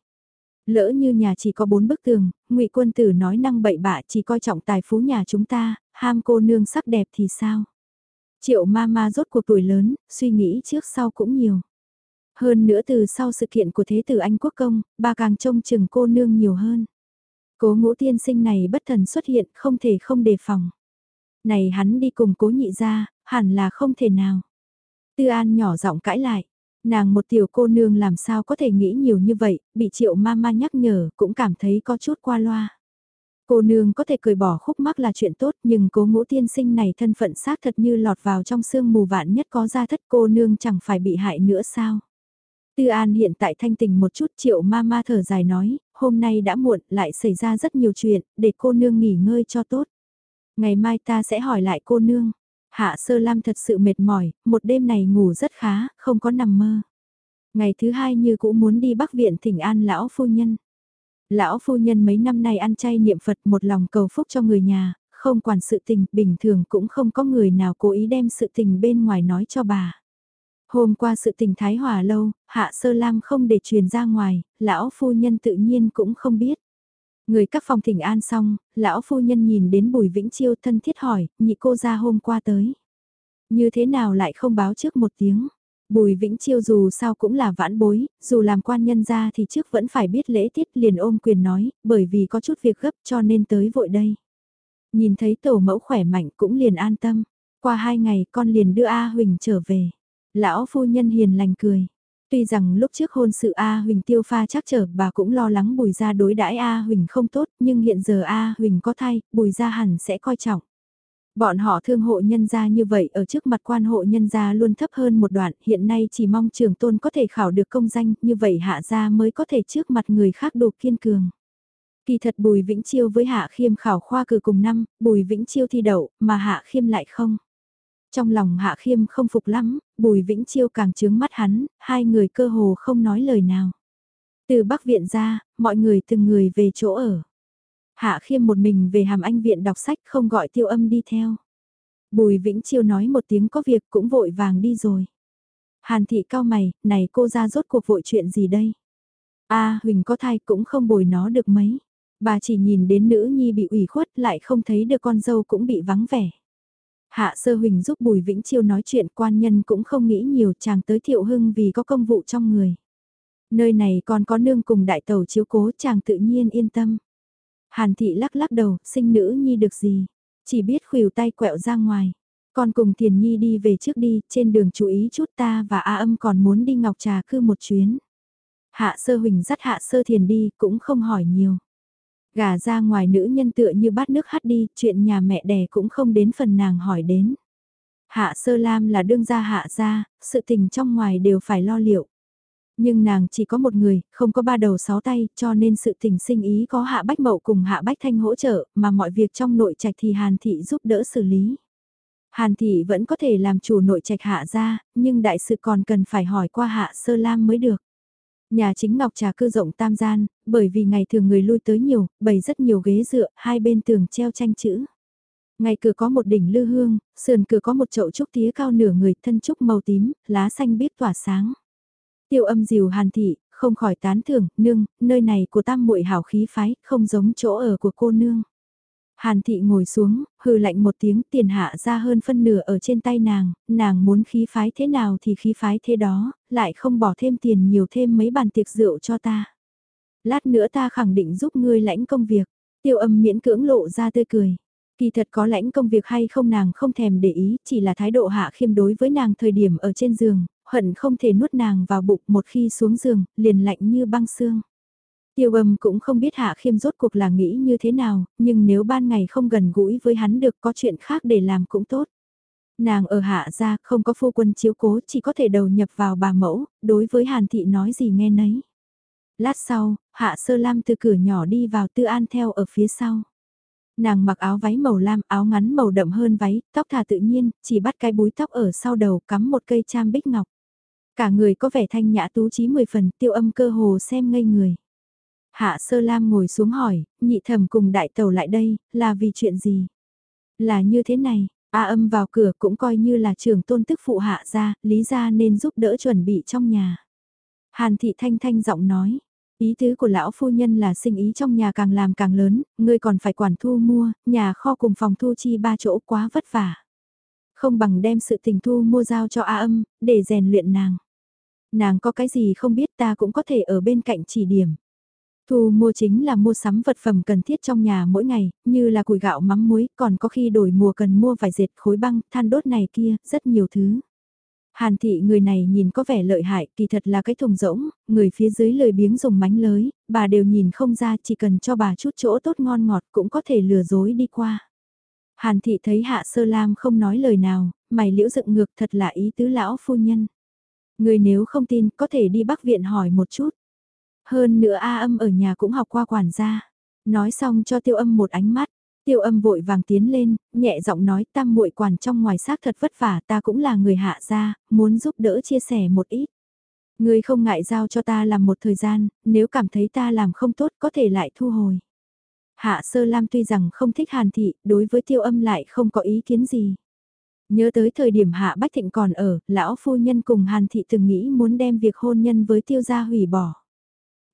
Lỡ như nhà chỉ có bốn bức tường, ngụy quân tử nói năng bậy bạ chỉ coi trọng tài phú nhà chúng ta, ham cô nương sắc đẹp thì sao? Triệu ma ma rốt cuộc tuổi lớn, suy nghĩ trước sau cũng nhiều. Hơn nữa từ sau sự kiện của thế tử Anh Quốc Công, bà càng trông chừng cô nương nhiều hơn. Cố ngũ tiên sinh này bất thần xuất hiện không thể không đề phòng. Này hắn đi cùng cố nhị ra, hẳn là không thể nào. Tư An nhỏ giọng cãi lại, nàng một tiểu cô nương làm sao có thể nghĩ nhiều như vậy, bị triệu ma ma nhắc nhở cũng cảm thấy có chút qua loa. Cô nương có thể cười bỏ khúc mắc là chuyện tốt nhưng cố ngũ tiên sinh này thân phận xác thật như lọt vào trong sương mù vạn nhất có ra thất cô nương chẳng phải bị hại nữa sao. Tư An hiện tại thanh tình một chút triệu ma ma thở dài nói, hôm nay đã muộn lại xảy ra rất nhiều chuyện, để cô nương nghỉ ngơi cho tốt. Ngày mai ta sẽ hỏi lại cô nương. Hạ sơ lam thật sự mệt mỏi, một đêm này ngủ rất khá, không có nằm mơ. Ngày thứ hai như cũng muốn đi bắc viện thỉnh an lão phu nhân. Lão phu nhân mấy năm nay ăn chay niệm Phật một lòng cầu phúc cho người nhà, không quản sự tình, bình thường cũng không có người nào cố ý đem sự tình bên ngoài nói cho bà. Hôm qua sự tình Thái Hòa lâu, Hạ Sơ Lam không để truyền ra ngoài, lão phu nhân tự nhiên cũng không biết. Người các phòng thỉnh an xong, lão phu nhân nhìn đến Bùi Vĩnh Chiêu thân thiết hỏi, nhị cô ra hôm qua tới. Như thế nào lại không báo trước một tiếng? Bùi Vĩnh Chiêu dù sao cũng là vãn bối, dù làm quan nhân ra thì trước vẫn phải biết lễ tiết liền ôm quyền nói, bởi vì có chút việc gấp cho nên tới vội đây. Nhìn thấy tổ mẫu khỏe mạnh cũng liền an tâm. Qua hai ngày con liền đưa A Huỳnh trở về. Lão phu nhân hiền lành cười. Tuy rằng lúc trước hôn sự A Huỳnh tiêu pha chắc trở bà cũng lo lắng bùi ra đối đãi A Huỳnh không tốt nhưng hiện giờ A Huỳnh có thai, bùi ra hẳn sẽ coi trọng. Bọn họ thương hộ nhân gia như vậy ở trước mặt quan hộ nhân gia luôn thấp hơn một đoạn, hiện nay chỉ mong trường tôn có thể khảo được công danh, như vậy hạ gia mới có thể trước mặt người khác đủ kiên cường. Kỳ thật Bùi Vĩnh Chiêu với Hạ Khiêm khảo khoa cử cùng năm, Bùi Vĩnh Chiêu thi đậu, mà Hạ Khiêm lại không. Trong lòng Hạ Khiêm không phục lắm, Bùi Vĩnh Chiêu càng trướng mắt hắn, hai người cơ hồ không nói lời nào. Từ Bắc Viện ra, mọi người từng người về chỗ ở. Hạ Khiêm một mình về hàm anh viện đọc sách không gọi tiêu âm đi theo. Bùi Vĩnh Chiêu nói một tiếng có việc cũng vội vàng đi rồi. Hàn thị cao mày, này cô ra rốt cuộc vội chuyện gì đây? a Huỳnh có thai cũng không bồi nó được mấy. Bà chỉ nhìn đến nữ nhi bị ủy khuất lại không thấy được con dâu cũng bị vắng vẻ. Hạ sơ huỳnh giúp Bùi Vĩnh Chiêu nói chuyện quan nhân cũng không nghĩ nhiều chàng tới thiệu hưng vì có công vụ trong người. Nơi này còn có nương cùng đại tàu chiếu cố chàng tự nhiên yên tâm. Hàn thị lắc lắc đầu, sinh nữ nhi được gì, chỉ biết khuỷu tay quẹo ra ngoài. Con cùng Thiền Nhi đi về trước đi, trên đường chú ý chút ta và A âm còn muốn đi Ngọc Trà cư một chuyến. Hạ sơ huỳnh dắt hạ sơ thiền đi, cũng không hỏi nhiều. Gà ra ngoài nữ nhân tựa như bát nước hắt đi, chuyện nhà mẹ đẻ cũng không đến phần nàng hỏi đến. Hạ sơ lam là đương gia hạ gia, sự tình trong ngoài đều phải lo liệu. Nhưng nàng chỉ có một người, không có ba đầu sáu tay, cho nên sự tình sinh ý có hạ bách mậu cùng hạ bách thanh hỗ trợ, mà mọi việc trong nội trạch thì hàn thị giúp đỡ xử lý. Hàn thị vẫn có thể làm chủ nội trạch hạ ra, nhưng đại sự còn cần phải hỏi qua hạ sơ lam mới được. Nhà chính ngọc trà cư rộng tam gian, bởi vì ngày thường người lui tới nhiều, bày rất nhiều ghế dựa, hai bên tường treo tranh chữ. Ngày cửa có một đỉnh lư hương, sườn cửa có một chậu trúc tía cao nửa người, thân trúc màu tím, lá xanh biết tỏa sáng. Tiêu âm dìu hàn thị, không khỏi tán thưởng, nương, nơi này của tam muội hảo khí phái, không giống chỗ ở của cô nương. Hàn thị ngồi xuống, hừ lạnh một tiếng tiền hạ ra hơn phân nửa ở trên tay nàng, nàng muốn khí phái thế nào thì khí phái thế đó, lại không bỏ thêm tiền nhiều thêm mấy bàn tiệc rượu cho ta. Lát nữa ta khẳng định giúp ngươi lãnh công việc, tiêu âm miễn cưỡng lộ ra tươi cười. Kỳ thật có lãnh công việc hay không nàng không thèm để ý, chỉ là thái độ hạ khiêm đối với nàng thời điểm ở trên giường, hận không thể nuốt nàng vào bụng một khi xuống giường, liền lạnh như băng xương. Tiêu âm cũng không biết Hạ Khiêm rốt cuộc là nghĩ như thế nào, nhưng nếu ban ngày không gần gũi với hắn được có chuyện khác để làm cũng tốt. Nàng ở Hạ gia không có phu quân chiếu cố chỉ có thể đầu nhập vào bà mẫu, đối với Hàn Thị nói gì nghe nấy. Lát sau, Hạ Sơ Lam từ cửa nhỏ đi vào Tư An theo ở phía sau. Nàng mặc áo váy màu lam, áo ngắn màu đậm hơn váy, tóc thà tự nhiên, chỉ bắt cái búi tóc ở sau đầu cắm một cây cham bích ngọc. Cả người có vẻ thanh nhã tú trí mười phần tiêu âm cơ hồ xem ngây người. Hạ sơ lam ngồi xuống hỏi, nhị thẩm cùng đại tàu lại đây, là vì chuyện gì? Là như thế này, A âm vào cửa cũng coi như là trưởng tôn tức phụ hạ ra, lý ra nên giúp đỡ chuẩn bị trong nhà. Hàn thị thanh thanh giọng nói, ý tứ của lão phu nhân là sinh ý trong nhà càng làm càng lớn, ngươi còn phải quản thu mua, nhà kho cùng phòng thu chi ba chỗ quá vất vả. Không bằng đem sự tình thu mua giao cho A âm, để rèn luyện nàng. Nàng có cái gì không biết ta cũng có thể ở bên cạnh chỉ điểm. Thu mua chính là mua sắm vật phẩm cần thiết trong nhà mỗi ngày, như là củi gạo mắm muối, còn có khi đổi mùa cần mua vài dệt khối băng, than đốt này kia, rất nhiều thứ. Hàn thị người này nhìn có vẻ lợi hại, kỳ thật là cái thùng rỗng, người phía dưới lời biếng dùng mánh lới, bà đều nhìn không ra chỉ cần cho bà chút chỗ tốt ngon ngọt cũng có thể lừa dối đi qua. Hàn thị thấy hạ sơ lam không nói lời nào, mày liễu dựng ngược thật là ý tứ lão phu nhân. Người nếu không tin có thể đi bắc viện hỏi một chút. Hơn nữa A âm ở nhà cũng học qua quản gia. Nói xong cho tiêu âm một ánh mắt. Tiêu âm vội vàng tiến lên, nhẹ giọng nói tam muội quản trong ngoài xác thật vất vả ta cũng là người hạ gia, muốn giúp đỡ chia sẻ một ít. Người không ngại giao cho ta làm một thời gian, nếu cảm thấy ta làm không tốt có thể lại thu hồi. Hạ sơ lam tuy rằng không thích hàn thị, đối với tiêu âm lại không có ý kiến gì. Nhớ tới thời điểm Hạ Bách Thịnh còn ở, lão phu nhân cùng Hàn Thị từng nghĩ muốn đem việc hôn nhân với tiêu gia hủy bỏ.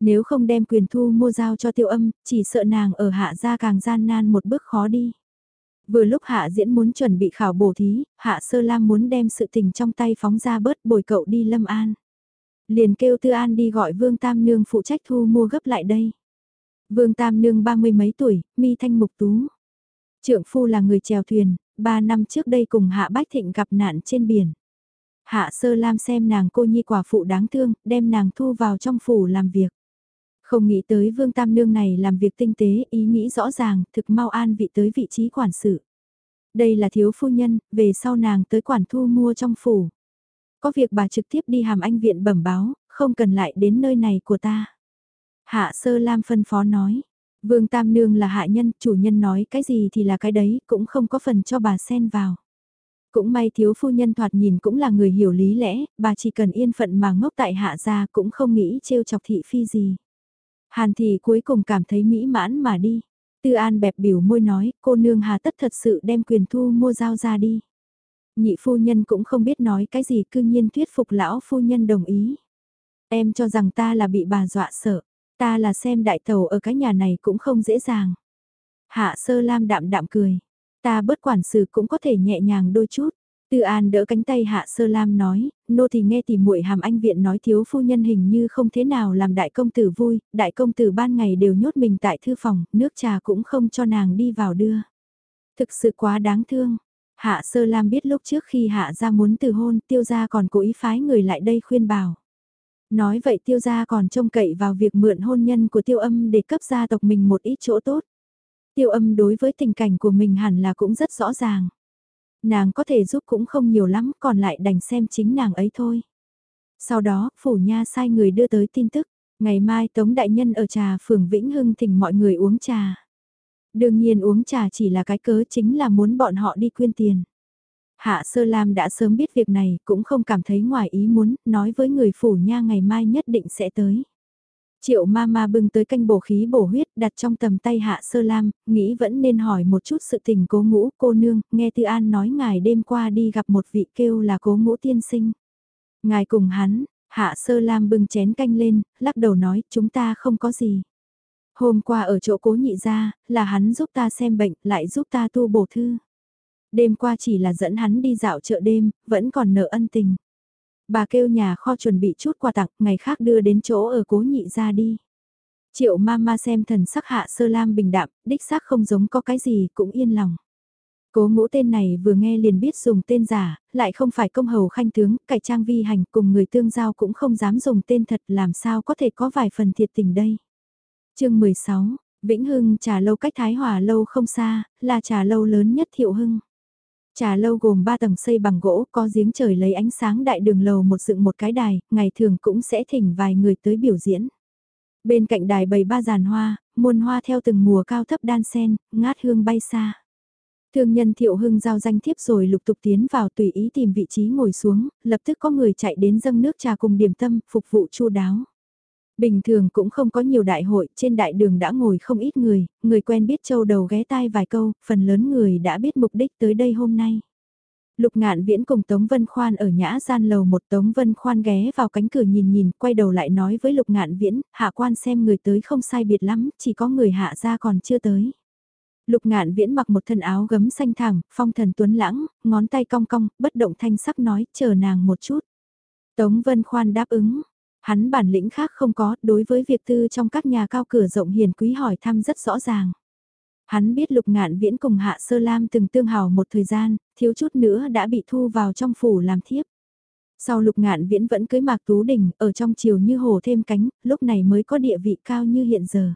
Nếu không đem quyền thu mua giao cho tiêu âm, chỉ sợ nàng ở hạ gia càng gian nan một bước khó đi. Vừa lúc hạ diễn muốn chuẩn bị khảo bổ thí, hạ sơ lam muốn đem sự tình trong tay phóng ra bớt bồi cậu đi lâm an. Liền kêu tư an đi gọi vương tam nương phụ trách thu mua gấp lại đây. Vương tam nương ba mươi mấy tuổi, mi thanh mục tú. Trượng phu là người chèo thuyền, ba năm trước đây cùng hạ bách thịnh gặp nạn trên biển. Hạ sơ lam xem nàng cô nhi quả phụ đáng thương, đem nàng thu vào trong phủ làm việc. Không nghĩ tới Vương Tam Nương này làm việc tinh tế, ý nghĩ rõ ràng, thực mau an vị tới vị trí quản sự. Đây là thiếu phu nhân, về sau nàng tới quản thu mua trong phủ. Có việc bà trực tiếp đi hàm anh viện bẩm báo, không cần lại đến nơi này của ta. Hạ sơ lam phân phó nói. Vương Tam Nương là hạ nhân, chủ nhân nói cái gì thì là cái đấy, cũng không có phần cho bà xen vào. Cũng may thiếu phu nhân thoạt nhìn cũng là người hiểu lý lẽ, bà chỉ cần yên phận mà ngốc tại hạ gia cũng không nghĩ trêu chọc thị phi gì. Hàn thì cuối cùng cảm thấy mỹ mãn mà đi. Tư An bẹp biểu môi nói, cô nương hà tất thật sự đem quyền thu mua dao ra đi. Nhị phu nhân cũng không biết nói cái gì cư nhiên thuyết phục lão phu nhân đồng ý. Em cho rằng ta là bị bà dọa sợ, ta là xem đại tàu ở cái nhà này cũng không dễ dàng. Hạ sơ lam đạm đạm cười, ta bớt quản sự cũng có thể nhẹ nhàng đôi chút. Tư An đỡ cánh tay Hạ Sơ Lam nói, nô thì nghe tìm muội hàm anh viện nói thiếu phu nhân hình như không thế nào làm đại công tử vui, đại công tử ban ngày đều nhốt mình tại thư phòng, nước trà cũng không cho nàng đi vào đưa. Thực sự quá đáng thương. Hạ Sơ Lam biết lúc trước khi Hạ gia muốn từ hôn, tiêu gia còn cố ý phái người lại đây khuyên bảo. Nói vậy tiêu gia còn trông cậy vào việc mượn hôn nhân của tiêu âm để cấp gia tộc mình một ít chỗ tốt. Tiêu âm đối với tình cảnh của mình hẳn là cũng rất rõ ràng. Nàng có thể giúp cũng không nhiều lắm, còn lại đành xem chính nàng ấy thôi. Sau đó, phủ nha sai người đưa tới tin tức, ngày mai Tống Đại Nhân ở trà phường Vĩnh Hưng thỉnh mọi người uống trà. Đương nhiên uống trà chỉ là cái cớ chính là muốn bọn họ đi quyên tiền. Hạ Sơ Lam đã sớm biết việc này, cũng không cảm thấy ngoài ý muốn, nói với người phủ nha ngày mai nhất định sẽ tới. Triệu ma ma bưng tới canh bổ khí bổ huyết đặt trong tầm tay hạ sơ lam, nghĩ vẫn nên hỏi một chút sự tình cố ngũ cô nương, nghe Tư An nói ngài đêm qua đi gặp một vị kêu là cố ngũ tiên sinh. Ngài cùng hắn, hạ sơ lam bưng chén canh lên, lắc đầu nói chúng ta không có gì. Hôm qua ở chỗ cố nhị ra, là hắn giúp ta xem bệnh, lại giúp ta tu bổ thư. Đêm qua chỉ là dẫn hắn đi dạo chợ đêm, vẫn còn nợ ân tình. Bà kêu nhà kho chuẩn bị chút quà tặng, ngày khác đưa đến chỗ ở cố nhị ra đi. Triệu mama xem thần sắc hạ sơ lam bình đạm, đích xác không giống có cái gì, cũng yên lòng. Cố ngũ tên này vừa nghe liền biết dùng tên giả, lại không phải công hầu khanh tướng, cải trang vi hành cùng người tương giao cũng không dám dùng tên thật làm sao có thể có vài phần thiệt tình đây. chương 16, Vĩnh Hưng trà lâu cách Thái Hòa lâu không xa, là trà lâu lớn nhất Thiệu Hưng. Trà lâu gồm 3 tầng xây bằng gỗ, có giếng trời lấy ánh sáng đại đường lầu một dựng một cái đài, ngày thường cũng sẽ thỉnh vài người tới biểu diễn. Bên cạnh đài bày ba giàn hoa, muôn hoa theo từng mùa cao thấp đan sen, ngát hương bay xa. Thương nhân thiệu hưng giao danh thiếp rồi lục tục tiến vào tùy ý tìm vị trí ngồi xuống, lập tức có người chạy đến dâng nước trà cùng điểm tâm, phục vụ chu đáo. Bình thường cũng không có nhiều đại hội, trên đại đường đã ngồi không ít người, người quen biết châu đầu ghé tai vài câu, phần lớn người đã biết mục đích tới đây hôm nay. Lục ngạn viễn cùng Tống Vân Khoan ở nhã gian lầu một Tống Vân Khoan ghé vào cánh cửa nhìn nhìn, quay đầu lại nói với lục ngạn viễn, hạ quan xem người tới không sai biệt lắm, chỉ có người hạ ra còn chưa tới. Lục ngạn viễn mặc một thân áo gấm xanh thẳng, phong thần tuấn lãng, ngón tay cong cong, bất động thanh sắc nói, chờ nàng một chút. Tống Vân Khoan đáp ứng, Hắn bản lĩnh khác không có, đối với việc tư trong các nhà cao cửa rộng hiền quý hỏi thăm rất rõ ràng. Hắn biết lục ngạn viễn cùng hạ sơ lam từng tương hào một thời gian, thiếu chút nữa đã bị thu vào trong phủ làm thiếp. Sau lục ngạn viễn vẫn cưới mạc tú đình, ở trong chiều như hồ thêm cánh, lúc này mới có địa vị cao như hiện giờ.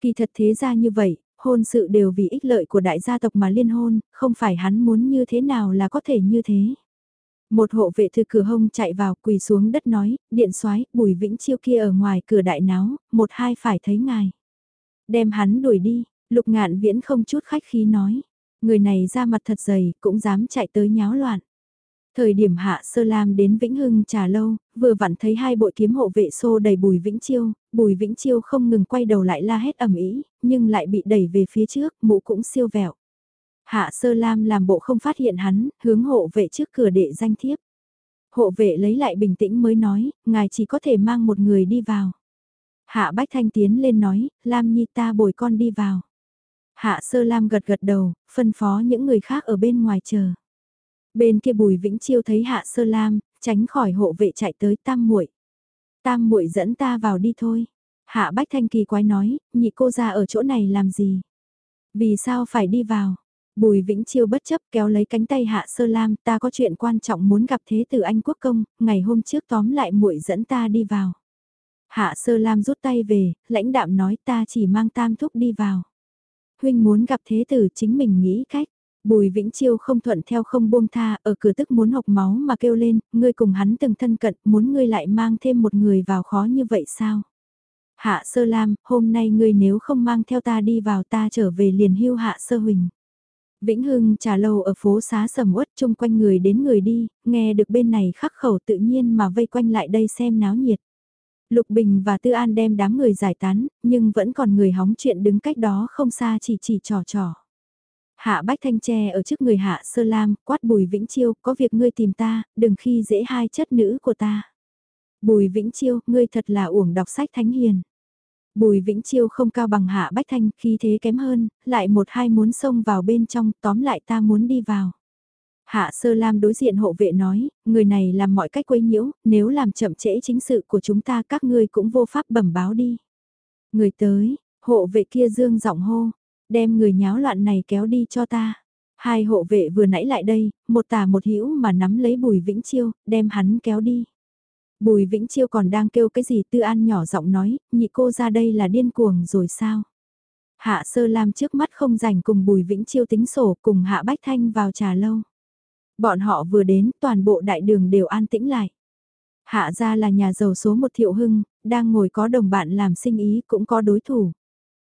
Kỳ thật thế ra như vậy, hôn sự đều vì ích lợi của đại gia tộc mà liên hôn, không phải hắn muốn như thế nào là có thể như thế. Một hộ vệ từ cửa hông chạy vào quỳ xuống đất nói, điện soái bùi vĩnh chiêu kia ở ngoài cửa đại náo, một hai phải thấy ngài. Đem hắn đuổi đi, lục ngạn viễn không chút khách khí nói. Người này ra mặt thật dày, cũng dám chạy tới nháo loạn. Thời điểm hạ sơ lam đến Vĩnh Hưng trà lâu, vừa vặn thấy hai bộ kiếm hộ vệ xô đầy bùi Vĩnh Chiêu, bùi Vĩnh Chiêu không ngừng quay đầu lại la hét ầm ĩ nhưng lại bị đẩy về phía trước, mũ cũng siêu vẹo. Hạ Sơ Lam làm bộ không phát hiện hắn, hướng hộ vệ trước cửa đệ danh thiếp. Hộ vệ lấy lại bình tĩnh mới nói, ngài chỉ có thể mang một người đi vào. Hạ Bách Thanh tiến lên nói, Lam Nhi ta bồi con đi vào. Hạ Sơ Lam gật gật đầu, phân phó những người khác ở bên ngoài chờ. Bên kia Bùi Vĩnh Chiêu thấy Hạ Sơ Lam, tránh khỏi hộ vệ chạy tới Tam Muội. Tam Muội dẫn ta vào đi thôi. Hạ Bách Thanh kỳ quái nói, nhị cô ra ở chỗ này làm gì? Vì sao phải đi vào? Bùi Vĩnh Chiêu bất chấp kéo lấy cánh tay Hạ Sơ Lam, ta có chuyện quan trọng muốn gặp thế tử anh quốc công, ngày hôm trước tóm lại muội dẫn ta đi vào. Hạ Sơ Lam rút tay về, lãnh đạm nói ta chỉ mang tam thúc đi vào. Huynh muốn gặp thế tử chính mình nghĩ cách. Bùi Vĩnh Chiêu không thuận theo không buông tha, ở cửa tức muốn học máu mà kêu lên, ngươi cùng hắn từng thân cận, muốn ngươi lại mang thêm một người vào khó như vậy sao? Hạ Sơ Lam, hôm nay ngươi nếu không mang theo ta đi vào ta trở về liền hưu Hạ Sơ Huỳnh. Vĩnh Hưng trà lâu ở phố xá sầm uất chung quanh người đến người đi, nghe được bên này khắc khẩu tự nhiên mà vây quanh lại đây xem náo nhiệt. Lục Bình và Tư An đem đám người giải tán, nhưng vẫn còn người hóng chuyện đứng cách đó không xa chỉ chỉ trò trò. Hạ Bách Thanh Tre ở trước người Hạ Sơ Lam, quát Bùi Vĩnh Chiêu, có việc ngươi tìm ta, đừng khi dễ hai chất nữ của ta. Bùi Vĩnh Chiêu, ngươi thật là uổng đọc sách thánh hiền. Bùi Vĩnh Chiêu không cao bằng Hạ Bách Thanh, khi thế kém hơn, lại một hai muốn xông vào bên trong, tóm lại ta muốn đi vào. Hạ Sơ Lam đối diện hộ vệ nói, người này làm mọi cách quấy nhiễu, nếu làm chậm trễ chính sự của chúng ta các ngươi cũng vô pháp bẩm báo đi. Người tới, hộ vệ kia dương giọng hô, đem người nháo loạn này kéo đi cho ta. Hai hộ vệ vừa nãy lại đây, một tà một hữu mà nắm lấy Bùi Vĩnh Chiêu, đem hắn kéo đi. Bùi Vĩnh Chiêu còn đang kêu cái gì Tư An nhỏ giọng nói, nhị cô ra đây là điên cuồng rồi sao? Hạ Sơ Lam trước mắt không rảnh cùng Bùi Vĩnh Chiêu tính sổ cùng Hạ Bách Thanh vào trà lâu. Bọn họ vừa đến, toàn bộ đại đường đều an tĩnh lại. Hạ ra là nhà giàu số một thiệu hưng, đang ngồi có đồng bạn làm sinh ý cũng có đối thủ.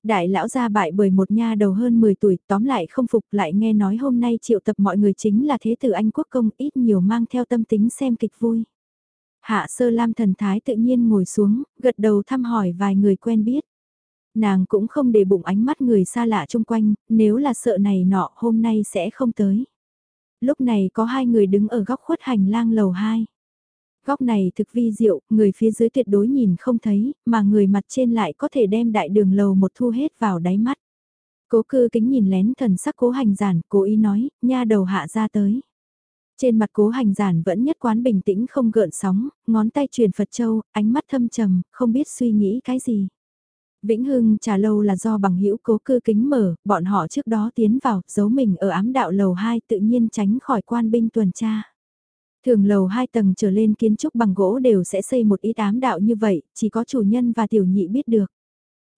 Đại lão gia bại bởi một nha đầu hơn 10 tuổi, tóm lại không phục lại nghe nói hôm nay triệu tập mọi người chính là thế tử Anh quốc công ít nhiều mang theo tâm tính xem kịch vui. Hạ sơ lam thần thái tự nhiên ngồi xuống, gật đầu thăm hỏi vài người quen biết. Nàng cũng không để bụng ánh mắt người xa lạ chung quanh, nếu là sợ này nọ hôm nay sẽ không tới. Lúc này có hai người đứng ở góc khuất hành lang lầu 2. Góc này thực vi diệu, người phía dưới tuyệt đối nhìn không thấy, mà người mặt trên lại có thể đem đại đường lầu một thu hết vào đáy mắt. Cố cư kính nhìn lén thần sắc cố hành giản, cố ý nói, nha đầu hạ ra tới. Trên mặt cố hành giản vẫn nhất quán bình tĩnh không gợn sóng, ngón tay truyền Phật Châu, ánh mắt thâm trầm, không biết suy nghĩ cái gì. Vĩnh Hưng trà lâu là do bằng hữu cố cư kính mở, bọn họ trước đó tiến vào, giấu mình ở ám đạo lầu 2 tự nhiên tránh khỏi quan binh tuần tra. Thường lầu 2 tầng trở lên kiến trúc bằng gỗ đều sẽ xây một ít ám đạo như vậy, chỉ có chủ nhân và tiểu nhị biết được.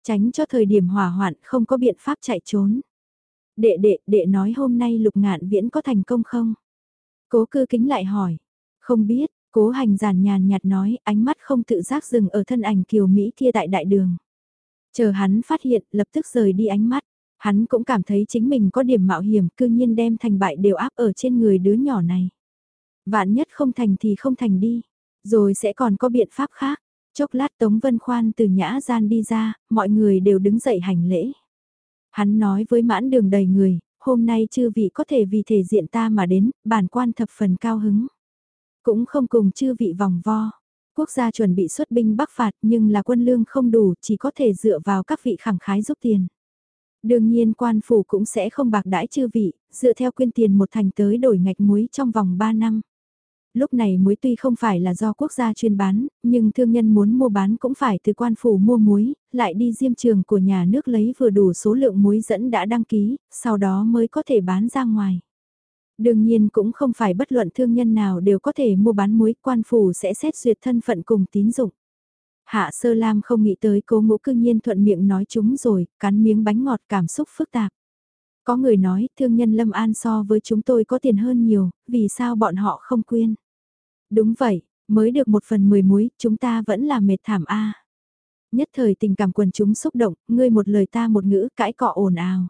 Tránh cho thời điểm hỏa hoạn không có biện pháp chạy trốn. Đệ đệ, đệ nói hôm nay lục ngạn viễn có thành công không? Cố cư kính lại hỏi. Không biết, cố hành giản nhàn nhạt nói ánh mắt không tự giác dừng ở thân ảnh kiều Mỹ kia tại đại đường. Chờ hắn phát hiện lập tức rời đi ánh mắt. Hắn cũng cảm thấy chính mình có điểm mạo hiểm cư nhiên đem thành bại đều áp ở trên người đứa nhỏ này. Vạn nhất không thành thì không thành đi. Rồi sẽ còn có biện pháp khác. Chốc lát Tống Vân Khoan từ nhã gian đi ra, mọi người đều đứng dậy hành lễ. Hắn nói với mãn đường đầy người, hôm nay chư vị có thể vì thể diện ta mà đến, bản quan thập phần cao hứng. Cũng không cùng chư vị vòng vo. Quốc gia chuẩn bị xuất binh bắc phạt nhưng là quân lương không đủ, chỉ có thể dựa vào các vị khẳng khái giúp tiền. Đương nhiên quan phủ cũng sẽ không bạc đãi chư vị, dựa theo quyên tiền một thành tới đổi ngạch muối trong vòng 3 năm lúc này muối tuy không phải là do quốc gia chuyên bán, nhưng thương nhân muốn mua bán cũng phải từ quan phủ mua muối, lại đi diêm trường của nhà nước lấy vừa đủ số lượng muối dẫn đã đăng ký, sau đó mới có thể bán ra ngoài. Đương nhiên cũng không phải bất luận thương nhân nào đều có thể mua bán muối, quan phủ sẽ xét duyệt thân phận cùng tín dụng. Hạ Sơ Lam không nghĩ tới cố ngũ cương nhiên thuận miệng nói chúng rồi, cắn miếng bánh ngọt cảm xúc phức tạp. Có người nói, thương nhân Lâm An so với chúng tôi có tiền hơn nhiều, vì sao bọn họ không quyên? Đúng vậy, mới được một phần mười muối, chúng ta vẫn là mệt thảm a. Nhất thời tình cảm quần chúng xúc động, ngươi một lời ta một ngữ, cãi cọ ồn ào.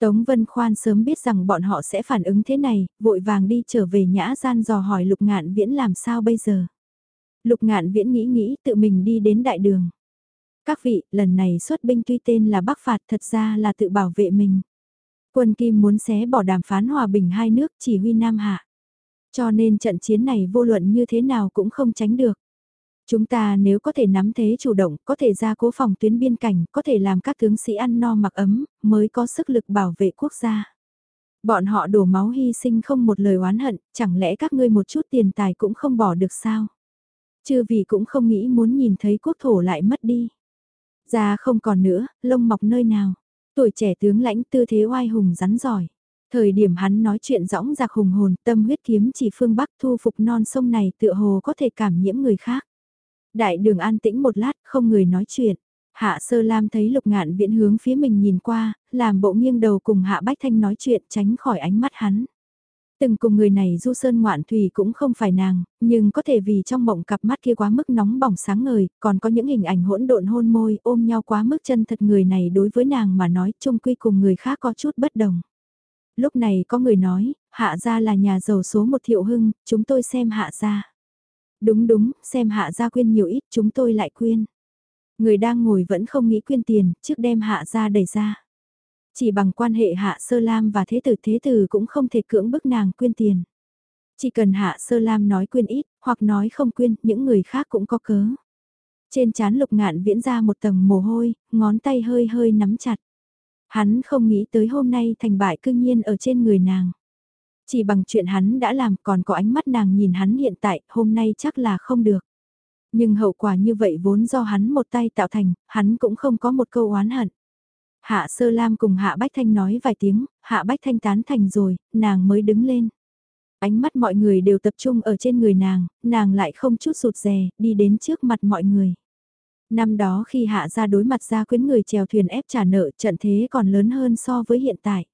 Tống Vân Khoan sớm biết rằng bọn họ sẽ phản ứng thế này, vội vàng đi trở về nhã gian dò hỏi Lục Ngạn Viễn làm sao bây giờ. Lục Ngạn Viễn nghĩ nghĩ tự mình đi đến đại đường. Các vị, lần này xuất binh tuy tên là Bắc Phạt thật ra là tự bảo vệ mình. Quân Kim muốn xé bỏ đàm phán hòa bình hai nước chỉ huy Nam Hạ. Cho nên trận chiến này vô luận như thế nào cũng không tránh được. Chúng ta nếu có thể nắm thế chủ động, có thể ra cố phòng tuyến biên cảnh, có thể làm các tướng sĩ ăn no mặc ấm, mới có sức lực bảo vệ quốc gia. Bọn họ đổ máu hy sinh không một lời oán hận, chẳng lẽ các ngươi một chút tiền tài cũng không bỏ được sao? Chưa vì cũng không nghĩ muốn nhìn thấy quốc thổ lại mất đi. Già không còn nữa, lông mọc nơi nào. Tuổi trẻ tướng lãnh tư thế oai hùng rắn giỏi. Thời điểm hắn nói chuyện rõng rạc hùng hồn, tâm huyết kiếm chỉ phương Bắc thu phục non sông này tựa hồ có thể cảm nhiễm người khác. Đại đường an tĩnh một lát, không người nói chuyện. Hạ Sơ Lam thấy Lục Ngạn Viễn hướng phía mình nhìn qua, làm bộ nghiêng đầu cùng Hạ Bách Thanh nói chuyện tránh khỏi ánh mắt hắn. Từng cùng người này du sơn ngoạn thủy cũng không phải nàng, nhưng có thể vì trong mộng cặp mắt kia quá mức nóng bỏng sáng ngời, còn có những hình ảnh hỗn độn hôn môi ôm nhau quá mức chân thật người này đối với nàng mà nói chung quy cùng người khác có chút bất đồng. Lúc này có người nói, hạ gia là nhà giàu số một thiệu hưng, chúng tôi xem hạ gia. Đúng đúng, xem hạ gia quyên nhiều ít chúng tôi lại quyên. Người đang ngồi vẫn không nghĩ quyên tiền, trước đem hạ gia đẩy ra. Chỉ bằng quan hệ hạ sơ lam và thế tử thế tử cũng không thể cưỡng bức nàng quyên tiền. Chỉ cần hạ sơ lam nói quyên ít, hoặc nói không quyên, những người khác cũng có cớ. Trên chán lục ngạn viễn ra một tầng mồ hôi, ngón tay hơi hơi nắm chặt. Hắn không nghĩ tới hôm nay thành bại cương nhiên ở trên người nàng. Chỉ bằng chuyện hắn đã làm còn có ánh mắt nàng nhìn hắn hiện tại, hôm nay chắc là không được. Nhưng hậu quả như vậy vốn do hắn một tay tạo thành, hắn cũng không có một câu oán hận. Hạ Sơ Lam cùng Hạ Bách Thanh nói vài tiếng, Hạ Bách Thanh tán thành rồi, nàng mới đứng lên. Ánh mắt mọi người đều tập trung ở trên người nàng, nàng lại không chút sụt rè, đi đến trước mặt mọi người. Năm đó khi hạ ra đối mặt ra quyến người chèo thuyền ép trả nợ trận thế còn lớn hơn so với hiện tại.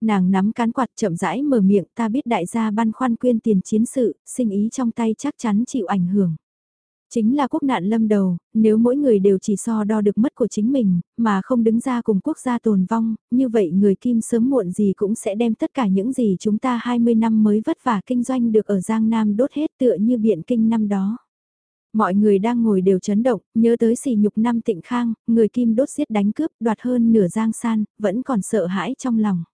Nàng nắm cán quạt chậm rãi mở miệng ta biết đại gia băn khoăn quyên tiền chiến sự, sinh ý trong tay chắc chắn chịu ảnh hưởng. Chính là quốc nạn lâm đầu, nếu mỗi người đều chỉ so đo được mất của chính mình, mà không đứng ra cùng quốc gia tồn vong, như vậy người Kim sớm muộn gì cũng sẽ đem tất cả những gì chúng ta 20 năm mới vất vả kinh doanh được ở Giang Nam đốt hết tựa như biện kinh năm đó. Mọi người đang ngồi đều chấn động, nhớ tới sỉ nhục năm tịnh khang, người Kim đốt giết đánh cướp đoạt hơn nửa Giang San, vẫn còn sợ hãi trong lòng.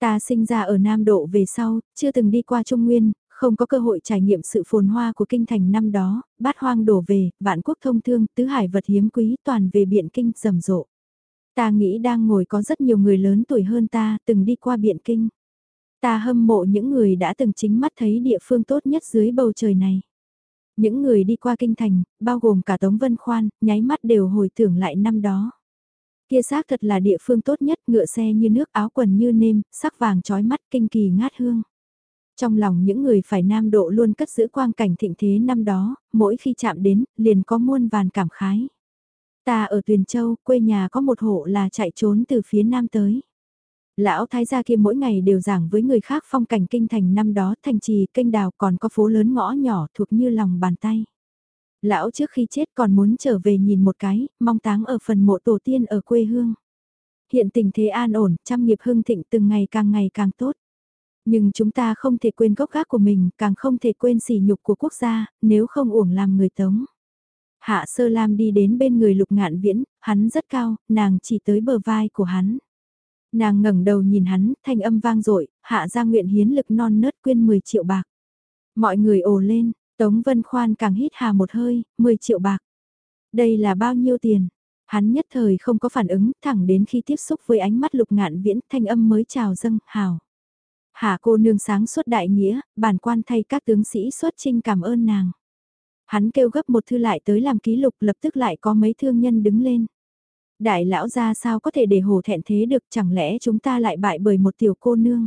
Ta sinh ra ở Nam Độ về sau, chưa từng đi qua Trung Nguyên, không có cơ hội trải nghiệm sự phồn hoa của kinh thành năm đó, bát hoang đổ về, vạn quốc thông thương, tứ hải vật hiếm quý toàn về biện kinh rầm rộ. Ta nghĩ đang ngồi có rất nhiều người lớn tuổi hơn ta, từng đi qua biện kinh. Ta hâm mộ những người đã từng chính mắt thấy địa phương tốt nhất dưới bầu trời này. Những người đi qua kinh thành, bao gồm cả Tống Vân Khoan, nháy mắt đều hồi tưởng lại năm đó. Kia xác thật là địa phương tốt nhất, ngựa xe như nước áo quần như nêm, sắc vàng trói mắt kinh kỳ ngát hương. Trong lòng những người phải nam độ luôn cất giữ quang cảnh thịnh thế năm đó, mỗi khi chạm đến, liền có muôn vàn cảm khái. Ta ở Tuyền Châu, quê nhà có một hộ là chạy trốn từ phía nam tới. Lão thái gia kia mỗi ngày đều giảng với người khác phong cảnh kinh thành năm đó thành trì kênh đào còn có phố lớn ngõ nhỏ thuộc như lòng bàn tay. Lão trước khi chết còn muốn trở về nhìn một cái, mong táng ở phần mộ tổ tiên ở quê hương. Hiện tình thế an ổn, trăm nghiệp hưng thịnh từng ngày càng ngày càng tốt. Nhưng chúng ta không thể quên gốc gác của mình, càng không thể quên sỉ nhục của quốc gia, nếu không uổng làm người tống. Hạ sơ lam đi đến bên người lục ngạn viễn, hắn rất cao, nàng chỉ tới bờ vai của hắn. Nàng ngẩng đầu nhìn hắn, thanh âm vang dội hạ ra nguyện hiến lực non nớt quyên 10 triệu bạc. Mọi người ồ lên, Tống Vân Khoan càng hít hà một hơi, 10 triệu bạc. Đây là bao nhiêu tiền? Hắn nhất thời không có phản ứng, thẳng đến khi tiếp xúc với ánh mắt lục ngạn viễn, thanh âm mới chào dâng, hào. Hạ cô nương sáng suốt đại nghĩa, bản quan thay các tướng sĩ xuất trinh cảm ơn nàng. Hắn kêu gấp một thư lại tới làm ký lục lập tức lại có mấy thương nhân đứng lên. Đại lão ra sao có thể để hồ thẹn thế được chẳng lẽ chúng ta lại bại bởi một tiểu cô nương.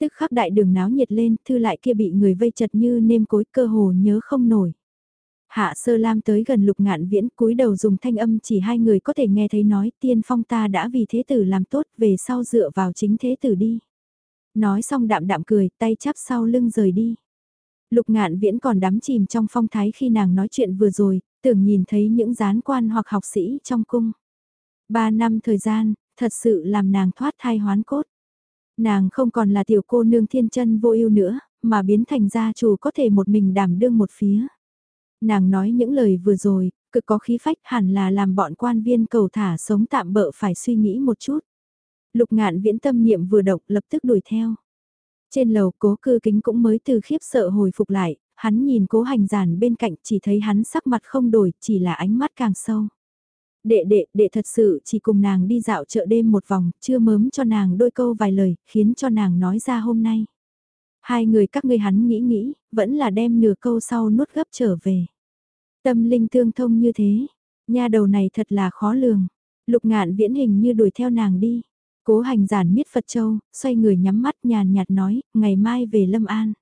Tức khắc đại đường náo nhiệt lên, thư lại kia bị người vây chật như nêm cối cơ hồ nhớ không nổi. Hạ sơ lam tới gần lục ngạn viễn cúi đầu dùng thanh âm chỉ hai người có thể nghe thấy nói tiên phong ta đã vì thế tử làm tốt về sau dựa vào chính thế tử đi. Nói xong đạm đạm cười tay chắp sau lưng rời đi. Lục ngạn viễn còn đắm chìm trong phong thái khi nàng nói chuyện vừa rồi, tưởng nhìn thấy những gián quan hoặc học sĩ trong cung. Ba năm thời gian, thật sự làm nàng thoát thai hoán cốt. Nàng không còn là tiểu cô nương thiên chân vô ưu nữa, mà biến thành gia chủ có thể một mình đảm đương một phía. Nàng nói những lời vừa rồi, cực có khí phách hẳn là làm bọn quan viên cầu thả sống tạm bỡ phải suy nghĩ một chút. Lục ngạn viễn tâm niệm vừa động lập tức đuổi theo. Trên lầu cố cư kính cũng mới từ khiếp sợ hồi phục lại, hắn nhìn cố hành giản bên cạnh chỉ thấy hắn sắc mặt không đổi, chỉ là ánh mắt càng sâu. Đệ đệ, đệ thật sự chỉ cùng nàng đi dạo chợ đêm một vòng, chưa mớm cho nàng đôi câu vài lời, khiến cho nàng nói ra hôm nay. Hai người các ngươi hắn nghĩ nghĩ, vẫn là đem nửa câu sau nuốt gấp trở về. Tâm linh tương thông như thế, nha đầu này thật là khó lường. Lục ngạn viễn hình như đuổi theo nàng đi. Cố hành giản miết Phật Châu, xoay người nhắm mắt nhàn nhạt nói, ngày mai về Lâm An.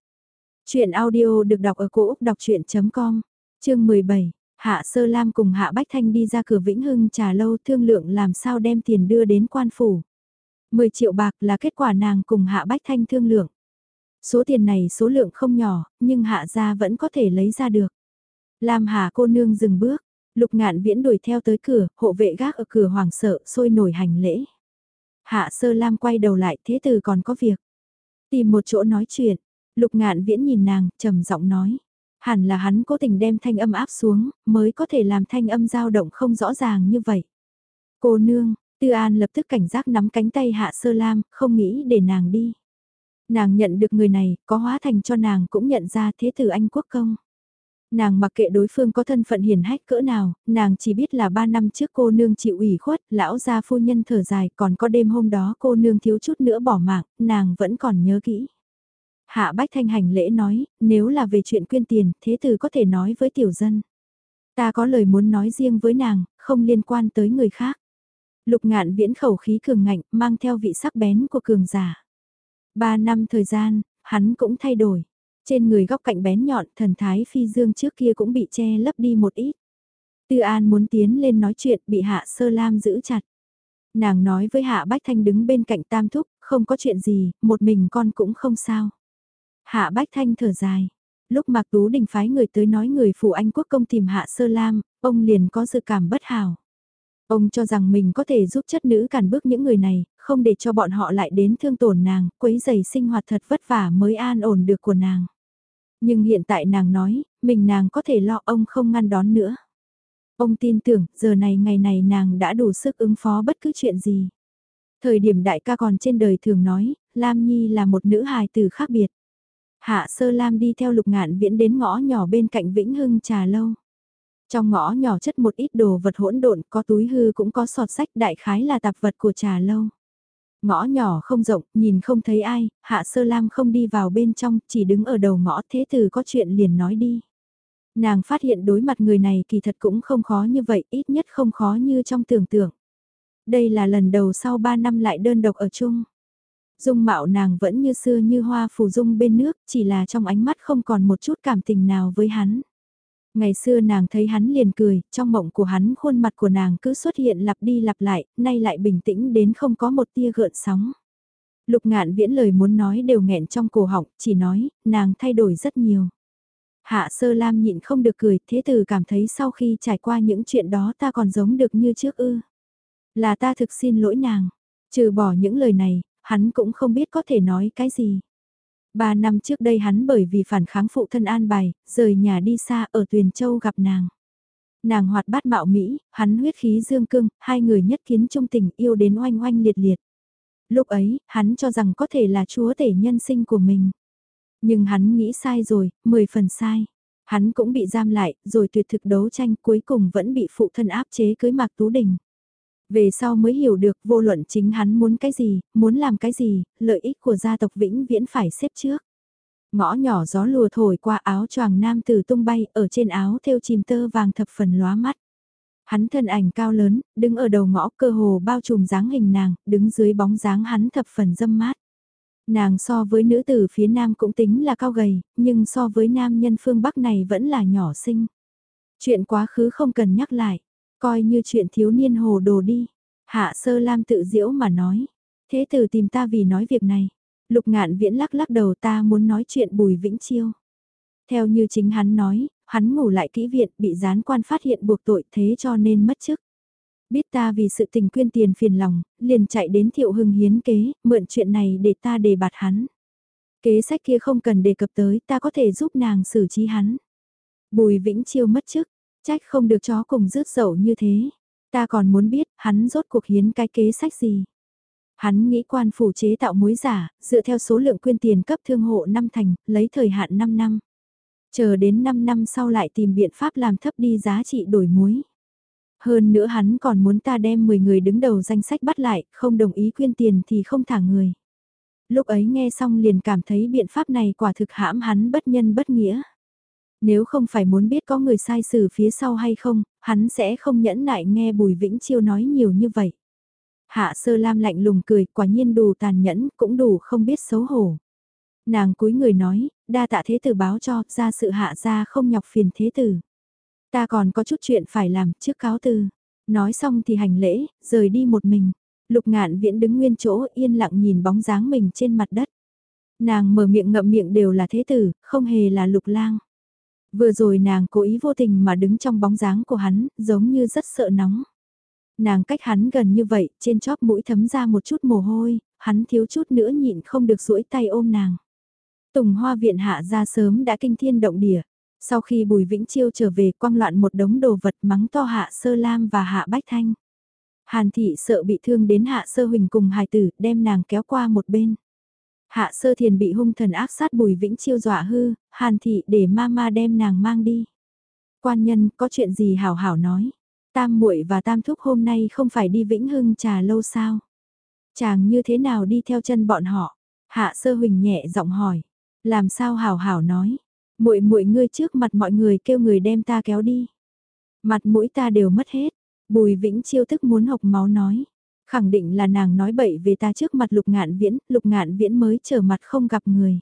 Chuyện audio được đọc ở cổ Úc đọc chuyện.com, chương 17. Hạ Sơ Lam cùng Hạ Bách Thanh đi ra cửa Vĩnh Hưng trà lâu thương lượng làm sao đem tiền đưa đến quan phủ. 10 triệu bạc là kết quả nàng cùng Hạ Bách Thanh thương lượng. Số tiền này số lượng không nhỏ, nhưng Hạ gia vẫn có thể lấy ra được. Lam Hà cô nương dừng bước, lục ngạn viễn đuổi theo tới cửa, hộ vệ gác ở cửa hoàng sợ, sôi nổi hành lễ. Hạ Sơ Lam quay đầu lại thế từ còn có việc. Tìm một chỗ nói chuyện, lục ngạn viễn nhìn nàng, trầm giọng nói. Hẳn là hắn cố tình đem thanh âm áp xuống, mới có thể làm thanh âm dao động không rõ ràng như vậy. Cô nương, Tư An lập tức cảnh giác nắm cánh tay Hạ Sơ Lam, không nghĩ để nàng đi. Nàng nhận được người này, có hóa thành cho nàng cũng nhận ra thế tử anh quốc công. Nàng mặc kệ đối phương có thân phận hiền hách cỡ nào, nàng chỉ biết là ba năm trước cô nương chịu ủy khuất, lão gia phu nhân thở dài, còn có đêm hôm đó cô nương thiếu chút nữa bỏ mạng, nàng vẫn còn nhớ kỹ. Hạ Bách Thanh hành lễ nói, nếu là về chuyện quyên tiền, thế tử có thể nói với tiểu dân. Ta có lời muốn nói riêng với nàng, không liên quan tới người khác. Lục ngạn viễn khẩu khí cường ngạnh, mang theo vị sắc bén của cường giả. Ba năm thời gian, hắn cũng thay đổi. Trên người góc cạnh bén nhọn, thần thái phi dương trước kia cũng bị che lấp đi một ít. Tư An muốn tiến lên nói chuyện bị Hạ Sơ Lam giữ chặt. Nàng nói với Hạ Bách Thanh đứng bên cạnh Tam Thúc, không có chuyện gì, một mình con cũng không sao. Hạ Bách Thanh thở dài. Lúc Mạc Tú Đình phái người tới nói người phụ Anh quốc công tìm Hạ Sơ Lam, ông liền có dự cảm bất hảo. Ông cho rằng mình có thể giúp chất nữ cản bước những người này, không để cho bọn họ lại đến thương tổn nàng, quấy giày sinh hoạt thật vất vả mới an ổn được của nàng. Nhưng hiện tại nàng nói, mình nàng có thể lo ông không ngăn đón nữa. Ông tin tưởng, giờ này ngày này nàng đã đủ sức ứng phó bất cứ chuyện gì. Thời điểm đại ca còn trên đời thường nói, Lam Nhi là một nữ hài tử khác biệt. Hạ Sơ Lam đi theo lục ngạn viễn đến ngõ nhỏ bên cạnh Vĩnh Hưng trà lâu. Trong ngõ nhỏ chất một ít đồ vật hỗn độn, có túi hư cũng có sọt sách đại khái là tạp vật của trà lâu. Ngõ nhỏ không rộng, nhìn không thấy ai, Hạ Sơ Lam không đi vào bên trong, chỉ đứng ở đầu ngõ thế từ có chuyện liền nói đi. Nàng phát hiện đối mặt người này kỳ thật cũng không khó như vậy, ít nhất không khó như trong tưởng tượng. Đây là lần đầu sau 3 năm lại đơn độc ở chung. Dung mạo nàng vẫn như xưa như hoa phù dung bên nước, chỉ là trong ánh mắt không còn một chút cảm tình nào với hắn. Ngày xưa nàng thấy hắn liền cười, trong mộng của hắn khuôn mặt của nàng cứ xuất hiện lặp đi lặp lại, nay lại bình tĩnh đến không có một tia gợn sóng. Lục ngạn viễn lời muốn nói đều nghẹn trong cổ họng, chỉ nói, nàng thay đổi rất nhiều. Hạ sơ lam nhịn không được cười, thế từ cảm thấy sau khi trải qua những chuyện đó ta còn giống được như trước ư. Là ta thực xin lỗi nàng, trừ bỏ những lời này, hắn cũng không biết có thể nói cái gì. Ba năm trước đây hắn bởi vì phản kháng phụ thân an bài, rời nhà đi xa ở Tuyền Châu gặp nàng. Nàng hoạt bát mạo Mỹ, hắn huyết khí dương cương, hai người nhất kiến trung tình yêu đến oanh oanh liệt liệt. Lúc ấy, hắn cho rằng có thể là chúa tể nhân sinh của mình. Nhưng hắn nghĩ sai rồi, mười phần sai. Hắn cũng bị giam lại, rồi tuyệt thực đấu tranh cuối cùng vẫn bị phụ thân áp chế cưới Mạc Tú Đình. Về sau mới hiểu được vô luận chính hắn muốn cái gì, muốn làm cái gì, lợi ích của gia tộc vĩnh viễn phải xếp trước. Ngõ nhỏ gió lùa thổi qua áo choàng nam tử tung bay ở trên áo theo chìm tơ vàng thập phần lóa mắt. Hắn thân ảnh cao lớn, đứng ở đầu ngõ cơ hồ bao trùm dáng hình nàng, đứng dưới bóng dáng hắn thập phần dâm mát. Nàng so với nữ tử phía nam cũng tính là cao gầy, nhưng so với nam nhân phương Bắc này vẫn là nhỏ xinh. Chuyện quá khứ không cần nhắc lại. Coi như chuyện thiếu niên hồ đồ đi. Hạ sơ lam tự diễu mà nói. Thế tử tìm ta vì nói việc này. Lục ngạn viễn lắc lắc đầu ta muốn nói chuyện bùi vĩnh chiêu. Theo như chính hắn nói, hắn ngủ lại kỹ viện bị gián quan phát hiện buộc tội thế cho nên mất chức. Biết ta vì sự tình quyên tiền phiền lòng, liền chạy đến thiệu hưng hiến kế, mượn chuyện này để ta đề bạt hắn. Kế sách kia không cần đề cập tới ta có thể giúp nàng xử trí hắn. Bùi Vĩnh Chiêu mất chức, Trách không được chó cùng rước dậu như thế. Ta còn muốn biết, hắn rốt cuộc hiến cái kế sách gì. Hắn nghĩ quan phủ chế tạo muối giả, dựa theo số lượng quyên tiền cấp thương hộ năm thành, lấy thời hạn 5 năm. Chờ đến 5 năm sau lại tìm biện pháp làm thấp đi giá trị đổi muối. Hơn nữa hắn còn muốn ta đem 10 người đứng đầu danh sách bắt lại, không đồng ý quyên tiền thì không thả người. Lúc ấy nghe xong liền cảm thấy biện pháp này quả thực hãm hắn bất nhân bất nghĩa. Nếu không phải muốn biết có người sai xử phía sau hay không, hắn sẽ không nhẫn nại nghe Bùi Vĩnh Chiêu nói nhiều như vậy. Hạ sơ lam lạnh lùng cười, quả nhiên đủ tàn nhẫn, cũng đủ không biết xấu hổ. Nàng cúi người nói, đa tạ thế tử báo cho, ra sự hạ ra không nhọc phiền thế tử. Ta còn có chút chuyện phải làm trước cáo từ. Nói xong thì hành lễ, rời đi một mình. Lục ngạn viễn đứng nguyên chỗ yên lặng nhìn bóng dáng mình trên mặt đất. Nàng mở miệng ngậm miệng đều là thế tử, không hề là lục lang. Vừa rồi nàng cố ý vô tình mà đứng trong bóng dáng của hắn, giống như rất sợ nóng. Nàng cách hắn gần như vậy, trên chóp mũi thấm ra một chút mồ hôi, hắn thiếu chút nữa nhịn không được duỗi tay ôm nàng. Tùng hoa viện hạ ra sớm đã kinh thiên động địa. Sau khi Bùi Vĩnh Chiêu trở về quang loạn một đống đồ vật mắng to hạ sơ lam và hạ bách thanh. Hàn thị sợ bị thương đến hạ sơ huỳnh cùng hài tử đem nàng kéo qua một bên. Hạ sơ thiền bị hung thần ác sát Bùi Vĩnh Chiêu dọa hư, hàn thị để ma ma đem nàng mang đi. Quan nhân có chuyện gì hảo hảo nói. Tam muội và Tam thúc hôm nay không phải đi Vĩnh Hưng trà lâu sao? Chàng như thế nào đi theo chân bọn họ? Hạ Sơ Huỳnh nhẹ giọng hỏi. Làm sao hảo hảo nói? Muội muội ngươi trước mặt mọi người kêu người đem ta kéo đi. Mặt mũi ta đều mất hết. Bùi Vĩnh Chiêu thức muốn học máu nói. Khẳng định là nàng nói bậy về ta trước mặt lục ngạn viễn, lục ngạn viễn mới trở mặt không gặp người.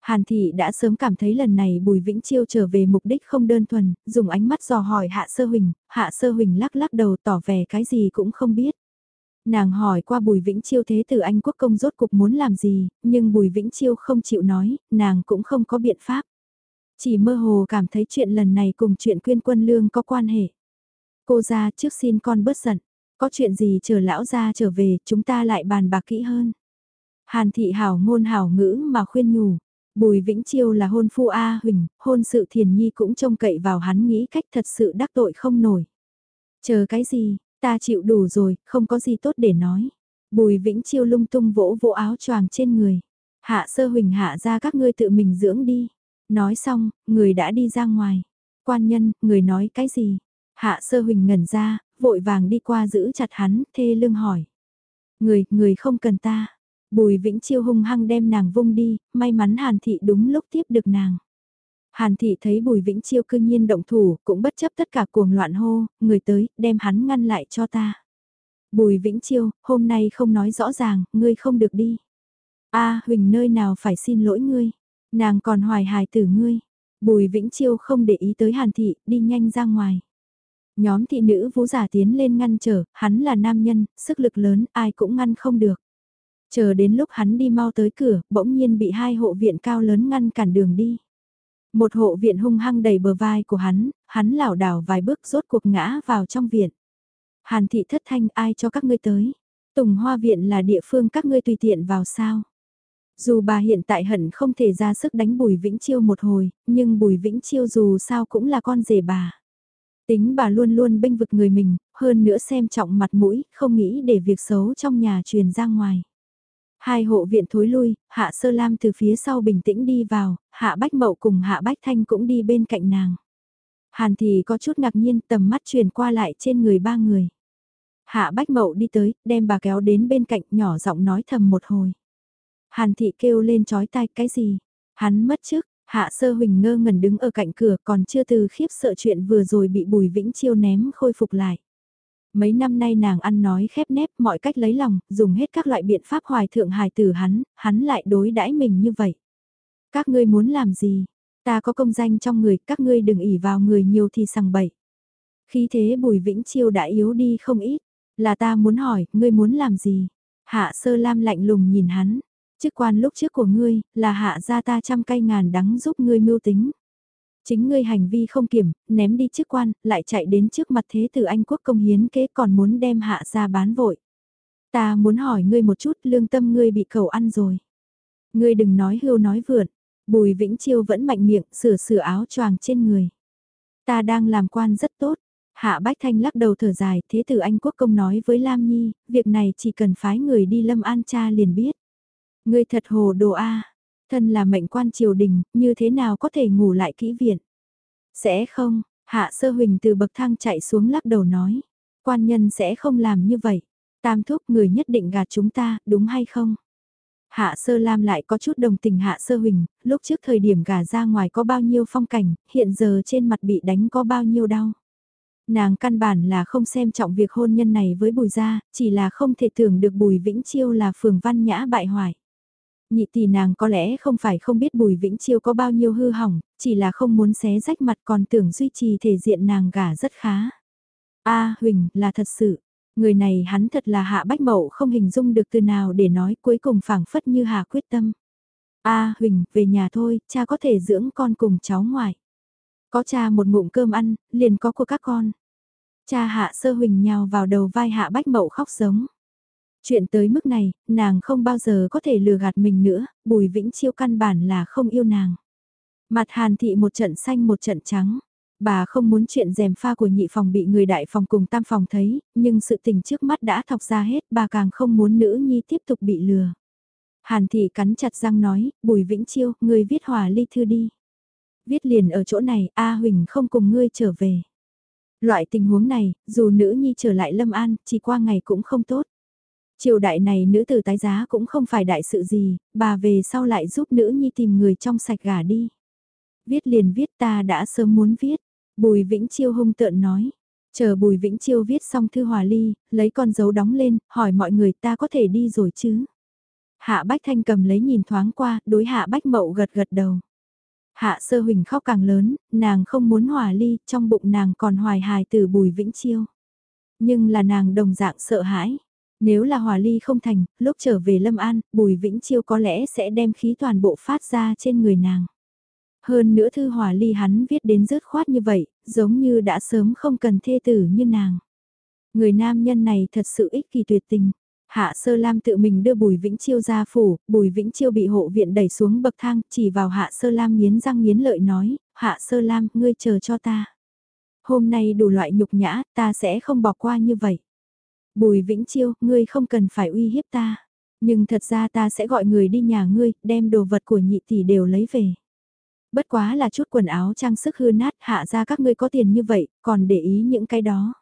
Hàn Thị đã sớm cảm thấy lần này Bùi Vĩnh Chiêu trở về mục đích không đơn thuần, dùng ánh mắt dò hỏi Hạ Sơ Huỳnh, Hạ Sơ Huỳnh lắc lắc đầu tỏ vẻ cái gì cũng không biết. Nàng hỏi qua Bùi Vĩnh Chiêu thế từ Anh Quốc công rốt cục muốn làm gì, nhưng Bùi Vĩnh Chiêu không chịu nói, nàng cũng không có biện pháp. Chỉ mơ hồ cảm thấy chuyện lần này cùng chuyện quyên quân lương có quan hệ. Cô ra trước xin con bớt giận, có chuyện gì chờ lão ra trở về chúng ta lại bàn bạc kỹ hơn. Hàn thị hảo ngôn hảo ngữ mà khuyên nhủ, Bùi Vĩnh Chiêu là hôn phu A Huỳnh, hôn sự thiền nhi cũng trông cậy vào hắn nghĩ cách thật sự đắc tội không nổi. Chờ cái gì, ta chịu đủ rồi, không có gì tốt để nói. Bùi Vĩnh Chiêu lung tung vỗ vỗ áo choàng trên người. Hạ sơ huỳnh hạ ra các ngươi tự mình dưỡng đi. Nói xong, người đã đi ra ngoài. Quan nhân, người nói cái gì? Hạ sơ huỳnh ngẩn ra, vội vàng đi qua giữ chặt hắn, thê lương hỏi. Người, người không cần ta. Bùi Vĩnh Chiêu hung hăng đem nàng vung đi, may mắn Hàn Thị đúng lúc tiếp được nàng. Hàn Thị thấy Bùi Vĩnh Chiêu cư nhiên động thủ, cũng bất chấp tất cả cuồng loạn hô, người tới, đem hắn ngăn lại cho ta. Bùi Vĩnh Chiêu, hôm nay không nói rõ ràng, ngươi không được đi. a Huỳnh nơi nào phải xin lỗi ngươi, nàng còn hoài hài tử ngươi. Bùi Vĩnh Chiêu không để ý tới Hàn Thị, đi nhanh ra ngoài. Nhóm thị nữ vũ giả tiến lên ngăn trở, hắn là nam nhân, sức lực lớn, ai cũng ngăn không được. Chờ đến lúc hắn đi mau tới cửa, bỗng nhiên bị hai hộ viện cao lớn ngăn cản đường đi. Một hộ viện hung hăng đầy bờ vai của hắn, hắn lảo đảo vài bước rốt cuộc ngã vào trong viện. Hàn thị thất thanh ai cho các ngươi tới. Tùng Hoa Viện là địa phương các ngươi tùy tiện vào sao. Dù bà hiện tại hận không thể ra sức đánh Bùi Vĩnh Chiêu một hồi, nhưng Bùi Vĩnh Chiêu dù sao cũng là con rể bà. Tính bà luôn luôn bênh vực người mình, hơn nữa xem trọng mặt mũi, không nghĩ để việc xấu trong nhà truyền ra ngoài. Hai hộ viện thối lui, Hạ Sơ Lam từ phía sau bình tĩnh đi vào, Hạ Bách Mậu cùng Hạ Bách Thanh cũng đi bên cạnh nàng. Hàn thì có chút ngạc nhiên tầm mắt truyền qua lại trên người ba người. Hạ Bách Mậu đi tới, đem bà kéo đến bên cạnh nhỏ giọng nói thầm một hồi. Hàn thị kêu lên chói tai cái gì? Hắn mất chức, Hạ Sơ Huỳnh ngơ ngẩn đứng ở cạnh cửa còn chưa từ khiếp sợ chuyện vừa rồi bị Bùi Vĩnh Chiêu ném khôi phục lại. Mấy năm nay nàng ăn nói khép nép mọi cách lấy lòng, dùng hết các loại biện pháp hoài thượng hài từ hắn, hắn lại đối đãi mình như vậy. Các ngươi muốn làm gì? Ta có công danh trong người, các ngươi đừng ỉ vào người nhiều thì sằng bậy. Khi thế Bùi Vĩnh Chiêu đã yếu đi không ít, là ta muốn hỏi, ngươi muốn làm gì? Hạ Sơ Lam lạnh lùng nhìn hắn, chức quan lúc trước của ngươi, là hạ gia ta trăm cây ngàn đắng giúp ngươi mưu tính. Chính ngươi hành vi không kiểm, ném đi chức quan, lại chạy đến trước mặt thế tử Anh quốc công hiến kế còn muốn đem hạ ra bán vội. Ta muốn hỏi ngươi một chút lương tâm ngươi bị cầu ăn rồi. Ngươi đừng nói hưu nói vượn, bùi vĩnh chiêu vẫn mạnh miệng sửa sửa áo choàng trên người. Ta đang làm quan rất tốt, Hạ Bách Thanh lắc đầu thở dài, thế tử Anh Quốc công nói với Lam Nhi, việc này chỉ cần phái người đi Lâm An cha liền biết. Ngươi thật hồ đồ a, thân là mệnh quan triều đình, như thế nào có thể ngủ lại kỹ viện? Sẽ không, Hạ Sơ Huỳnh từ bậc thang chạy xuống lắc đầu nói, quan nhân sẽ không làm như vậy. Tam thúc người nhất định gạt chúng ta, đúng hay không? Hạ Sơ Lam lại có chút đồng tình Hạ Sơ Huỳnh, lúc trước thời điểm gà ra ngoài có bao nhiêu phong cảnh, hiện giờ trên mặt bị đánh có bao nhiêu đau. Nàng căn bản là không xem trọng việc hôn nhân này với Bùi Gia, chỉ là không thể tưởng được Bùi Vĩnh Chiêu là phường văn nhã bại hoại. Nhị tỷ nàng có lẽ không phải không biết Bùi Vĩnh Chiêu có bao nhiêu hư hỏng, chỉ là không muốn xé rách mặt còn tưởng duy trì thể diện nàng gả rất khá. A Huỳnh là thật sự, người này hắn thật là hạ bách mậu không hình dung được từ nào để nói cuối cùng phảng phất như hạ quyết tâm. A Huỳnh, về nhà thôi, cha có thể dưỡng con cùng cháu ngoại. Có cha một ngụm cơm ăn, liền có của các con. Cha hạ sơ huỳnh nhào vào đầu vai hạ bách mậu khóc giống. Chuyện tới mức này, nàng không bao giờ có thể lừa gạt mình nữa, bùi vĩnh chiêu căn bản là không yêu nàng. Mặt hàn thị một trận xanh một trận trắng. Bà không muốn chuyện dèm pha của nhị phòng bị người đại phòng cùng tam phòng thấy, nhưng sự tình trước mắt đã thọc ra hết, bà càng không muốn nữ nhi tiếp tục bị lừa. Hàn thị cắn chặt răng nói, bùi vĩnh chiêu, người viết hòa ly thư đi viết liền ở chỗ này, A Huỳnh không cùng ngươi trở về. Loại tình huống này, dù nữ nhi trở lại Lâm An, chỉ qua ngày cũng không tốt. Triều đại này nữ tử tái giá cũng không phải đại sự gì, bà về sau lại giúp nữ nhi tìm người trong sạch gả đi. Viết liền viết ta đã sớm muốn viết, Bùi Vĩnh Chiêu hung tợn nói. Chờ Bùi Vĩnh Chiêu viết xong thư hòa ly, lấy con dấu đóng lên, hỏi mọi người ta có thể đi rồi chứ. Hạ Bách Thanh cầm lấy nhìn thoáng qua, đối Hạ Bách Mậu gật gật đầu. Hạ sơ huỳnh khóc càng lớn, nàng không muốn hòa ly, trong bụng nàng còn hoài hài từ bùi vĩnh chiêu. Nhưng là nàng đồng dạng sợ hãi. Nếu là hòa ly không thành, lúc trở về Lâm An, bùi vĩnh chiêu có lẽ sẽ đem khí toàn bộ phát ra trên người nàng. Hơn nữa thư hòa ly hắn viết đến rớt khoát như vậy, giống như đã sớm không cần thê tử như nàng. Người nam nhân này thật sự ích kỳ tuyệt tình. Hạ Sơ Lam tự mình đưa Bùi Vĩnh Chiêu ra phủ, Bùi Vĩnh Chiêu bị hộ viện đẩy xuống bậc thang, chỉ vào Hạ Sơ Lam nghiến răng nghiến lợi nói, Hạ Sơ Lam, ngươi chờ cho ta. Hôm nay đủ loại nhục nhã, ta sẽ không bỏ qua như vậy. Bùi Vĩnh Chiêu, ngươi không cần phải uy hiếp ta. Nhưng thật ra ta sẽ gọi người đi nhà ngươi, đem đồ vật của nhị tỷ đều lấy về. Bất quá là chút quần áo trang sức hư nát hạ ra các ngươi có tiền như vậy, còn để ý những cái đó.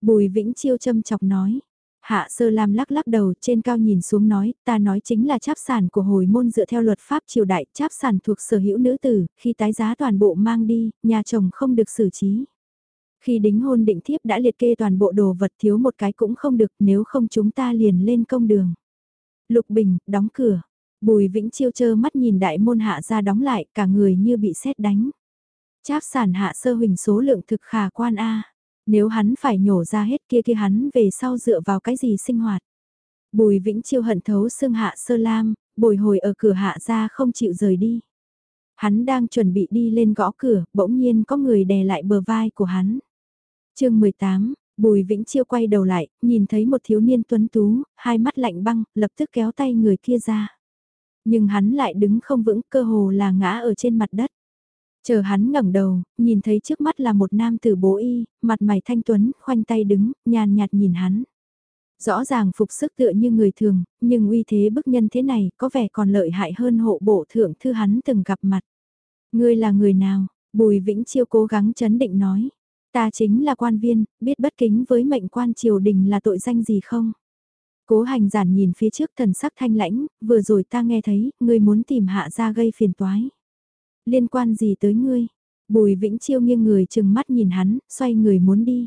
Bùi Vĩnh Chiêu châm chọc nói, Hạ sơ lam lắc lắc đầu trên cao nhìn xuống nói, ta nói chính là cháp sản của hồi môn dựa theo luật pháp triều đại, cháp sản thuộc sở hữu nữ tử, khi tái giá toàn bộ mang đi, nhà chồng không được xử trí. Khi đính hôn định thiếp đã liệt kê toàn bộ đồ vật thiếu một cái cũng không được nếu không chúng ta liền lên công đường. Lục Bình, đóng cửa. Bùi Vĩnh Chiêu chơ mắt nhìn đại môn hạ ra đóng lại, cả người như bị sét đánh. Cháp sản hạ sơ huỳnh số lượng thực khả quan A. Nếu hắn phải nhổ ra hết kia kia hắn về sau dựa vào cái gì sinh hoạt. Bùi Vĩnh Chiêu hận thấu xương hạ sơ lam, bồi hồi ở cửa hạ ra không chịu rời đi. Hắn đang chuẩn bị đi lên gõ cửa, bỗng nhiên có người đè lại bờ vai của hắn chương 18, Bùi Vĩnh Chiêu quay đầu lại, nhìn thấy một thiếu niên tuấn tú, hai mắt lạnh băng, lập tức kéo tay người kia ra. Nhưng hắn lại đứng không vững, cơ hồ là ngã ở trên mặt đất. Chờ hắn ngẩng đầu, nhìn thấy trước mắt là một nam tử bố y, mặt mày thanh tuấn, khoanh tay đứng, nhàn nhạt nhìn hắn. Rõ ràng phục sức tựa như người thường, nhưng uy thế bức nhân thế này có vẻ còn lợi hại hơn hộ bộ thượng thư hắn từng gặp mặt. Ngươi là người nào? Bùi Vĩnh Chiêu cố gắng chấn định nói. Ta chính là quan viên, biết bất kính với mệnh quan triều đình là tội danh gì không? Cố hành giản nhìn phía trước thần sắc thanh lãnh, vừa rồi ta nghe thấy, ngươi muốn tìm hạ ra gây phiền toái. Liên quan gì tới ngươi? Bùi Vĩnh Chiêu nghiêng người chừng mắt nhìn hắn, xoay người muốn đi.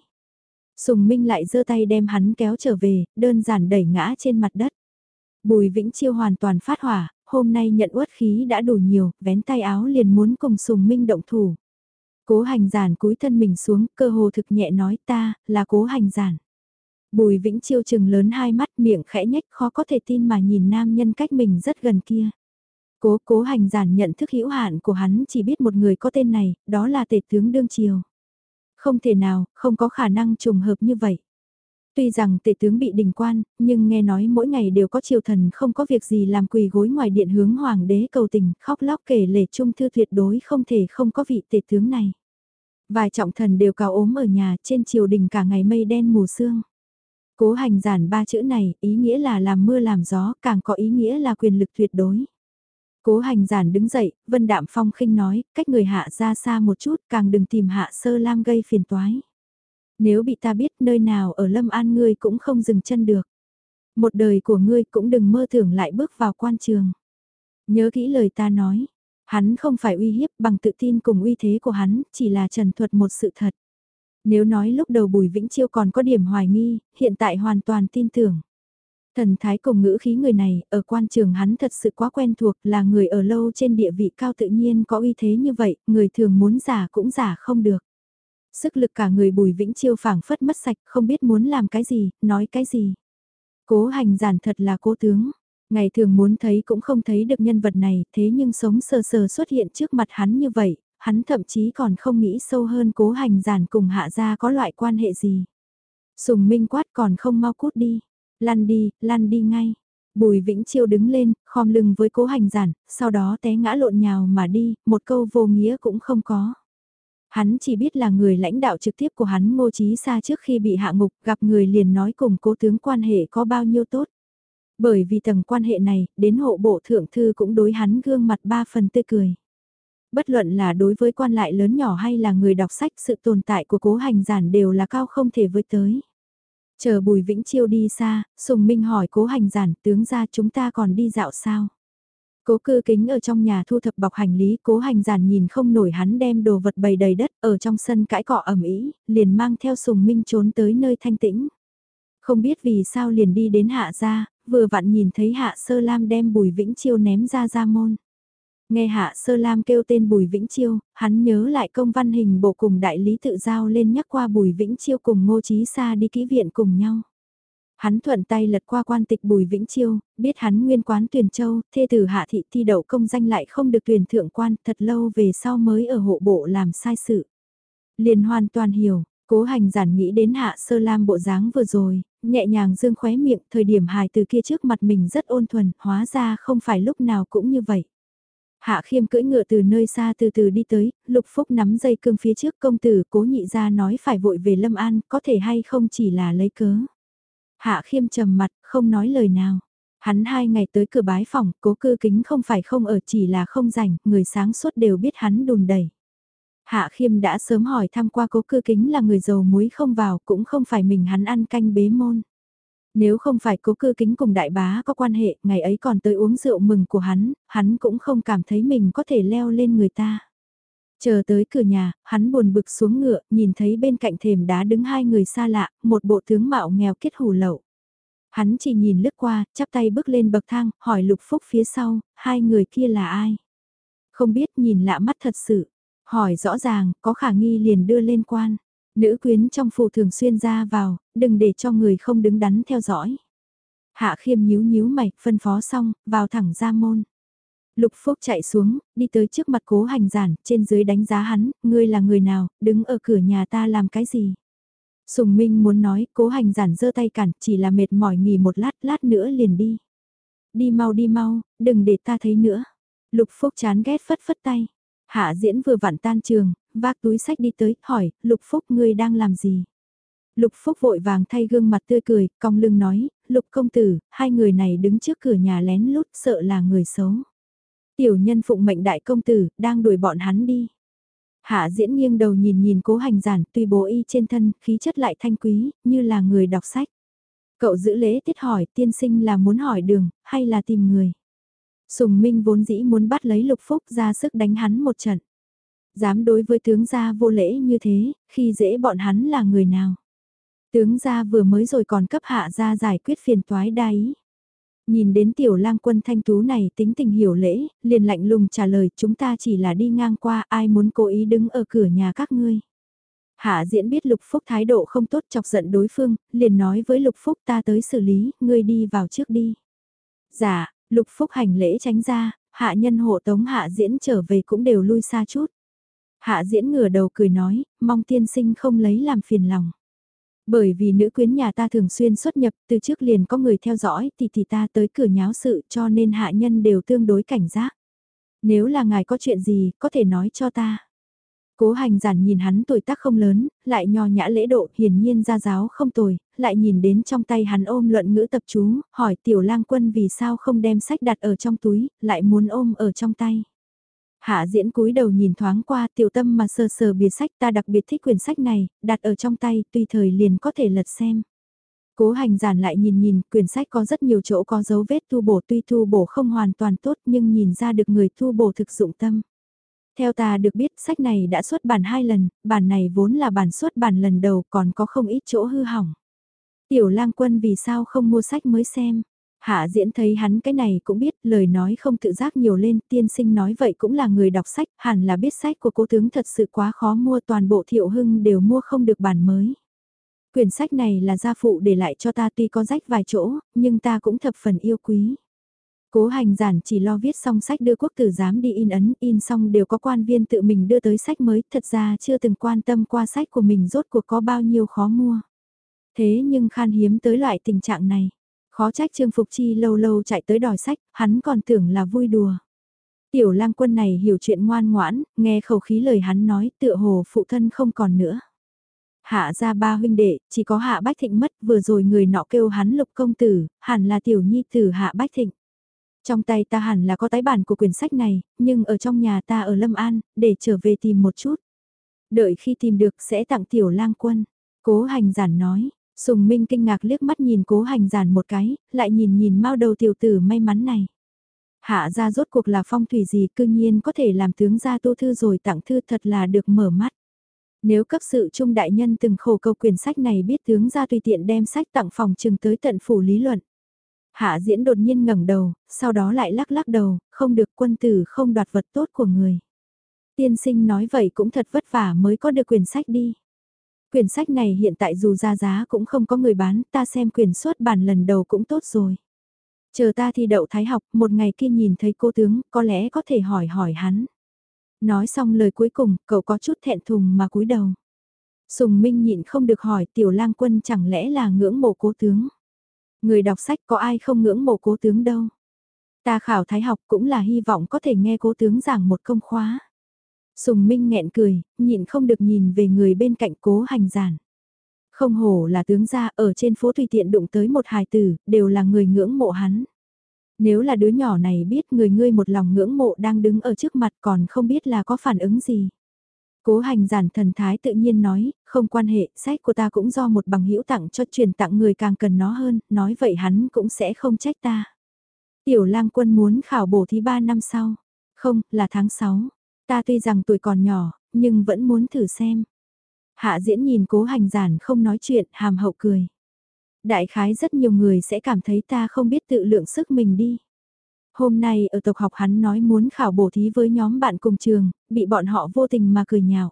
Sùng Minh lại giơ tay đem hắn kéo trở về, đơn giản đẩy ngã trên mặt đất. Bùi Vĩnh Chiêu hoàn toàn phát hỏa, hôm nay nhận uất khí đã đủ nhiều, vén tay áo liền muốn cùng Sùng Minh động thủ. Cố hành giản cúi thân mình xuống, cơ hồ thực nhẹ nói ta, là cố hành giản. Bùi Vĩnh Chiêu chừng lớn hai mắt miệng khẽ nhếch khó có thể tin mà nhìn nam nhân cách mình rất gần kia. Cố cố hành giản nhận thức hữu hạn của hắn chỉ biết một người có tên này, đó là tể tướng đương triều. Không thể nào, không có khả năng trùng hợp như vậy. Tuy rằng tể tướng bị đình quan, nhưng nghe nói mỗi ngày đều có triều thần không có việc gì làm quỳ gối ngoài điện hướng hoàng đế cầu tình, khóc lóc kể lể trung thư tuyệt đối không thể không có vị tể tướng này. Vài trọng thần đều cao ốm ở nhà, trên triều đình cả ngày mây đen mù sương. Cố hành giản ba chữ này, ý nghĩa là làm mưa làm gió, càng có ý nghĩa là quyền lực tuyệt đối. Cố hành giản đứng dậy, Vân Đạm Phong khinh nói, cách người hạ ra xa một chút, càng đừng tìm hạ sơ lam gây phiền toái. Nếu bị ta biết nơi nào ở Lâm An ngươi cũng không dừng chân được. Một đời của ngươi cũng đừng mơ tưởng lại bước vào quan trường. Nhớ kỹ lời ta nói, hắn không phải uy hiếp bằng tự tin cùng uy thế của hắn, chỉ là trần thuật một sự thật. Nếu nói lúc đầu Bùi Vĩnh Chiêu còn có điểm hoài nghi, hiện tại hoàn toàn tin tưởng. Thần thái cùng ngữ khí người này, ở quan trường hắn thật sự quá quen thuộc, là người ở lâu trên địa vị cao tự nhiên có uy thế như vậy, người thường muốn giả cũng giả không được. Sức lực cả người Bùi Vĩnh Chiêu phảng phất mất sạch, không biết muốn làm cái gì, nói cái gì. Cố hành giản thật là cố tướng. Ngày thường muốn thấy cũng không thấy được nhân vật này, thế nhưng sống sờ sờ xuất hiện trước mặt hắn như vậy, hắn thậm chí còn không nghĩ sâu hơn cố hành giản cùng hạ gia có loại quan hệ gì. Sùng minh quát còn không mau cút đi, lăn đi, lăn đi ngay. Bùi Vĩnh Chiêu đứng lên, khom lưng với cố hành giản, sau đó té ngã lộn nhào mà đi, một câu vô nghĩa cũng không có. Hắn chỉ biết là người lãnh đạo trực tiếp của hắn ngô trí xa trước khi bị hạ ngục gặp người liền nói cùng cố tướng quan hệ có bao nhiêu tốt. Bởi vì tầng quan hệ này, đến hộ bộ thượng thư cũng đối hắn gương mặt ba phần tươi cười. Bất luận là đối với quan lại lớn nhỏ hay là người đọc sách sự tồn tại của cố hành giản đều là cao không thể với tới. Chờ Bùi Vĩnh Chiêu đi xa, Sùng Minh hỏi cố hành giản tướng ra chúng ta còn đi dạo sao? Cố cư kính ở trong nhà thu thập bọc hành lý, cố hành giản nhìn không nổi hắn đem đồ vật bày đầy đất ở trong sân cãi cọ ẩm ý, liền mang theo Sùng Minh trốn tới nơi thanh tĩnh. Không biết vì sao liền đi đến hạ gia, vừa vặn nhìn thấy hạ sơ lam đem bùi vĩnh chiêu ném ra ra môn. Nghe hạ sơ lam kêu tên bùi vĩnh chiêu, hắn nhớ lại công văn hình bộ cùng đại lý tự giao lên nhắc qua bùi vĩnh chiêu cùng ngô trí xa đi ký viện cùng nhau. Hắn thuận tay lật qua quan tịch Bùi Vĩnh Chiêu, biết hắn nguyên quán tuyển châu, thê tử hạ thị thi đậu công danh lại không được tuyển thượng quan, thật lâu về sau mới ở hộ bộ làm sai sự. Liền hoàn toàn hiểu, cố hành giản nghĩ đến hạ sơ lam bộ dáng vừa rồi, nhẹ nhàng dương khóe miệng, thời điểm hài từ kia trước mặt mình rất ôn thuần, hóa ra không phải lúc nào cũng như vậy. Hạ khiêm cưỡi ngựa từ nơi xa từ từ đi tới, lục phúc nắm dây cương phía trước công tử cố nhị ra nói phải vội về Lâm An, có thể hay không chỉ là lấy cớ. Hạ khiêm trầm mặt, không nói lời nào. Hắn hai ngày tới cửa bái phòng, cố cư kính không phải không ở chỉ là không rảnh, người sáng suốt đều biết hắn đùn đẩy. Hạ khiêm đã sớm hỏi thăm qua cố cư kính là người giàu muối không vào, cũng không phải mình hắn ăn canh bế môn. Nếu không phải cố cư kính cùng đại bá có quan hệ, ngày ấy còn tới uống rượu mừng của hắn, hắn cũng không cảm thấy mình có thể leo lên người ta. Chờ tới cửa nhà, hắn buồn bực xuống ngựa, nhìn thấy bên cạnh thềm đá đứng hai người xa lạ, một bộ tướng mạo nghèo kết hủ lậu. Hắn chỉ nhìn lướt qua, chắp tay bước lên bậc thang, hỏi lục phúc phía sau, hai người kia là ai? Không biết nhìn lạ mắt thật sự, hỏi rõ ràng, có khả nghi liền đưa lên quan. Nữ quyến trong phủ thường xuyên ra vào, đừng để cho người không đứng đắn theo dõi. Hạ khiêm nhíu nhíu mày, phân phó xong, vào thẳng ra môn. Lục Phúc chạy xuống, đi tới trước mặt cố hành giản, trên dưới đánh giá hắn, ngươi là người nào, đứng ở cửa nhà ta làm cái gì? Sùng Minh muốn nói, cố hành giản giơ tay cản, chỉ là mệt mỏi nghỉ một lát, lát nữa liền đi. Đi mau đi mau, đừng để ta thấy nữa. Lục Phúc chán ghét phất phất tay. Hạ diễn vừa vặn tan trường, vác túi sách đi tới, hỏi, Lục Phúc ngươi đang làm gì? Lục Phúc vội vàng thay gương mặt tươi cười, cong lưng nói, Lục công tử, hai người này đứng trước cửa nhà lén lút sợ là người xấu. Tiểu nhân phụng mệnh đại công tử, đang đuổi bọn hắn đi. Hạ diễn nghiêng đầu nhìn nhìn cố hành giản, tuy bố y trên thân, khí chất lại thanh quý, như là người đọc sách. Cậu giữ lễ tiết hỏi tiên sinh là muốn hỏi đường, hay là tìm người. Sùng Minh vốn dĩ muốn bắt lấy lục phúc ra sức đánh hắn một trận. Dám đối với tướng gia vô lễ như thế, khi dễ bọn hắn là người nào. Tướng gia vừa mới rồi còn cấp hạ ra giải quyết phiền toái đa ý. Nhìn đến tiểu lang quân thanh tú này tính tình hiểu lễ, liền lạnh lùng trả lời chúng ta chỉ là đi ngang qua ai muốn cố ý đứng ở cửa nhà các ngươi. Hạ diễn biết Lục Phúc thái độ không tốt chọc giận đối phương, liền nói với Lục Phúc ta tới xử lý, ngươi đi vào trước đi. Dạ, Lục Phúc hành lễ tránh ra, hạ nhân hộ tống hạ diễn trở về cũng đều lui xa chút. Hạ diễn ngửa đầu cười nói, mong tiên sinh không lấy làm phiền lòng. Bởi vì nữ quyến nhà ta thường xuyên xuất nhập, từ trước liền có người theo dõi thì thì ta tới cửa nháo sự cho nên hạ nhân đều tương đối cảnh giác. Nếu là ngài có chuyện gì, có thể nói cho ta. Cố hành giản nhìn hắn tuổi tác không lớn, lại nho nhã lễ độ, hiển nhiên ra giáo không tồi, lại nhìn đến trong tay hắn ôm luận ngữ tập chú, hỏi tiểu lang quân vì sao không đem sách đặt ở trong túi, lại muốn ôm ở trong tay. Hạ diễn cúi đầu nhìn thoáng qua tiểu tâm mà sờ sờ bìa sách ta đặc biệt thích quyển sách này, đặt ở trong tay, tùy thời liền có thể lật xem. Cố hành giản lại nhìn nhìn, quyển sách có rất nhiều chỗ có dấu vết thu bổ tuy thu bổ không hoàn toàn tốt nhưng nhìn ra được người thu bổ thực dụng tâm. Theo ta được biết sách này đã xuất bản hai lần, bản này vốn là bản xuất bản lần đầu còn có không ít chỗ hư hỏng. Tiểu lang quân vì sao không mua sách mới xem. Hạ diễn thấy hắn cái này cũng biết, lời nói không tự giác nhiều lên, tiên sinh nói vậy cũng là người đọc sách, hẳn là biết sách của cố tướng thật sự quá khó mua toàn bộ thiệu hưng đều mua không được bản mới. Quyển sách này là gia phụ để lại cho ta tuy có rách vài chỗ, nhưng ta cũng thập phần yêu quý. Cố hành giản chỉ lo viết xong sách đưa quốc tử giám đi in ấn, in xong đều có quan viên tự mình đưa tới sách mới, thật ra chưa từng quan tâm qua sách của mình rốt cuộc có bao nhiêu khó mua. Thế nhưng khan hiếm tới loại tình trạng này, khó trách Trương Phục Chi lâu lâu chạy tới đòi sách, hắn còn tưởng là vui đùa. Tiểu lang quân này hiểu chuyện ngoan ngoãn, nghe khẩu khí lời hắn nói tựa hồ phụ thân không còn nữa. Hạ ra ba huynh đệ, chỉ có hạ bách thịnh mất vừa rồi người nọ kêu hắn lục công tử, hẳn là tiểu nhi tử hạ bách thịnh. Trong tay ta hẳn là có tái bản của quyển sách này, nhưng ở trong nhà ta ở Lâm An, để trở về tìm một chút. Đợi khi tìm được sẽ tặng tiểu lang quân. Cố hành giản nói, Sùng Minh kinh ngạc liếc mắt nhìn cố hành giản một cái, lại nhìn nhìn mau đầu tiểu tử may mắn này. Hạ ra rốt cuộc là phong thủy gì cư nhiên có thể làm tướng gia tô thư rồi tặng thư thật là được mở mắt. Nếu cấp sự trung đại nhân từng khổ câu quyển sách này biết tướng gia tùy tiện đem sách tặng phòng trường tới tận phủ lý luận. Hạ diễn đột nhiên ngẩng đầu, sau đó lại lắc lắc đầu, không được quân tử không đoạt vật tốt của người. Tiên sinh nói vậy cũng thật vất vả mới có được quyển sách đi. Quyển sách này hiện tại dù ra giá cũng không có người bán, ta xem quyển xuất bản lần đầu cũng tốt rồi. Chờ ta thi đậu thái học, một ngày kia nhìn thấy cô tướng, có lẽ có thể hỏi hỏi hắn. Nói xong lời cuối cùng, cậu có chút thẹn thùng mà cúi đầu. Sùng Minh nhịn không được hỏi tiểu lang quân chẳng lẽ là ngưỡng mộ cố tướng. Người đọc sách có ai không ngưỡng mộ cố tướng đâu. Ta khảo thái học cũng là hy vọng có thể nghe cố tướng giảng một công khóa. Sùng Minh nghẹn cười, nhịn không được nhìn về người bên cạnh cố hành giản. Không hổ là tướng gia ở trên phố tùy tiện đụng tới một hài tử, đều là người ngưỡng mộ hắn. Nếu là đứa nhỏ này biết người ngươi một lòng ngưỡng mộ đang đứng ở trước mặt còn không biết là có phản ứng gì. Cố hành giản thần thái tự nhiên nói, không quan hệ, sách của ta cũng do một bằng hữu tặng cho truyền tặng người càng cần nó hơn, nói vậy hắn cũng sẽ không trách ta. Tiểu lang quân muốn khảo bổ thí 3 năm sau. Không, là tháng 6. Ta tuy rằng tuổi còn nhỏ, nhưng vẫn muốn thử xem. Hạ diễn nhìn cố hành giản không nói chuyện, hàm hậu cười. Đại khái rất nhiều người sẽ cảm thấy ta không biết tự lượng sức mình đi. Hôm nay ở tộc học hắn nói muốn khảo bổ thí với nhóm bạn cùng trường, bị bọn họ vô tình mà cười nhạo.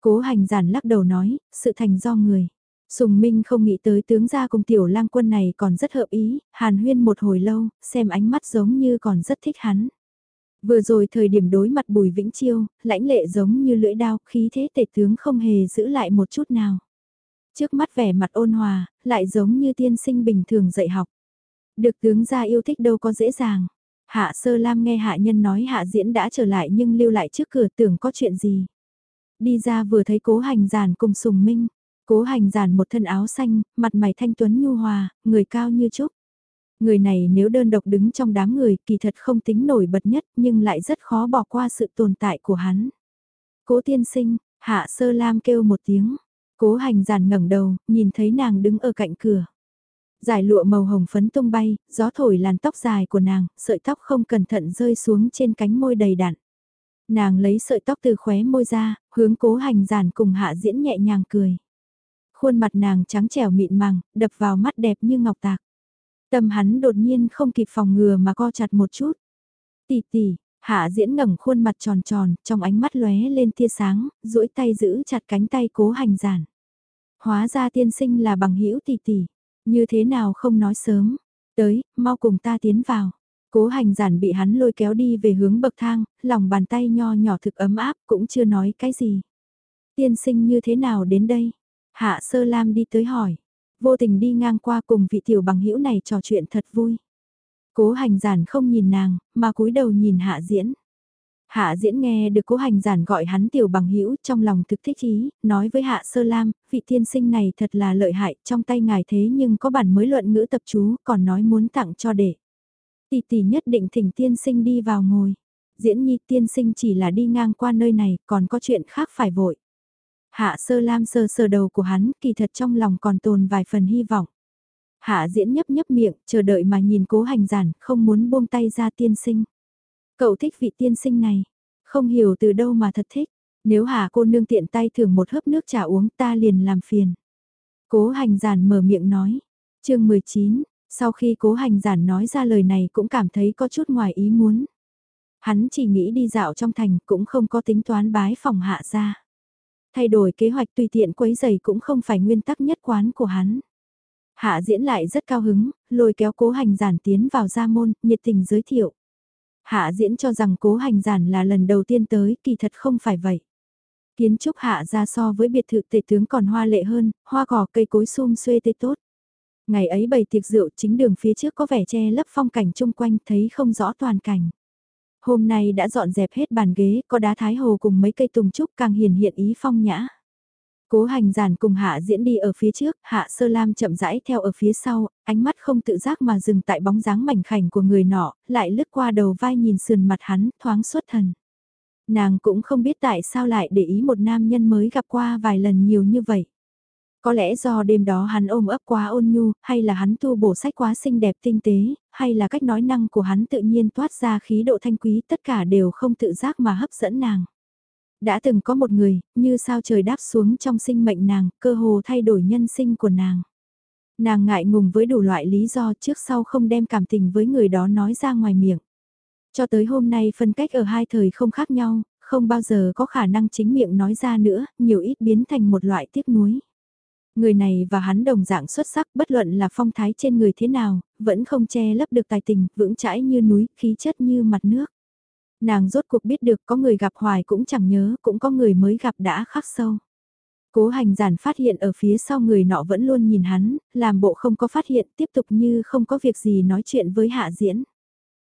Cố hành giản lắc đầu nói, sự thành do người. Sùng Minh không nghĩ tới tướng gia cùng tiểu lang quân này còn rất hợp ý, hàn huyên một hồi lâu, xem ánh mắt giống như còn rất thích hắn. Vừa rồi thời điểm đối mặt Bùi Vĩnh Chiêu, lãnh lệ giống như lưỡi đao, khí thế tể tướng không hề giữ lại một chút nào. Trước mắt vẻ mặt ôn hòa, lại giống như tiên sinh bình thường dạy học. Được tướng gia yêu thích đâu có dễ dàng. Hạ Sơ Lam nghe hạ nhân nói hạ diễn đã trở lại nhưng lưu lại trước cửa tưởng có chuyện gì. Đi ra vừa thấy cố hành giản cùng sùng minh. Cố hành giản một thân áo xanh, mặt mày thanh tuấn nhu hòa, người cao như trúc. Người này nếu đơn độc đứng trong đám người kỳ thật không tính nổi bật nhất nhưng lại rất khó bỏ qua sự tồn tại của hắn. Cố tiên sinh, hạ sơ lam kêu một tiếng. Cố hành giản ngẩng đầu, nhìn thấy nàng đứng ở cạnh cửa. Giải lụa màu hồng phấn tung bay, gió thổi làn tóc dài của nàng, sợi tóc không cẩn thận rơi xuống trên cánh môi đầy đặn. Nàng lấy sợi tóc từ khóe môi ra, hướng cố hành giản cùng hạ diễn nhẹ nhàng cười. Khuôn mặt nàng trắng trẻo mịn màng, đập vào mắt đẹp như ngọc tạc. Tâm hắn đột nhiên không kịp phòng ngừa mà co chặt một chút. Tỷ tỷ, hạ diễn ngẩng khuôn mặt tròn tròn, trong ánh mắt lóe lên tia sáng, duỗi tay giữ chặt cánh tay cố hành giản. Hóa ra tiên sinh là bằng hữu tỷ tỷ, như thế nào không nói sớm, tới, mau cùng ta tiến vào. Cố hành giản bị hắn lôi kéo đi về hướng bậc thang, lòng bàn tay nho nhỏ thực ấm áp cũng chưa nói cái gì. Tiên sinh như thế nào đến đây? Hạ sơ lam đi tới hỏi vô tình đi ngang qua cùng vị tiểu bằng hữu này trò chuyện thật vui. Cố hành giản không nhìn nàng, mà cúi đầu nhìn hạ diễn. Hạ diễn nghe được cố hành giản gọi hắn tiểu bằng hữu trong lòng thực thích ý, nói với hạ sơ lam, vị tiên sinh này thật là lợi hại, trong tay ngài thế nhưng có bản mới luận ngữ tập chú, còn nói muốn tặng cho đệ. Tỷ tỷ nhất định thỉnh tiên sinh đi vào ngồi. Diễn nhi tiên sinh chỉ là đi ngang qua nơi này, còn có chuyện khác phải vội. Hạ sơ lam sơ sơ đầu của hắn, kỳ thật trong lòng còn tồn vài phần hy vọng. Hạ diễn nhấp nhấp miệng, chờ đợi mà nhìn cố hành giản, không muốn buông tay ra tiên sinh. Cậu thích vị tiên sinh này, không hiểu từ đâu mà thật thích. Nếu hạ cô nương tiện tay thưởng một hớp nước trà uống ta liền làm phiền. Cố hành giản mở miệng nói. chương 19, sau khi cố hành giản nói ra lời này cũng cảm thấy có chút ngoài ý muốn. Hắn chỉ nghĩ đi dạo trong thành cũng không có tính toán bái phòng hạ ra. Thay đổi kế hoạch tùy tiện quấy giày cũng không phải nguyên tắc nhất quán của hắn. Hạ diễn lại rất cao hứng, lôi kéo cố hành giản tiến vào gia môn, nhiệt tình giới thiệu. Hạ diễn cho rằng cố hành giản là lần đầu tiên tới, kỳ thật không phải vậy. Kiến trúc hạ ra so với biệt thự tể tướng còn hoa lệ hơn, hoa cỏ cây cối sum xuê tê tốt. Ngày ấy bày tiệc rượu chính đường phía trước có vẻ che lấp phong cảnh chung quanh thấy không rõ toàn cảnh. Hôm nay đã dọn dẹp hết bàn ghế, có đá thái hồ cùng mấy cây tùng trúc càng hiền hiện ý phong nhã. Cố hành giản cùng hạ diễn đi ở phía trước, hạ sơ lam chậm rãi theo ở phía sau, ánh mắt không tự giác mà dừng tại bóng dáng mảnh khảnh của người nọ, lại lướt qua đầu vai nhìn sườn mặt hắn, thoáng xuất thần. Nàng cũng không biết tại sao lại để ý một nam nhân mới gặp qua vài lần nhiều như vậy. Có lẽ do đêm đó hắn ôm ấp quá ôn nhu, hay là hắn tu bổ sách quá xinh đẹp tinh tế, hay là cách nói năng của hắn tự nhiên toát ra khí độ thanh quý tất cả đều không tự giác mà hấp dẫn nàng. Đã từng có một người, như sao trời đáp xuống trong sinh mệnh nàng, cơ hồ thay đổi nhân sinh của nàng. Nàng ngại ngùng với đủ loại lý do trước sau không đem cảm tình với người đó nói ra ngoài miệng. Cho tới hôm nay phân cách ở hai thời không khác nhau, không bao giờ có khả năng chính miệng nói ra nữa, nhiều ít biến thành một loại tiếc nuối. Người này và hắn đồng dạng xuất sắc bất luận là phong thái trên người thế nào, vẫn không che lấp được tài tình, vững chãi như núi, khí chất như mặt nước. Nàng rốt cuộc biết được có người gặp hoài cũng chẳng nhớ, cũng có người mới gặp đã khắc sâu. Cố hành giản phát hiện ở phía sau người nọ vẫn luôn nhìn hắn, làm bộ không có phát hiện tiếp tục như không có việc gì nói chuyện với hạ diễn.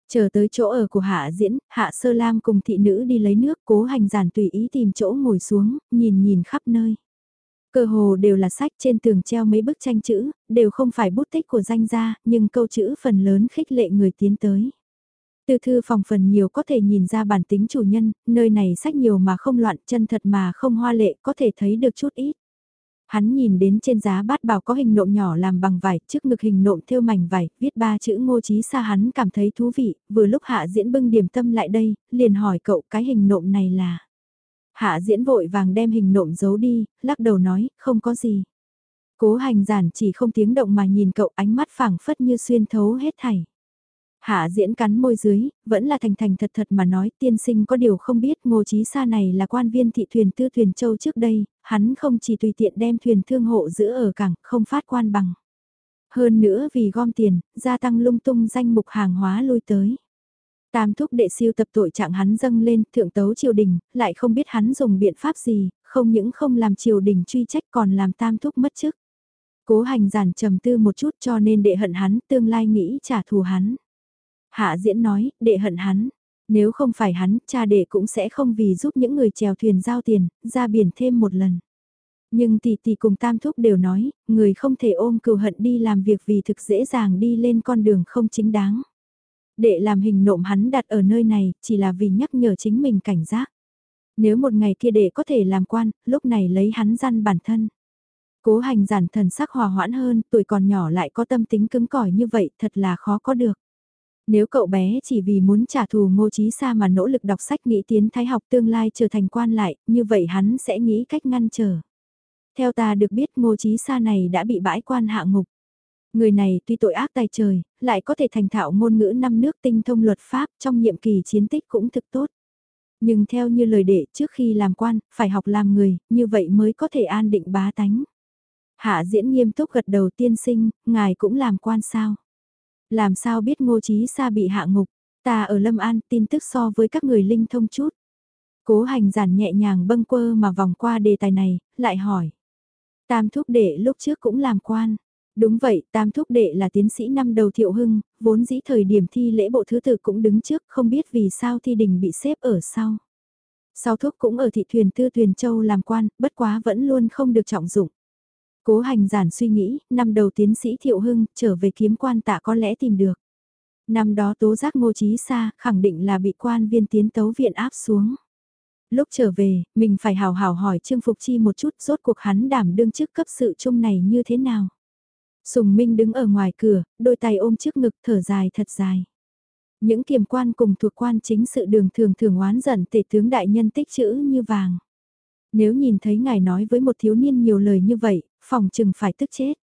Chờ tới chỗ ở của hạ diễn, hạ sơ lam cùng thị nữ đi lấy nước cố hành giản tùy ý tìm chỗ ngồi xuống, nhìn nhìn khắp nơi. Cơ hồ đều là sách trên tường treo mấy bức tranh chữ, đều không phải bút tích của danh gia, nhưng câu chữ phần lớn khích lệ người tiến tới. Từ thư phòng phần nhiều có thể nhìn ra bản tính chủ nhân, nơi này sách nhiều mà không loạn, chân thật mà không hoa lệ, có thể thấy được chút ít. Hắn nhìn đến trên giá bát bảo có hình nộm nhỏ làm bằng vải, trước ngực hình nộm thêu mảnh vải, viết ba chữ ngô trí xa hắn cảm thấy thú vị, vừa lúc hạ diễn bưng điểm tâm lại đây, liền hỏi cậu cái hình nộm này là. Hạ diễn vội vàng đem hình nộm giấu đi, lắc đầu nói, không có gì. Cố hành giản chỉ không tiếng động mà nhìn cậu ánh mắt phảng phất như xuyên thấu hết thảy. Hạ diễn cắn môi dưới, vẫn là thành thành thật thật mà nói tiên sinh có điều không biết ngô trí xa này là quan viên thị thuyền tư thuyền châu trước đây, hắn không chỉ tùy tiện đem thuyền thương hộ giữ ở cảng, không phát quan bằng. Hơn nữa vì gom tiền, gia tăng lung tung danh mục hàng hóa lui tới. Tam thúc đệ siêu tập tội trạng hắn dâng lên thượng tấu triều đình, lại không biết hắn dùng biện pháp gì, không những không làm triều đình truy trách còn làm tam thúc mất chức. Cố hành giản trầm tư một chút cho nên đệ hận hắn tương lai nghĩ trả thù hắn. Hạ diễn nói, đệ hận hắn. Nếu không phải hắn, cha đệ cũng sẽ không vì giúp những người chèo thuyền giao tiền, ra biển thêm một lần. Nhưng tỷ tỷ cùng tam thúc đều nói, người không thể ôm cừu hận đi làm việc vì thực dễ dàng đi lên con đường không chính đáng. Đệ làm hình nộm hắn đặt ở nơi này, chỉ là vì nhắc nhở chính mình cảnh giác. Nếu một ngày kia đệ có thể làm quan, lúc này lấy hắn răn bản thân. Cố hành giản thần sắc hòa hoãn hơn, tuổi còn nhỏ lại có tâm tính cứng cỏi như vậy, thật là khó có được. Nếu cậu bé chỉ vì muốn trả thù ngô trí xa mà nỗ lực đọc sách nghĩ tiến thái học tương lai trở thành quan lại, như vậy hắn sẽ nghĩ cách ngăn trở. Theo ta được biết ngô trí xa này đã bị bãi quan hạ ngục. Người này tuy tội ác tài trời, lại có thể thành thạo ngôn ngữ năm nước tinh thông luật pháp trong nhiệm kỳ chiến tích cũng thực tốt. Nhưng theo như lời đệ trước khi làm quan, phải học làm người, như vậy mới có thể an định bá tánh. Hạ diễn nghiêm túc gật đầu tiên sinh, ngài cũng làm quan sao. Làm sao biết ngô trí xa bị hạ ngục, ta ở Lâm An tin tức so với các người linh thông chút. Cố hành giản nhẹ nhàng bâng quơ mà vòng qua đề tài này, lại hỏi. Tam thúc đệ lúc trước cũng làm quan, Đúng vậy, tam thúc đệ là tiến sĩ năm đầu thiệu hưng, vốn dĩ thời điểm thi lễ bộ thứ tự cũng đứng trước, không biết vì sao thi đình bị xếp ở sau. Sau thúc cũng ở thị thuyền tư thuyền châu làm quan, bất quá vẫn luôn không được trọng dụng. Cố hành giản suy nghĩ, năm đầu tiến sĩ thiệu hưng, trở về kiếm quan tạ có lẽ tìm được. Năm đó tố giác ngô trí xa, khẳng định là bị quan viên tiến tấu viện áp xuống. Lúc trở về, mình phải hào hào hỏi Trương Phục Chi một chút rốt cuộc hắn đảm đương chức cấp sự chung này như thế nào. Sùng Minh đứng ở ngoài cửa, đôi tay ôm trước ngực thở dài thật dài. Những kiềm quan cùng thuộc quan chính sự đường thường thường oán giận tể tướng đại nhân tích chữ như vàng. Nếu nhìn thấy ngài nói với một thiếu niên nhiều lời như vậy, phòng chừng phải tức chết.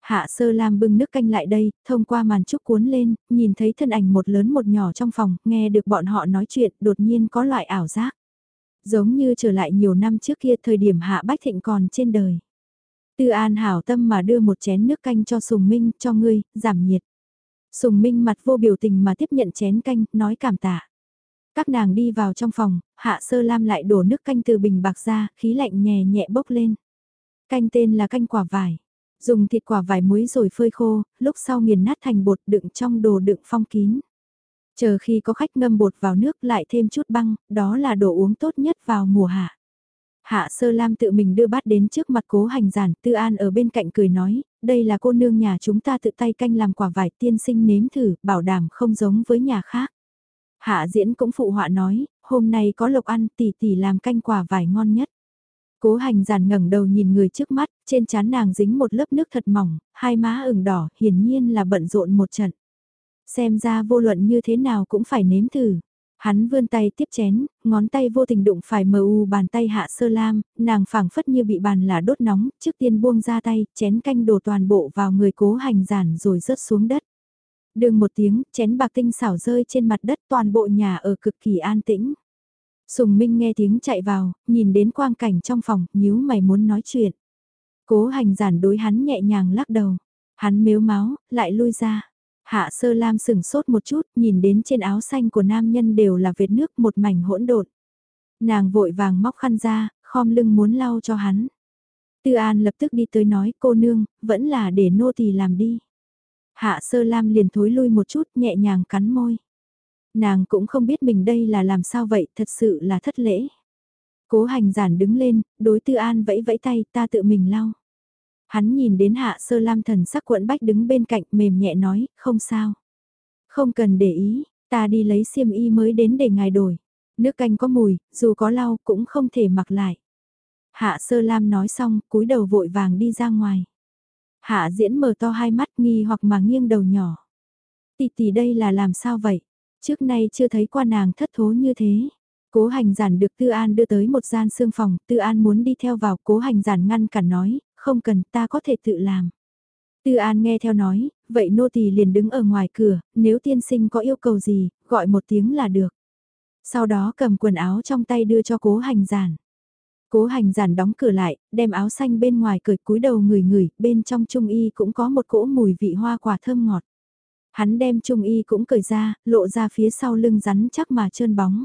Hạ sơ lam bưng nước canh lại đây, thông qua màn trúc cuốn lên, nhìn thấy thân ảnh một lớn một nhỏ trong phòng, nghe được bọn họ nói chuyện, đột nhiên có loại ảo giác. Giống như trở lại nhiều năm trước kia thời điểm hạ bách thịnh còn trên đời. Tư An hảo tâm mà đưa một chén nước canh cho Sùng Minh, cho ngươi, giảm nhiệt. Sùng Minh mặt vô biểu tình mà tiếp nhận chén canh, nói cảm tạ. Các nàng đi vào trong phòng, Hạ Sơ Lam lại đổ nước canh từ bình bạc ra, khí lạnh nhẹ nhẹ bốc lên. Canh tên là canh quả vải. Dùng thịt quả vải muối rồi phơi khô, lúc sau nghiền nát thành bột đựng trong đồ đựng phong kín. Chờ khi có khách ngâm bột vào nước lại thêm chút băng, đó là đồ uống tốt nhất vào mùa hạ. Hạ Sơ Lam tự mình đưa bát đến trước mặt cố hành giản, Tư An ở bên cạnh cười nói, đây là cô nương nhà chúng ta tự tay canh làm quả vải tiên sinh nếm thử, bảo đảm không giống với nhà khác. Hạ diễn cũng phụ họa nói, hôm nay có lộc ăn tỷ tỷ làm canh quả vải ngon nhất. Cố hành giản ngẩng đầu nhìn người trước mắt, trên trán nàng dính một lớp nước thật mỏng, hai má ửng đỏ, hiển nhiên là bận rộn một trận. Xem ra vô luận như thế nào cũng phải nếm thử. Hắn vươn tay tiếp chén, ngón tay vô tình đụng phải mờ u bàn tay hạ sơ lam, nàng phảng phất như bị bàn là đốt nóng, trước tiên buông ra tay, chén canh đổ toàn bộ vào người cố hành giản rồi rớt xuống đất. Đường một tiếng, chén bạc tinh xảo rơi trên mặt đất toàn bộ nhà ở cực kỳ an tĩnh. Sùng Minh nghe tiếng chạy vào, nhìn đến quang cảnh trong phòng, nhíu mày muốn nói chuyện. Cố hành giản đối hắn nhẹ nhàng lắc đầu. Hắn mếu máu, lại lui ra. Hạ sơ lam sừng sốt một chút, nhìn đến trên áo xanh của nam nhân đều là vệt nước một mảnh hỗn độn. Nàng vội vàng móc khăn ra, khom lưng muốn lau cho hắn. Tư An lập tức đi tới nói cô nương, vẫn là để nô tỳ làm đi. Hạ sơ lam liền thối lui một chút nhẹ nhàng cắn môi. Nàng cũng không biết mình đây là làm sao vậy, thật sự là thất lễ. Cố hành giản đứng lên, đối tư an vẫy vẫy tay, ta tự mình lau. Hắn nhìn đến hạ sơ lam thần sắc quận bách đứng bên cạnh mềm nhẹ nói, không sao. Không cần để ý, ta đi lấy xiêm y mới đến để ngài đổi. Nước canh có mùi, dù có lau cũng không thể mặc lại. Hạ sơ lam nói xong, cúi đầu vội vàng đi ra ngoài. Hạ diễn mở to hai mắt nghi hoặc mà nghiêng đầu nhỏ. Tỷ tỷ đây là làm sao vậy? Trước nay chưa thấy qua nàng thất thố như thế. Cố hành giản được Tư An đưa tới một gian xương phòng, Tư An muốn đi theo vào, cố hành giản ngăn cản nói, không cần ta có thể tự làm. Tư An nghe theo nói, vậy nô tỳ liền đứng ở ngoài cửa, nếu tiên sinh có yêu cầu gì, gọi một tiếng là được. Sau đó cầm quần áo trong tay đưa cho cố hành giản. Cố hành giản đóng cửa lại, đem áo xanh bên ngoài cởi cúi đầu người người, bên trong trung y cũng có một cỗ mùi vị hoa quả thơm ngọt. Hắn đem trung y cũng cởi ra, lộ ra phía sau lưng rắn chắc mà trơn bóng.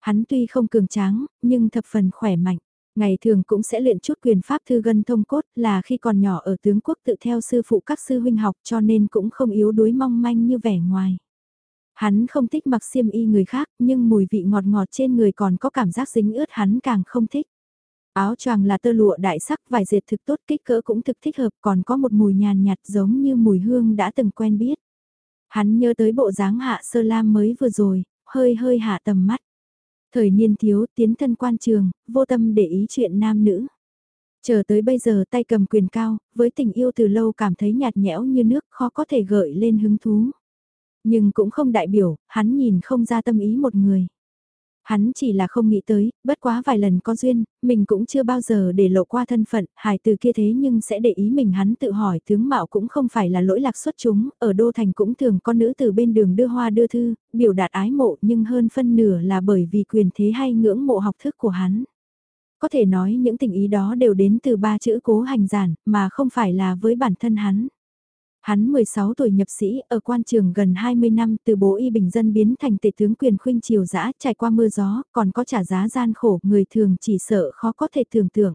Hắn tuy không cường tráng, nhưng thập phần khỏe mạnh. Ngày thường cũng sẽ luyện chút quyền pháp thư gân thông cốt là khi còn nhỏ ở tướng quốc tự theo sư phụ các sư huynh học cho nên cũng không yếu đuối mong manh như vẻ ngoài. Hắn không thích mặc xiêm y người khác nhưng mùi vị ngọt ngọt trên người còn có cảm giác dính ướt hắn càng không thích. Áo choàng là tơ lụa đại sắc vải dệt thực tốt kích cỡ cũng thực thích hợp còn có một mùi nhàn nhạt giống như mùi hương đã từng quen biết. Hắn nhớ tới bộ dáng hạ sơ lam mới vừa rồi, hơi hơi hạ tầm mắt. Thời niên thiếu tiến thân quan trường, vô tâm để ý chuyện nam nữ. Chờ tới bây giờ tay cầm quyền cao, với tình yêu từ lâu cảm thấy nhạt nhẽo như nước khó có thể gợi lên hứng thú. Nhưng cũng không đại biểu, hắn nhìn không ra tâm ý một người. Hắn chỉ là không nghĩ tới, bất quá vài lần có duyên, mình cũng chưa bao giờ để lộ qua thân phận, hài từ kia thế nhưng sẽ để ý mình hắn tự hỏi tướng mạo cũng không phải là lỗi lạc xuất chúng, ở Đô Thành cũng thường con nữ từ bên đường đưa hoa đưa thư, biểu đạt ái mộ nhưng hơn phân nửa là bởi vì quyền thế hay ngưỡng mộ học thức của hắn. Có thể nói những tình ý đó đều đến từ ba chữ cố hành giản, mà không phải là với bản thân hắn. Hắn 16 tuổi nhập sĩ, ở quan trường gần 20 năm từ bố y bình dân biến thành tể tướng quyền khuynh triều dã trải qua mưa gió, còn có trả giá gian khổ người thường chỉ sợ khó có thể tưởng tượng.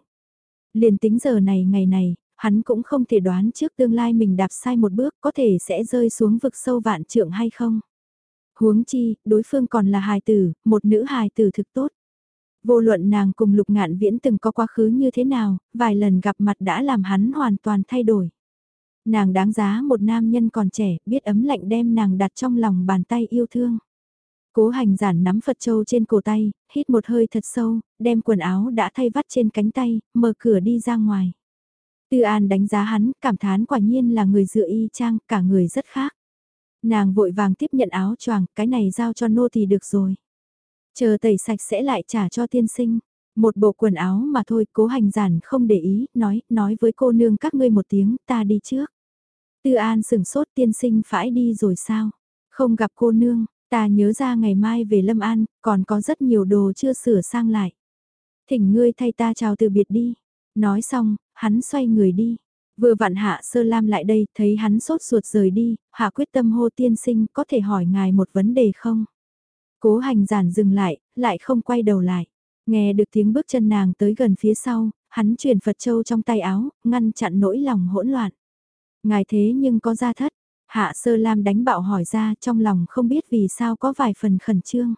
Liền tính giờ này ngày này, Hắn cũng không thể đoán trước tương lai mình đạp sai một bước có thể sẽ rơi xuống vực sâu vạn trượng hay không. Huống chi, đối phương còn là hài tử, một nữ hài tử thực tốt. Vô luận nàng cùng lục ngạn viễn từng có quá khứ như thế nào, vài lần gặp mặt đã làm hắn hoàn toàn thay đổi. Nàng đáng giá một nam nhân còn trẻ, biết ấm lạnh đem nàng đặt trong lòng bàn tay yêu thương. Cố hành giản nắm Phật Châu trên cổ tay, hít một hơi thật sâu, đem quần áo đã thay vắt trên cánh tay, mở cửa đi ra ngoài. Tư An đánh giá hắn, cảm thán quả nhiên là người dựa y trang, cả người rất khác. Nàng vội vàng tiếp nhận áo choàng, cái này giao cho nô thì được rồi. Chờ tẩy sạch sẽ lại trả cho tiên sinh. Một bộ quần áo mà thôi, cố hành giản không để ý, nói, nói với cô nương các ngươi một tiếng, ta đi trước. Tư An sừng sốt tiên sinh phải đi rồi sao? Không gặp cô nương, ta nhớ ra ngày mai về Lâm An, còn có rất nhiều đồ chưa sửa sang lại. Thỉnh ngươi thay ta chào từ biệt đi. Nói xong, hắn xoay người đi. Vừa vặn hạ sơ lam lại đây, thấy hắn sốt ruột rời đi, hạ quyết tâm hô tiên sinh có thể hỏi ngài một vấn đề không? Cố hành giản dừng lại, lại không quay đầu lại. Nghe được tiếng bước chân nàng tới gần phía sau, hắn truyền Phật Châu trong tay áo, ngăn chặn nỗi lòng hỗn loạn. Ngài thế nhưng có ra thất, hạ sơ lam đánh bạo hỏi ra trong lòng không biết vì sao có vài phần khẩn trương.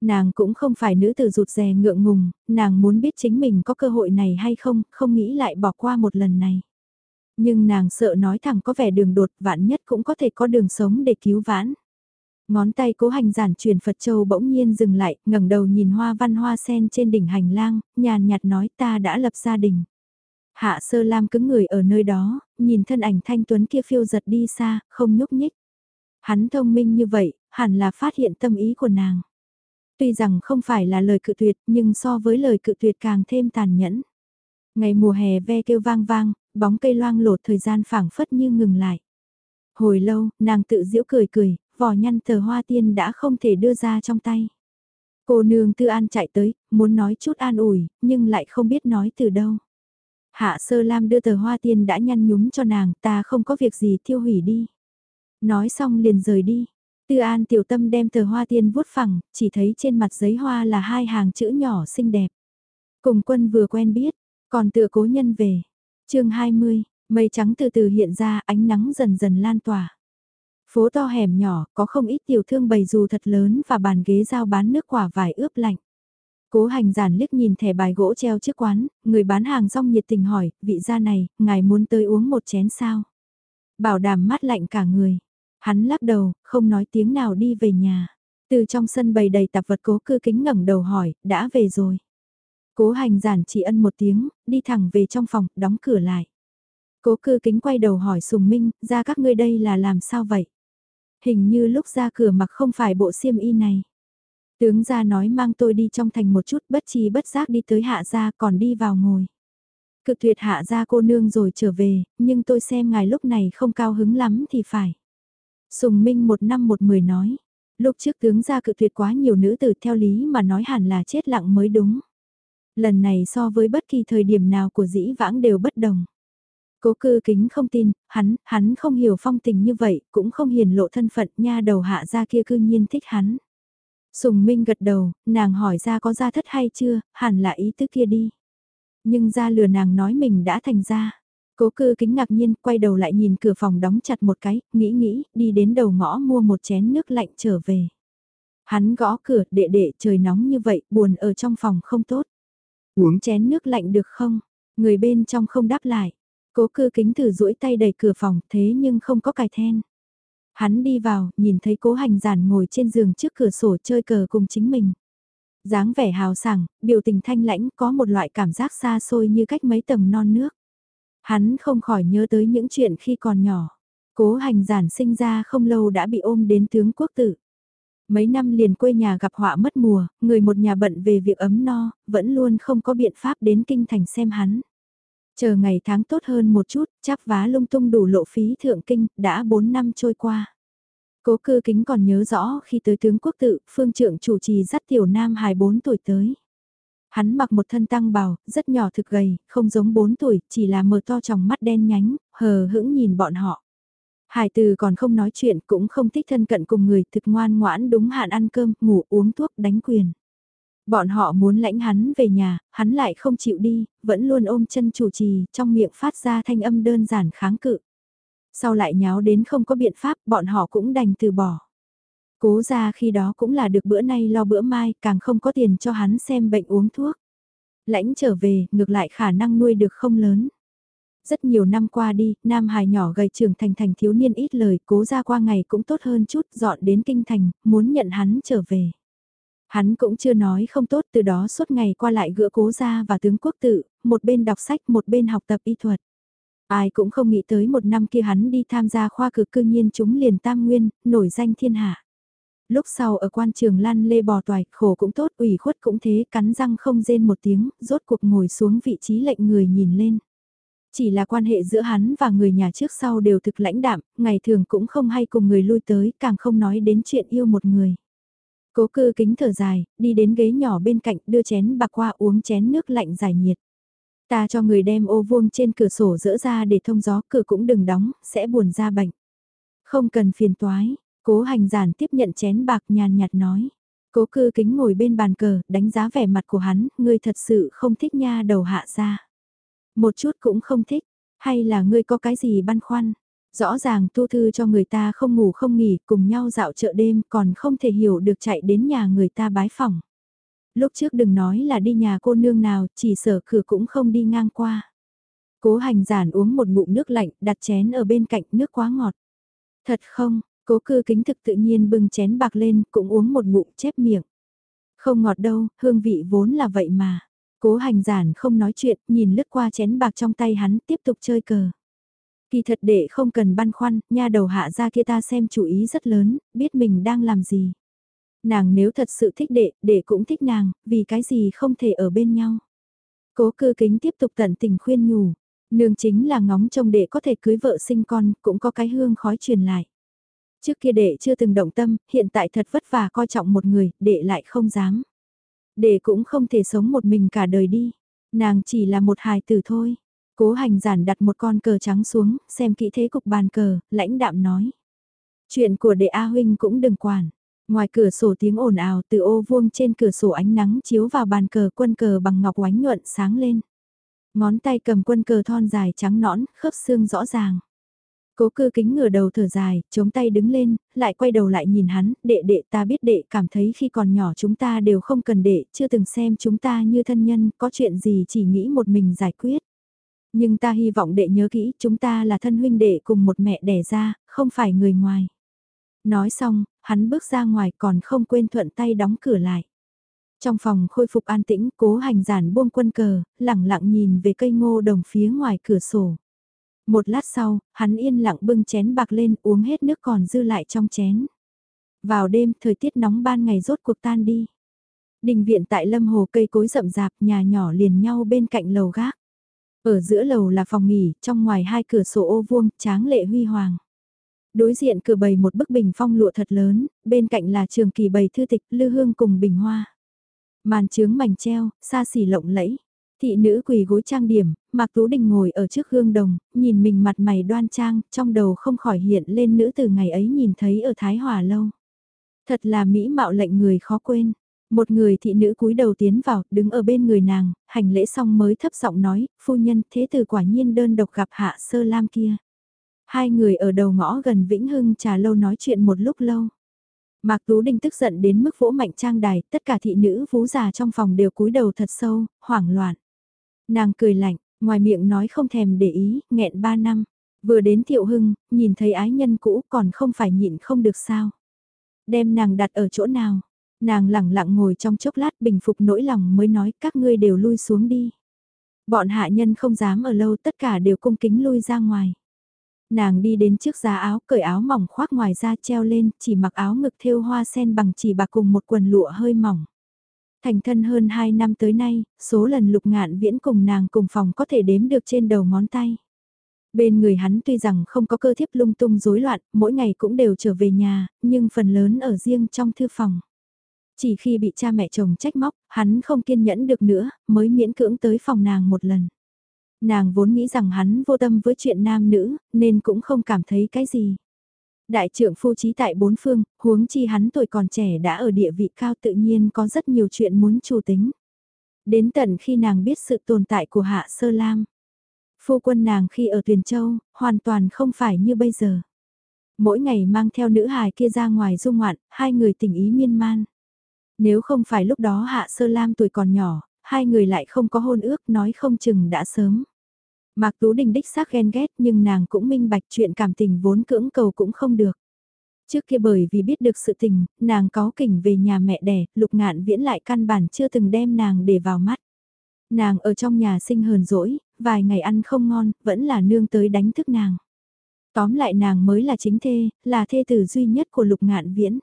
Nàng cũng không phải nữ tử rụt rè ngượng ngùng, nàng muốn biết chính mình có cơ hội này hay không, không nghĩ lại bỏ qua một lần này. Nhưng nàng sợ nói thẳng có vẻ đường đột vạn nhất cũng có thể có đường sống để cứu vãn. Ngón tay cố hành giản truyền Phật Châu bỗng nhiên dừng lại, ngẩng đầu nhìn hoa văn hoa sen trên đỉnh hành lang, nhàn nhạt nói ta đã lập gia đình. Hạ sơ lam cứng người ở nơi đó, nhìn thân ảnh thanh tuấn kia phiêu giật đi xa, không nhúc nhích. Hắn thông minh như vậy, hẳn là phát hiện tâm ý của nàng. Tuy rằng không phải là lời cự tuyệt nhưng so với lời cự tuyệt càng thêm tàn nhẫn. Ngày mùa hè ve kêu vang vang, bóng cây loang lột thời gian phảng phất như ngừng lại. Hồi lâu, nàng tự giễu cười cười, vỏ nhăn tờ hoa tiên đã không thể đưa ra trong tay. Cô nương tư an chạy tới, muốn nói chút an ủi, nhưng lại không biết nói từ đâu. Hạ sơ lam đưa tờ hoa tiên đã nhăn nhúm cho nàng, ta không có việc gì tiêu hủy đi. Nói xong liền rời đi. Tư an tiểu tâm đem tờ hoa tiên vuốt phẳng, chỉ thấy trên mặt giấy hoa là hai hàng chữ nhỏ xinh đẹp. Cùng quân vừa quen biết, còn tựa cố nhân về. chương 20, mây trắng từ từ hiện ra ánh nắng dần dần lan tỏa. Phố to hẻm nhỏ có không ít tiểu thương bày dù thật lớn và bàn ghế giao bán nước quả vải ướp lạnh. Cố hành giản liếc nhìn thẻ bài gỗ treo trước quán, người bán hàng rong nhiệt tình hỏi, vị gia này, ngài muốn tới uống một chén sao? Bảo đảm mát lạnh cả người. Hắn lắc đầu, không nói tiếng nào đi về nhà. Từ trong sân bày đầy tạp vật cố cư kính ngẩng đầu hỏi, đã về rồi. Cố hành giản chỉ ân một tiếng, đi thẳng về trong phòng, đóng cửa lại. Cố cư kính quay đầu hỏi Sùng Minh, ra các ngươi đây là làm sao vậy? Hình như lúc ra cửa mặc không phải bộ xiêm y này. Tướng gia nói mang tôi đi trong thành một chút bất chi bất giác đi tới hạ gia còn đi vào ngồi. Cực tuyệt hạ gia cô nương rồi trở về, nhưng tôi xem ngài lúc này không cao hứng lắm thì phải. Sùng Minh một năm một mười nói, lúc trước tướng gia cự tuyệt quá nhiều nữ tử theo lý mà nói hẳn là chết lặng mới đúng. Lần này so với bất kỳ thời điểm nào của dĩ vãng đều bất đồng. Cố cư kính không tin, hắn, hắn không hiểu phong tình như vậy, cũng không hiền lộ thân phận nha đầu hạ gia kia cư nhiên thích hắn. Sùng Minh gật đầu, nàng hỏi ra có ra thất hay chưa, hẳn là ý tứ kia đi. Nhưng ra lừa nàng nói mình đã thành ra. Cố cư kính ngạc nhiên, quay đầu lại nhìn cửa phòng đóng chặt một cái, nghĩ nghĩ, đi đến đầu ngõ mua một chén nước lạnh trở về. Hắn gõ cửa, đệ đệ trời nóng như vậy, buồn ở trong phòng không tốt. Uống chén nước lạnh được không? Người bên trong không đáp lại. Cố cư kính thử duỗi tay đẩy cửa phòng, thế nhưng không có cài then. Hắn đi vào, nhìn thấy cố hành giản ngồi trên giường trước cửa sổ chơi cờ cùng chính mình. dáng vẻ hào sảng, biểu tình thanh lãnh có một loại cảm giác xa xôi như cách mấy tầng non nước. Hắn không khỏi nhớ tới những chuyện khi còn nhỏ. Cố hành giản sinh ra không lâu đã bị ôm đến tướng quốc tử. Mấy năm liền quê nhà gặp họa mất mùa, người một nhà bận về việc ấm no, vẫn luôn không có biện pháp đến kinh thành xem hắn. Chờ ngày tháng tốt hơn một chút, chắp vá lung tung đủ lộ phí thượng kinh, đã 4 năm trôi qua. Cố cư kính còn nhớ rõ khi tới tướng quốc tự, phương trưởng chủ trì dắt tiểu nam hài 4 tuổi tới. Hắn mặc một thân tăng bào, rất nhỏ thực gầy, không giống 4 tuổi, chỉ là mờ to tròng mắt đen nhánh, hờ hững nhìn bọn họ. Hải từ còn không nói chuyện cũng không thích thân cận cùng người thực ngoan ngoãn đúng hạn ăn cơm, ngủ uống thuốc đánh quyền. Bọn họ muốn lãnh hắn về nhà, hắn lại không chịu đi, vẫn luôn ôm chân chủ trì, trong miệng phát ra thanh âm đơn giản kháng cự. Sau lại nháo đến không có biện pháp, bọn họ cũng đành từ bỏ. Cố ra khi đó cũng là được bữa nay lo bữa mai, càng không có tiền cho hắn xem bệnh uống thuốc. Lãnh trở về, ngược lại khả năng nuôi được không lớn. Rất nhiều năm qua đi, Nam Hải nhỏ gầy trưởng thành thành thiếu niên ít lời, cố ra qua ngày cũng tốt hơn chút, dọn đến kinh thành, muốn nhận hắn trở về. Hắn cũng chưa nói không tốt từ đó suốt ngày qua lại gỡ cố gia và tướng quốc tự, một bên đọc sách một bên học tập y thuật. Ai cũng không nghĩ tới một năm kia hắn đi tham gia khoa cử cư nhiên chúng liền tam nguyên, nổi danh thiên hạ. Lúc sau ở quan trường lăn lê bò toài, khổ cũng tốt, ủy khuất cũng thế, cắn răng không rên một tiếng, rốt cuộc ngồi xuống vị trí lệnh người nhìn lên. Chỉ là quan hệ giữa hắn và người nhà trước sau đều thực lãnh đạm, ngày thường cũng không hay cùng người lui tới, càng không nói đến chuyện yêu một người. Cố cư kính thở dài, đi đến ghế nhỏ bên cạnh đưa chén bạc qua uống chén nước lạnh giải nhiệt. Ta cho người đem ô vuông trên cửa sổ dỡ ra để thông gió cửa cũng đừng đóng, sẽ buồn ra bệnh. Không cần phiền toái, cố hành giản tiếp nhận chén bạc nhàn nhạt nói. Cố cư kính ngồi bên bàn cờ, đánh giá vẻ mặt của hắn, ngươi thật sự không thích nha đầu hạ ra. Một chút cũng không thích, hay là ngươi có cái gì băn khoăn? Rõ ràng tu thư cho người ta không ngủ không nghỉ, cùng nhau dạo chợ đêm còn không thể hiểu được chạy đến nhà người ta bái phòng. Lúc trước đừng nói là đi nhà cô nương nào, chỉ sở cửa cũng không đi ngang qua. Cố hành giản uống một ngụm nước lạnh, đặt chén ở bên cạnh nước quá ngọt. Thật không, cố cư kính thực tự nhiên bưng chén bạc lên, cũng uống một ngụm chép miệng. Không ngọt đâu, hương vị vốn là vậy mà. Cố hành giản không nói chuyện, nhìn lướt qua chén bạc trong tay hắn, tiếp tục chơi cờ. Kỳ thật đệ không cần băn khoăn, nha đầu hạ ra kia ta xem chủ ý rất lớn, biết mình đang làm gì. Nàng nếu thật sự thích đệ, đệ cũng thích nàng, vì cái gì không thể ở bên nhau. Cố cư kính tiếp tục tận tình khuyên nhủ, nương chính là ngóng trông đệ có thể cưới vợ sinh con, cũng có cái hương khói truyền lại. Trước kia đệ chưa từng động tâm, hiện tại thật vất vả coi trọng một người, đệ lại không dám. Đệ cũng không thể sống một mình cả đời đi, nàng chỉ là một hài tử thôi. Cố hành giản đặt một con cờ trắng xuống, xem kỹ thế cục bàn cờ, lãnh đạm nói. Chuyện của đệ A Huynh cũng đừng quản. Ngoài cửa sổ tiếng ồn ào từ ô vuông trên cửa sổ ánh nắng chiếu vào bàn cờ quân cờ bằng ngọc oánh nhuận sáng lên. Ngón tay cầm quân cờ thon dài trắng nõn, khớp xương rõ ràng. Cố cư kính ngửa đầu thở dài, chống tay đứng lên, lại quay đầu lại nhìn hắn, đệ đệ ta biết đệ cảm thấy khi còn nhỏ chúng ta đều không cần đệ, chưa từng xem chúng ta như thân nhân, có chuyện gì chỉ nghĩ một mình giải quyết. Nhưng ta hy vọng đệ nhớ kỹ chúng ta là thân huynh đệ cùng một mẹ đẻ ra, không phải người ngoài. Nói xong, hắn bước ra ngoài còn không quên thuận tay đóng cửa lại. Trong phòng khôi phục an tĩnh, cố hành giản buông quân cờ, lẳng lặng nhìn về cây ngô đồng phía ngoài cửa sổ. Một lát sau, hắn yên lặng bưng chén bạc lên uống hết nước còn dư lại trong chén. Vào đêm, thời tiết nóng ban ngày rốt cuộc tan đi. Đình viện tại lâm hồ cây cối rậm rạp, nhà nhỏ liền nhau bên cạnh lầu gác. Ở giữa lầu là phòng nghỉ, trong ngoài hai cửa sổ ô vuông, tráng lệ huy hoàng. Đối diện cửa bày một bức bình phong lụa thật lớn, bên cạnh là trường kỳ bày thư tịch, lư hương cùng bình hoa. Màn trướng mảnh treo, xa xỉ lộng lẫy. Thị nữ quỳ gối trang điểm, Mạc Tú Đình ngồi ở trước gương đồng, nhìn mình mặt mày đoan trang, trong đầu không khỏi hiện lên nữ từ ngày ấy nhìn thấy ở Thái Hòa lâu. Thật là mỹ mạo lệnh người khó quên. Một người thị nữ cúi đầu tiến vào, đứng ở bên người nàng, hành lễ xong mới thấp giọng nói, phu nhân thế từ quả nhiên đơn độc gặp hạ sơ lam kia. Hai người ở đầu ngõ gần Vĩnh Hưng trà lâu nói chuyện một lúc lâu. Mạc Tú Đinh tức giận đến mức vỗ mạnh trang đài, tất cả thị nữ vú già trong phòng đều cúi đầu thật sâu, hoảng loạn. Nàng cười lạnh, ngoài miệng nói không thèm để ý, nghẹn ba năm. Vừa đến Thiệu Hưng, nhìn thấy ái nhân cũ còn không phải nhịn không được sao. Đem nàng đặt ở chỗ nào? Nàng lẳng lặng ngồi trong chốc lát bình phục nỗi lòng mới nói các ngươi đều lui xuống đi. Bọn hạ nhân không dám ở lâu tất cả đều cung kính lui ra ngoài. Nàng đi đến trước giá áo, cởi áo mỏng khoác ngoài ra treo lên, chỉ mặc áo ngực thêu hoa sen bằng chỉ bạc cùng một quần lụa hơi mỏng. Thành thân hơn 2 năm tới nay, số lần lục ngạn viễn cùng nàng cùng phòng có thể đếm được trên đầu ngón tay. Bên người hắn tuy rằng không có cơ thiếp lung tung rối loạn, mỗi ngày cũng đều trở về nhà, nhưng phần lớn ở riêng trong thư phòng. Chỉ khi bị cha mẹ chồng trách móc, hắn không kiên nhẫn được nữa, mới miễn cưỡng tới phòng nàng một lần. Nàng vốn nghĩ rằng hắn vô tâm với chuyện nam nữ, nên cũng không cảm thấy cái gì. Đại trưởng phu trí tại bốn phương, huống chi hắn tuổi còn trẻ đã ở địa vị cao tự nhiên có rất nhiều chuyện muốn chủ tính. Đến tận khi nàng biết sự tồn tại của Hạ Sơ Lam. Phu quân nàng khi ở Tuyền Châu, hoàn toàn không phải như bây giờ. Mỗi ngày mang theo nữ hài kia ra ngoài du ngoạn, hai người tình ý miên man. Nếu không phải lúc đó Hạ Sơ Lam tuổi còn nhỏ, hai người lại không có hôn ước nói không chừng đã sớm. Mạc Tú Đình đích xác ghen ghét nhưng nàng cũng minh bạch chuyện cảm tình vốn cưỡng cầu cũng không được. Trước kia bởi vì biết được sự tình, nàng có kỉnh về nhà mẹ đẻ, lục ngạn viễn lại căn bản chưa từng đem nàng để vào mắt. Nàng ở trong nhà sinh hờn dỗi, vài ngày ăn không ngon, vẫn là nương tới đánh thức nàng. Tóm lại nàng mới là chính thê, là thê tử duy nhất của lục ngạn viễn.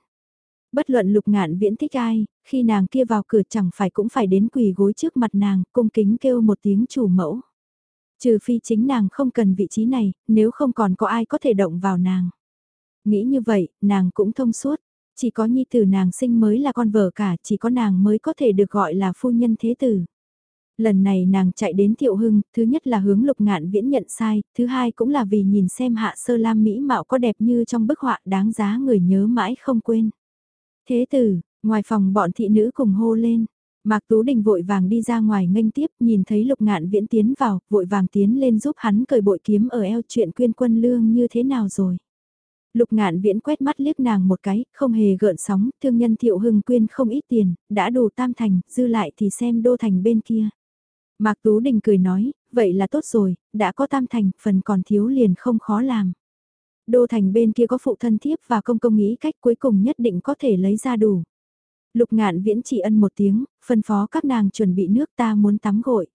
Bất luận lục ngạn viễn thích ai, khi nàng kia vào cửa chẳng phải cũng phải đến quỳ gối trước mặt nàng, cung kính kêu một tiếng chủ mẫu. Trừ phi chính nàng không cần vị trí này, nếu không còn có ai có thể động vào nàng. Nghĩ như vậy, nàng cũng thông suốt. Chỉ có nhi tử nàng sinh mới là con vợ cả, chỉ có nàng mới có thể được gọi là phu nhân thế tử. Lần này nàng chạy đến Thiệu Hưng, thứ nhất là hướng lục ngạn viễn nhận sai, thứ hai cũng là vì nhìn xem hạ sơ lam mỹ mạo có đẹp như trong bức họa đáng giá người nhớ mãi không quên. Thế tử, ngoài phòng bọn thị nữ cùng hô lên. Mạc Tú Đình vội vàng đi ra ngoài nghênh tiếp, nhìn thấy Lục Ngạn Viễn tiến vào, vội vàng tiến lên giúp hắn cởi bội kiếm ở eo chuyện quyên quân lương như thế nào rồi. Lục Ngạn Viễn quét mắt liếc nàng một cái, không hề gợn sóng, thương nhân Thiệu Hưng quyên không ít tiền, đã đủ tam thành, dư lại thì xem đô thành bên kia. Mạc Tú Đình cười nói, vậy là tốt rồi, đã có tam thành, phần còn thiếu liền không khó làm. Đô thành bên kia có phụ thân thiếp và công công nghĩ cách cuối cùng nhất định có thể lấy ra đủ. Lục ngạn viễn chỉ ân một tiếng, phân phó các nàng chuẩn bị nước ta muốn tắm gội.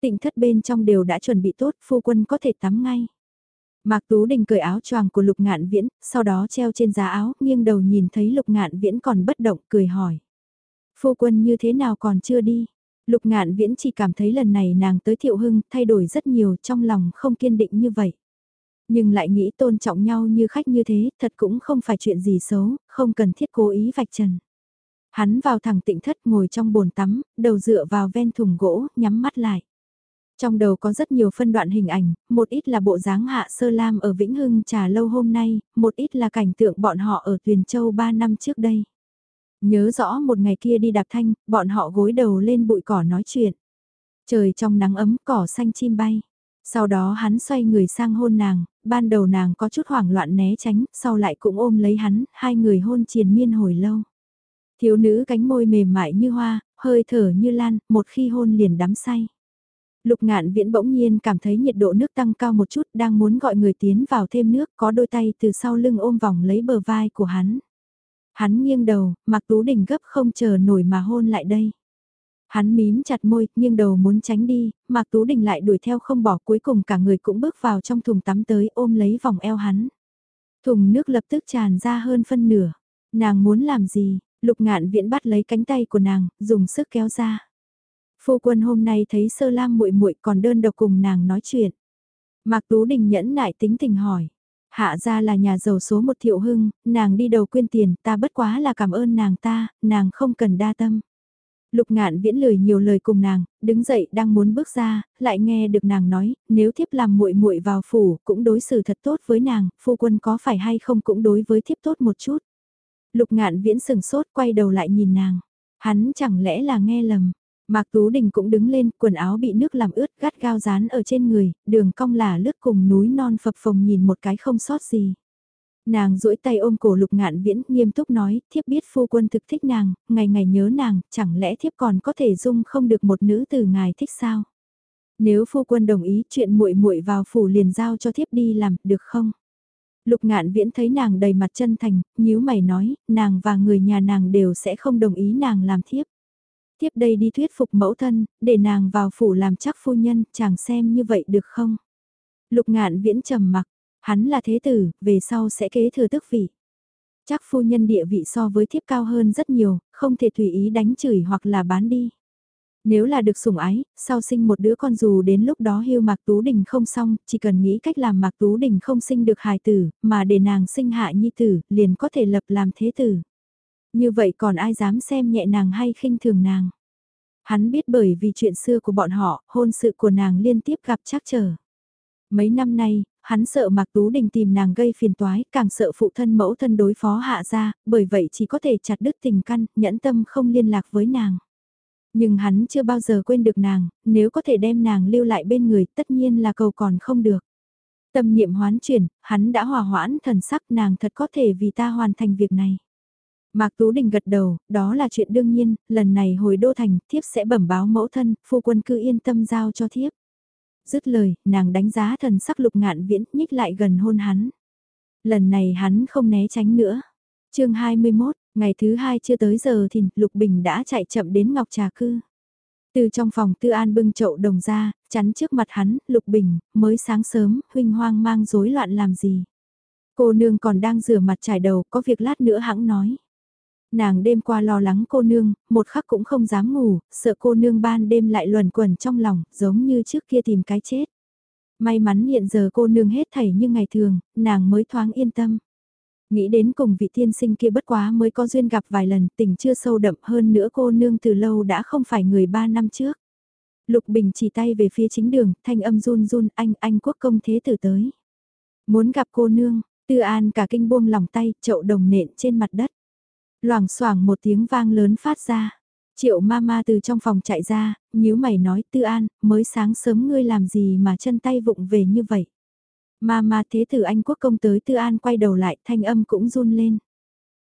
Tịnh thất bên trong đều đã chuẩn bị tốt, phu quân có thể tắm ngay. Mạc Tú Đình cởi áo choàng của Lục Ngạn Viễn, sau đó treo trên giá áo, nghiêng đầu nhìn thấy Lục Ngạn Viễn còn bất động, cười hỏi. Phu quân như thế nào còn chưa đi? Lục Ngạn Viễn chỉ cảm thấy lần này nàng tới Thiệu Hưng thay đổi rất nhiều trong lòng không kiên định như vậy. Nhưng lại nghĩ tôn trọng nhau như khách như thế, thật cũng không phải chuyện gì xấu, không cần thiết cố ý vạch trần. Hắn vào thẳng tịnh thất ngồi trong bồn tắm, đầu dựa vào ven thùng gỗ, nhắm mắt lại. Trong đầu có rất nhiều phân đoạn hình ảnh, một ít là bộ dáng hạ sơ lam ở Vĩnh Hưng trà lâu hôm nay, một ít là cảnh tượng bọn họ ở Tuyền Châu 3 năm trước đây. Nhớ rõ một ngày kia đi đạp thanh, bọn họ gối đầu lên bụi cỏ nói chuyện. Trời trong nắng ấm cỏ xanh chim bay. Sau đó hắn xoay người sang hôn nàng, ban đầu nàng có chút hoảng loạn né tránh, sau lại cũng ôm lấy hắn, hai người hôn triền miên hồi lâu. Thiếu nữ cánh môi mềm mại như hoa, hơi thở như lan, một khi hôn liền đắm say. Lục ngạn viễn bỗng nhiên cảm thấy nhiệt độ nước tăng cao một chút đang muốn gọi người tiến vào thêm nước có đôi tay từ sau lưng ôm vòng lấy bờ vai của hắn. Hắn nghiêng đầu, mặc tú đỉnh gấp không chờ nổi mà hôn lại đây. Hắn mím chặt môi, nghiêng đầu muốn tránh đi, Mạc Tú Đình lại đuổi theo không bỏ cuối cùng cả người cũng bước vào trong thùng tắm tới ôm lấy vòng eo hắn. Thùng nước lập tức tràn ra hơn phân nửa. Nàng muốn làm gì, Lục ngạn viễn bắt lấy cánh tay của nàng, dùng sức kéo ra. Phu quân hôm nay thấy sơ lam muội muội còn đơn độc cùng nàng nói chuyện. Mạc Tú Đình nhẫn nại tính tình hỏi. Hạ ra là nhà giàu số một thiệu hưng, nàng đi đầu quyên tiền, ta bất quá là cảm ơn nàng ta, nàng không cần đa tâm. Lục ngạn viễn lười nhiều lời cùng nàng, đứng dậy đang muốn bước ra, lại nghe được nàng nói, nếu thiếp làm muội muội vào phủ, cũng đối xử thật tốt với nàng, phu quân có phải hay không cũng đối với thiếp tốt một chút. Lục ngạn viễn sừng sốt quay đầu lại nhìn nàng. Hắn chẳng lẽ là nghe lầm. Mạc Tú Đình cũng đứng lên, quần áo bị nước làm ướt gắt gao dán ở trên người, đường cong là lướt cùng núi non phập phồng nhìn một cái không sót gì. Nàng duỗi tay ôm cổ lục ngạn viễn, nghiêm túc nói, thiếp biết phu quân thực thích nàng, ngày ngày nhớ nàng, chẳng lẽ thiếp còn có thể dung không được một nữ từ ngài thích sao? Nếu phu quân đồng ý chuyện muội muội vào phủ liền giao cho thiếp đi làm, được không? Lục ngạn viễn thấy nàng đầy mặt chân thành, nhíu mày nói, nàng và người nhà nàng đều sẽ không đồng ý nàng làm thiếp. Tiếp đây đi thuyết phục mẫu thân, để nàng vào phủ làm chắc phu nhân, chàng xem như vậy được không? Lục ngạn viễn trầm mặc, hắn là thế tử, về sau sẽ kế thừa tước vị. Chắc phu nhân địa vị so với thiếp cao hơn rất nhiều, không thể tùy ý đánh chửi hoặc là bán đi. Nếu là được sủng ái, sau sinh một đứa con dù đến lúc đó hưu Mạc Tú Đình không xong, chỉ cần nghĩ cách làm Mạc Tú Đình không sinh được hài tử, mà để nàng sinh hạ nhi tử, liền có thể lập làm thế tử. Như vậy còn ai dám xem nhẹ nàng hay khinh thường nàng. Hắn biết bởi vì chuyện xưa của bọn họ, hôn sự của nàng liên tiếp gặp trắc trở. Mấy năm nay, hắn sợ Mạc Tú Đình tìm nàng gây phiền toái, càng sợ phụ thân mẫu thân đối phó hạ ra, bởi vậy chỉ có thể chặt đứt tình căn, nhẫn tâm không liên lạc với nàng. Nhưng hắn chưa bao giờ quên được nàng, nếu có thể đem nàng lưu lại bên người tất nhiên là cầu còn không được. Tâm niệm hoán chuyển, hắn đã hòa hoãn thần sắc nàng thật có thể vì ta hoàn thành việc này. Mạc Tú Đình gật đầu, đó là chuyện đương nhiên, lần này hồi đô thành, thiếp sẽ bẩm báo mẫu thân, phu quân cứ yên tâm giao cho thiếp. Dứt lời, nàng đánh giá thần sắc lục ngạn viễn, nhích lại gần hôn hắn. Lần này hắn không né tránh nữa. chương 21, ngày thứ hai chưa tới giờ thì Lục Bình đã chạy chậm đến Ngọc Trà Cư. Từ trong phòng Tư An bưng chậu đồng ra, chắn trước mặt hắn, Lục Bình, mới sáng sớm, huynh hoang mang rối loạn làm gì. Cô nương còn đang rửa mặt trải đầu, có việc lát nữa hãng nói. Nàng đêm qua lo lắng cô nương, một khắc cũng không dám ngủ, sợ cô nương ban đêm lại luẩn quẩn trong lòng, giống như trước kia tìm cái chết. May mắn hiện giờ cô nương hết thảy như ngày thường, nàng mới thoáng yên tâm. Nghĩ đến cùng vị thiên sinh kia bất quá mới có duyên gặp vài lần, tình chưa sâu đậm hơn nữa cô nương từ lâu đã không phải người ba năm trước. Lục Bình chỉ tay về phía chính đường, thanh âm run run, anh, anh quốc công thế tử tới. Muốn gặp cô nương, tư an cả kinh buông lòng tay, chậu đồng nện trên mặt đất. Loảng xoảng một tiếng vang lớn phát ra. Triệu ma ma từ trong phòng chạy ra, nhíu mày nói tư an, mới sáng sớm ngươi làm gì mà chân tay vụng về như vậy. Ma ma thế tử Anh quốc công tới tư an quay đầu lại thanh âm cũng run lên.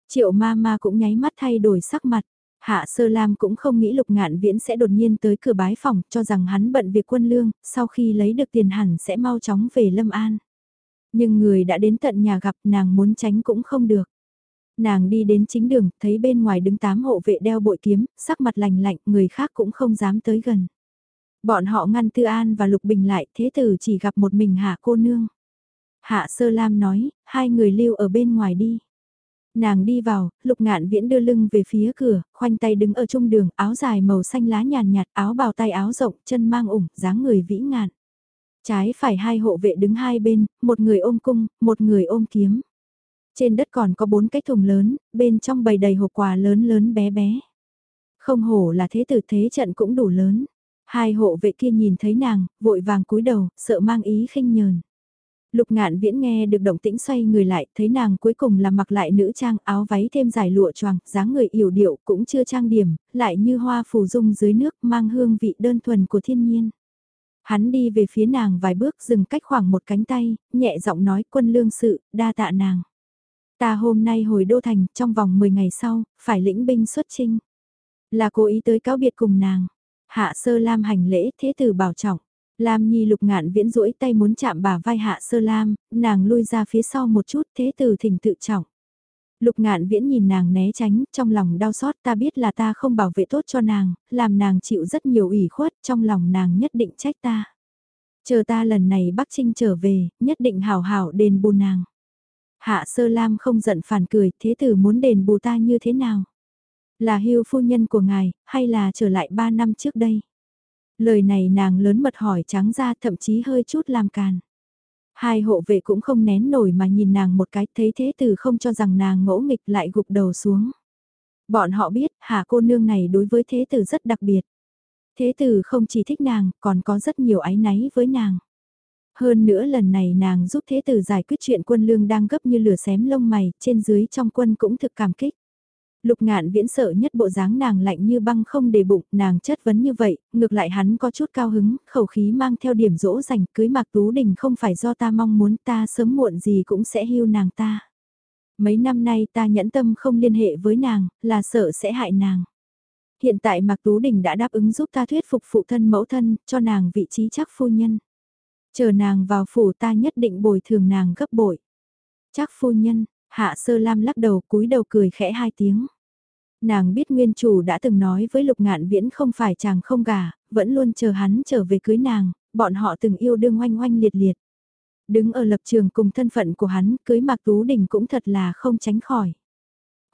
Triệu ma ma cũng nháy mắt thay đổi sắc mặt. Hạ Sơ Lam cũng không nghĩ Lục Ngạn Viễn sẽ đột nhiên tới cửa bái phòng, cho rằng hắn bận việc quân lương, sau khi lấy được tiền hẳn sẽ mau chóng về Lâm An. Nhưng người đã đến tận nhà gặp nàng muốn tránh cũng không được. Nàng đi đến chính đường, thấy bên ngoài đứng tám hộ vệ đeo bội kiếm, sắc mặt lành lạnh, người khác cũng không dám tới gần. Bọn họ ngăn Tư An và Lục Bình lại, thế tử chỉ gặp một mình Hạ cô nương. Hạ Sơ Lam nói, hai người lưu ở bên ngoài đi. Nàng đi vào, lục ngạn viễn đưa lưng về phía cửa, khoanh tay đứng ở trung đường, áo dài màu xanh lá nhàn nhạt, áo bào tay áo rộng, chân mang ủng, dáng người vĩ ngạn. Trái phải hai hộ vệ đứng hai bên, một người ôm cung, một người ôm kiếm. Trên đất còn có bốn cái thùng lớn, bên trong bầy đầy hộp quà lớn lớn bé bé. Không hổ là thế tử thế trận cũng đủ lớn. Hai hộ vệ kia nhìn thấy nàng, vội vàng cúi đầu, sợ mang ý khinh nhờn. Lục ngạn viễn nghe được động tĩnh xoay người lại, thấy nàng cuối cùng là mặc lại nữ trang áo váy thêm dài lụa choàng, dáng người yểu điệu cũng chưa trang điểm, lại như hoa phù dung dưới nước mang hương vị đơn thuần của thiên nhiên. Hắn đi về phía nàng vài bước dừng cách khoảng một cánh tay, nhẹ giọng nói quân lương sự, đa tạ nàng. Ta hôm nay hồi đô thành, trong vòng 10 ngày sau, phải lĩnh binh xuất chinh. Là cố ý tới cáo biệt cùng nàng. Hạ sơ lam hành lễ thế tử bảo trọng. Lam Nhi lục ngạn viễn duỗi tay muốn chạm bà vai hạ sơ lam, nàng lui ra phía sau một chút thế tử thỉnh tự trọng. Lục ngạn viễn nhìn nàng né tránh, trong lòng đau xót ta biết là ta không bảo vệ tốt cho nàng, làm nàng chịu rất nhiều ủy khuất, trong lòng nàng nhất định trách ta. Chờ ta lần này Bắc Trinh trở về, nhất định hảo hảo đền bù nàng. Hạ sơ lam không giận phản cười, thế tử muốn đền bù ta như thế nào? Là hưu phu nhân của ngài, hay là trở lại ba năm trước đây? Lời này nàng lớn mật hỏi trắng ra thậm chí hơi chút làm càn. Hai hộ vệ cũng không nén nổi mà nhìn nàng một cái thấy thế tử không cho rằng nàng ngỗ nghịch lại gục đầu xuống. Bọn họ biết hà cô nương này đối với thế tử rất đặc biệt. Thế tử không chỉ thích nàng còn có rất nhiều ái náy với nàng. Hơn nữa lần này nàng giúp thế tử giải quyết chuyện quân lương đang gấp như lửa xém lông mày, trên dưới trong quân cũng thực cảm kích. Lục ngạn viễn sợ nhất bộ dáng nàng lạnh như băng không đề bụng, nàng chất vấn như vậy, ngược lại hắn có chút cao hứng, khẩu khí mang theo điểm dỗ dành, cưới mạc tú đình không phải do ta mong muốn ta sớm muộn gì cũng sẽ hưu nàng ta. Mấy năm nay ta nhẫn tâm không liên hệ với nàng, là sợ sẽ hại nàng. Hiện tại Mạc Tú Đình đã đáp ứng giúp ta thuyết phục phụ thân mẫu thân, cho nàng vị trí chắc phu nhân. Chờ nàng vào phủ ta nhất định bồi thường nàng gấp bội. Chắc phu nhân, Hạ sơ lam lắc đầu cúi đầu cười khẽ hai tiếng. Nàng biết nguyên chủ đã từng nói với lục ngạn viễn không phải chàng không gả, vẫn luôn chờ hắn trở về cưới nàng, bọn họ từng yêu đương oanh oanh liệt liệt. Đứng ở lập trường cùng thân phận của hắn, cưới Mạc Tú Đình cũng thật là không tránh khỏi.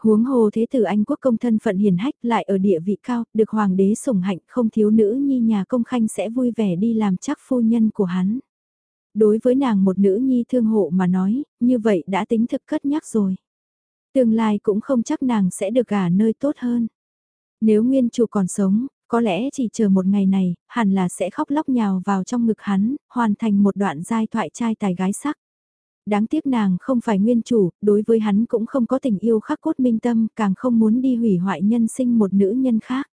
Huống hồ thế tử Anh quốc công thân phận hiền hách lại ở địa vị cao, được hoàng đế sủng hạnh không thiếu nữ nhi nhà công khanh sẽ vui vẻ đi làm chắc phu nhân của hắn đối với nàng một nữ nhi thương hộ mà nói, như vậy đã tính thực cất nhắc rồi. Tương lai cũng không chắc nàng sẽ được gả nơi tốt hơn. Nếu nguyên chủ còn sống, Có lẽ chỉ chờ một ngày này, hẳn là sẽ khóc lóc nhào vào trong ngực hắn, hoàn thành một đoạn giai thoại trai tài gái sắc. Đáng tiếc nàng không phải nguyên chủ, đối với hắn cũng không có tình yêu khắc cốt minh tâm, càng không muốn đi hủy hoại nhân sinh một nữ nhân khác.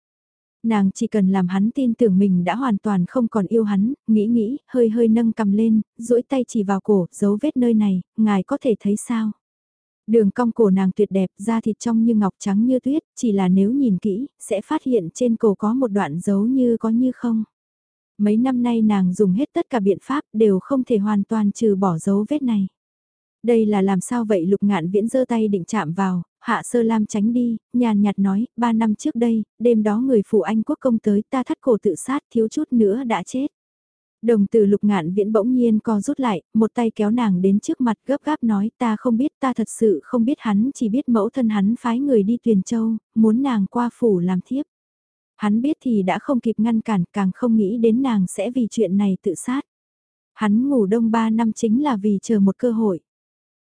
Nàng chỉ cần làm hắn tin tưởng mình đã hoàn toàn không còn yêu hắn, nghĩ nghĩ, hơi hơi nâng cầm lên, duỗi tay chỉ vào cổ, dấu vết nơi này, ngài có thể thấy sao? Đường cong cổ nàng tuyệt đẹp, da thịt trong như ngọc trắng như tuyết, chỉ là nếu nhìn kỹ, sẽ phát hiện trên cổ có một đoạn dấu như có như không. Mấy năm nay nàng dùng hết tất cả biện pháp đều không thể hoàn toàn trừ bỏ dấu vết này. Đây là làm sao vậy lục ngạn viễn giơ tay định chạm vào, hạ sơ lam tránh đi, nhàn nhạt nói, ba năm trước đây, đêm đó người phụ anh quốc công tới ta thắt cổ tự sát thiếu chút nữa đã chết. Đồng từ lục ngạn viễn bỗng nhiên co rút lại, một tay kéo nàng đến trước mặt gấp gáp nói ta không biết ta thật sự không biết hắn chỉ biết mẫu thân hắn phái người đi tuyền châu, muốn nàng qua phủ làm thiếp. Hắn biết thì đã không kịp ngăn cản càng không nghĩ đến nàng sẽ vì chuyện này tự sát. Hắn ngủ đông ba năm chính là vì chờ một cơ hội.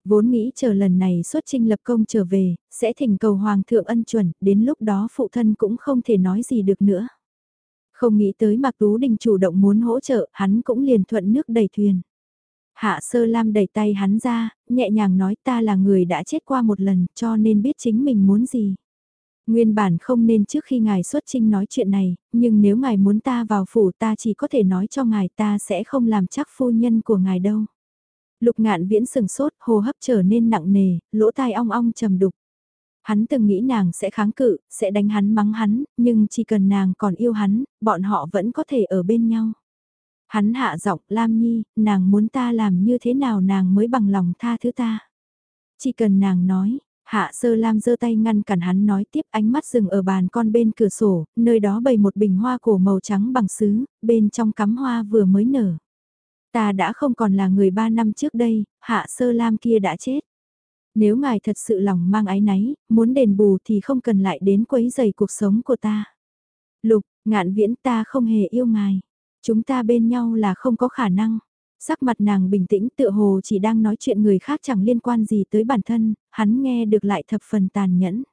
Vốn nghĩ chờ lần này xuất trinh lập công trở về, sẽ thỉnh cầu Hoàng thượng ân chuẩn, đến lúc đó phụ thân cũng không thể nói gì được nữa. Không nghĩ tới Mạc Tú Đình chủ động muốn hỗ trợ, hắn cũng liền thuận nước đẩy thuyền. Hạ Sơ Lam đẩy tay hắn ra, nhẹ nhàng nói ta là người đã chết qua một lần cho nên biết chính mình muốn gì. Nguyên bản không nên trước khi ngài xuất trinh nói chuyện này, nhưng nếu ngài muốn ta vào phủ ta chỉ có thể nói cho ngài ta sẽ không làm chắc phu nhân của ngài đâu. Lục ngạn viễn sừng sốt, hô hấp trở nên nặng nề, lỗ tai ong ong trầm đục. Hắn từng nghĩ nàng sẽ kháng cự, sẽ đánh hắn mắng hắn, nhưng chỉ cần nàng còn yêu hắn, bọn họ vẫn có thể ở bên nhau. Hắn hạ giọng, Lam Nhi, nàng muốn ta làm như thế nào nàng mới bằng lòng tha thứ ta. Chỉ cần nàng nói, Hạ sơ lam giơ tay ngăn cản hắn nói tiếp ánh mắt dừng ở bàn con bên cửa sổ, nơi đó bày một bình hoa cổ màu trắng bằng sứ, bên trong cắm hoa vừa mới nở. Ta đã không còn là người ba năm trước đây, hạ sơ lam kia đã chết. Nếu ngài thật sự lòng mang ái náy, muốn đền bù thì không cần lại đến quấy giày cuộc sống của ta. Lục, ngạn viễn ta không hề yêu ngài. Chúng ta bên nhau là không có khả năng. Sắc mặt nàng bình tĩnh tựa hồ chỉ đang nói chuyện người khác chẳng liên quan gì tới bản thân, hắn nghe được lại thập phần tàn nhẫn.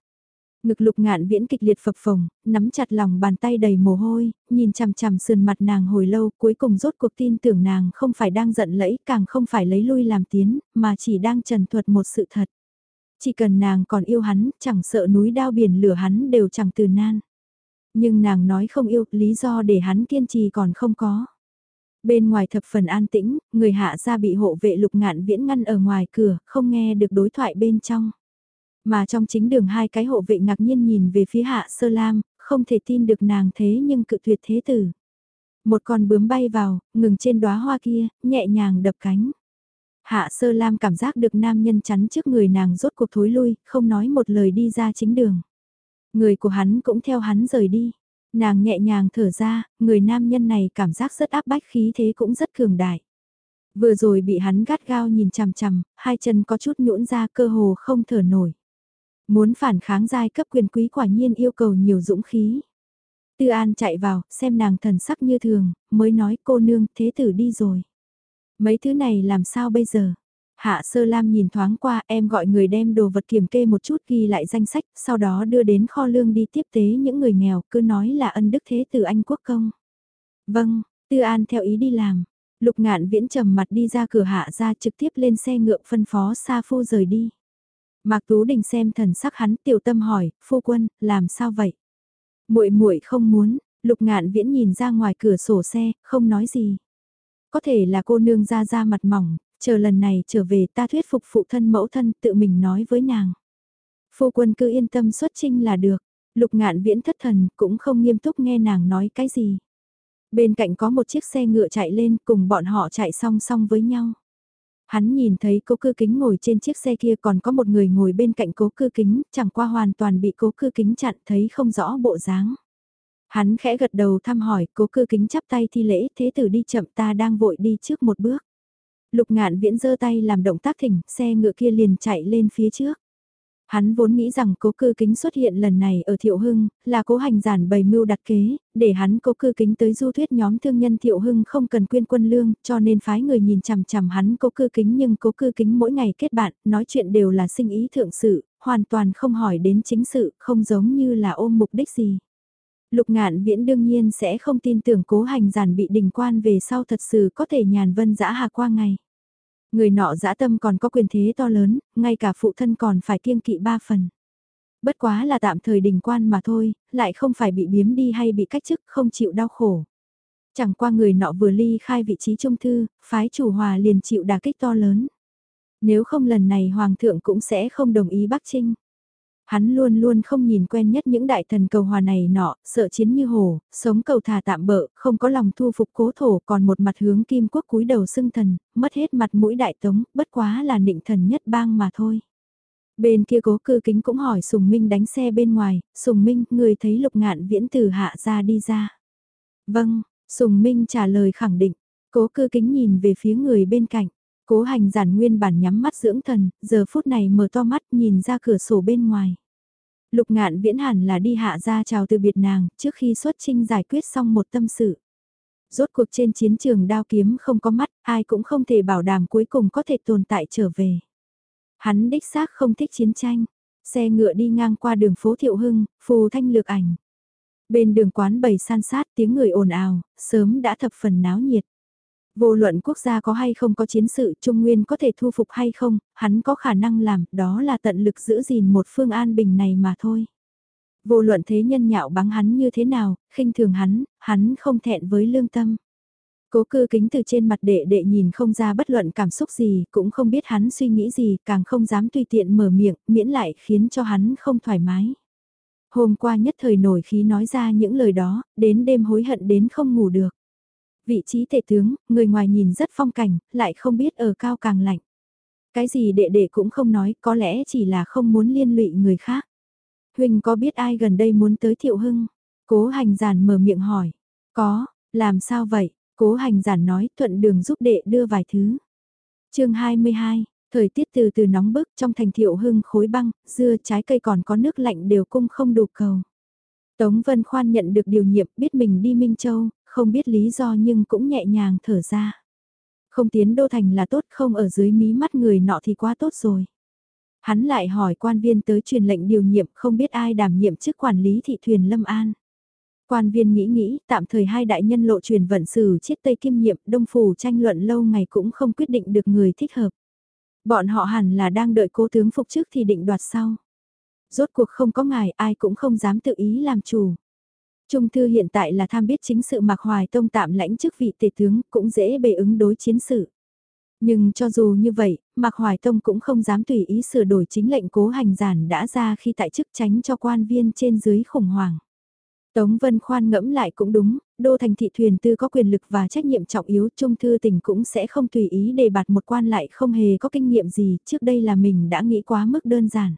Ngực lục ngạn viễn kịch liệt phập phồng, nắm chặt lòng bàn tay đầy mồ hôi, nhìn chằm chằm sườn mặt nàng hồi lâu cuối cùng rốt cuộc tin tưởng nàng không phải đang giận lẫy càng không phải lấy lui làm tiến, mà chỉ đang trần thuật một sự thật. Chỉ cần nàng còn yêu hắn, chẳng sợ núi đao biển lửa hắn đều chẳng từ nan. Nhưng nàng nói không yêu, lý do để hắn kiên trì còn không có. Bên ngoài thập phần an tĩnh, người hạ ra bị hộ vệ lục ngạn viễn ngăn ở ngoài cửa, không nghe được đối thoại bên trong. Mà trong chính đường hai cái hộ vệ ngạc nhiên nhìn về phía hạ sơ lam, không thể tin được nàng thế nhưng cự tuyệt thế tử. Một con bướm bay vào, ngừng trên đóa hoa kia, nhẹ nhàng đập cánh. Hạ sơ lam cảm giác được nam nhân chắn trước người nàng rốt cuộc thối lui, không nói một lời đi ra chính đường. Người của hắn cũng theo hắn rời đi. Nàng nhẹ nhàng thở ra, người nam nhân này cảm giác rất áp bách khí thế cũng rất cường đại. Vừa rồi bị hắn gắt gao nhìn chằm chằm, hai chân có chút nhũn ra cơ hồ không thở nổi. Muốn phản kháng giai cấp quyền quý quả nhiên yêu cầu nhiều dũng khí. Tư An chạy vào, xem nàng thần sắc như thường, mới nói cô nương thế tử đi rồi. Mấy thứ này làm sao bây giờ? Hạ Sơ Lam nhìn thoáng qua em gọi người đem đồ vật kiểm kê một chút ghi lại danh sách, sau đó đưa đến kho lương đi tiếp tế những người nghèo, cứ nói là ân đức thế từ anh quốc công. Vâng, Tư An theo ý đi làm. Lục ngạn viễn trầm mặt đi ra cửa hạ ra trực tiếp lên xe ngựa phân phó Sa Phu rời đi. Mạc Tú Đình xem thần sắc hắn tiểu tâm hỏi, phu quân, làm sao vậy? muội muội không muốn, lục ngạn viễn nhìn ra ngoài cửa sổ xe, không nói gì. Có thể là cô nương ra ra mặt mỏng, chờ lần này trở về ta thuyết phục phụ thân mẫu thân tự mình nói với nàng. Phu quân cứ yên tâm xuất trinh là được, lục ngạn viễn thất thần cũng không nghiêm túc nghe nàng nói cái gì. Bên cạnh có một chiếc xe ngựa chạy lên cùng bọn họ chạy song song với nhau. Hắn nhìn thấy cố cư kính ngồi trên chiếc xe kia còn có một người ngồi bên cạnh cố cư kính, chẳng qua hoàn toàn bị cố cư kính chặn thấy không rõ bộ dáng. Hắn khẽ gật đầu thăm hỏi, cố cư kính chắp tay thi lễ, thế tử đi chậm ta đang vội đi trước một bước. Lục ngạn viễn giơ tay làm động tác thỉnh, xe ngựa kia liền chạy lên phía trước. Hắn vốn nghĩ rằng cố cư kính xuất hiện lần này ở Thiệu Hưng, là cố hành giản bày mưu đặt kế, để hắn cố cư kính tới du thuyết nhóm thương nhân Thiệu Hưng không cần quyên quân lương, cho nên phái người nhìn chằm chằm hắn cố cư kính nhưng cố cư kính mỗi ngày kết bạn, nói chuyện đều là sinh ý thượng sự, hoàn toàn không hỏi đến chính sự, không giống như là ôm mục đích gì. Lục ngạn viễn đương nhiên sẽ không tin tưởng cố hành giản bị đình quan về sau thật sự có thể nhàn vân dã hà qua ngày. Người nọ dã tâm còn có quyền thế to lớn, ngay cả phụ thân còn phải kiêng kỵ ba phần. Bất quá là tạm thời đình quan mà thôi, lại không phải bị biếm đi hay bị cách chức không chịu đau khổ. Chẳng qua người nọ vừa ly khai vị trí trung thư, phái chủ hòa liền chịu đả kích to lớn. Nếu không lần này hoàng thượng cũng sẽ không đồng ý Bắc Trinh. Hắn luôn luôn không nhìn quen nhất những đại thần cầu hòa này nọ, sợ chiến như hồ, sống cầu thả tạm bợ, không có lòng thu phục cố thổ còn một mặt hướng kim quốc cúi đầu xưng thần, mất hết mặt mũi đại tống, bất quá là nịnh thần nhất bang mà thôi. Bên kia cố cư kính cũng hỏi Sùng Minh đánh xe bên ngoài, Sùng Minh, người thấy lục ngạn viễn từ hạ ra đi ra. Vâng, Sùng Minh trả lời khẳng định, cố cư kính nhìn về phía người bên cạnh. Cố hành giản nguyên bản nhắm mắt dưỡng thần, giờ phút này mở to mắt nhìn ra cửa sổ bên ngoài. Lục ngạn viễn hẳn là đi hạ ra chào từ biệt nàng, trước khi xuất trinh giải quyết xong một tâm sự. Rốt cuộc trên chiến trường đao kiếm không có mắt, ai cũng không thể bảo đảm cuối cùng có thể tồn tại trở về. Hắn đích xác không thích chiến tranh. Xe ngựa đi ngang qua đường phố Thiệu Hưng, phù thanh lược ảnh. Bên đường quán bầy san sát tiếng người ồn ào, sớm đã thập phần náo nhiệt. Vô luận quốc gia có hay không có chiến sự Trung Nguyên có thể thu phục hay không, hắn có khả năng làm, đó là tận lực giữ gìn một phương an bình này mà thôi. Vô luận thế nhân nhạo báng hắn như thế nào, khinh thường hắn, hắn không thẹn với lương tâm. Cố cư kính từ trên mặt đệ đệ nhìn không ra bất luận cảm xúc gì, cũng không biết hắn suy nghĩ gì, càng không dám tùy tiện mở miệng, miễn lại khiến cho hắn không thoải mái. Hôm qua nhất thời nổi khí nói ra những lời đó, đến đêm hối hận đến không ngủ được. Vị trí tể tướng, người ngoài nhìn rất phong cảnh, lại không biết ở cao càng lạnh. Cái gì đệ đệ cũng không nói, có lẽ chỉ là không muốn liên lụy người khác. Huynh có biết ai gần đây muốn tới thiệu hưng? Cố hành giản mở miệng hỏi. Có, làm sao vậy? Cố hành giản nói thuận đường giúp đệ đưa vài thứ. chương 22, thời tiết từ từ nóng bức trong thành thiệu hưng khối băng, dưa trái cây còn có nước lạnh đều cung không đủ cầu. Tống Vân Khoan nhận được điều nhiệm biết mình đi Minh Châu, không biết lý do nhưng cũng nhẹ nhàng thở ra. Không tiến đô thành là tốt không ở dưới mí mắt người nọ thì quá tốt rồi. Hắn lại hỏi quan viên tới truyền lệnh điều nhiệm không biết ai đảm nhiệm chức quản lý thị thuyền Lâm An. Quan viên nghĩ nghĩ, tạm thời hai đại nhân lộ truyền vận sử chiết tây kiêm nhiệm, đông phủ tranh luận lâu ngày cũng không quyết định được người thích hợp. Bọn họ hẳn là đang đợi cố tướng phục trước thì định đoạt sau. Rốt cuộc không có ngài ai cũng không dám tự ý làm chủ. Trung thư hiện tại là tham biết chính sự Mạc Hoài Tông tạm lãnh chức vị tể tướng cũng dễ bề ứng đối chiến sự. Nhưng cho dù như vậy, Mạc Hoài Tông cũng không dám tùy ý sửa đổi chính lệnh cố hành giản đã ra khi tại chức tránh cho quan viên trên dưới khủng hoảng. Tống Vân Khoan ngẫm lại cũng đúng, đô thành thị thuyền tư có quyền lực và trách nhiệm trọng yếu trung thư tỉnh cũng sẽ không tùy ý đề bạt một quan lại không hề có kinh nghiệm gì, trước đây là mình đã nghĩ quá mức đơn giản.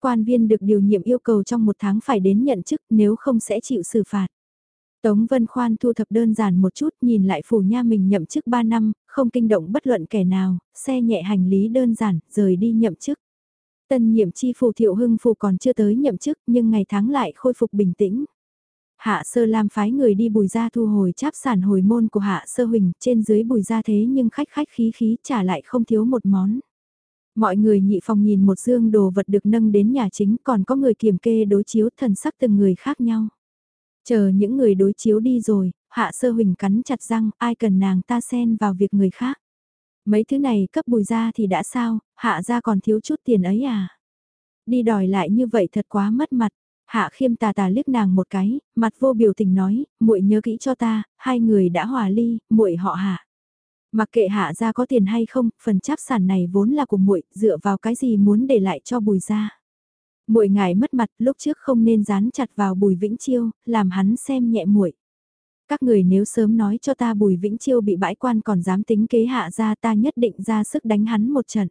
Quan viên được điều nhiệm yêu cầu trong một tháng phải đến nhận chức nếu không sẽ chịu xử phạt. Tống Vân Khoan thu thập đơn giản một chút nhìn lại phủ nha mình nhậm chức 3 năm, không kinh động bất luận kẻ nào, xe nhẹ hành lý đơn giản, rời đi nhậm chức. Tân nhiệm chi phủ thiệu hưng phủ còn chưa tới nhậm chức nhưng ngày tháng lại khôi phục bình tĩnh. Hạ sơ lam phái người đi bùi ra thu hồi cháp sản hồi môn của hạ sơ huỳnh trên dưới bùi ra thế nhưng khách khách khí khí trả lại không thiếu một món. Mọi người nhị phòng nhìn một dương đồ vật được nâng đến nhà chính còn có người kiểm kê đối chiếu thần sắc từng người khác nhau. Chờ những người đối chiếu đi rồi, hạ sơ huỳnh cắn chặt răng ai cần nàng ta xen vào việc người khác. Mấy thứ này cấp bùi ra thì đã sao, hạ ra còn thiếu chút tiền ấy à. Đi đòi lại như vậy thật quá mất mặt. Hạ khiêm tà tà liếc nàng một cái, mặt vô biểu tình nói, muội nhớ kỹ cho ta, hai người đã hòa ly, muội họ hạ. Mặc kệ hạ gia có tiền hay không, phần cháp sản này vốn là của muội, dựa vào cái gì muốn để lại cho bùi gia. Muội ngài mất mặt, lúc trước không nên dán chặt vào Bùi Vĩnh Chiêu, làm hắn xem nhẹ muội. Các người nếu sớm nói cho ta Bùi Vĩnh Chiêu bị bãi quan còn dám tính kế hạ gia ta nhất định ra sức đánh hắn một trận.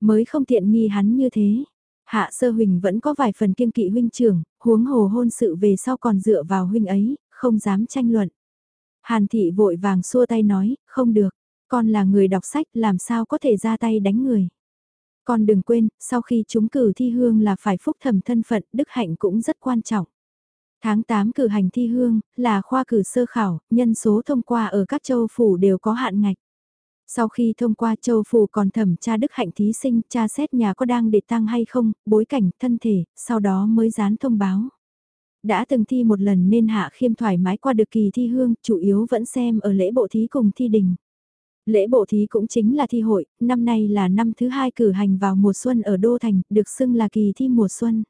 Mới không tiện nghi hắn như thế. Hạ sơ huỳnh vẫn có vài phần kiêng kỵ huynh trưởng, huống hồ hôn sự về sau còn dựa vào huynh ấy, không dám tranh luận. Hàn thị vội vàng xua tay nói, không được, con là người đọc sách làm sao có thể ra tay đánh người. Con đừng quên, sau khi chúng cử thi hương là phải phúc thẩm thân phận, đức hạnh cũng rất quan trọng. Tháng 8 cử hành thi hương, là khoa cử sơ khảo, nhân số thông qua ở các châu phủ đều có hạn ngạch. Sau khi thông qua châu phủ còn thẩm tra đức hạnh thí sinh, tra xét nhà có đang để tăng hay không, bối cảnh, thân thể, sau đó mới dán thông báo. Đã từng thi một lần nên Hạ Khiêm thoải mái qua được kỳ thi hương, chủ yếu vẫn xem ở lễ bộ thí cùng thi đình. Lễ bộ thí cũng chính là thi hội, năm nay là năm thứ hai cử hành vào mùa xuân ở Đô Thành, được xưng là kỳ thi mùa xuân.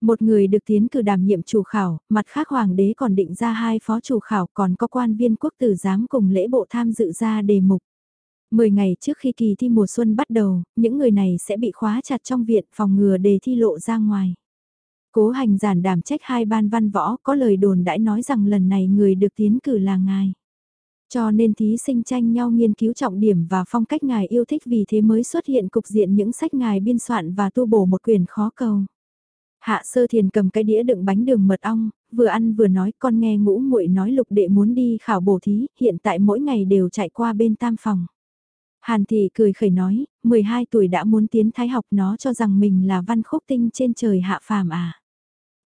Một người được tiến cử đảm nhiệm chủ khảo, mặt khác hoàng đế còn định ra hai phó chủ khảo còn có quan viên quốc tử giám cùng lễ bộ tham dự ra đề mục. Mười ngày trước khi kỳ thi mùa xuân bắt đầu, những người này sẽ bị khóa chặt trong viện phòng ngừa đề thi lộ ra ngoài. Cố hành giản đảm trách hai ban văn võ có lời đồn đãi nói rằng lần này người được tiến cử là ngài. Cho nên thí sinh tranh nhau nghiên cứu trọng điểm và phong cách ngài yêu thích vì thế mới xuất hiện cục diện những sách ngài biên soạn và tu bổ một quyền khó cầu. Hạ sơ thiền cầm cái đĩa đựng bánh đường mật ong, vừa ăn vừa nói con nghe ngũ muội nói lục đệ muốn đi khảo bổ thí, hiện tại mỗi ngày đều chạy qua bên tam phòng. Hàn thị cười khẩy nói, 12 tuổi đã muốn tiến thái học nó cho rằng mình là văn khúc tinh trên trời hạ phàm à.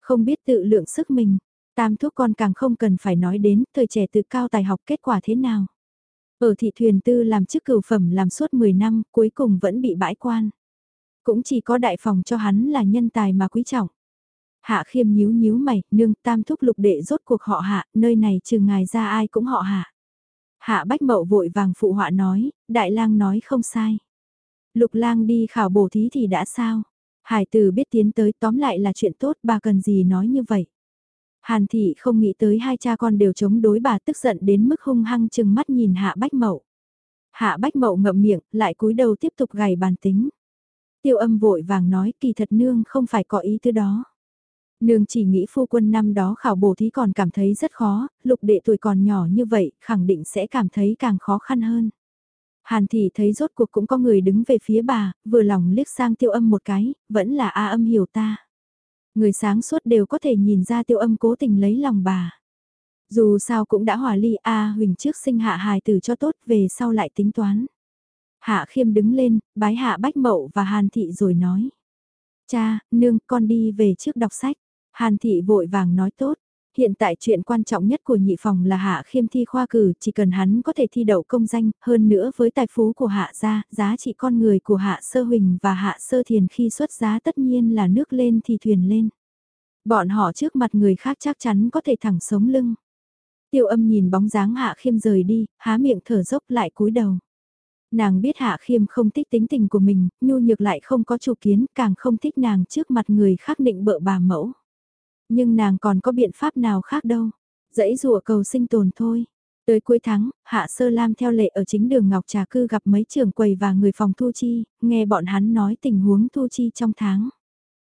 Không biết tự lượng sức mình, tam thuốc con càng không cần phải nói đến thời trẻ tự cao tài học kết quả thế nào. Ở thị thuyền tư làm chức cửu phẩm làm suốt 10 năm cuối cùng vẫn bị bãi quan. Cũng chỉ có đại phòng cho hắn là nhân tài mà quý trọng. Hạ khiêm nhíu nhíu mày, nương tam thúc lục đệ rốt cuộc họ hạ, nơi này trừ ngài ra ai cũng họ hạ. Hạ bách mậu vội vàng phụ họa nói, đại lang nói không sai. Lục lang đi khảo bổ thí thì đã sao? Hải tử biết tiến tới tóm lại là chuyện tốt bà cần gì nói như vậy. Hàn thị không nghĩ tới hai cha con đều chống đối bà tức giận đến mức hung hăng chừng mắt nhìn hạ bách mậu. Hạ bách mậu ngậm miệng, lại cúi đầu tiếp tục gầy bàn tính. Tiêu âm vội vàng nói kỳ thật nương không phải có ý thứ đó. Nương chỉ nghĩ phu quân năm đó khảo bổ thí còn cảm thấy rất khó, lục đệ tuổi còn nhỏ như vậy, khẳng định sẽ cảm thấy càng khó khăn hơn. Hàn thị thấy rốt cuộc cũng có người đứng về phía bà, vừa lòng liếc sang tiêu âm một cái, vẫn là A âm hiểu ta. Người sáng suốt đều có thể nhìn ra tiêu âm cố tình lấy lòng bà. Dù sao cũng đã hòa ly A Huỳnh trước sinh hạ hài tử cho tốt về sau lại tính toán. Hạ khiêm đứng lên, bái hạ bách mậu và hàn thị rồi nói. Cha, nương, con đi về trước đọc sách. Hàn thị vội vàng nói tốt. Hiện tại chuyện quan trọng nhất của nhị phòng là hạ khiêm thi khoa cử, chỉ cần hắn có thể thi đậu công danh, hơn nữa với tài phú của hạ gia, giá trị con người của hạ sơ huỳnh và hạ sơ thiền khi xuất giá tất nhiên là nước lên thì thuyền lên. Bọn họ trước mặt người khác chắc chắn có thể thẳng sống lưng. Tiêu âm nhìn bóng dáng hạ khiêm rời đi, há miệng thở dốc lại cúi đầu. Nàng biết hạ khiêm không thích tính tình của mình, nhu nhược lại không có chủ kiến, càng không thích nàng trước mặt người khác định bợ bà mẫu. Nhưng nàng còn có biện pháp nào khác đâu. Dãy rùa cầu sinh tồn thôi. Tới cuối tháng, Hạ Sơ Lam theo lệ ở chính đường Ngọc Trà Cư gặp mấy trưởng quầy và người phòng Thu Chi, nghe bọn hắn nói tình huống Thu Chi trong tháng.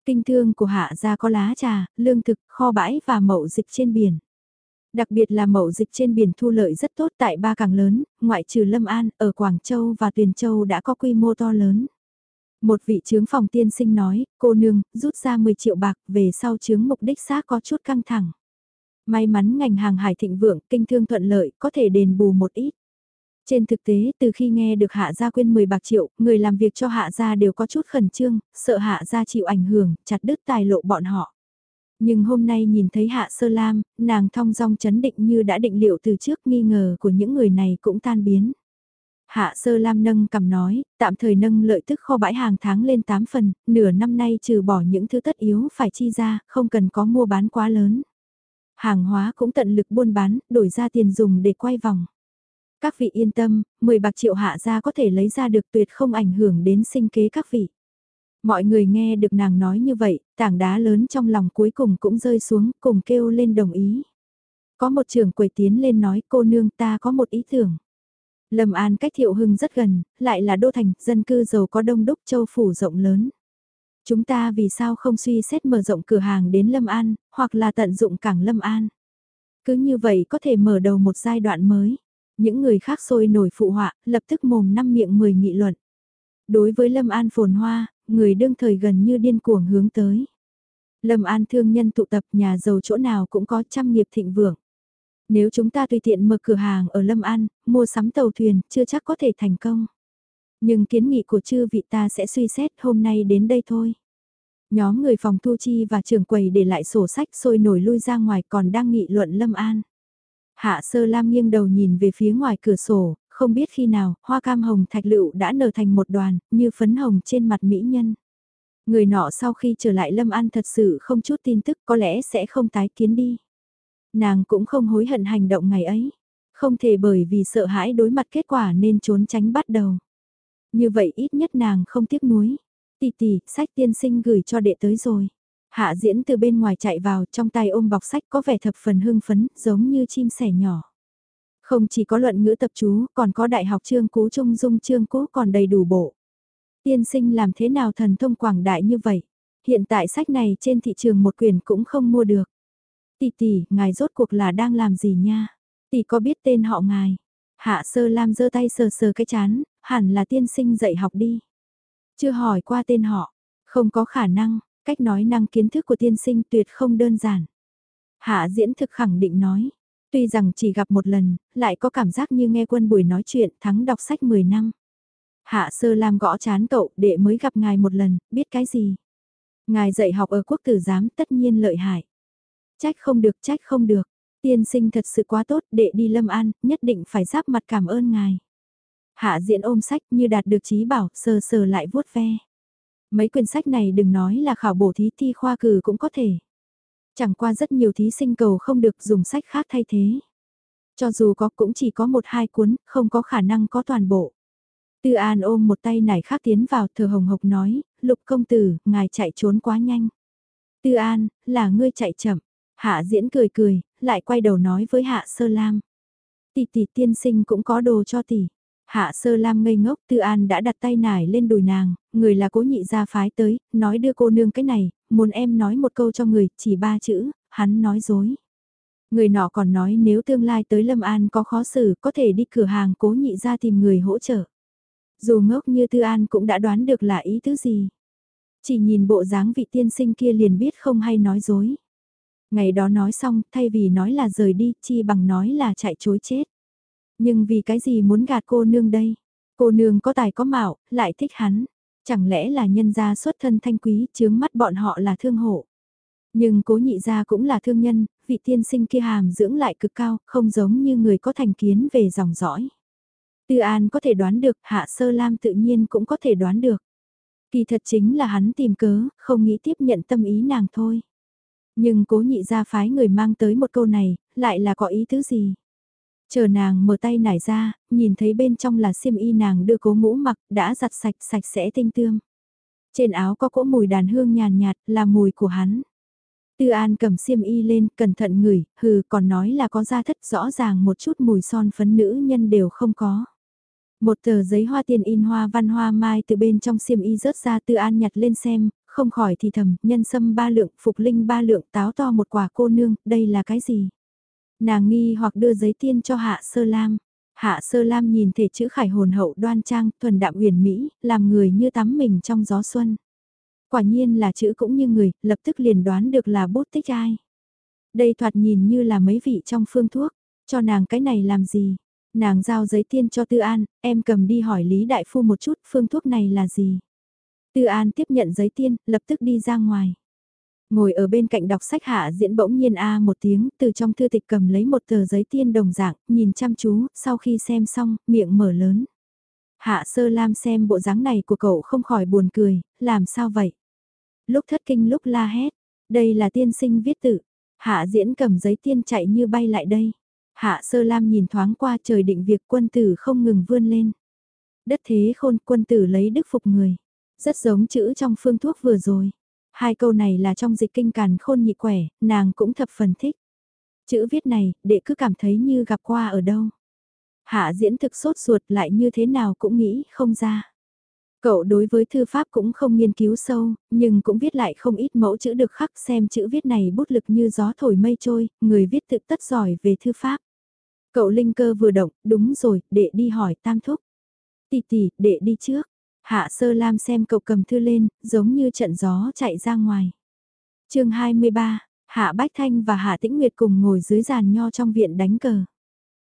Kinh thương của Hạ gia có lá trà, lương thực, kho bãi và mậu dịch trên biển. Đặc biệt là mậu dịch trên biển thu lợi rất tốt tại ba cảng lớn, ngoại trừ Lâm An, ở Quảng Châu và Tuyền Châu đã có quy mô to lớn. Một vị trướng phòng tiên sinh nói, cô nương, rút ra 10 triệu bạc, về sau trướng mục đích xác có chút căng thẳng. May mắn ngành hàng hải thịnh vượng, kinh thương thuận lợi, có thể đền bù một ít. Trên thực tế, từ khi nghe được hạ gia quyên 10 bạc triệu, người làm việc cho hạ gia đều có chút khẩn trương, sợ hạ gia chịu ảnh hưởng, chặt đứt tài lộ bọn họ. Nhưng hôm nay nhìn thấy hạ sơ lam, nàng thong dong chấn định như đã định liệu từ trước nghi ngờ của những người này cũng tan biến. Hạ sơ lam nâng cầm nói, tạm thời nâng lợi tức kho bãi hàng tháng lên 8 phần, nửa năm nay trừ bỏ những thứ tất yếu phải chi ra, không cần có mua bán quá lớn. Hàng hóa cũng tận lực buôn bán, đổi ra tiền dùng để quay vòng. Các vị yên tâm, 10 bạc triệu hạ ra có thể lấy ra được tuyệt không ảnh hưởng đến sinh kế các vị. Mọi người nghe được nàng nói như vậy, tảng đá lớn trong lòng cuối cùng cũng rơi xuống, cùng kêu lên đồng ý. Có một trưởng quầy tiến lên nói cô nương ta có một ý tưởng. Lâm An cách Thiệu Hưng rất gần, lại là đô thành, dân cư giàu có đông đúc châu phủ rộng lớn. Chúng ta vì sao không suy xét mở rộng cửa hàng đến Lâm An, hoặc là tận dụng cảng Lâm An. Cứ như vậy có thể mở đầu một giai đoạn mới. Những người khác sôi nổi phụ họa, lập tức mồm năm miệng mười nghị luận. Đối với Lâm An phồn hoa, người đương thời gần như điên cuồng hướng tới. Lâm An thương nhân tụ tập nhà giàu chỗ nào cũng có trăm nghiệp thịnh vượng. Nếu chúng ta tùy tiện mở cửa hàng ở Lâm An, mua sắm tàu thuyền, chưa chắc có thể thành công. Nhưng kiến nghị của chư vị ta sẽ suy xét hôm nay đến đây thôi. Nhóm người phòng thu chi và trưởng quầy để lại sổ sách sôi nổi lui ra ngoài còn đang nghị luận Lâm An. Hạ sơ lam nghiêng đầu nhìn về phía ngoài cửa sổ, không biết khi nào, hoa cam hồng thạch lựu đã nở thành một đoàn, như phấn hồng trên mặt mỹ nhân. Người nọ sau khi trở lại Lâm An thật sự không chút tin tức có lẽ sẽ không tái kiến đi. Nàng cũng không hối hận hành động ngày ấy. Không thể bởi vì sợ hãi đối mặt kết quả nên trốn tránh bắt đầu. Như vậy ít nhất nàng không tiếc nuối. tì tì, sách tiên sinh gửi cho đệ tới rồi. Hạ diễn từ bên ngoài chạy vào trong tay ôm bọc sách có vẻ thập phần hưng phấn, giống như chim sẻ nhỏ. Không chỉ có luận ngữ tập chú, còn có đại học trương cú trung dung trương cú còn đầy đủ bộ. Tiên sinh làm thế nào thần thông quảng đại như vậy? Hiện tại sách này trên thị trường một quyển cũng không mua được. Tỷ tỷ, ngài rốt cuộc là đang làm gì nha? Tỷ có biết tên họ ngài? Hạ sơ lam giơ tay sờ sờ cái chán, hẳn là tiên sinh dạy học đi. Chưa hỏi qua tên họ, không có khả năng, cách nói năng kiến thức của tiên sinh tuyệt không đơn giản. Hạ diễn thực khẳng định nói, tuy rằng chỉ gặp một lần, lại có cảm giác như nghe quân buổi nói chuyện thắng đọc sách 10 năm. Hạ sơ lam gõ chán cậu để mới gặp ngài một lần, biết cái gì. Ngài dạy học ở quốc tử giám tất nhiên lợi hại. Trách không được, trách không được. Tiên sinh thật sự quá tốt, đệ đi lâm an, nhất định phải giáp mặt cảm ơn ngài. Hạ diện ôm sách như đạt được trí bảo, sờ sờ lại vuốt ve. Mấy quyển sách này đừng nói là khảo bổ thí thi khoa cử cũng có thể. Chẳng qua rất nhiều thí sinh cầu không được dùng sách khác thay thế. Cho dù có cũng chỉ có một hai cuốn, không có khả năng có toàn bộ. Tư An ôm một tay nải khác tiến vào thờ hồng hộc nói, lục công tử, ngài chạy trốn quá nhanh. Tư An, là ngươi chạy chậm. Hạ diễn cười cười, lại quay đầu nói với Hạ Sơ Lam. Tỷ tỷ tiên sinh cũng có đồ cho tỷ. Hạ Sơ Lam ngây ngốc Tư An đã đặt tay nải lên đùi nàng, người là cố nhị gia phái tới, nói đưa cô nương cái này, muốn em nói một câu cho người, chỉ ba chữ, hắn nói dối. Người nọ còn nói nếu tương lai tới Lâm An có khó xử có thể đi cửa hàng cố nhị gia tìm người hỗ trợ. Dù ngốc như Tư An cũng đã đoán được là ý tứ gì. Chỉ nhìn bộ dáng vị tiên sinh kia liền biết không hay nói dối. Ngày đó nói xong, thay vì nói là rời đi, chi bằng nói là chạy chối chết. Nhưng vì cái gì muốn gạt cô nương đây? Cô nương có tài có mạo, lại thích hắn. Chẳng lẽ là nhân gia xuất thân thanh quý, chướng mắt bọn họ là thương hộ. Nhưng cố nhị gia cũng là thương nhân, vị tiên sinh kia hàm dưỡng lại cực cao, không giống như người có thành kiến về dòng dõi. Tư An có thể đoán được, Hạ Sơ Lam tự nhiên cũng có thể đoán được. Kỳ thật chính là hắn tìm cớ, không nghĩ tiếp nhận tâm ý nàng thôi. Nhưng cố nhị ra phái người mang tới một câu này, lại là có ý thứ gì? Chờ nàng mở tay nải ra, nhìn thấy bên trong là xiêm y nàng đưa cố ngũ mặc, đã giặt sạch sạch sẽ tinh tương. Trên áo có cỗ mùi đàn hương nhàn nhạt, là mùi của hắn. Tư An cầm xiêm y lên, cẩn thận ngửi, hừ, còn nói là có da thất rõ ràng một chút mùi son phấn nữ nhân đều không có. Một tờ giấy hoa tiền in hoa văn hoa mai từ bên trong xiêm y rớt ra Tư An nhặt lên xem, không khỏi thì thầm, nhân sâm ba lượng, phục linh ba lượng, táo to một quả cô nương, đây là cái gì? Nàng nghi hoặc đưa giấy tiên cho Hạ Sơ Lam. Hạ Sơ Lam nhìn thể chữ khải hồn hậu đoan trang, thuần đạm uyển mỹ, làm người như tắm mình trong gió xuân. Quả nhiên là chữ cũng như người, lập tức liền đoán được là bút tích ai. Đây thoạt nhìn như là mấy vị trong phương thuốc, cho nàng cái này làm gì? Nàng giao giấy tiên cho Tư An, em cầm đi hỏi Lý Đại Phu một chút phương thuốc này là gì? Tư An tiếp nhận giấy tiên, lập tức đi ra ngoài. Ngồi ở bên cạnh đọc sách hạ diễn bỗng nhiên a một tiếng, từ trong thư tịch cầm lấy một tờ giấy tiên đồng dạng, nhìn chăm chú, sau khi xem xong, miệng mở lớn. Hạ sơ lam xem bộ dáng này của cậu không khỏi buồn cười, làm sao vậy? Lúc thất kinh lúc la hét, đây là tiên sinh viết tự. Hạ diễn cầm giấy tiên chạy như bay lại đây. Hạ sơ lam nhìn thoáng qua trời định việc quân tử không ngừng vươn lên. Đất thế khôn quân tử lấy đức phục người. Rất giống chữ trong phương thuốc vừa rồi. Hai câu này là trong dịch kinh càn khôn nhị quẻ, nàng cũng thập phần thích. Chữ viết này, đệ cứ cảm thấy như gặp qua ở đâu. Hạ diễn thực sốt ruột lại như thế nào cũng nghĩ không ra. Cậu đối với thư pháp cũng không nghiên cứu sâu, nhưng cũng viết lại không ít mẫu chữ được khắc xem chữ viết này bút lực như gió thổi mây trôi, người viết tự tất giỏi về thư pháp. Cậu linh cơ vừa động, đúng rồi, đệ đi hỏi tam thúc. Tỷ tỷ, đệ đi trước. Hạ sơ lam xem cậu cầm thư lên, giống như trận gió chạy ra ngoài. chương 23, Hạ Bách Thanh và Hạ Tĩnh Nguyệt cùng ngồi dưới giàn nho trong viện đánh cờ.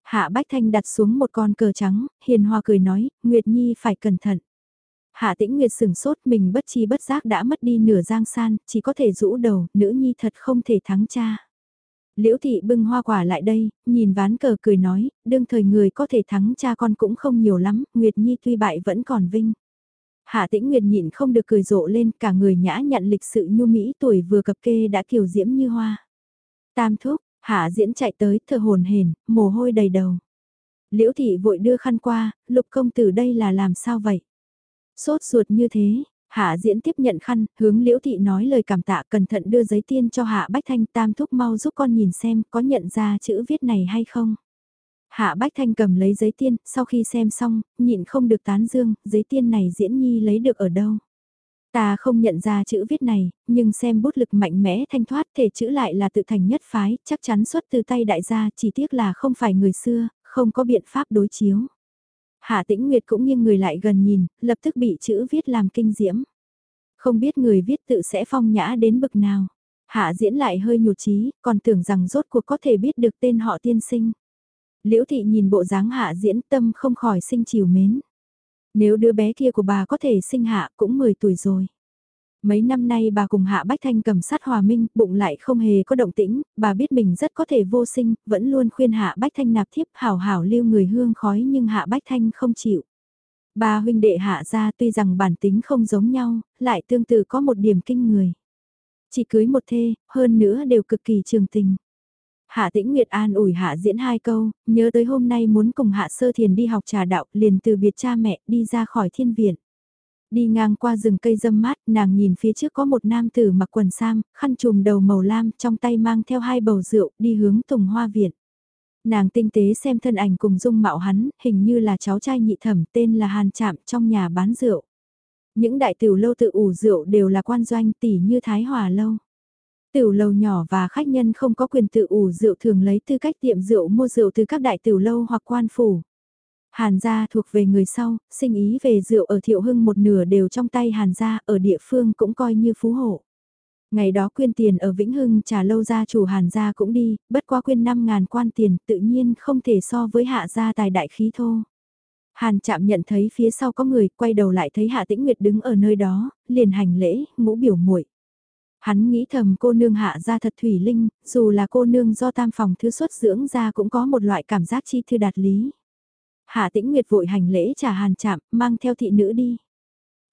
Hạ Bách Thanh đặt xuống một con cờ trắng, hiền hòa cười nói, Nguyệt Nhi phải cẩn thận. Hạ Tĩnh Nguyệt sừng sốt mình bất chi bất giác đã mất đi nửa giang san, chỉ có thể rũ đầu, nữ nhi thật không thể thắng cha. Liễu thị bưng hoa quả lại đây, nhìn ván cờ cười nói, đương thời người có thể thắng cha con cũng không nhiều lắm, Nguyệt Nhi tuy bại vẫn còn vinh. Hạ Tĩnh Nguyệt nhịn không được cười rộ lên cả người nhã nhận lịch sự nhu mỹ tuổi vừa cập kê đã kiều diễm như hoa. Tam thúc, Hạ diễn chạy tới thở hồn hển, mồ hôi đầy đầu. Liễu thị vội đưa khăn qua, lục công tử đây là làm sao vậy? Sốt ruột như thế, Hạ diễn tiếp nhận khăn, hướng liễu thị nói lời cảm tạ cẩn thận đưa giấy tiên cho Hạ Bách Thanh tam thúc mau giúp con nhìn xem có nhận ra chữ viết này hay không. Hạ Bách Thanh cầm lấy giấy tiên, sau khi xem xong, nhịn không được tán dương, giấy tiên này diễn nhi lấy được ở đâu. Ta không nhận ra chữ viết này, nhưng xem bút lực mạnh mẽ thanh thoát thể chữ lại là tự thành nhất phái, chắc chắn xuất từ tay đại gia, chỉ tiếc là không phải người xưa, không có biện pháp đối chiếu. Hạ Tĩnh Nguyệt cũng nghiêng người lại gần nhìn, lập tức bị chữ viết làm kinh diễm. Không biết người viết tự sẽ phong nhã đến bực nào. Hạ diễn lại hơi nhụt chí, còn tưởng rằng rốt cuộc có thể biết được tên họ tiên sinh. Liễu thị nhìn bộ dáng hạ diễn tâm không khỏi sinh chiều mến. Nếu đứa bé kia của bà có thể sinh hạ cũng 10 tuổi rồi. Mấy năm nay bà cùng Hạ Bách Thanh cầm sát hòa minh, bụng lại không hề có động tĩnh, bà biết mình rất có thể vô sinh, vẫn luôn khuyên Hạ Bách Thanh nạp thiếp hảo hảo lưu người hương khói nhưng Hạ Bách Thanh không chịu. Ba huynh đệ Hạ ra tuy rằng bản tính không giống nhau, lại tương tự có một điểm kinh người. Chỉ cưới một thê, hơn nữa đều cực kỳ trường tình. Hạ Tĩnh Nguyệt an ủi Hạ diễn hai câu, nhớ tới hôm nay muốn cùng Hạ Sơ Thiền đi học trà đạo, liền từ biệt cha mẹ đi ra khỏi thiên viện. Đi ngang qua rừng cây dâm mát, nàng nhìn phía trước có một nam tử mặc quần sam, khăn trùm đầu màu lam, trong tay mang theo hai bầu rượu, đi hướng Tùng Hoa Viện. Nàng tinh tế xem thân ảnh cùng dung mạo hắn, hình như là cháu trai nhị thẩm tên là Hàn Trạm trong nhà bán rượu. Những đại tiểu lâu tự ủ rượu đều là quan doanh tỷ như Thái Hòa Lâu. Tiểu lầu nhỏ và khách nhân không có quyền tự ủ rượu thường lấy tư cách tiệm rượu mua rượu từ các đại tiểu lâu hoặc quan phủ. Hàn gia thuộc về người sau, sinh ý về rượu ở Thiệu Hưng một nửa đều trong tay Hàn gia, ở địa phương cũng coi như phú hộ. Ngày đó quyên tiền ở Vĩnh Hưng trả lâu gia chủ Hàn gia cũng đi, bất qua quyên 5.000 quan tiền tự nhiên không thể so với hạ gia tài đại khí thô. Hàn chạm nhận thấy phía sau có người, quay đầu lại thấy Hạ Tĩnh Nguyệt đứng ở nơi đó, liền hành lễ, ngũ biểu muội. Hắn nghĩ thầm cô nương hạ ra thật thủy linh, dù là cô nương do tam phòng thứ xuất dưỡng ra cũng có một loại cảm giác chi thư đạt lý. Hạ tĩnh nguyệt vội hành lễ trả hàn chạm, mang theo thị nữ đi.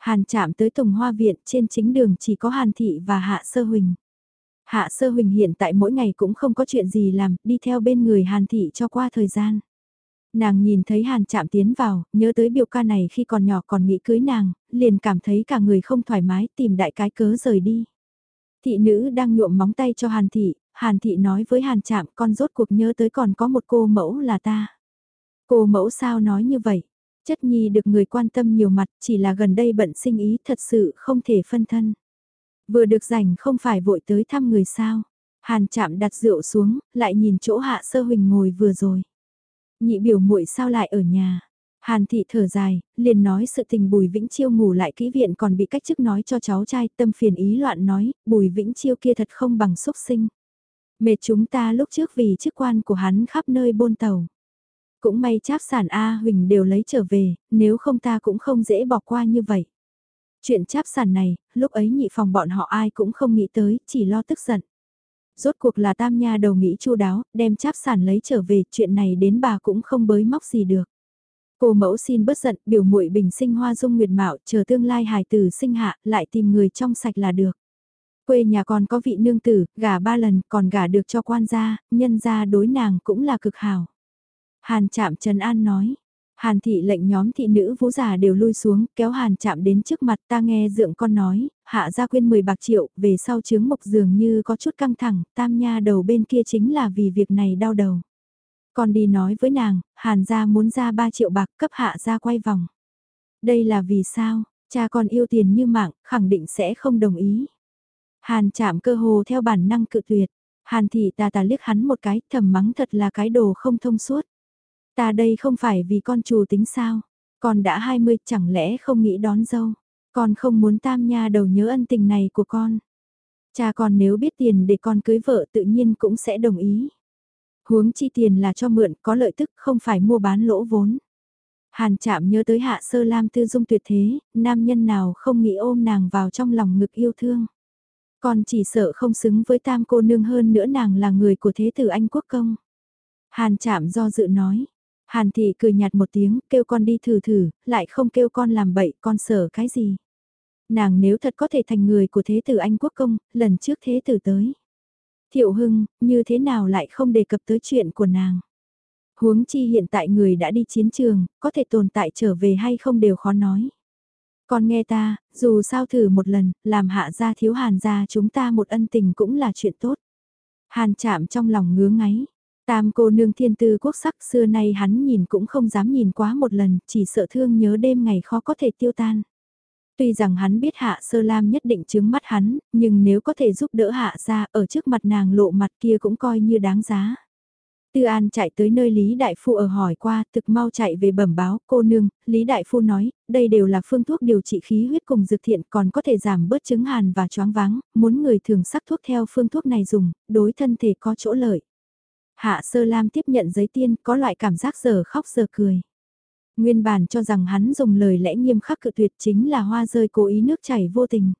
Hàn chạm tới Tùng Hoa Viện, trên chính đường chỉ có Hàn Thị và Hạ Sơ Huỳnh. Hạ Sơ Huỳnh hiện tại mỗi ngày cũng không có chuyện gì làm, đi theo bên người Hàn Thị cho qua thời gian. Nàng nhìn thấy Hàn chạm tiến vào, nhớ tới biểu ca này khi còn nhỏ còn nghĩ cưới nàng, liền cảm thấy cả người không thoải mái tìm đại cái cớ rời đi. Thị nữ đang nhuộm móng tay cho Hàn Thị, Hàn Thị nói với Hàn Trạm con rốt cuộc nhớ tới còn có một cô mẫu là ta. Cô mẫu sao nói như vậy? Chất nhi được người quan tâm nhiều mặt chỉ là gần đây bận sinh ý thật sự không thể phân thân. Vừa được rảnh không phải vội tới thăm người sao. Hàn chạm đặt rượu xuống, lại nhìn chỗ hạ sơ huỳnh ngồi vừa rồi. Nhị biểu muội sao lại ở nhà. Hàn thị thở dài, liền nói sự tình Bùi Vĩnh Chiêu ngủ lại kỹ viện còn bị cách chức nói cho cháu trai tâm phiền ý loạn nói, Bùi Vĩnh Chiêu kia thật không bằng xúc sinh. Mệt chúng ta lúc trước vì chức quan của hắn khắp nơi bôn tàu. Cũng may cháp sản A Huỳnh đều lấy trở về, nếu không ta cũng không dễ bỏ qua như vậy. Chuyện cháp sản này, lúc ấy nhị phòng bọn họ ai cũng không nghĩ tới, chỉ lo tức giận. Rốt cuộc là tam nha đầu nghĩ chu đáo, đem cháp sản lấy trở về, chuyện này đến bà cũng không bới móc gì được. Cô mẫu xin bớt giận, biểu muội bình sinh hoa dung nguyệt mạo, chờ tương lai hài tử sinh hạ, lại tìm người trong sạch là được. Quê nhà còn có vị nương tử, gả ba lần, còn gả được cho quan gia, nhân gia đối nàng cũng là cực hảo. Hàn chạm Trần An nói. Hàn thị lệnh nhóm thị nữ vũ già đều lui xuống, kéo hàn chạm đến trước mặt ta nghe dượng con nói, hạ gia quyên 10 bạc triệu, về sau chướng mộc dường như có chút căng thẳng, tam nha đầu bên kia chính là vì việc này đau đầu. Con đi nói với nàng, hàn gia muốn ra 3 triệu bạc cấp hạ gia quay vòng. Đây là vì sao, cha con yêu tiền như mạng, khẳng định sẽ không đồng ý. Hàn chạm cơ hồ theo bản năng cự tuyệt, hàn thị ta ta liếc hắn một cái, thầm mắng thật là cái đồ không thông suốt. Ta đây không phải vì con chủ tính sao, con đã 20 chẳng lẽ không nghĩ đón dâu, con không muốn tam nha đầu nhớ ân tình này của con. Cha con nếu biết tiền để con cưới vợ tự nhiên cũng sẽ đồng ý. Huống chi tiền là cho mượn có lợi tức không phải mua bán lỗ vốn. Hàn chạm nhớ tới hạ sơ lam tư dung tuyệt thế, nam nhân nào không nghĩ ôm nàng vào trong lòng ngực yêu thương. Còn chỉ sợ không xứng với tam cô nương hơn nữa nàng là người của thế tử Anh Quốc Công. Hàn chạm do dự nói, Hàn thị cười nhạt một tiếng, kêu con đi thử thử, lại không kêu con làm bậy, con sợ cái gì. Nàng nếu thật có thể thành người của thế tử Anh Quốc Công, lần trước thế tử tới. Thiệu Hưng, như thế nào lại không đề cập tới chuyện của nàng. Huống chi hiện tại người đã đi chiến trường, có thể tồn tại trở về hay không đều khó nói. Con nghe ta, dù sao thử một lần, làm hạ gia thiếu hàn gia chúng ta một ân tình cũng là chuyện tốt. Hàn chạm trong lòng ngứa ngáy. Tam cô nương thiên tư quốc sắc xưa nay hắn nhìn cũng không dám nhìn quá một lần, chỉ sợ thương nhớ đêm ngày khó có thể tiêu tan. Tuy rằng hắn biết hạ sơ lam nhất định chứng mắt hắn, nhưng nếu có thể giúp đỡ hạ ra ở trước mặt nàng lộ mặt kia cũng coi như đáng giá. Tư An chạy tới nơi Lý Đại Phu ở hỏi qua, thực mau chạy về bẩm báo, cô nương, Lý Đại Phu nói, đây đều là phương thuốc điều trị khí huyết cùng dược thiện còn có thể giảm bớt chứng hàn và choáng váng, muốn người thường sắc thuốc theo phương thuốc này dùng, đối thân thể có chỗ lợi. Hạ Sơ Lam tiếp nhận giấy tiên, có loại cảm giác giờ khóc giờ cười. Nguyên bản cho rằng hắn dùng lời lẽ nghiêm khắc cự tuyệt chính là hoa rơi cố ý nước chảy vô tình.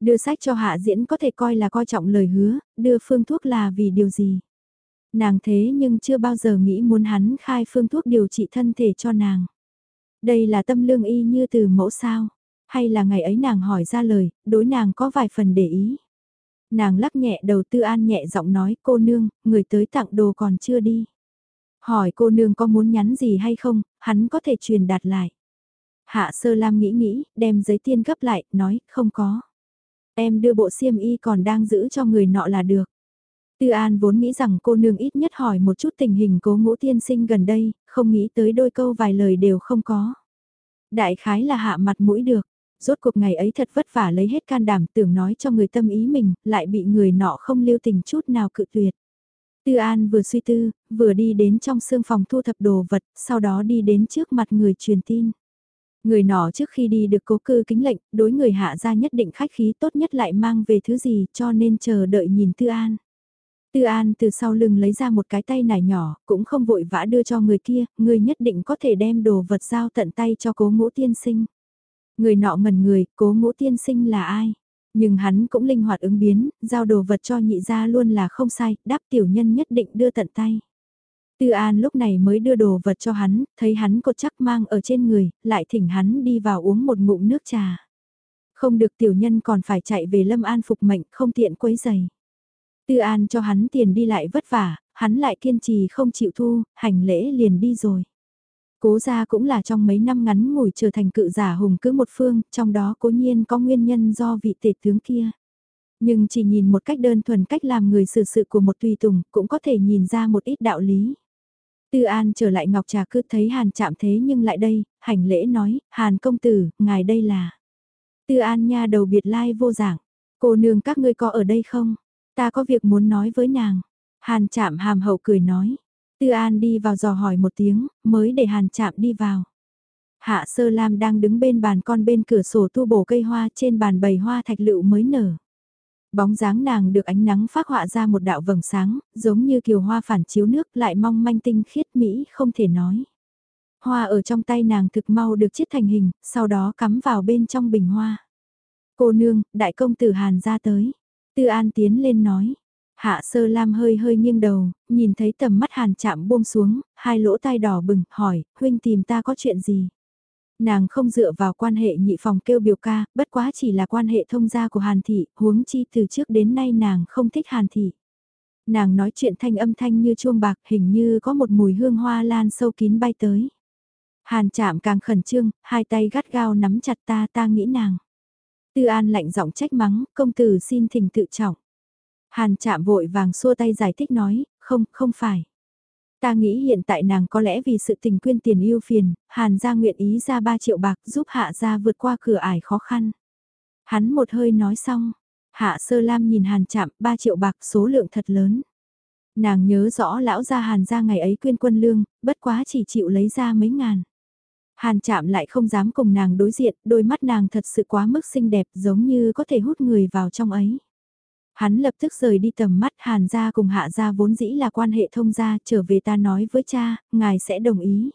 Đưa sách cho hạ diễn có thể coi là coi trọng lời hứa, đưa phương thuốc là vì điều gì. Nàng thế nhưng chưa bao giờ nghĩ muốn hắn khai phương thuốc điều trị thân thể cho nàng. Đây là tâm lương y như từ mẫu sao, hay là ngày ấy nàng hỏi ra lời, đối nàng có vài phần để ý. Nàng lắc nhẹ đầu tư an nhẹ giọng nói cô nương, người tới tặng đồ còn chưa đi. Hỏi cô nương có muốn nhắn gì hay không, hắn có thể truyền đạt lại. Hạ sơ lam nghĩ nghĩ, đem giấy tiên gấp lại, nói, không có. Em đưa bộ xiêm y còn đang giữ cho người nọ là được. Tư An vốn nghĩ rằng cô nương ít nhất hỏi một chút tình hình cố ngũ tiên sinh gần đây, không nghĩ tới đôi câu vài lời đều không có. Đại khái là hạ mặt mũi được, rốt cuộc ngày ấy thật vất vả lấy hết can đảm tưởng nói cho người tâm ý mình, lại bị người nọ không lưu tình chút nào cự tuyệt. Tư An vừa suy tư, vừa đi đến trong xương phòng thu thập đồ vật, sau đó đi đến trước mặt người truyền tin. Người nọ trước khi đi được cố cư kính lệnh, đối người hạ ra nhất định khách khí tốt nhất lại mang về thứ gì cho nên chờ đợi nhìn Tư An. Tư An từ sau lưng lấy ra một cái tay nải nhỏ, cũng không vội vã đưa cho người kia, người nhất định có thể đem đồ vật giao tận tay cho cố ngũ tiên sinh. Người nọ ngần người, cố ngũ tiên sinh là ai? Nhưng hắn cũng linh hoạt ứng biến, giao đồ vật cho nhị gia luôn là không sai, đáp tiểu nhân nhất định đưa tận tay. Tư An lúc này mới đưa đồ vật cho hắn, thấy hắn cột chắc mang ở trên người, lại thỉnh hắn đi vào uống một ngụm nước trà. Không được tiểu nhân còn phải chạy về Lâm An phục mệnh, không tiện quấy giày. Tư An cho hắn tiền đi lại vất vả, hắn lại kiên trì không chịu thu, hành lễ liền đi rồi. Cố gia cũng là trong mấy năm ngắn ngủi trở thành cự giả hùng cứ một phương, trong đó cố nhiên có nguyên nhân do vị tể tướng kia. Nhưng chỉ nhìn một cách đơn thuần cách làm người xử sự của một tùy tùng cũng có thể nhìn ra một ít đạo lý. Tư An trở lại Ngọc Trà cứ thấy Hàn chạm thế nhưng lại đây, hành lễ nói, Hàn công tử, ngài đây là. Tư An nha đầu biệt lai vô giảng, cô nương các ngươi có ở đây không? Ta có việc muốn nói với nàng. Hàn chạm hàm hậu cười nói. Tư An đi vào dò hỏi một tiếng, mới để Hàn chạm đi vào. Hạ Sơ Lam đang đứng bên bàn con bên cửa sổ tu bổ cây hoa trên bàn bầy hoa thạch lựu mới nở. Bóng dáng nàng được ánh nắng phát họa ra một đạo vầng sáng, giống như kiều hoa phản chiếu nước lại mong manh tinh khiết mỹ không thể nói. Hoa ở trong tay nàng thực mau được chiết thành hình, sau đó cắm vào bên trong bình hoa. Cô nương, đại công tử Hàn ra tới. Tư An tiến lên nói. Hạ sơ lam hơi hơi nghiêng đầu, nhìn thấy tầm mắt hàn chạm buông xuống, hai lỗ tai đỏ bừng, hỏi, huynh tìm ta có chuyện gì? Nàng không dựa vào quan hệ nhị phòng kêu biểu ca, bất quá chỉ là quan hệ thông gia của Hàn Thị, huống chi từ trước đến nay nàng không thích Hàn Thị. Nàng nói chuyện thanh âm thanh như chuông bạc hình như có một mùi hương hoa lan sâu kín bay tới. Hàn chạm càng khẩn trương, hai tay gắt gao nắm chặt ta ta nghĩ nàng. Tư An lạnh giọng trách mắng, công tử xin thỉnh tự trọng. Hàn chạm vội vàng xua tay giải thích nói, không, không phải. Ta nghĩ hiện tại nàng có lẽ vì sự tình quyên tiền yêu phiền, Hàn gia nguyện ý ra 3 triệu bạc giúp hạ gia vượt qua cửa ải khó khăn. Hắn một hơi nói xong, hạ sơ lam nhìn Hàn chạm 3 triệu bạc số lượng thật lớn. Nàng nhớ rõ lão gia Hàn gia ngày ấy quyên quân lương, bất quá chỉ chịu lấy ra mấy ngàn. Hàn chạm lại không dám cùng nàng đối diện, đôi mắt nàng thật sự quá mức xinh đẹp giống như có thể hút người vào trong ấy. Hắn lập tức rời đi tầm mắt Hàn gia cùng Hạ gia vốn dĩ là quan hệ thông gia trở về ta nói với cha, ngài sẽ đồng ý.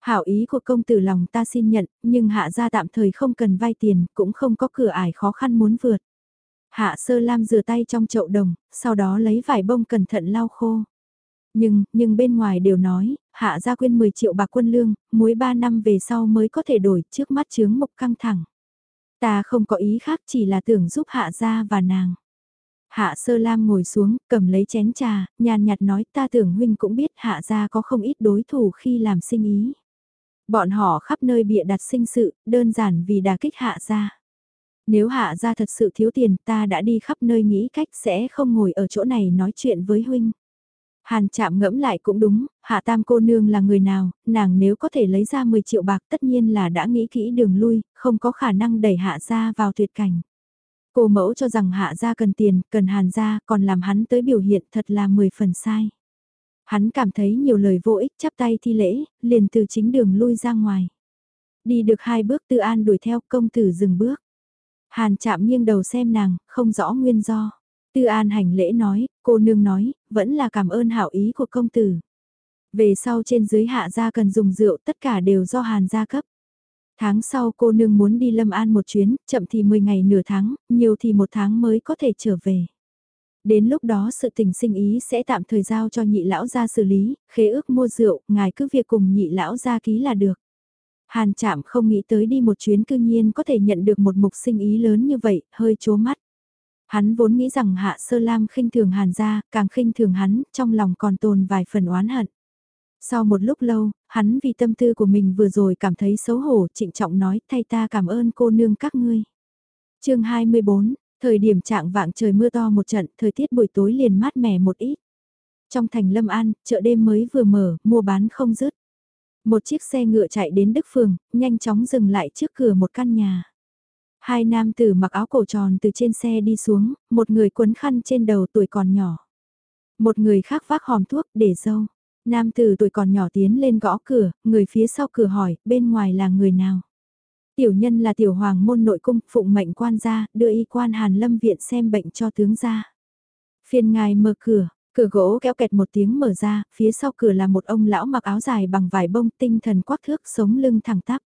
Hảo ý của công tử lòng ta xin nhận, nhưng Hạ gia tạm thời không cần vay tiền, cũng không có cửa ải khó khăn muốn vượt. Hạ sơ lam rửa tay trong chậu đồng, sau đó lấy vải bông cẩn thận lau khô. Nhưng, nhưng bên ngoài đều nói, hạ gia quyên 10 triệu bạc quân lương, muối 3 năm về sau mới có thể đổi trước mắt chướng mục căng thẳng. Ta không có ý khác chỉ là tưởng giúp hạ gia và nàng. Hạ sơ lam ngồi xuống, cầm lấy chén trà, nhàn nhạt nói ta tưởng huynh cũng biết hạ gia có không ít đối thủ khi làm sinh ý. Bọn họ khắp nơi bịa đặt sinh sự, đơn giản vì đà kích hạ gia. Nếu hạ gia thật sự thiếu tiền ta đã đi khắp nơi nghĩ cách sẽ không ngồi ở chỗ này nói chuyện với huynh. Hàn chạm ngẫm lại cũng đúng, hạ tam cô nương là người nào, nàng nếu có thể lấy ra 10 triệu bạc tất nhiên là đã nghĩ kỹ đường lui, không có khả năng đẩy hạ gia vào tuyệt cảnh. Cô mẫu cho rằng hạ gia cần tiền, cần hàn gia, còn làm hắn tới biểu hiện thật là 10 phần sai. Hắn cảm thấy nhiều lời vô ích chắp tay thi lễ, liền từ chính đường lui ra ngoài. Đi được hai bước tư an đuổi theo công tử dừng bước. Hàn chạm nghiêng đầu xem nàng, không rõ nguyên do. Tư an hành lễ nói, cô nương nói, vẫn là cảm ơn hảo ý của công tử. Về sau trên dưới hạ gia cần dùng rượu tất cả đều do hàn gia cấp. Tháng sau cô nương muốn đi Lâm An một chuyến, chậm thì 10 ngày nửa tháng, nhiều thì một tháng mới có thể trở về. Đến lúc đó sự tình sinh ý sẽ tạm thời giao cho nhị lão gia xử lý, khế ước mua rượu, ngài cứ việc cùng nhị lão gia ký là được. Hàn chạm không nghĩ tới đi một chuyến cư nhiên có thể nhận được một mục sinh ý lớn như vậy, hơi chố mắt. Hắn vốn nghĩ rằng Hạ Sơ Lam khinh thường Hàn gia, càng khinh thường hắn, trong lòng còn tồn vài phần oán hận. Sau một lúc lâu, hắn vì tâm tư của mình vừa rồi cảm thấy xấu hổ, trịnh trọng nói thay ta cảm ơn cô nương các ngươi. chương 24, thời điểm trạng vạng trời mưa to một trận, thời tiết buổi tối liền mát mẻ một ít. Trong thành Lâm An, chợ đêm mới vừa mở, mua bán không dứt. Một chiếc xe ngựa chạy đến Đức Phường, nhanh chóng dừng lại trước cửa một căn nhà. Hai nam tử mặc áo cổ tròn từ trên xe đi xuống, một người quấn khăn trên đầu tuổi còn nhỏ. Một người khác vác hòm thuốc để dâu. Nam tử tuổi còn nhỏ tiến lên gõ cửa, người phía sau cửa hỏi, bên ngoài là người nào? Tiểu nhân là tiểu hoàng môn nội cung, phụng mệnh quan gia, đưa y quan Hàn Lâm viện xem bệnh cho tướng gia. Phiên ngài mở cửa, cửa gỗ kéo kẹt một tiếng mở ra, phía sau cửa là một ông lão mặc áo dài bằng vải bông tinh thần quắc thước sống lưng thẳng tắp.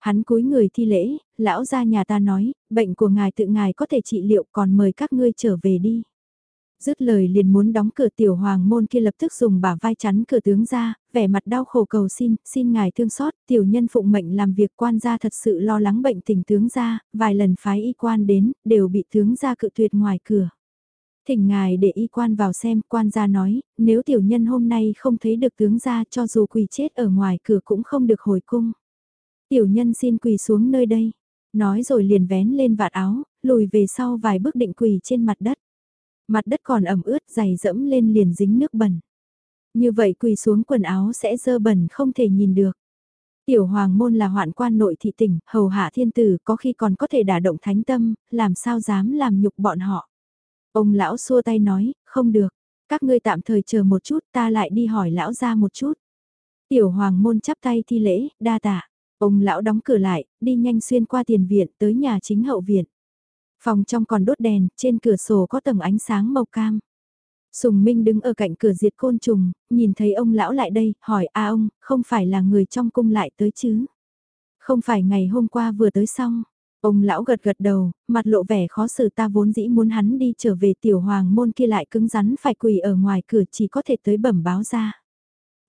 Hắn cúi người thi lễ, lão gia nhà ta nói, bệnh của ngài tự ngài có thể trị liệu còn mời các ngươi trở về đi. Dứt lời liền muốn đóng cửa tiểu hoàng môn kia lập tức dùng bả vai chắn cửa tướng ra, vẻ mặt đau khổ cầu xin, xin ngài thương xót, tiểu nhân phụng mệnh làm việc quan gia thật sự lo lắng bệnh tình tướng ra, vài lần phái y quan đến, đều bị tướng ra cự tuyệt ngoài cửa. Thỉnh ngài để y quan vào xem, quan gia nói, nếu tiểu nhân hôm nay không thấy được tướng ra cho dù quỳ chết ở ngoài cửa cũng không được hồi cung. Tiểu nhân xin quỳ xuống nơi đây. Nói rồi liền vén lên vạt áo, lùi về sau vài bước định quỳ trên mặt đất. Mặt đất còn ẩm ướt dày dẫm lên liền dính nước bẩn. Như vậy quỳ xuống quần áo sẽ dơ bẩn không thể nhìn được. Tiểu hoàng môn là hoạn quan nội thị tỉnh, hầu hạ thiên tử có khi còn có thể đả động thánh tâm, làm sao dám làm nhục bọn họ. Ông lão xua tay nói, không được, các ngươi tạm thời chờ một chút ta lại đi hỏi lão ra một chút. Tiểu hoàng môn chắp tay thi lễ, đa tạ. Ông lão đóng cửa lại, đi nhanh xuyên qua tiền viện tới nhà chính hậu viện. Phòng trong còn đốt đèn, trên cửa sổ có tầng ánh sáng màu cam. Sùng Minh đứng ở cạnh cửa diệt côn trùng, nhìn thấy ông lão lại đây, hỏi a ông, không phải là người trong cung lại tới chứ? Không phải ngày hôm qua vừa tới xong. Ông lão gật gật đầu, mặt lộ vẻ khó xử ta vốn dĩ muốn hắn đi trở về tiểu hoàng môn kia lại cứng rắn phải quỳ ở ngoài cửa chỉ có thể tới bẩm báo ra.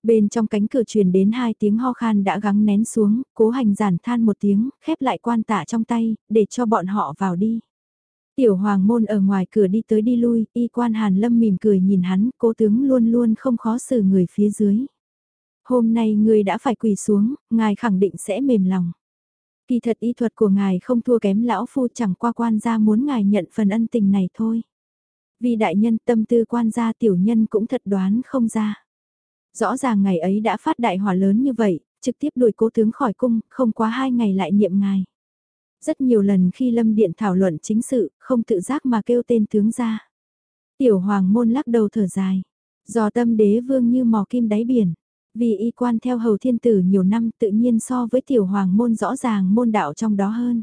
Bên trong cánh cửa truyền đến hai tiếng ho khan đã gắng nén xuống, cố hành giản than một tiếng, khép lại quan tạ trong tay, để cho bọn họ vào đi. Tiểu hoàng môn ở ngoài cửa đi tới đi lui, y quan hàn lâm mỉm cười nhìn hắn, cố tướng luôn luôn không khó xử người phía dưới. Hôm nay người đã phải quỳ xuống, ngài khẳng định sẽ mềm lòng. Kỳ thật y thuật của ngài không thua kém lão phu chẳng qua quan gia muốn ngài nhận phần ân tình này thôi. Vì đại nhân tâm tư quan gia tiểu nhân cũng thật đoán không ra. Rõ ràng ngày ấy đã phát đại hỏa lớn như vậy, trực tiếp đuổi cố tướng khỏi cung, không quá hai ngày lại niệm ngài. Rất nhiều lần khi Lâm Điện thảo luận chính sự, không tự giác mà kêu tên tướng ra. Tiểu hoàng môn lắc đầu thở dài. Do tâm đế vương như mò kim đáy biển. Vì y quan theo hầu thiên tử nhiều năm tự nhiên so với tiểu hoàng môn rõ ràng môn đạo trong đó hơn.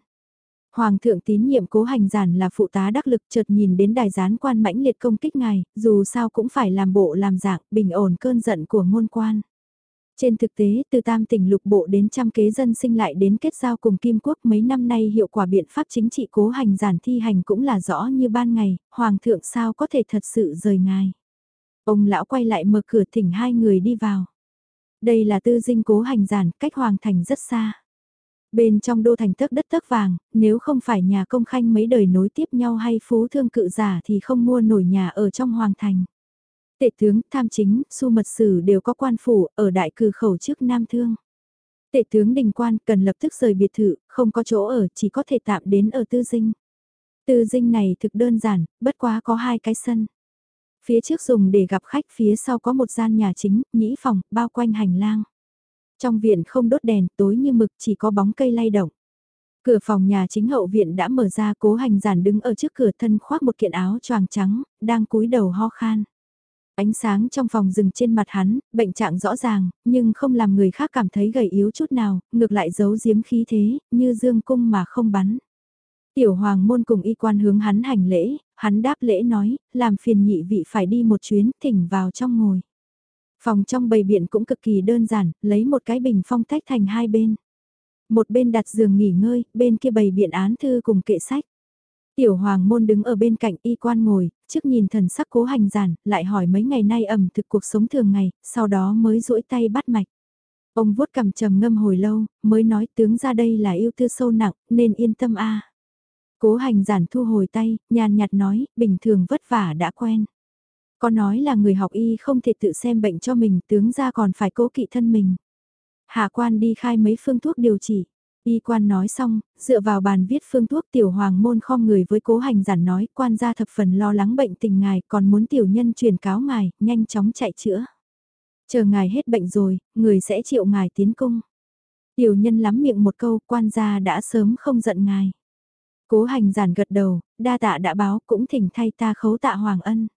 Hoàng thượng tín nhiệm cố hành giản là phụ tá đắc lực chợt nhìn đến đài gián quan mãnh liệt công kích ngài, dù sao cũng phải làm bộ làm dạng, bình ổn cơn giận của ngôn quan. Trên thực tế, từ tam tỉnh lục bộ đến trăm kế dân sinh lại đến kết giao cùng Kim Quốc mấy năm nay hiệu quả biện pháp chính trị cố hành giản thi hành cũng là rõ như ban ngày, Hoàng thượng sao có thể thật sự rời ngài. Ông lão quay lại mở cửa thỉnh hai người đi vào. Đây là tư dinh cố hành giản, cách hoàng thành rất xa. Bên trong đô thành tấc đất tấc vàng, nếu không phải nhà công khanh mấy đời nối tiếp nhau hay phú thương cự giả thì không mua nổi nhà ở trong hoàng thành. Tệ tướng, tham chính, su mật sử đều có quan phủ ở đại cử khẩu trước Nam Thương. Tệ tướng đình quan cần lập tức rời biệt thự, không có chỗ ở, chỉ có thể tạm đến ở tư dinh. Tư dinh này thực đơn giản, bất quá có hai cái sân. Phía trước dùng để gặp khách phía sau có một gian nhà chính, nhĩ phòng, bao quanh hành lang. Trong viện không đốt đèn, tối như mực chỉ có bóng cây lay động. Cửa phòng nhà chính hậu viện đã mở ra cố hành giản đứng ở trước cửa thân khoác một kiện áo choàng trắng, đang cúi đầu ho khan. Ánh sáng trong phòng rừng trên mặt hắn, bệnh trạng rõ ràng, nhưng không làm người khác cảm thấy gầy yếu chút nào, ngược lại giấu giếm khí thế, như dương cung mà không bắn. Tiểu hoàng môn cùng y quan hướng hắn hành lễ, hắn đáp lễ nói, làm phiền nhị vị phải đi một chuyến, thỉnh vào trong ngồi. Phòng trong bầy biện cũng cực kỳ đơn giản, lấy một cái bình phong tách thành hai bên. Một bên đặt giường nghỉ ngơi, bên kia bầy biện án thư cùng kệ sách. Tiểu hoàng môn đứng ở bên cạnh y quan ngồi, trước nhìn thần sắc cố hành giản, lại hỏi mấy ngày nay ẩm thực cuộc sống thường ngày, sau đó mới duỗi tay bắt mạch. Ông vuốt cầm trầm ngâm hồi lâu, mới nói tướng ra đây là yêu tư sâu nặng, nên yên tâm a. Cố hành giản thu hồi tay, nhàn nhạt nói, bình thường vất vả đã quen. Có nói là người học y không thể tự xem bệnh cho mình, tướng ra còn phải cố kỵ thân mình. Hạ quan đi khai mấy phương thuốc điều trị. Y quan nói xong, dựa vào bàn viết phương thuốc tiểu hoàng môn khom người với cố hành giản nói quan gia thập phần lo lắng bệnh tình ngài còn muốn tiểu nhân truyền cáo ngài, nhanh chóng chạy chữa. Chờ ngài hết bệnh rồi, người sẽ chịu ngài tiến cung. Tiểu nhân lắm miệng một câu quan gia đã sớm không giận ngài. Cố hành giản gật đầu, đa tạ đã báo cũng thỉnh thay ta khấu tạ hoàng ân.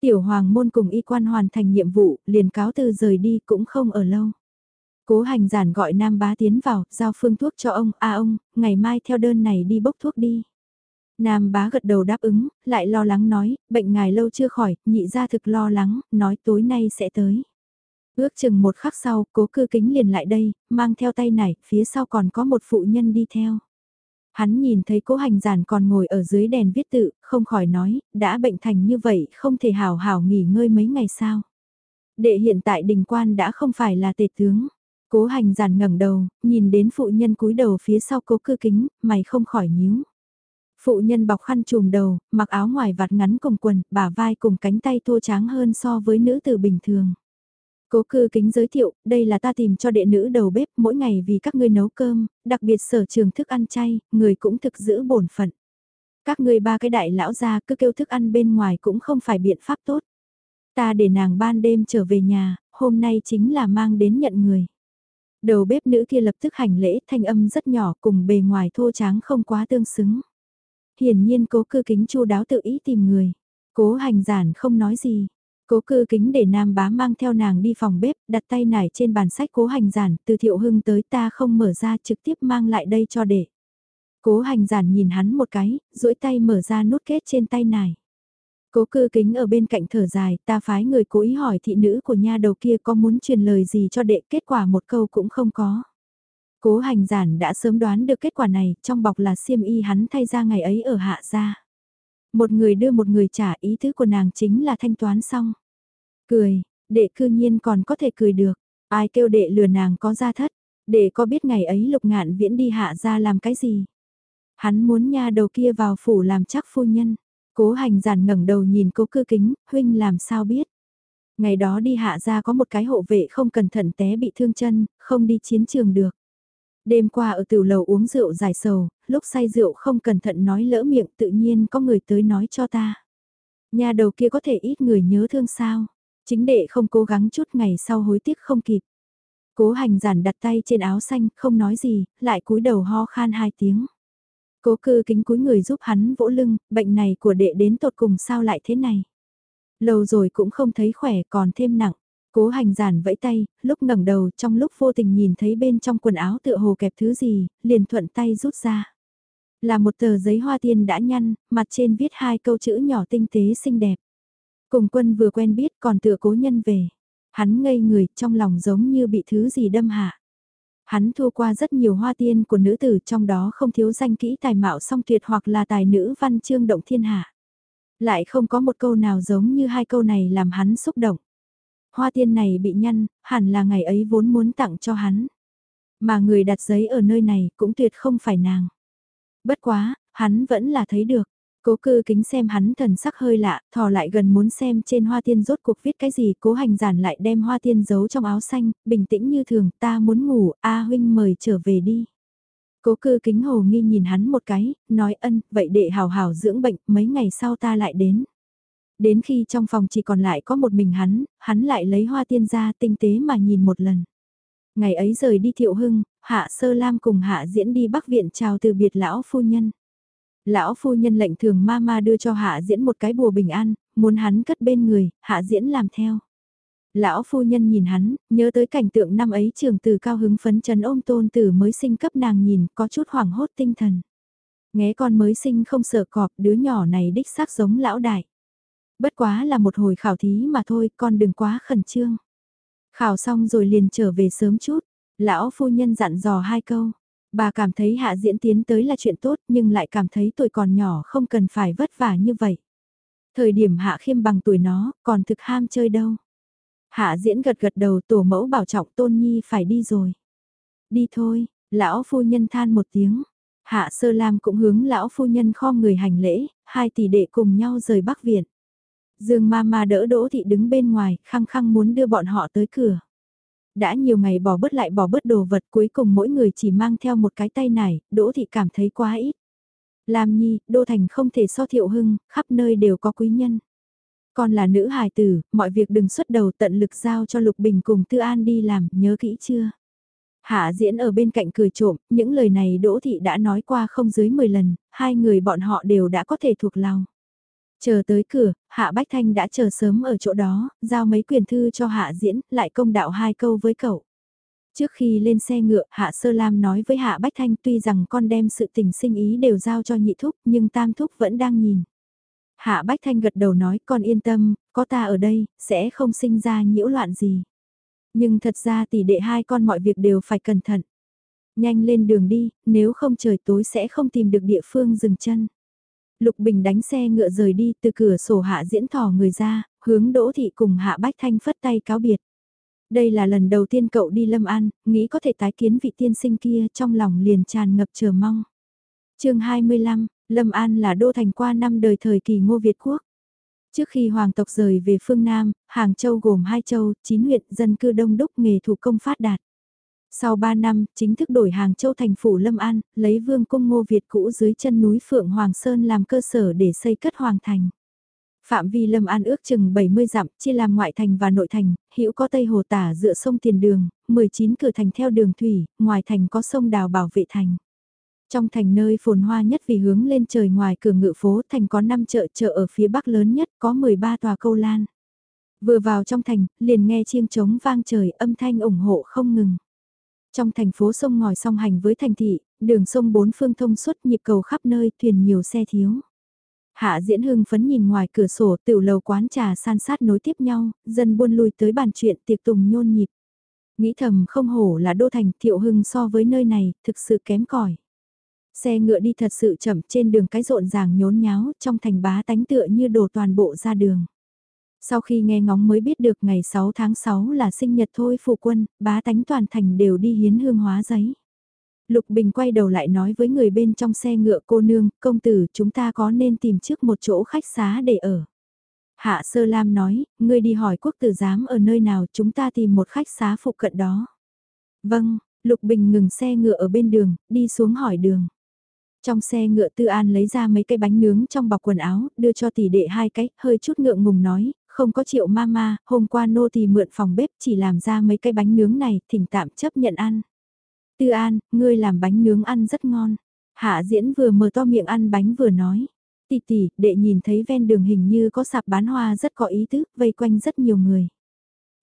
Tiểu hoàng môn cùng y quan hoàn thành nhiệm vụ, liền cáo từ rời đi cũng không ở lâu. Cố hành giản gọi nam bá tiến vào, giao phương thuốc cho ông, a ông, ngày mai theo đơn này đi bốc thuốc đi. Nam bá gật đầu đáp ứng, lại lo lắng nói, bệnh ngài lâu chưa khỏi, nhị ra thực lo lắng, nói tối nay sẽ tới. Ước chừng một khắc sau, cố cư kính liền lại đây, mang theo tay này, phía sau còn có một phụ nhân đi theo. Hắn nhìn thấy cố hành giản còn ngồi ở dưới đèn viết tự, không khỏi nói, đã bệnh thành như vậy, không thể hào hào nghỉ ngơi mấy ngày sao. Đệ hiện tại đình quan đã không phải là tề tướng. Cố hành giản ngẩng đầu, nhìn đến phụ nhân cúi đầu phía sau cố cư kính, mày không khỏi nhíu. Phụ nhân bọc khăn trùm đầu, mặc áo ngoài vạt ngắn cùng quần, bả vai cùng cánh tay thô tráng hơn so với nữ từ bình thường. Cố cư kính giới thiệu, đây là ta tìm cho đệ nữ đầu bếp mỗi ngày vì các ngươi nấu cơm, đặc biệt sở trường thức ăn chay, người cũng thực giữ bổn phận. Các ngươi ba cái đại lão gia cứ kêu thức ăn bên ngoài cũng không phải biện pháp tốt. Ta để nàng ban đêm trở về nhà, hôm nay chính là mang đến nhận người. Đầu bếp nữ kia lập tức hành lễ thanh âm rất nhỏ cùng bề ngoài thô tráng không quá tương xứng. Hiển nhiên cố cư kính chu đáo tự ý tìm người. Cố hành giản không nói gì, Cố cư kính để nam bá mang theo nàng đi phòng bếp, đặt tay nải trên bàn sách cố hành giản, từ thiệu hưng tới ta không mở ra trực tiếp mang lại đây cho để. Cố hành giản nhìn hắn một cái, duỗi tay mở ra nút kết trên tay nải. Cố cư kính ở bên cạnh thở dài, ta phái người cố ý hỏi thị nữ của nha đầu kia có muốn truyền lời gì cho đệ, kết quả một câu cũng không có. Cố hành giản đã sớm đoán được kết quả này, trong bọc là xiêm y hắn thay ra ngày ấy ở hạ gia. Một người đưa một người trả ý tứ của nàng chính là thanh toán xong. Cười, đệ cư nhiên còn có thể cười được. Ai kêu đệ lừa nàng có ra thất. Đệ có biết ngày ấy lục ngạn viễn đi hạ gia làm cái gì? Hắn muốn nha đầu kia vào phủ làm chắc phu nhân. Cố hành giản ngẩng đầu nhìn cố cư kính, huynh làm sao biết? Ngày đó đi hạ ra có một cái hộ vệ không cẩn thận té bị thương chân, không đi chiến trường được. Đêm qua ở tiểu lầu uống rượu giải sầu, lúc say rượu không cẩn thận nói lỡ miệng tự nhiên có người tới nói cho ta. Nhà đầu kia có thể ít người nhớ thương sao. Chính đệ không cố gắng chút ngày sau hối tiếc không kịp. Cố hành giản đặt tay trên áo xanh, không nói gì, lại cúi đầu ho khan hai tiếng. Cố cư kính cúi người giúp hắn vỗ lưng, bệnh này của đệ đến tột cùng sao lại thế này. Lâu rồi cũng không thấy khỏe còn thêm nặng. Cố hành giản vẫy tay, lúc ngẩng đầu trong lúc vô tình nhìn thấy bên trong quần áo tựa hồ kẹp thứ gì, liền thuận tay rút ra. Là một tờ giấy hoa tiên đã nhăn, mặt trên viết hai câu chữ nhỏ tinh tế xinh đẹp. Cùng quân vừa quen biết còn tựa cố nhân về. Hắn ngây người trong lòng giống như bị thứ gì đâm hạ. Hắn thua qua rất nhiều hoa tiên của nữ tử trong đó không thiếu danh kỹ tài mạo song tuyệt hoặc là tài nữ văn chương động thiên hạ. Lại không có một câu nào giống như hai câu này làm hắn xúc động. Hoa tiên này bị nhăn, hẳn là ngày ấy vốn muốn tặng cho hắn. Mà người đặt giấy ở nơi này cũng tuyệt không phải nàng. Bất quá, hắn vẫn là thấy được. Cố cư kính xem hắn thần sắc hơi lạ, thò lại gần muốn xem trên hoa tiên rốt cuộc viết cái gì, cố hành giản lại đem hoa tiên giấu trong áo xanh, bình tĩnh như thường, ta muốn ngủ, A huynh mời trở về đi. Cố cư kính hồ nghi nhìn hắn một cái, nói ân, vậy để hào hào dưỡng bệnh, mấy ngày sau ta lại đến. Đến khi trong phòng chỉ còn lại có một mình hắn, hắn lại lấy hoa tiên ra tinh tế mà nhìn một lần. Ngày ấy rời đi thiệu hưng, hạ sơ lam cùng hạ diễn đi bắc viện chào từ biệt lão phu nhân. Lão phu nhân lệnh thường ma ma đưa cho hạ diễn một cái bùa bình an, muốn hắn cất bên người, hạ diễn làm theo. Lão phu nhân nhìn hắn, nhớ tới cảnh tượng năm ấy trường từ cao hứng phấn chấn ôm tôn tử mới sinh cấp nàng nhìn, có chút hoảng hốt tinh thần. Nghe con mới sinh không sợ cọp, đứa nhỏ này đích xác giống lão đại. Bất quá là một hồi khảo thí mà thôi, con đừng quá khẩn trương. Khảo xong rồi liền trở về sớm chút, lão phu nhân dặn dò hai câu. Bà cảm thấy hạ diễn tiến tới là chuyện tốt nhưng lại cảm thấy tuổi còn nhỏ không cần phải vất vả như vậy. Thời điểm hạ khiêm bằng tuổi nó, còn thực ham chơi đâu. Hạ diễn gật gật đầu tổ mẫu bảo trọng tôn nhi phải đi rồi. Đi thôi, lão phu nhân than một tiếng. Hạ sơ lam cũng hướng lão phu nhân kho người hành lễ, hai tỷ đệ cùng nhau rời bắc viện. Dương ma ma đỡ đỗ thị đứng bên ngoài, khăng khăng muốn đưa bọn họ tới cửa. Đã nhiều ngày bỏ bớt lại bỏ bớt đồ vật cuối cùng mỗi người chỉ mang theo một cái tay nải, đỗ thị cảm thấy quá ít. Lam nhi, đô thành không thể so thiệu hưng, khắp nơi đều có quý nhân. còn là nữ hài tử, mọi việc đừng xuất đầu tận lực giao cho Lục Bình cùng Tư An đi làm, nhớ kỹ chưa? Hạ diễn ở bên cạnh cười trộm, những lời này Đỗ Thị đã nói qua không dưới 10 lần, hai người bọn họ đều đã có thể thuộc lòng. Chờ tới cửa, Hạ Bách Thanh đã chờ sớm ở chỗ đó, giao mấy quyền thư cho Hạ diễn, lại công đạo hai câu với cậu. Trước khi lên xe ngựa, Hạ Sơ Lam nói với Hạ Bách Thanh tuy rằng con đem sự tình sinh ý đều giao cho nhị thúc, nhưng tam thúc vẫn đang nhìn. Hạ Bách Thanh gật đầu nói con yên tâm, có ta ở đây, sẽ không sinh ra nhiễu loạn gì. Nhưng thật ra tỷ đệ hai con mọi việc đều phải cẩn thận. Nhanh lên đường đi, nếu không trời tối sẽ không tìm được địa phương dừng chân. Lục Bình đánh xe ngựa rời đi từ cửa sổ hạ diễn thò người ra, hướng Đỗ Thị cùng Hạ Bách Thanh phất tay cáo biệt. Đây là lần đầu tiên cậu đi Lâm An, nghĩ có thể tái kiến vị tiên sinh kia trong lòng liền tràn ngập chờ mong. chương 25, Lâm An là đô thành qua năm đời thời kỳ ngô Việt quốc. Trước khi hoàng tộc rời về phương Nam, Hàng Châu gồm hai châu, chín huyện dân cư đông đúc nghề thủ công phát đạt. Sau 3 năm, chính thức đổi Hàng Châu thành phủ Lâm An, lấy vương cung ngô Việt cũ dưới chân núi Phượng Hoàng Sơn làm cơ sở để xây cất Hoàng Thành. Phạm vi Lâm An ước chừng 70 dặm, chia làm ngoại thành và nội thành, hữu có Tây Hồ Tả dựa sông Tiền Đường, 19 cửa thành theo đường thủy, ngoài thành có sông Đào bảo vệ thành. Trong thành nơi phồn hoa nhất vì hướng lên trời ngoài cửa ngự phố thành có 5 chợ chợ ở phía bắc lớn nhất có 13 tòa câu lan. Vừa vào trong thành, liền nghe chiêng trống vang trời âm thanh ủng hộ không ngừng. Trong thành phố sông ngòi song hành với thành thị, đường sông bốn phương thông suốt nhịp cầu khắp nơi thuyền nhiều xe thiếu. Hạ diễn hưng phấn nhìn ngoài cửa sổ tiểu lầu quán trà san sát nối tiếp nhau, dân buôn lui tới bàn chuyện tiệc tùng nhôn nhịp. Nghĩ thầm không hổ là đô thành thiệu hưng so với nơi này, thực sự kém cỏi Xe ngựa đi thật sự chậm trên đường cái rộn ràng nhốn nháo, trong thành bá tánh tựa như đổ toàn bộ ra đường. Sau khi nghe ngóng mới biết được ngày 6 tháng 6 là sinh nhật thôi phụ quân, bá tánh toàn thành đều đi hiến hương hóa giấy. Lục Bình quay đầu lại nói với người bên trong xe ngựa cô nương, công tử chúng ta có nên tìm trước một chỗ khách xá để ở. Hạ Sơ Lam nói, ngươi đi hỏi quốc tử giám ở nơi nào chúng ta tìm một khách xá phụ cận đó. Vâng, Lục Bình ngừng xe ngựa ở bên đường, đi xuống hỏi đường. Trong xe ngựa Tư An lấy ra mấy cái bánh nướng trong bọc quần áo, đưa cho tỷ đệ hai cái, hơi chút ngượng ngùng nói, không có triệu mama, hôm qua nô thì mượn phòng bếp chỉ làm ra mấy cái bánh nướng này, thỉnh tạm chấp nhận ăn. Tư An, ngươi làm bánh nướng ăn rất ngon. Hạ diễn vừa mở to miệng ăn bánh vừa nói. Tỷ tỷ, đệ nhìn thấy ven đường hình như có sạp bán hoa rất có ý tứ, vây quanh rất nhiều người.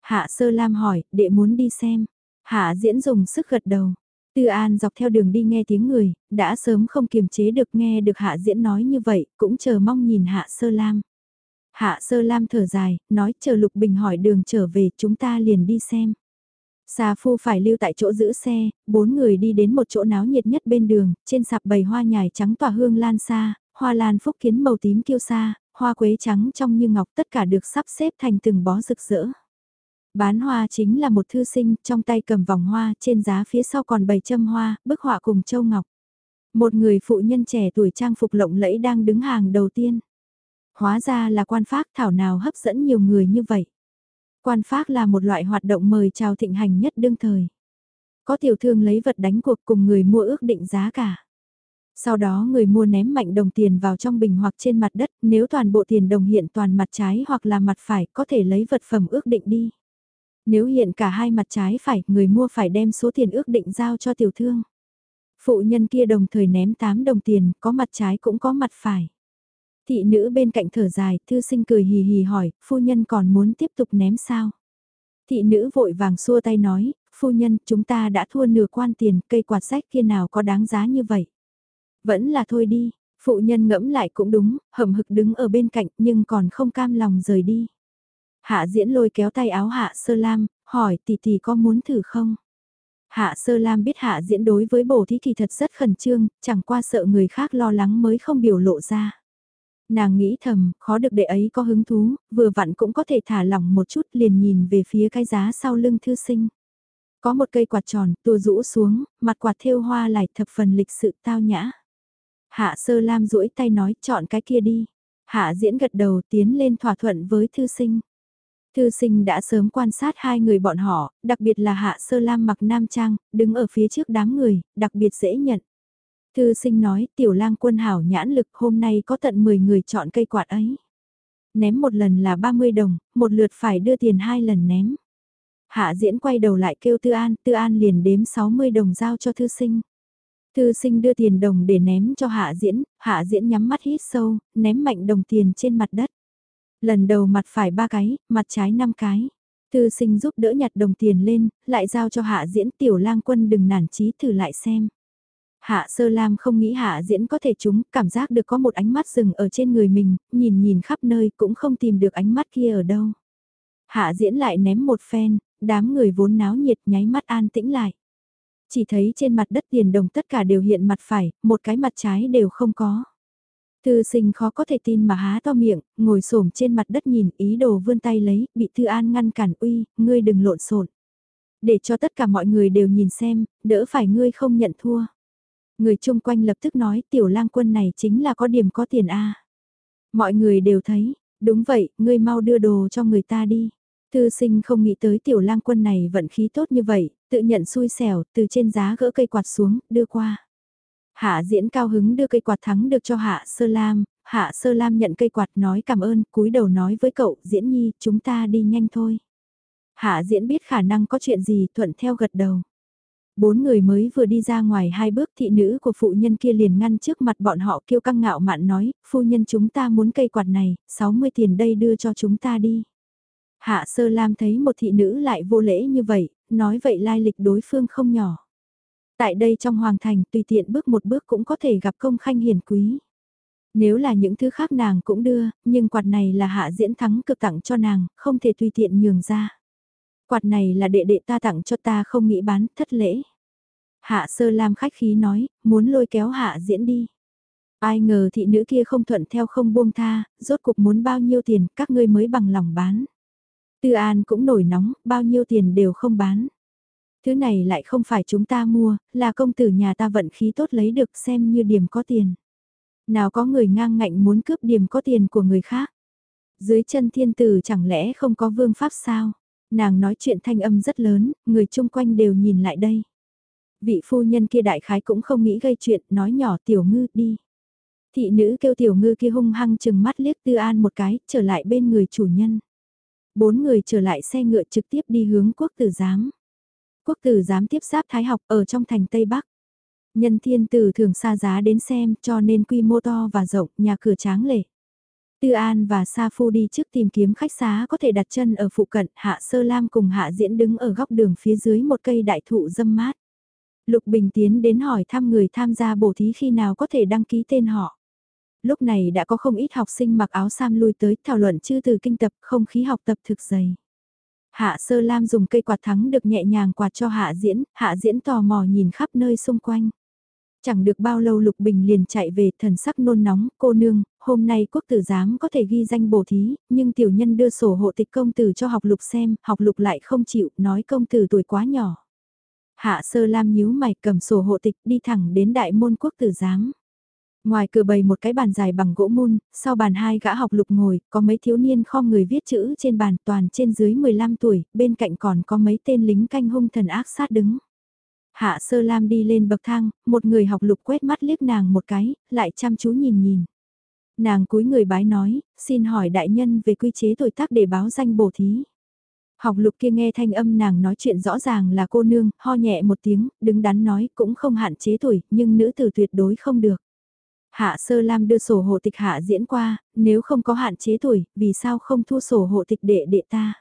Hạ sơ lam hỏi, đệ muốn đi xem. Hạ diễn dùng sức gật đầu. Tư An dọc theo đường đi nghe tiếng người, đã sớm không kiềm chế được nghe được Hạ Diễn nói như vậy, cũng chờ mong nhìn Hạ Sơ Lam. Hạ Sơ Lam thở dài, nói chờ Lục Bình hỏi đường trở về chúng ta liền đi xem. Xà phu phải lưu tại chỗ giữ xe, bốn người đi đến một chỗ náo nhiệt nhất bên đường, trên sạp bầy hoa nhài trắng tỏa hương lan xa, hoa lan phúc kiến màu tím kiêu xa, hoa quế trắng trong như ngọc tất cả được sắp xếp thành từng bó rực rỡ. Bán hoa chính là một thư sinh, trong tay cầm vòng hoa, trên giá phía sau còn bầy châm hoa, bức họa cùng châu ngọc. Một người phụ nhân trẻ tuổi trang phục lộng lẫy đang đứng hàng đầu tiên. Hóa ra là quan phác thảo nào hấp dẫn nhiều người như vậy. Quan phác là một loại hoạt động mời chào thịnh hành nhất đương thời. Có tiểu thương lấy vật đánh cuộc cùng người mua ước định giá cả. Sau đó người mua ném mạnh đồng tiền vào trong bình hoặc trên mặt đất, nếu toàn bộ tiền đồng hiện toàn mặt trái hoặc là mặt phải có thể lấy vật phẩm ước định đi. Nếu hiện cả hai mặt trái phải, người mua phải đem số tiền ước định giao cho tiểu thương. Phụ nhân kia đồng thời ném 8 đồng tiền, có mặt trái cũng có mặt phải. Thị nữ bên cạnh thở dài, thư sinh cười hì hì hỏi, phu nhân còn muốn tiếp tục ném sao? Thị nữ vội vàng xua tay nói, phu nhân, chúng ta đã thua nửa quan tiền, cây quạt sách kia nào có đáng giá như vậy? Vẫn là thôi đi, phụ nhân ngẫm lại cũng đúng, hầm hực đứng ở bên cạnh nhưng còn không cam lòng rời đi. Hạ diễn lôi kéo tay áo hạ sơ lam, hỏi tỷ tỷ có muốn thử không? Hạ sơ lam biết hạ diễn đối với bổ thí kỳ thật rất khẩn trương, chẳng qua sợ người khác lo lắng mới không biểu lộ ra. Nàng nghĩ thầm, khó được đệ ấy có hứng thú, vừa vặn cũng có thể thả lỏng một chút liền nhìn về phía cái giá sau lưng thư sinh. Có một cây quạt tròn, tua rũ xuống, mặt quạt thêu hoa lại thập phần lịch sự tao nhã. Hạ sơ lam duỗi tay nói chọn cái kia đi. Hạ diễn gật đầu tiến lên thỏa thuận với thư sinh. Thư sinh đã sớm quan sát hai người bọn họ, đặc biệt là Hạ Sơ Lam mặc nam trang, đứng ở phía trước đám người, đặc biệt dễ nhận. Thư sinh nói, tiểu lang quân hảo nhãn lực hôm nay có tận 10 người chọn cây quạt ấy. Ném một lần là 30 đồng, một lượt phải đưa tiền hai lần ném. Hạ diễn quay đầu lại kêu Tư An, Tư An liền đếm 60 đồng giao cho thư sinh. Thư sinh đưa tiền đồng để ném cho hạ diễn, hạ diễn nhắm mắt hít sâu, ném mạnh đồng tiền trên mặt đất. Lần đầu mặt phải ba cái, mặt trái năm cái. Thư sinh giúp đỡ nhặt đồng tiền lên, lại giao cho hạ diễn tiểu lang quân đừng nản chí thử lại xem. Hạ sơ lam không nghĩ hạ diễn có thể trúng, cảm giác được có một ánh mắt rừng ở trên người mình, nhìn nhìn khắp nơi cũng không tìm được ánh mắt kia ở đâu. Hạ diễn lại ném một phen, đám người vốn náo nhiệt nháy mắt an tĩnh lại. Chỉ thấy trên mặt đất tiền đồng tất cả đều hiện mặt phải, một cái mặt trái đều không có. Thư sinh khó có thể tin mà há to miệng, ngồi xổm trên mặt đất nhìn ý đồ vươn tay lấy, bị Thư An ngăn cản uy, ngươi đừng lộn xộn Để cho tất cả mọi người đều nhìn xem, đỡ phải ngươi không nhận thua. Người chung quanh lập tức nói tiểu lang quân này chính là có điểm có tiền a Mọi người đều thấy, đúng vậy, ngươi mau đưa đồ cho người ta đi. Thư sinh không nghĩ tới tiểu lang quân này vận khí tốt như vậy, tự nhận xui xẻo, từ trên giá gỡ cây quạt xuống, đưa qua. Hạ diễn cao hứng đưa cây quạt thắng được cho Hạ Sơ Lam, Hạ Sơ Lam nhận cây quạt nói cảm ơn, cúi đầu nói với cậu, diễn nhi, chúng ta đi nhanh thôi. Hạ diễn biết khả năng có chuyện gì thuận theo gật đầu. Bốn người mới vừa đi ra ngoài hai bước thị nữ của phụ nhân kia liền ngăn trước mặt bọn họ kêu căng ngạo mạn nói, phu nhân chúng ta muốn cây quạt này, 60 tiền đây đưa cho chúng ta đi. Hạ sơ lam thấy một thị nữ lại vô lễ như vậy, nói vậy lai lịch đối phương không nhỏ. Tại đây trong hoàng thành tùy tiện bước một bước cũng có thể gặp công khanh hiền quý. Nếu là những thứ khác nàng cũng đưa, nhưng quạt này là hạ diễn thắng cực tặng cho nàng, không thể tùy tiện nhường ra. Quạt này là đệ đệ ta tặng cho ta không nghĩ bán, thất lễ. Hạ sơ lam khách khí nói, muốn lôi kéo hạ diễn đi. Ai ngờ thị nữ kia không thuận theo không buông tha, rốt cục muốn bao nhiêu tiền các ngươi mới bằng lòng bán. Tư An cũng nổi nóng, bao nhiêu tiền đều không bán. Thứ này lại không phải chúng ta mua, là công tử nhà ta vận khí tốt lấy được xem như điểm có tiền. Nào có người ngang ngạnh muốn cướp điểm có tiền của người khác. Dưới chân thiên tử chẳng lẽ không có vương pháp sao? Nàng nói chuyện thanh âm rất lớn, người chung quanh đều nhìn lại đây. Vị phu nhân kia đại khái cũng không nghĩ gây chuyện, nói nhỏ tiểu ngư đi. Thị nữ kêu tiểu ngư kia hung hăng chừng mắt liếc tư an một cái, trở lại bên người chủ nhân. Bốn người trở lại xe ngựa trực tiếp đi hướng quốc tử giám. Quốc tử giám tiếp giáp thái học ở trong thành Tây Bắc. Nhân thiên tử thường xa giá đến xem cho nên quy mô to và rộng, nhà cửa tráng lệ. Tư An và Sa Phu đi trước tìm kiếm khách xá có thể đặt chân ở phụ cận, Hạ Sơ Lam cùng Hạ Diễn đứng ở góc đường phía dưới một cây đại thụ dâm mát. Lục Bình tiến đến hỏi thăm người tham gia bổ thí khi nào có thể đăng ký tên họ. Lúc này đã có không ít học sinh mặc áo sam lui tới thảo luận chư từ kinh tập không khí học tập thực dày. Hạ Sơ Lam dùng cây quạt thắng được nhẹ nhàng quạt cho Hạ Diễn, Hạ Diễn tò mò nhìn khắp nơi xung quanh. Chẳng được bao lâu Lục Bình liền chạy về thần sắc nôn nóng, cô nương, hôm nay quốc tử giám có thể ghi danh bổ thí, nhưng tiểu nhân đưa sổ hộ tịch công tử cho học lục xem, học lục lại không chịu, nói công tử tuổi quá nhỏ. Hạ sơ lam nhíu mày cầm sổ hộ tịch đi thẳng đến đại môn quốc tử giám. Ngoài cửa bày một cái bàn dài bằng gỗ mun, sau bàn hai gã học lục ngồi, có mấy thiếu niên kho người viết chữ trên bàn toàn trên dưới 15 tuổi, bên cạnh còn có mấy tên lính canh hung thần ác sát đứng. Hạ sơ lam đi lên bậc thang, một người học lục quét mắt liếc nàng một cái, lại chăm chú nhìn nhìn. Nàng cúi người bái nói, xin hỏi đại nhân về quy chế tuổi tác để báo danh bổ thí. Học lục kia nghe thanh âm nàng nói chuyện rõ ràng là cô nương, ho nhẹ một tiếng, đứng đắn nói cũng không hạn chế tuổi, nhưng nữ tử tuyệt đối không được. Hạ Sơ Lam đưa sổ hộ tịch hạ diễn qua, nếu không có hạn chế tuổi, vì sao không thu sổ hộ tịch đệ đệ ta?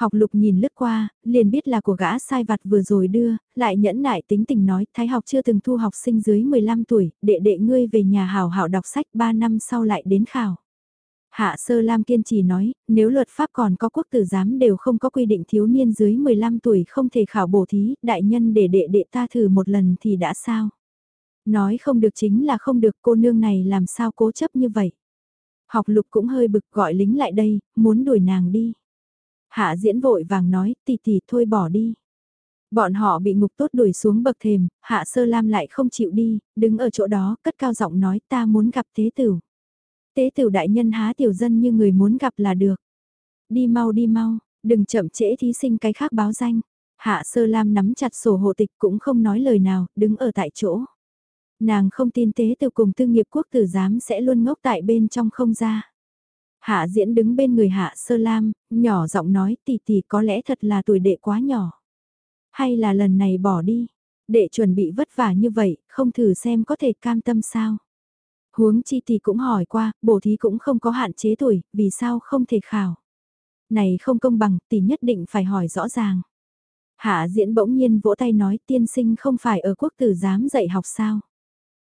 Học lục nhìn lướt qua, liền biết là của gã sai vặt vừa rồi đưa, lại nhẫn nại tính tình nói, thái học chưa từng thu học sinh dưới 15 tuổi, đệ đệ ngươi về nhà hảo hảo đọc sách 3 năm sau lại đến khảo. Hạ Sơ Lam kiên trì nói, nếu luật pháp còn có quốc tử giám đều không có quy định thiếu niên dưới 15 tuổi không thể khảo bổ thí, đại nhân để đệ đệ ta thử một lần thì đã sao? Nói không được chính là không được cô nương này làm sao cố chấp như vậy. Học lục cũng hơi bực gọi lính lại đây, muốn đuổi nàng đi. Hạ diễn vội vàng nói, tỷ tỷ thôi bỏ đi. Bọn họ bị ngục tốt đuổi xuống bậc thềm, hạ sơ lam lại không chịu đi, đứng ở chỗ đó, cất cao giọng nói ta muốn gặp tế tử. Tế tử đại nhân há tiểu dân như người muốn gặp là được. Đi mau đi mau, đừng chậm trễ thí sinh cái khác báo danh. Hạ sơ lam nắm chặt sổ hộ tịch cũng không nói lời nào, đứng ở tại chỗ. Nàng không tin tế tử cùng tư nghiệp quốc tử giám sẽ luôn ngốc tại bên trong không ra. Hạ diễn đứng bên người hạ sơ lam, nhỏ giọng nói tỷ tỷ có lẽ thật là tuổi đệ quá nhỏ. Hay là lần này bỏ đi, đệ chuẩn bị vất vả như vậy, không thử xem có thể cam tâm sao. Huống chi tỷ cũng hỏi qua, bổ thí cũng không có hạn chế tuổi, vì sao không thể khảo. Này không công bằng, tỷ nhất định phải hỏi rõ ràng. Hạ diễn bỗng nhiên vỗ tay nói tiên sinh không phải ở quốc tử giám dạy học sao.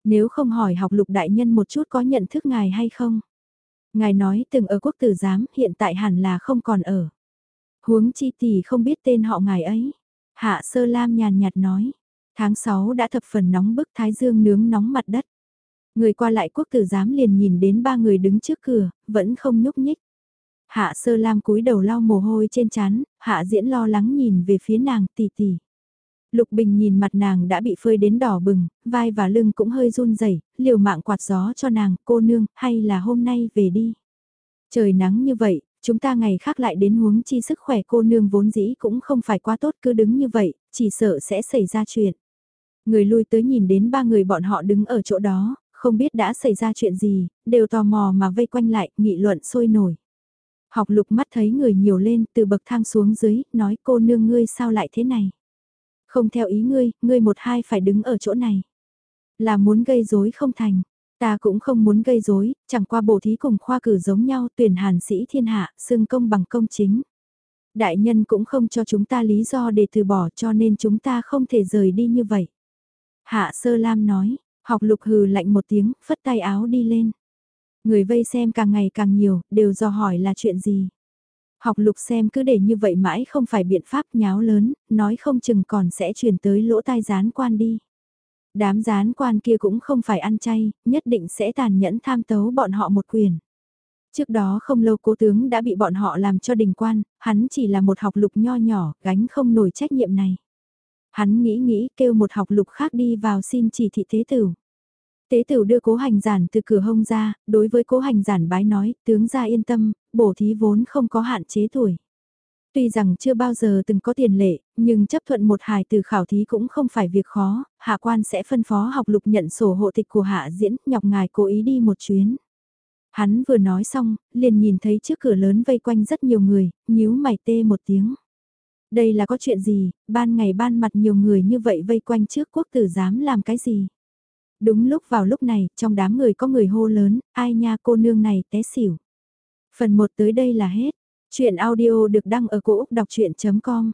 Nếu không hỏi học lục đại nhân một chút có nhận thức ngài hay không? Ngài nói từng ở quốc tử giám hiện tại hẳn là không còn ở. Huống chi tỷ không biết tên họ ngài ấy. Hạ sơ lam nhàn nhạt nói. Tháng 6 đã thập phần nóng bức thái dương nướng nóng mặt đất. Người qua lại quốc tử giám liền nhìn đến ba người đứng trước cửa, vẫn không nhúc nhích. Hạ sơ lam cúi đầu lau mồ hôi trên chán, hạ diễn lo lắng nhìn về phía nàng tỷ tỷ. Lục Bình nhìn mặt nàng đã bị phơi đến đỏ bừng, vai và lưng cũng hơi run rẩy, liều mạng quạt gió cho nàng, cô nương, hay là hôm nay về đi. Trời nắng như vậy, chúng ta ngày khác lại đến huống chi sức khỏe cô nương vốn dĩ cũng không phải quá tốt cứ đứng như vậy, chỉ sợ sẽ xảy ra chuyện. Người lui tới nhìn đến ba người bọn họ đứng ở chỗ đó, không biết đã xảy ra chuyện gì, đều tò mò mà vây quanh lại, nghị luận sôi nổi. Học lục mắt thấy người nhiều lên từ bậc thang xuống dưới, nói cô nương ngươi sao lại thế này. Không theo ý ngươi, ngươi một hai phải đứng ở chỗ này. Là muốn gây rối không thành. Ta cũng không muốn gây rối, chẳng qua bổ thí cùng khoa cử giống nhau tuyển hàn sĩ thiên hạ, xưng công bằng công chính. Đại nhân cũng không cho chúng ta lý do để từ bỏ cho nên chúng ta không thể rời đi như vậy. Hạ sơ lam nói, học lục hừ lạnh một tiếng, phất tay áo đi lên. Người vây xem càng ngày càng nhiều, đều do hỏi là chuyện gì. Học lục xem cứ để như vậy mãi không phải biện pháp nháo lớn, nói không chừng còn sẽ truyền tới lỗ tai gián quan đi. Đám gián quan kia cũng không phải ăn chay, nhất định sẽ tàn nhẫn tham tấu bọn họ một quyền. Trước đó không lâu cố tướng đã bị bọn họ làm cho đình quan, hắn chỉ là một học lục nho nhỏ, gánh không nổi trách nhiệm này. Hắn nghĩ nghĩ kêu một học lục khác đi vào xin chỉ thị thế tử. Tế tử đưa cố hành giản từ cửa hông ra, đối với cố hành giản bái nói, tướng gia yên tâm, bổ thí vốn không có hạn chế tuổi. Tuy rằng chưa bao giờ từng có tiền lệ, nhưng chấp thuận một hài từ khảo thí cũng không phải việc khó, hạ quan sẽ phân phó học lục nhận sổ hộ tịch của hạ diễn, nhọc ngài cố ý đi một chuyến. Hắn vừa nói xong, liền nhìn thấy trước cửa lớn vây quanh rất nhiều người, nhíu mày tê một tiếng. Đây là có chuyện gì, ban ngày ban mặt nhiều người như vậy vây quanh trước quốc tử dám làm cái gì? Đúng lúc vào lúc này, trong đám người có người hô lớn, ai nha cô nương này té xỉu. Phần 1 tới đây là hết. Chuyện audio được đăng ở cổ Úc đọc chuyện.com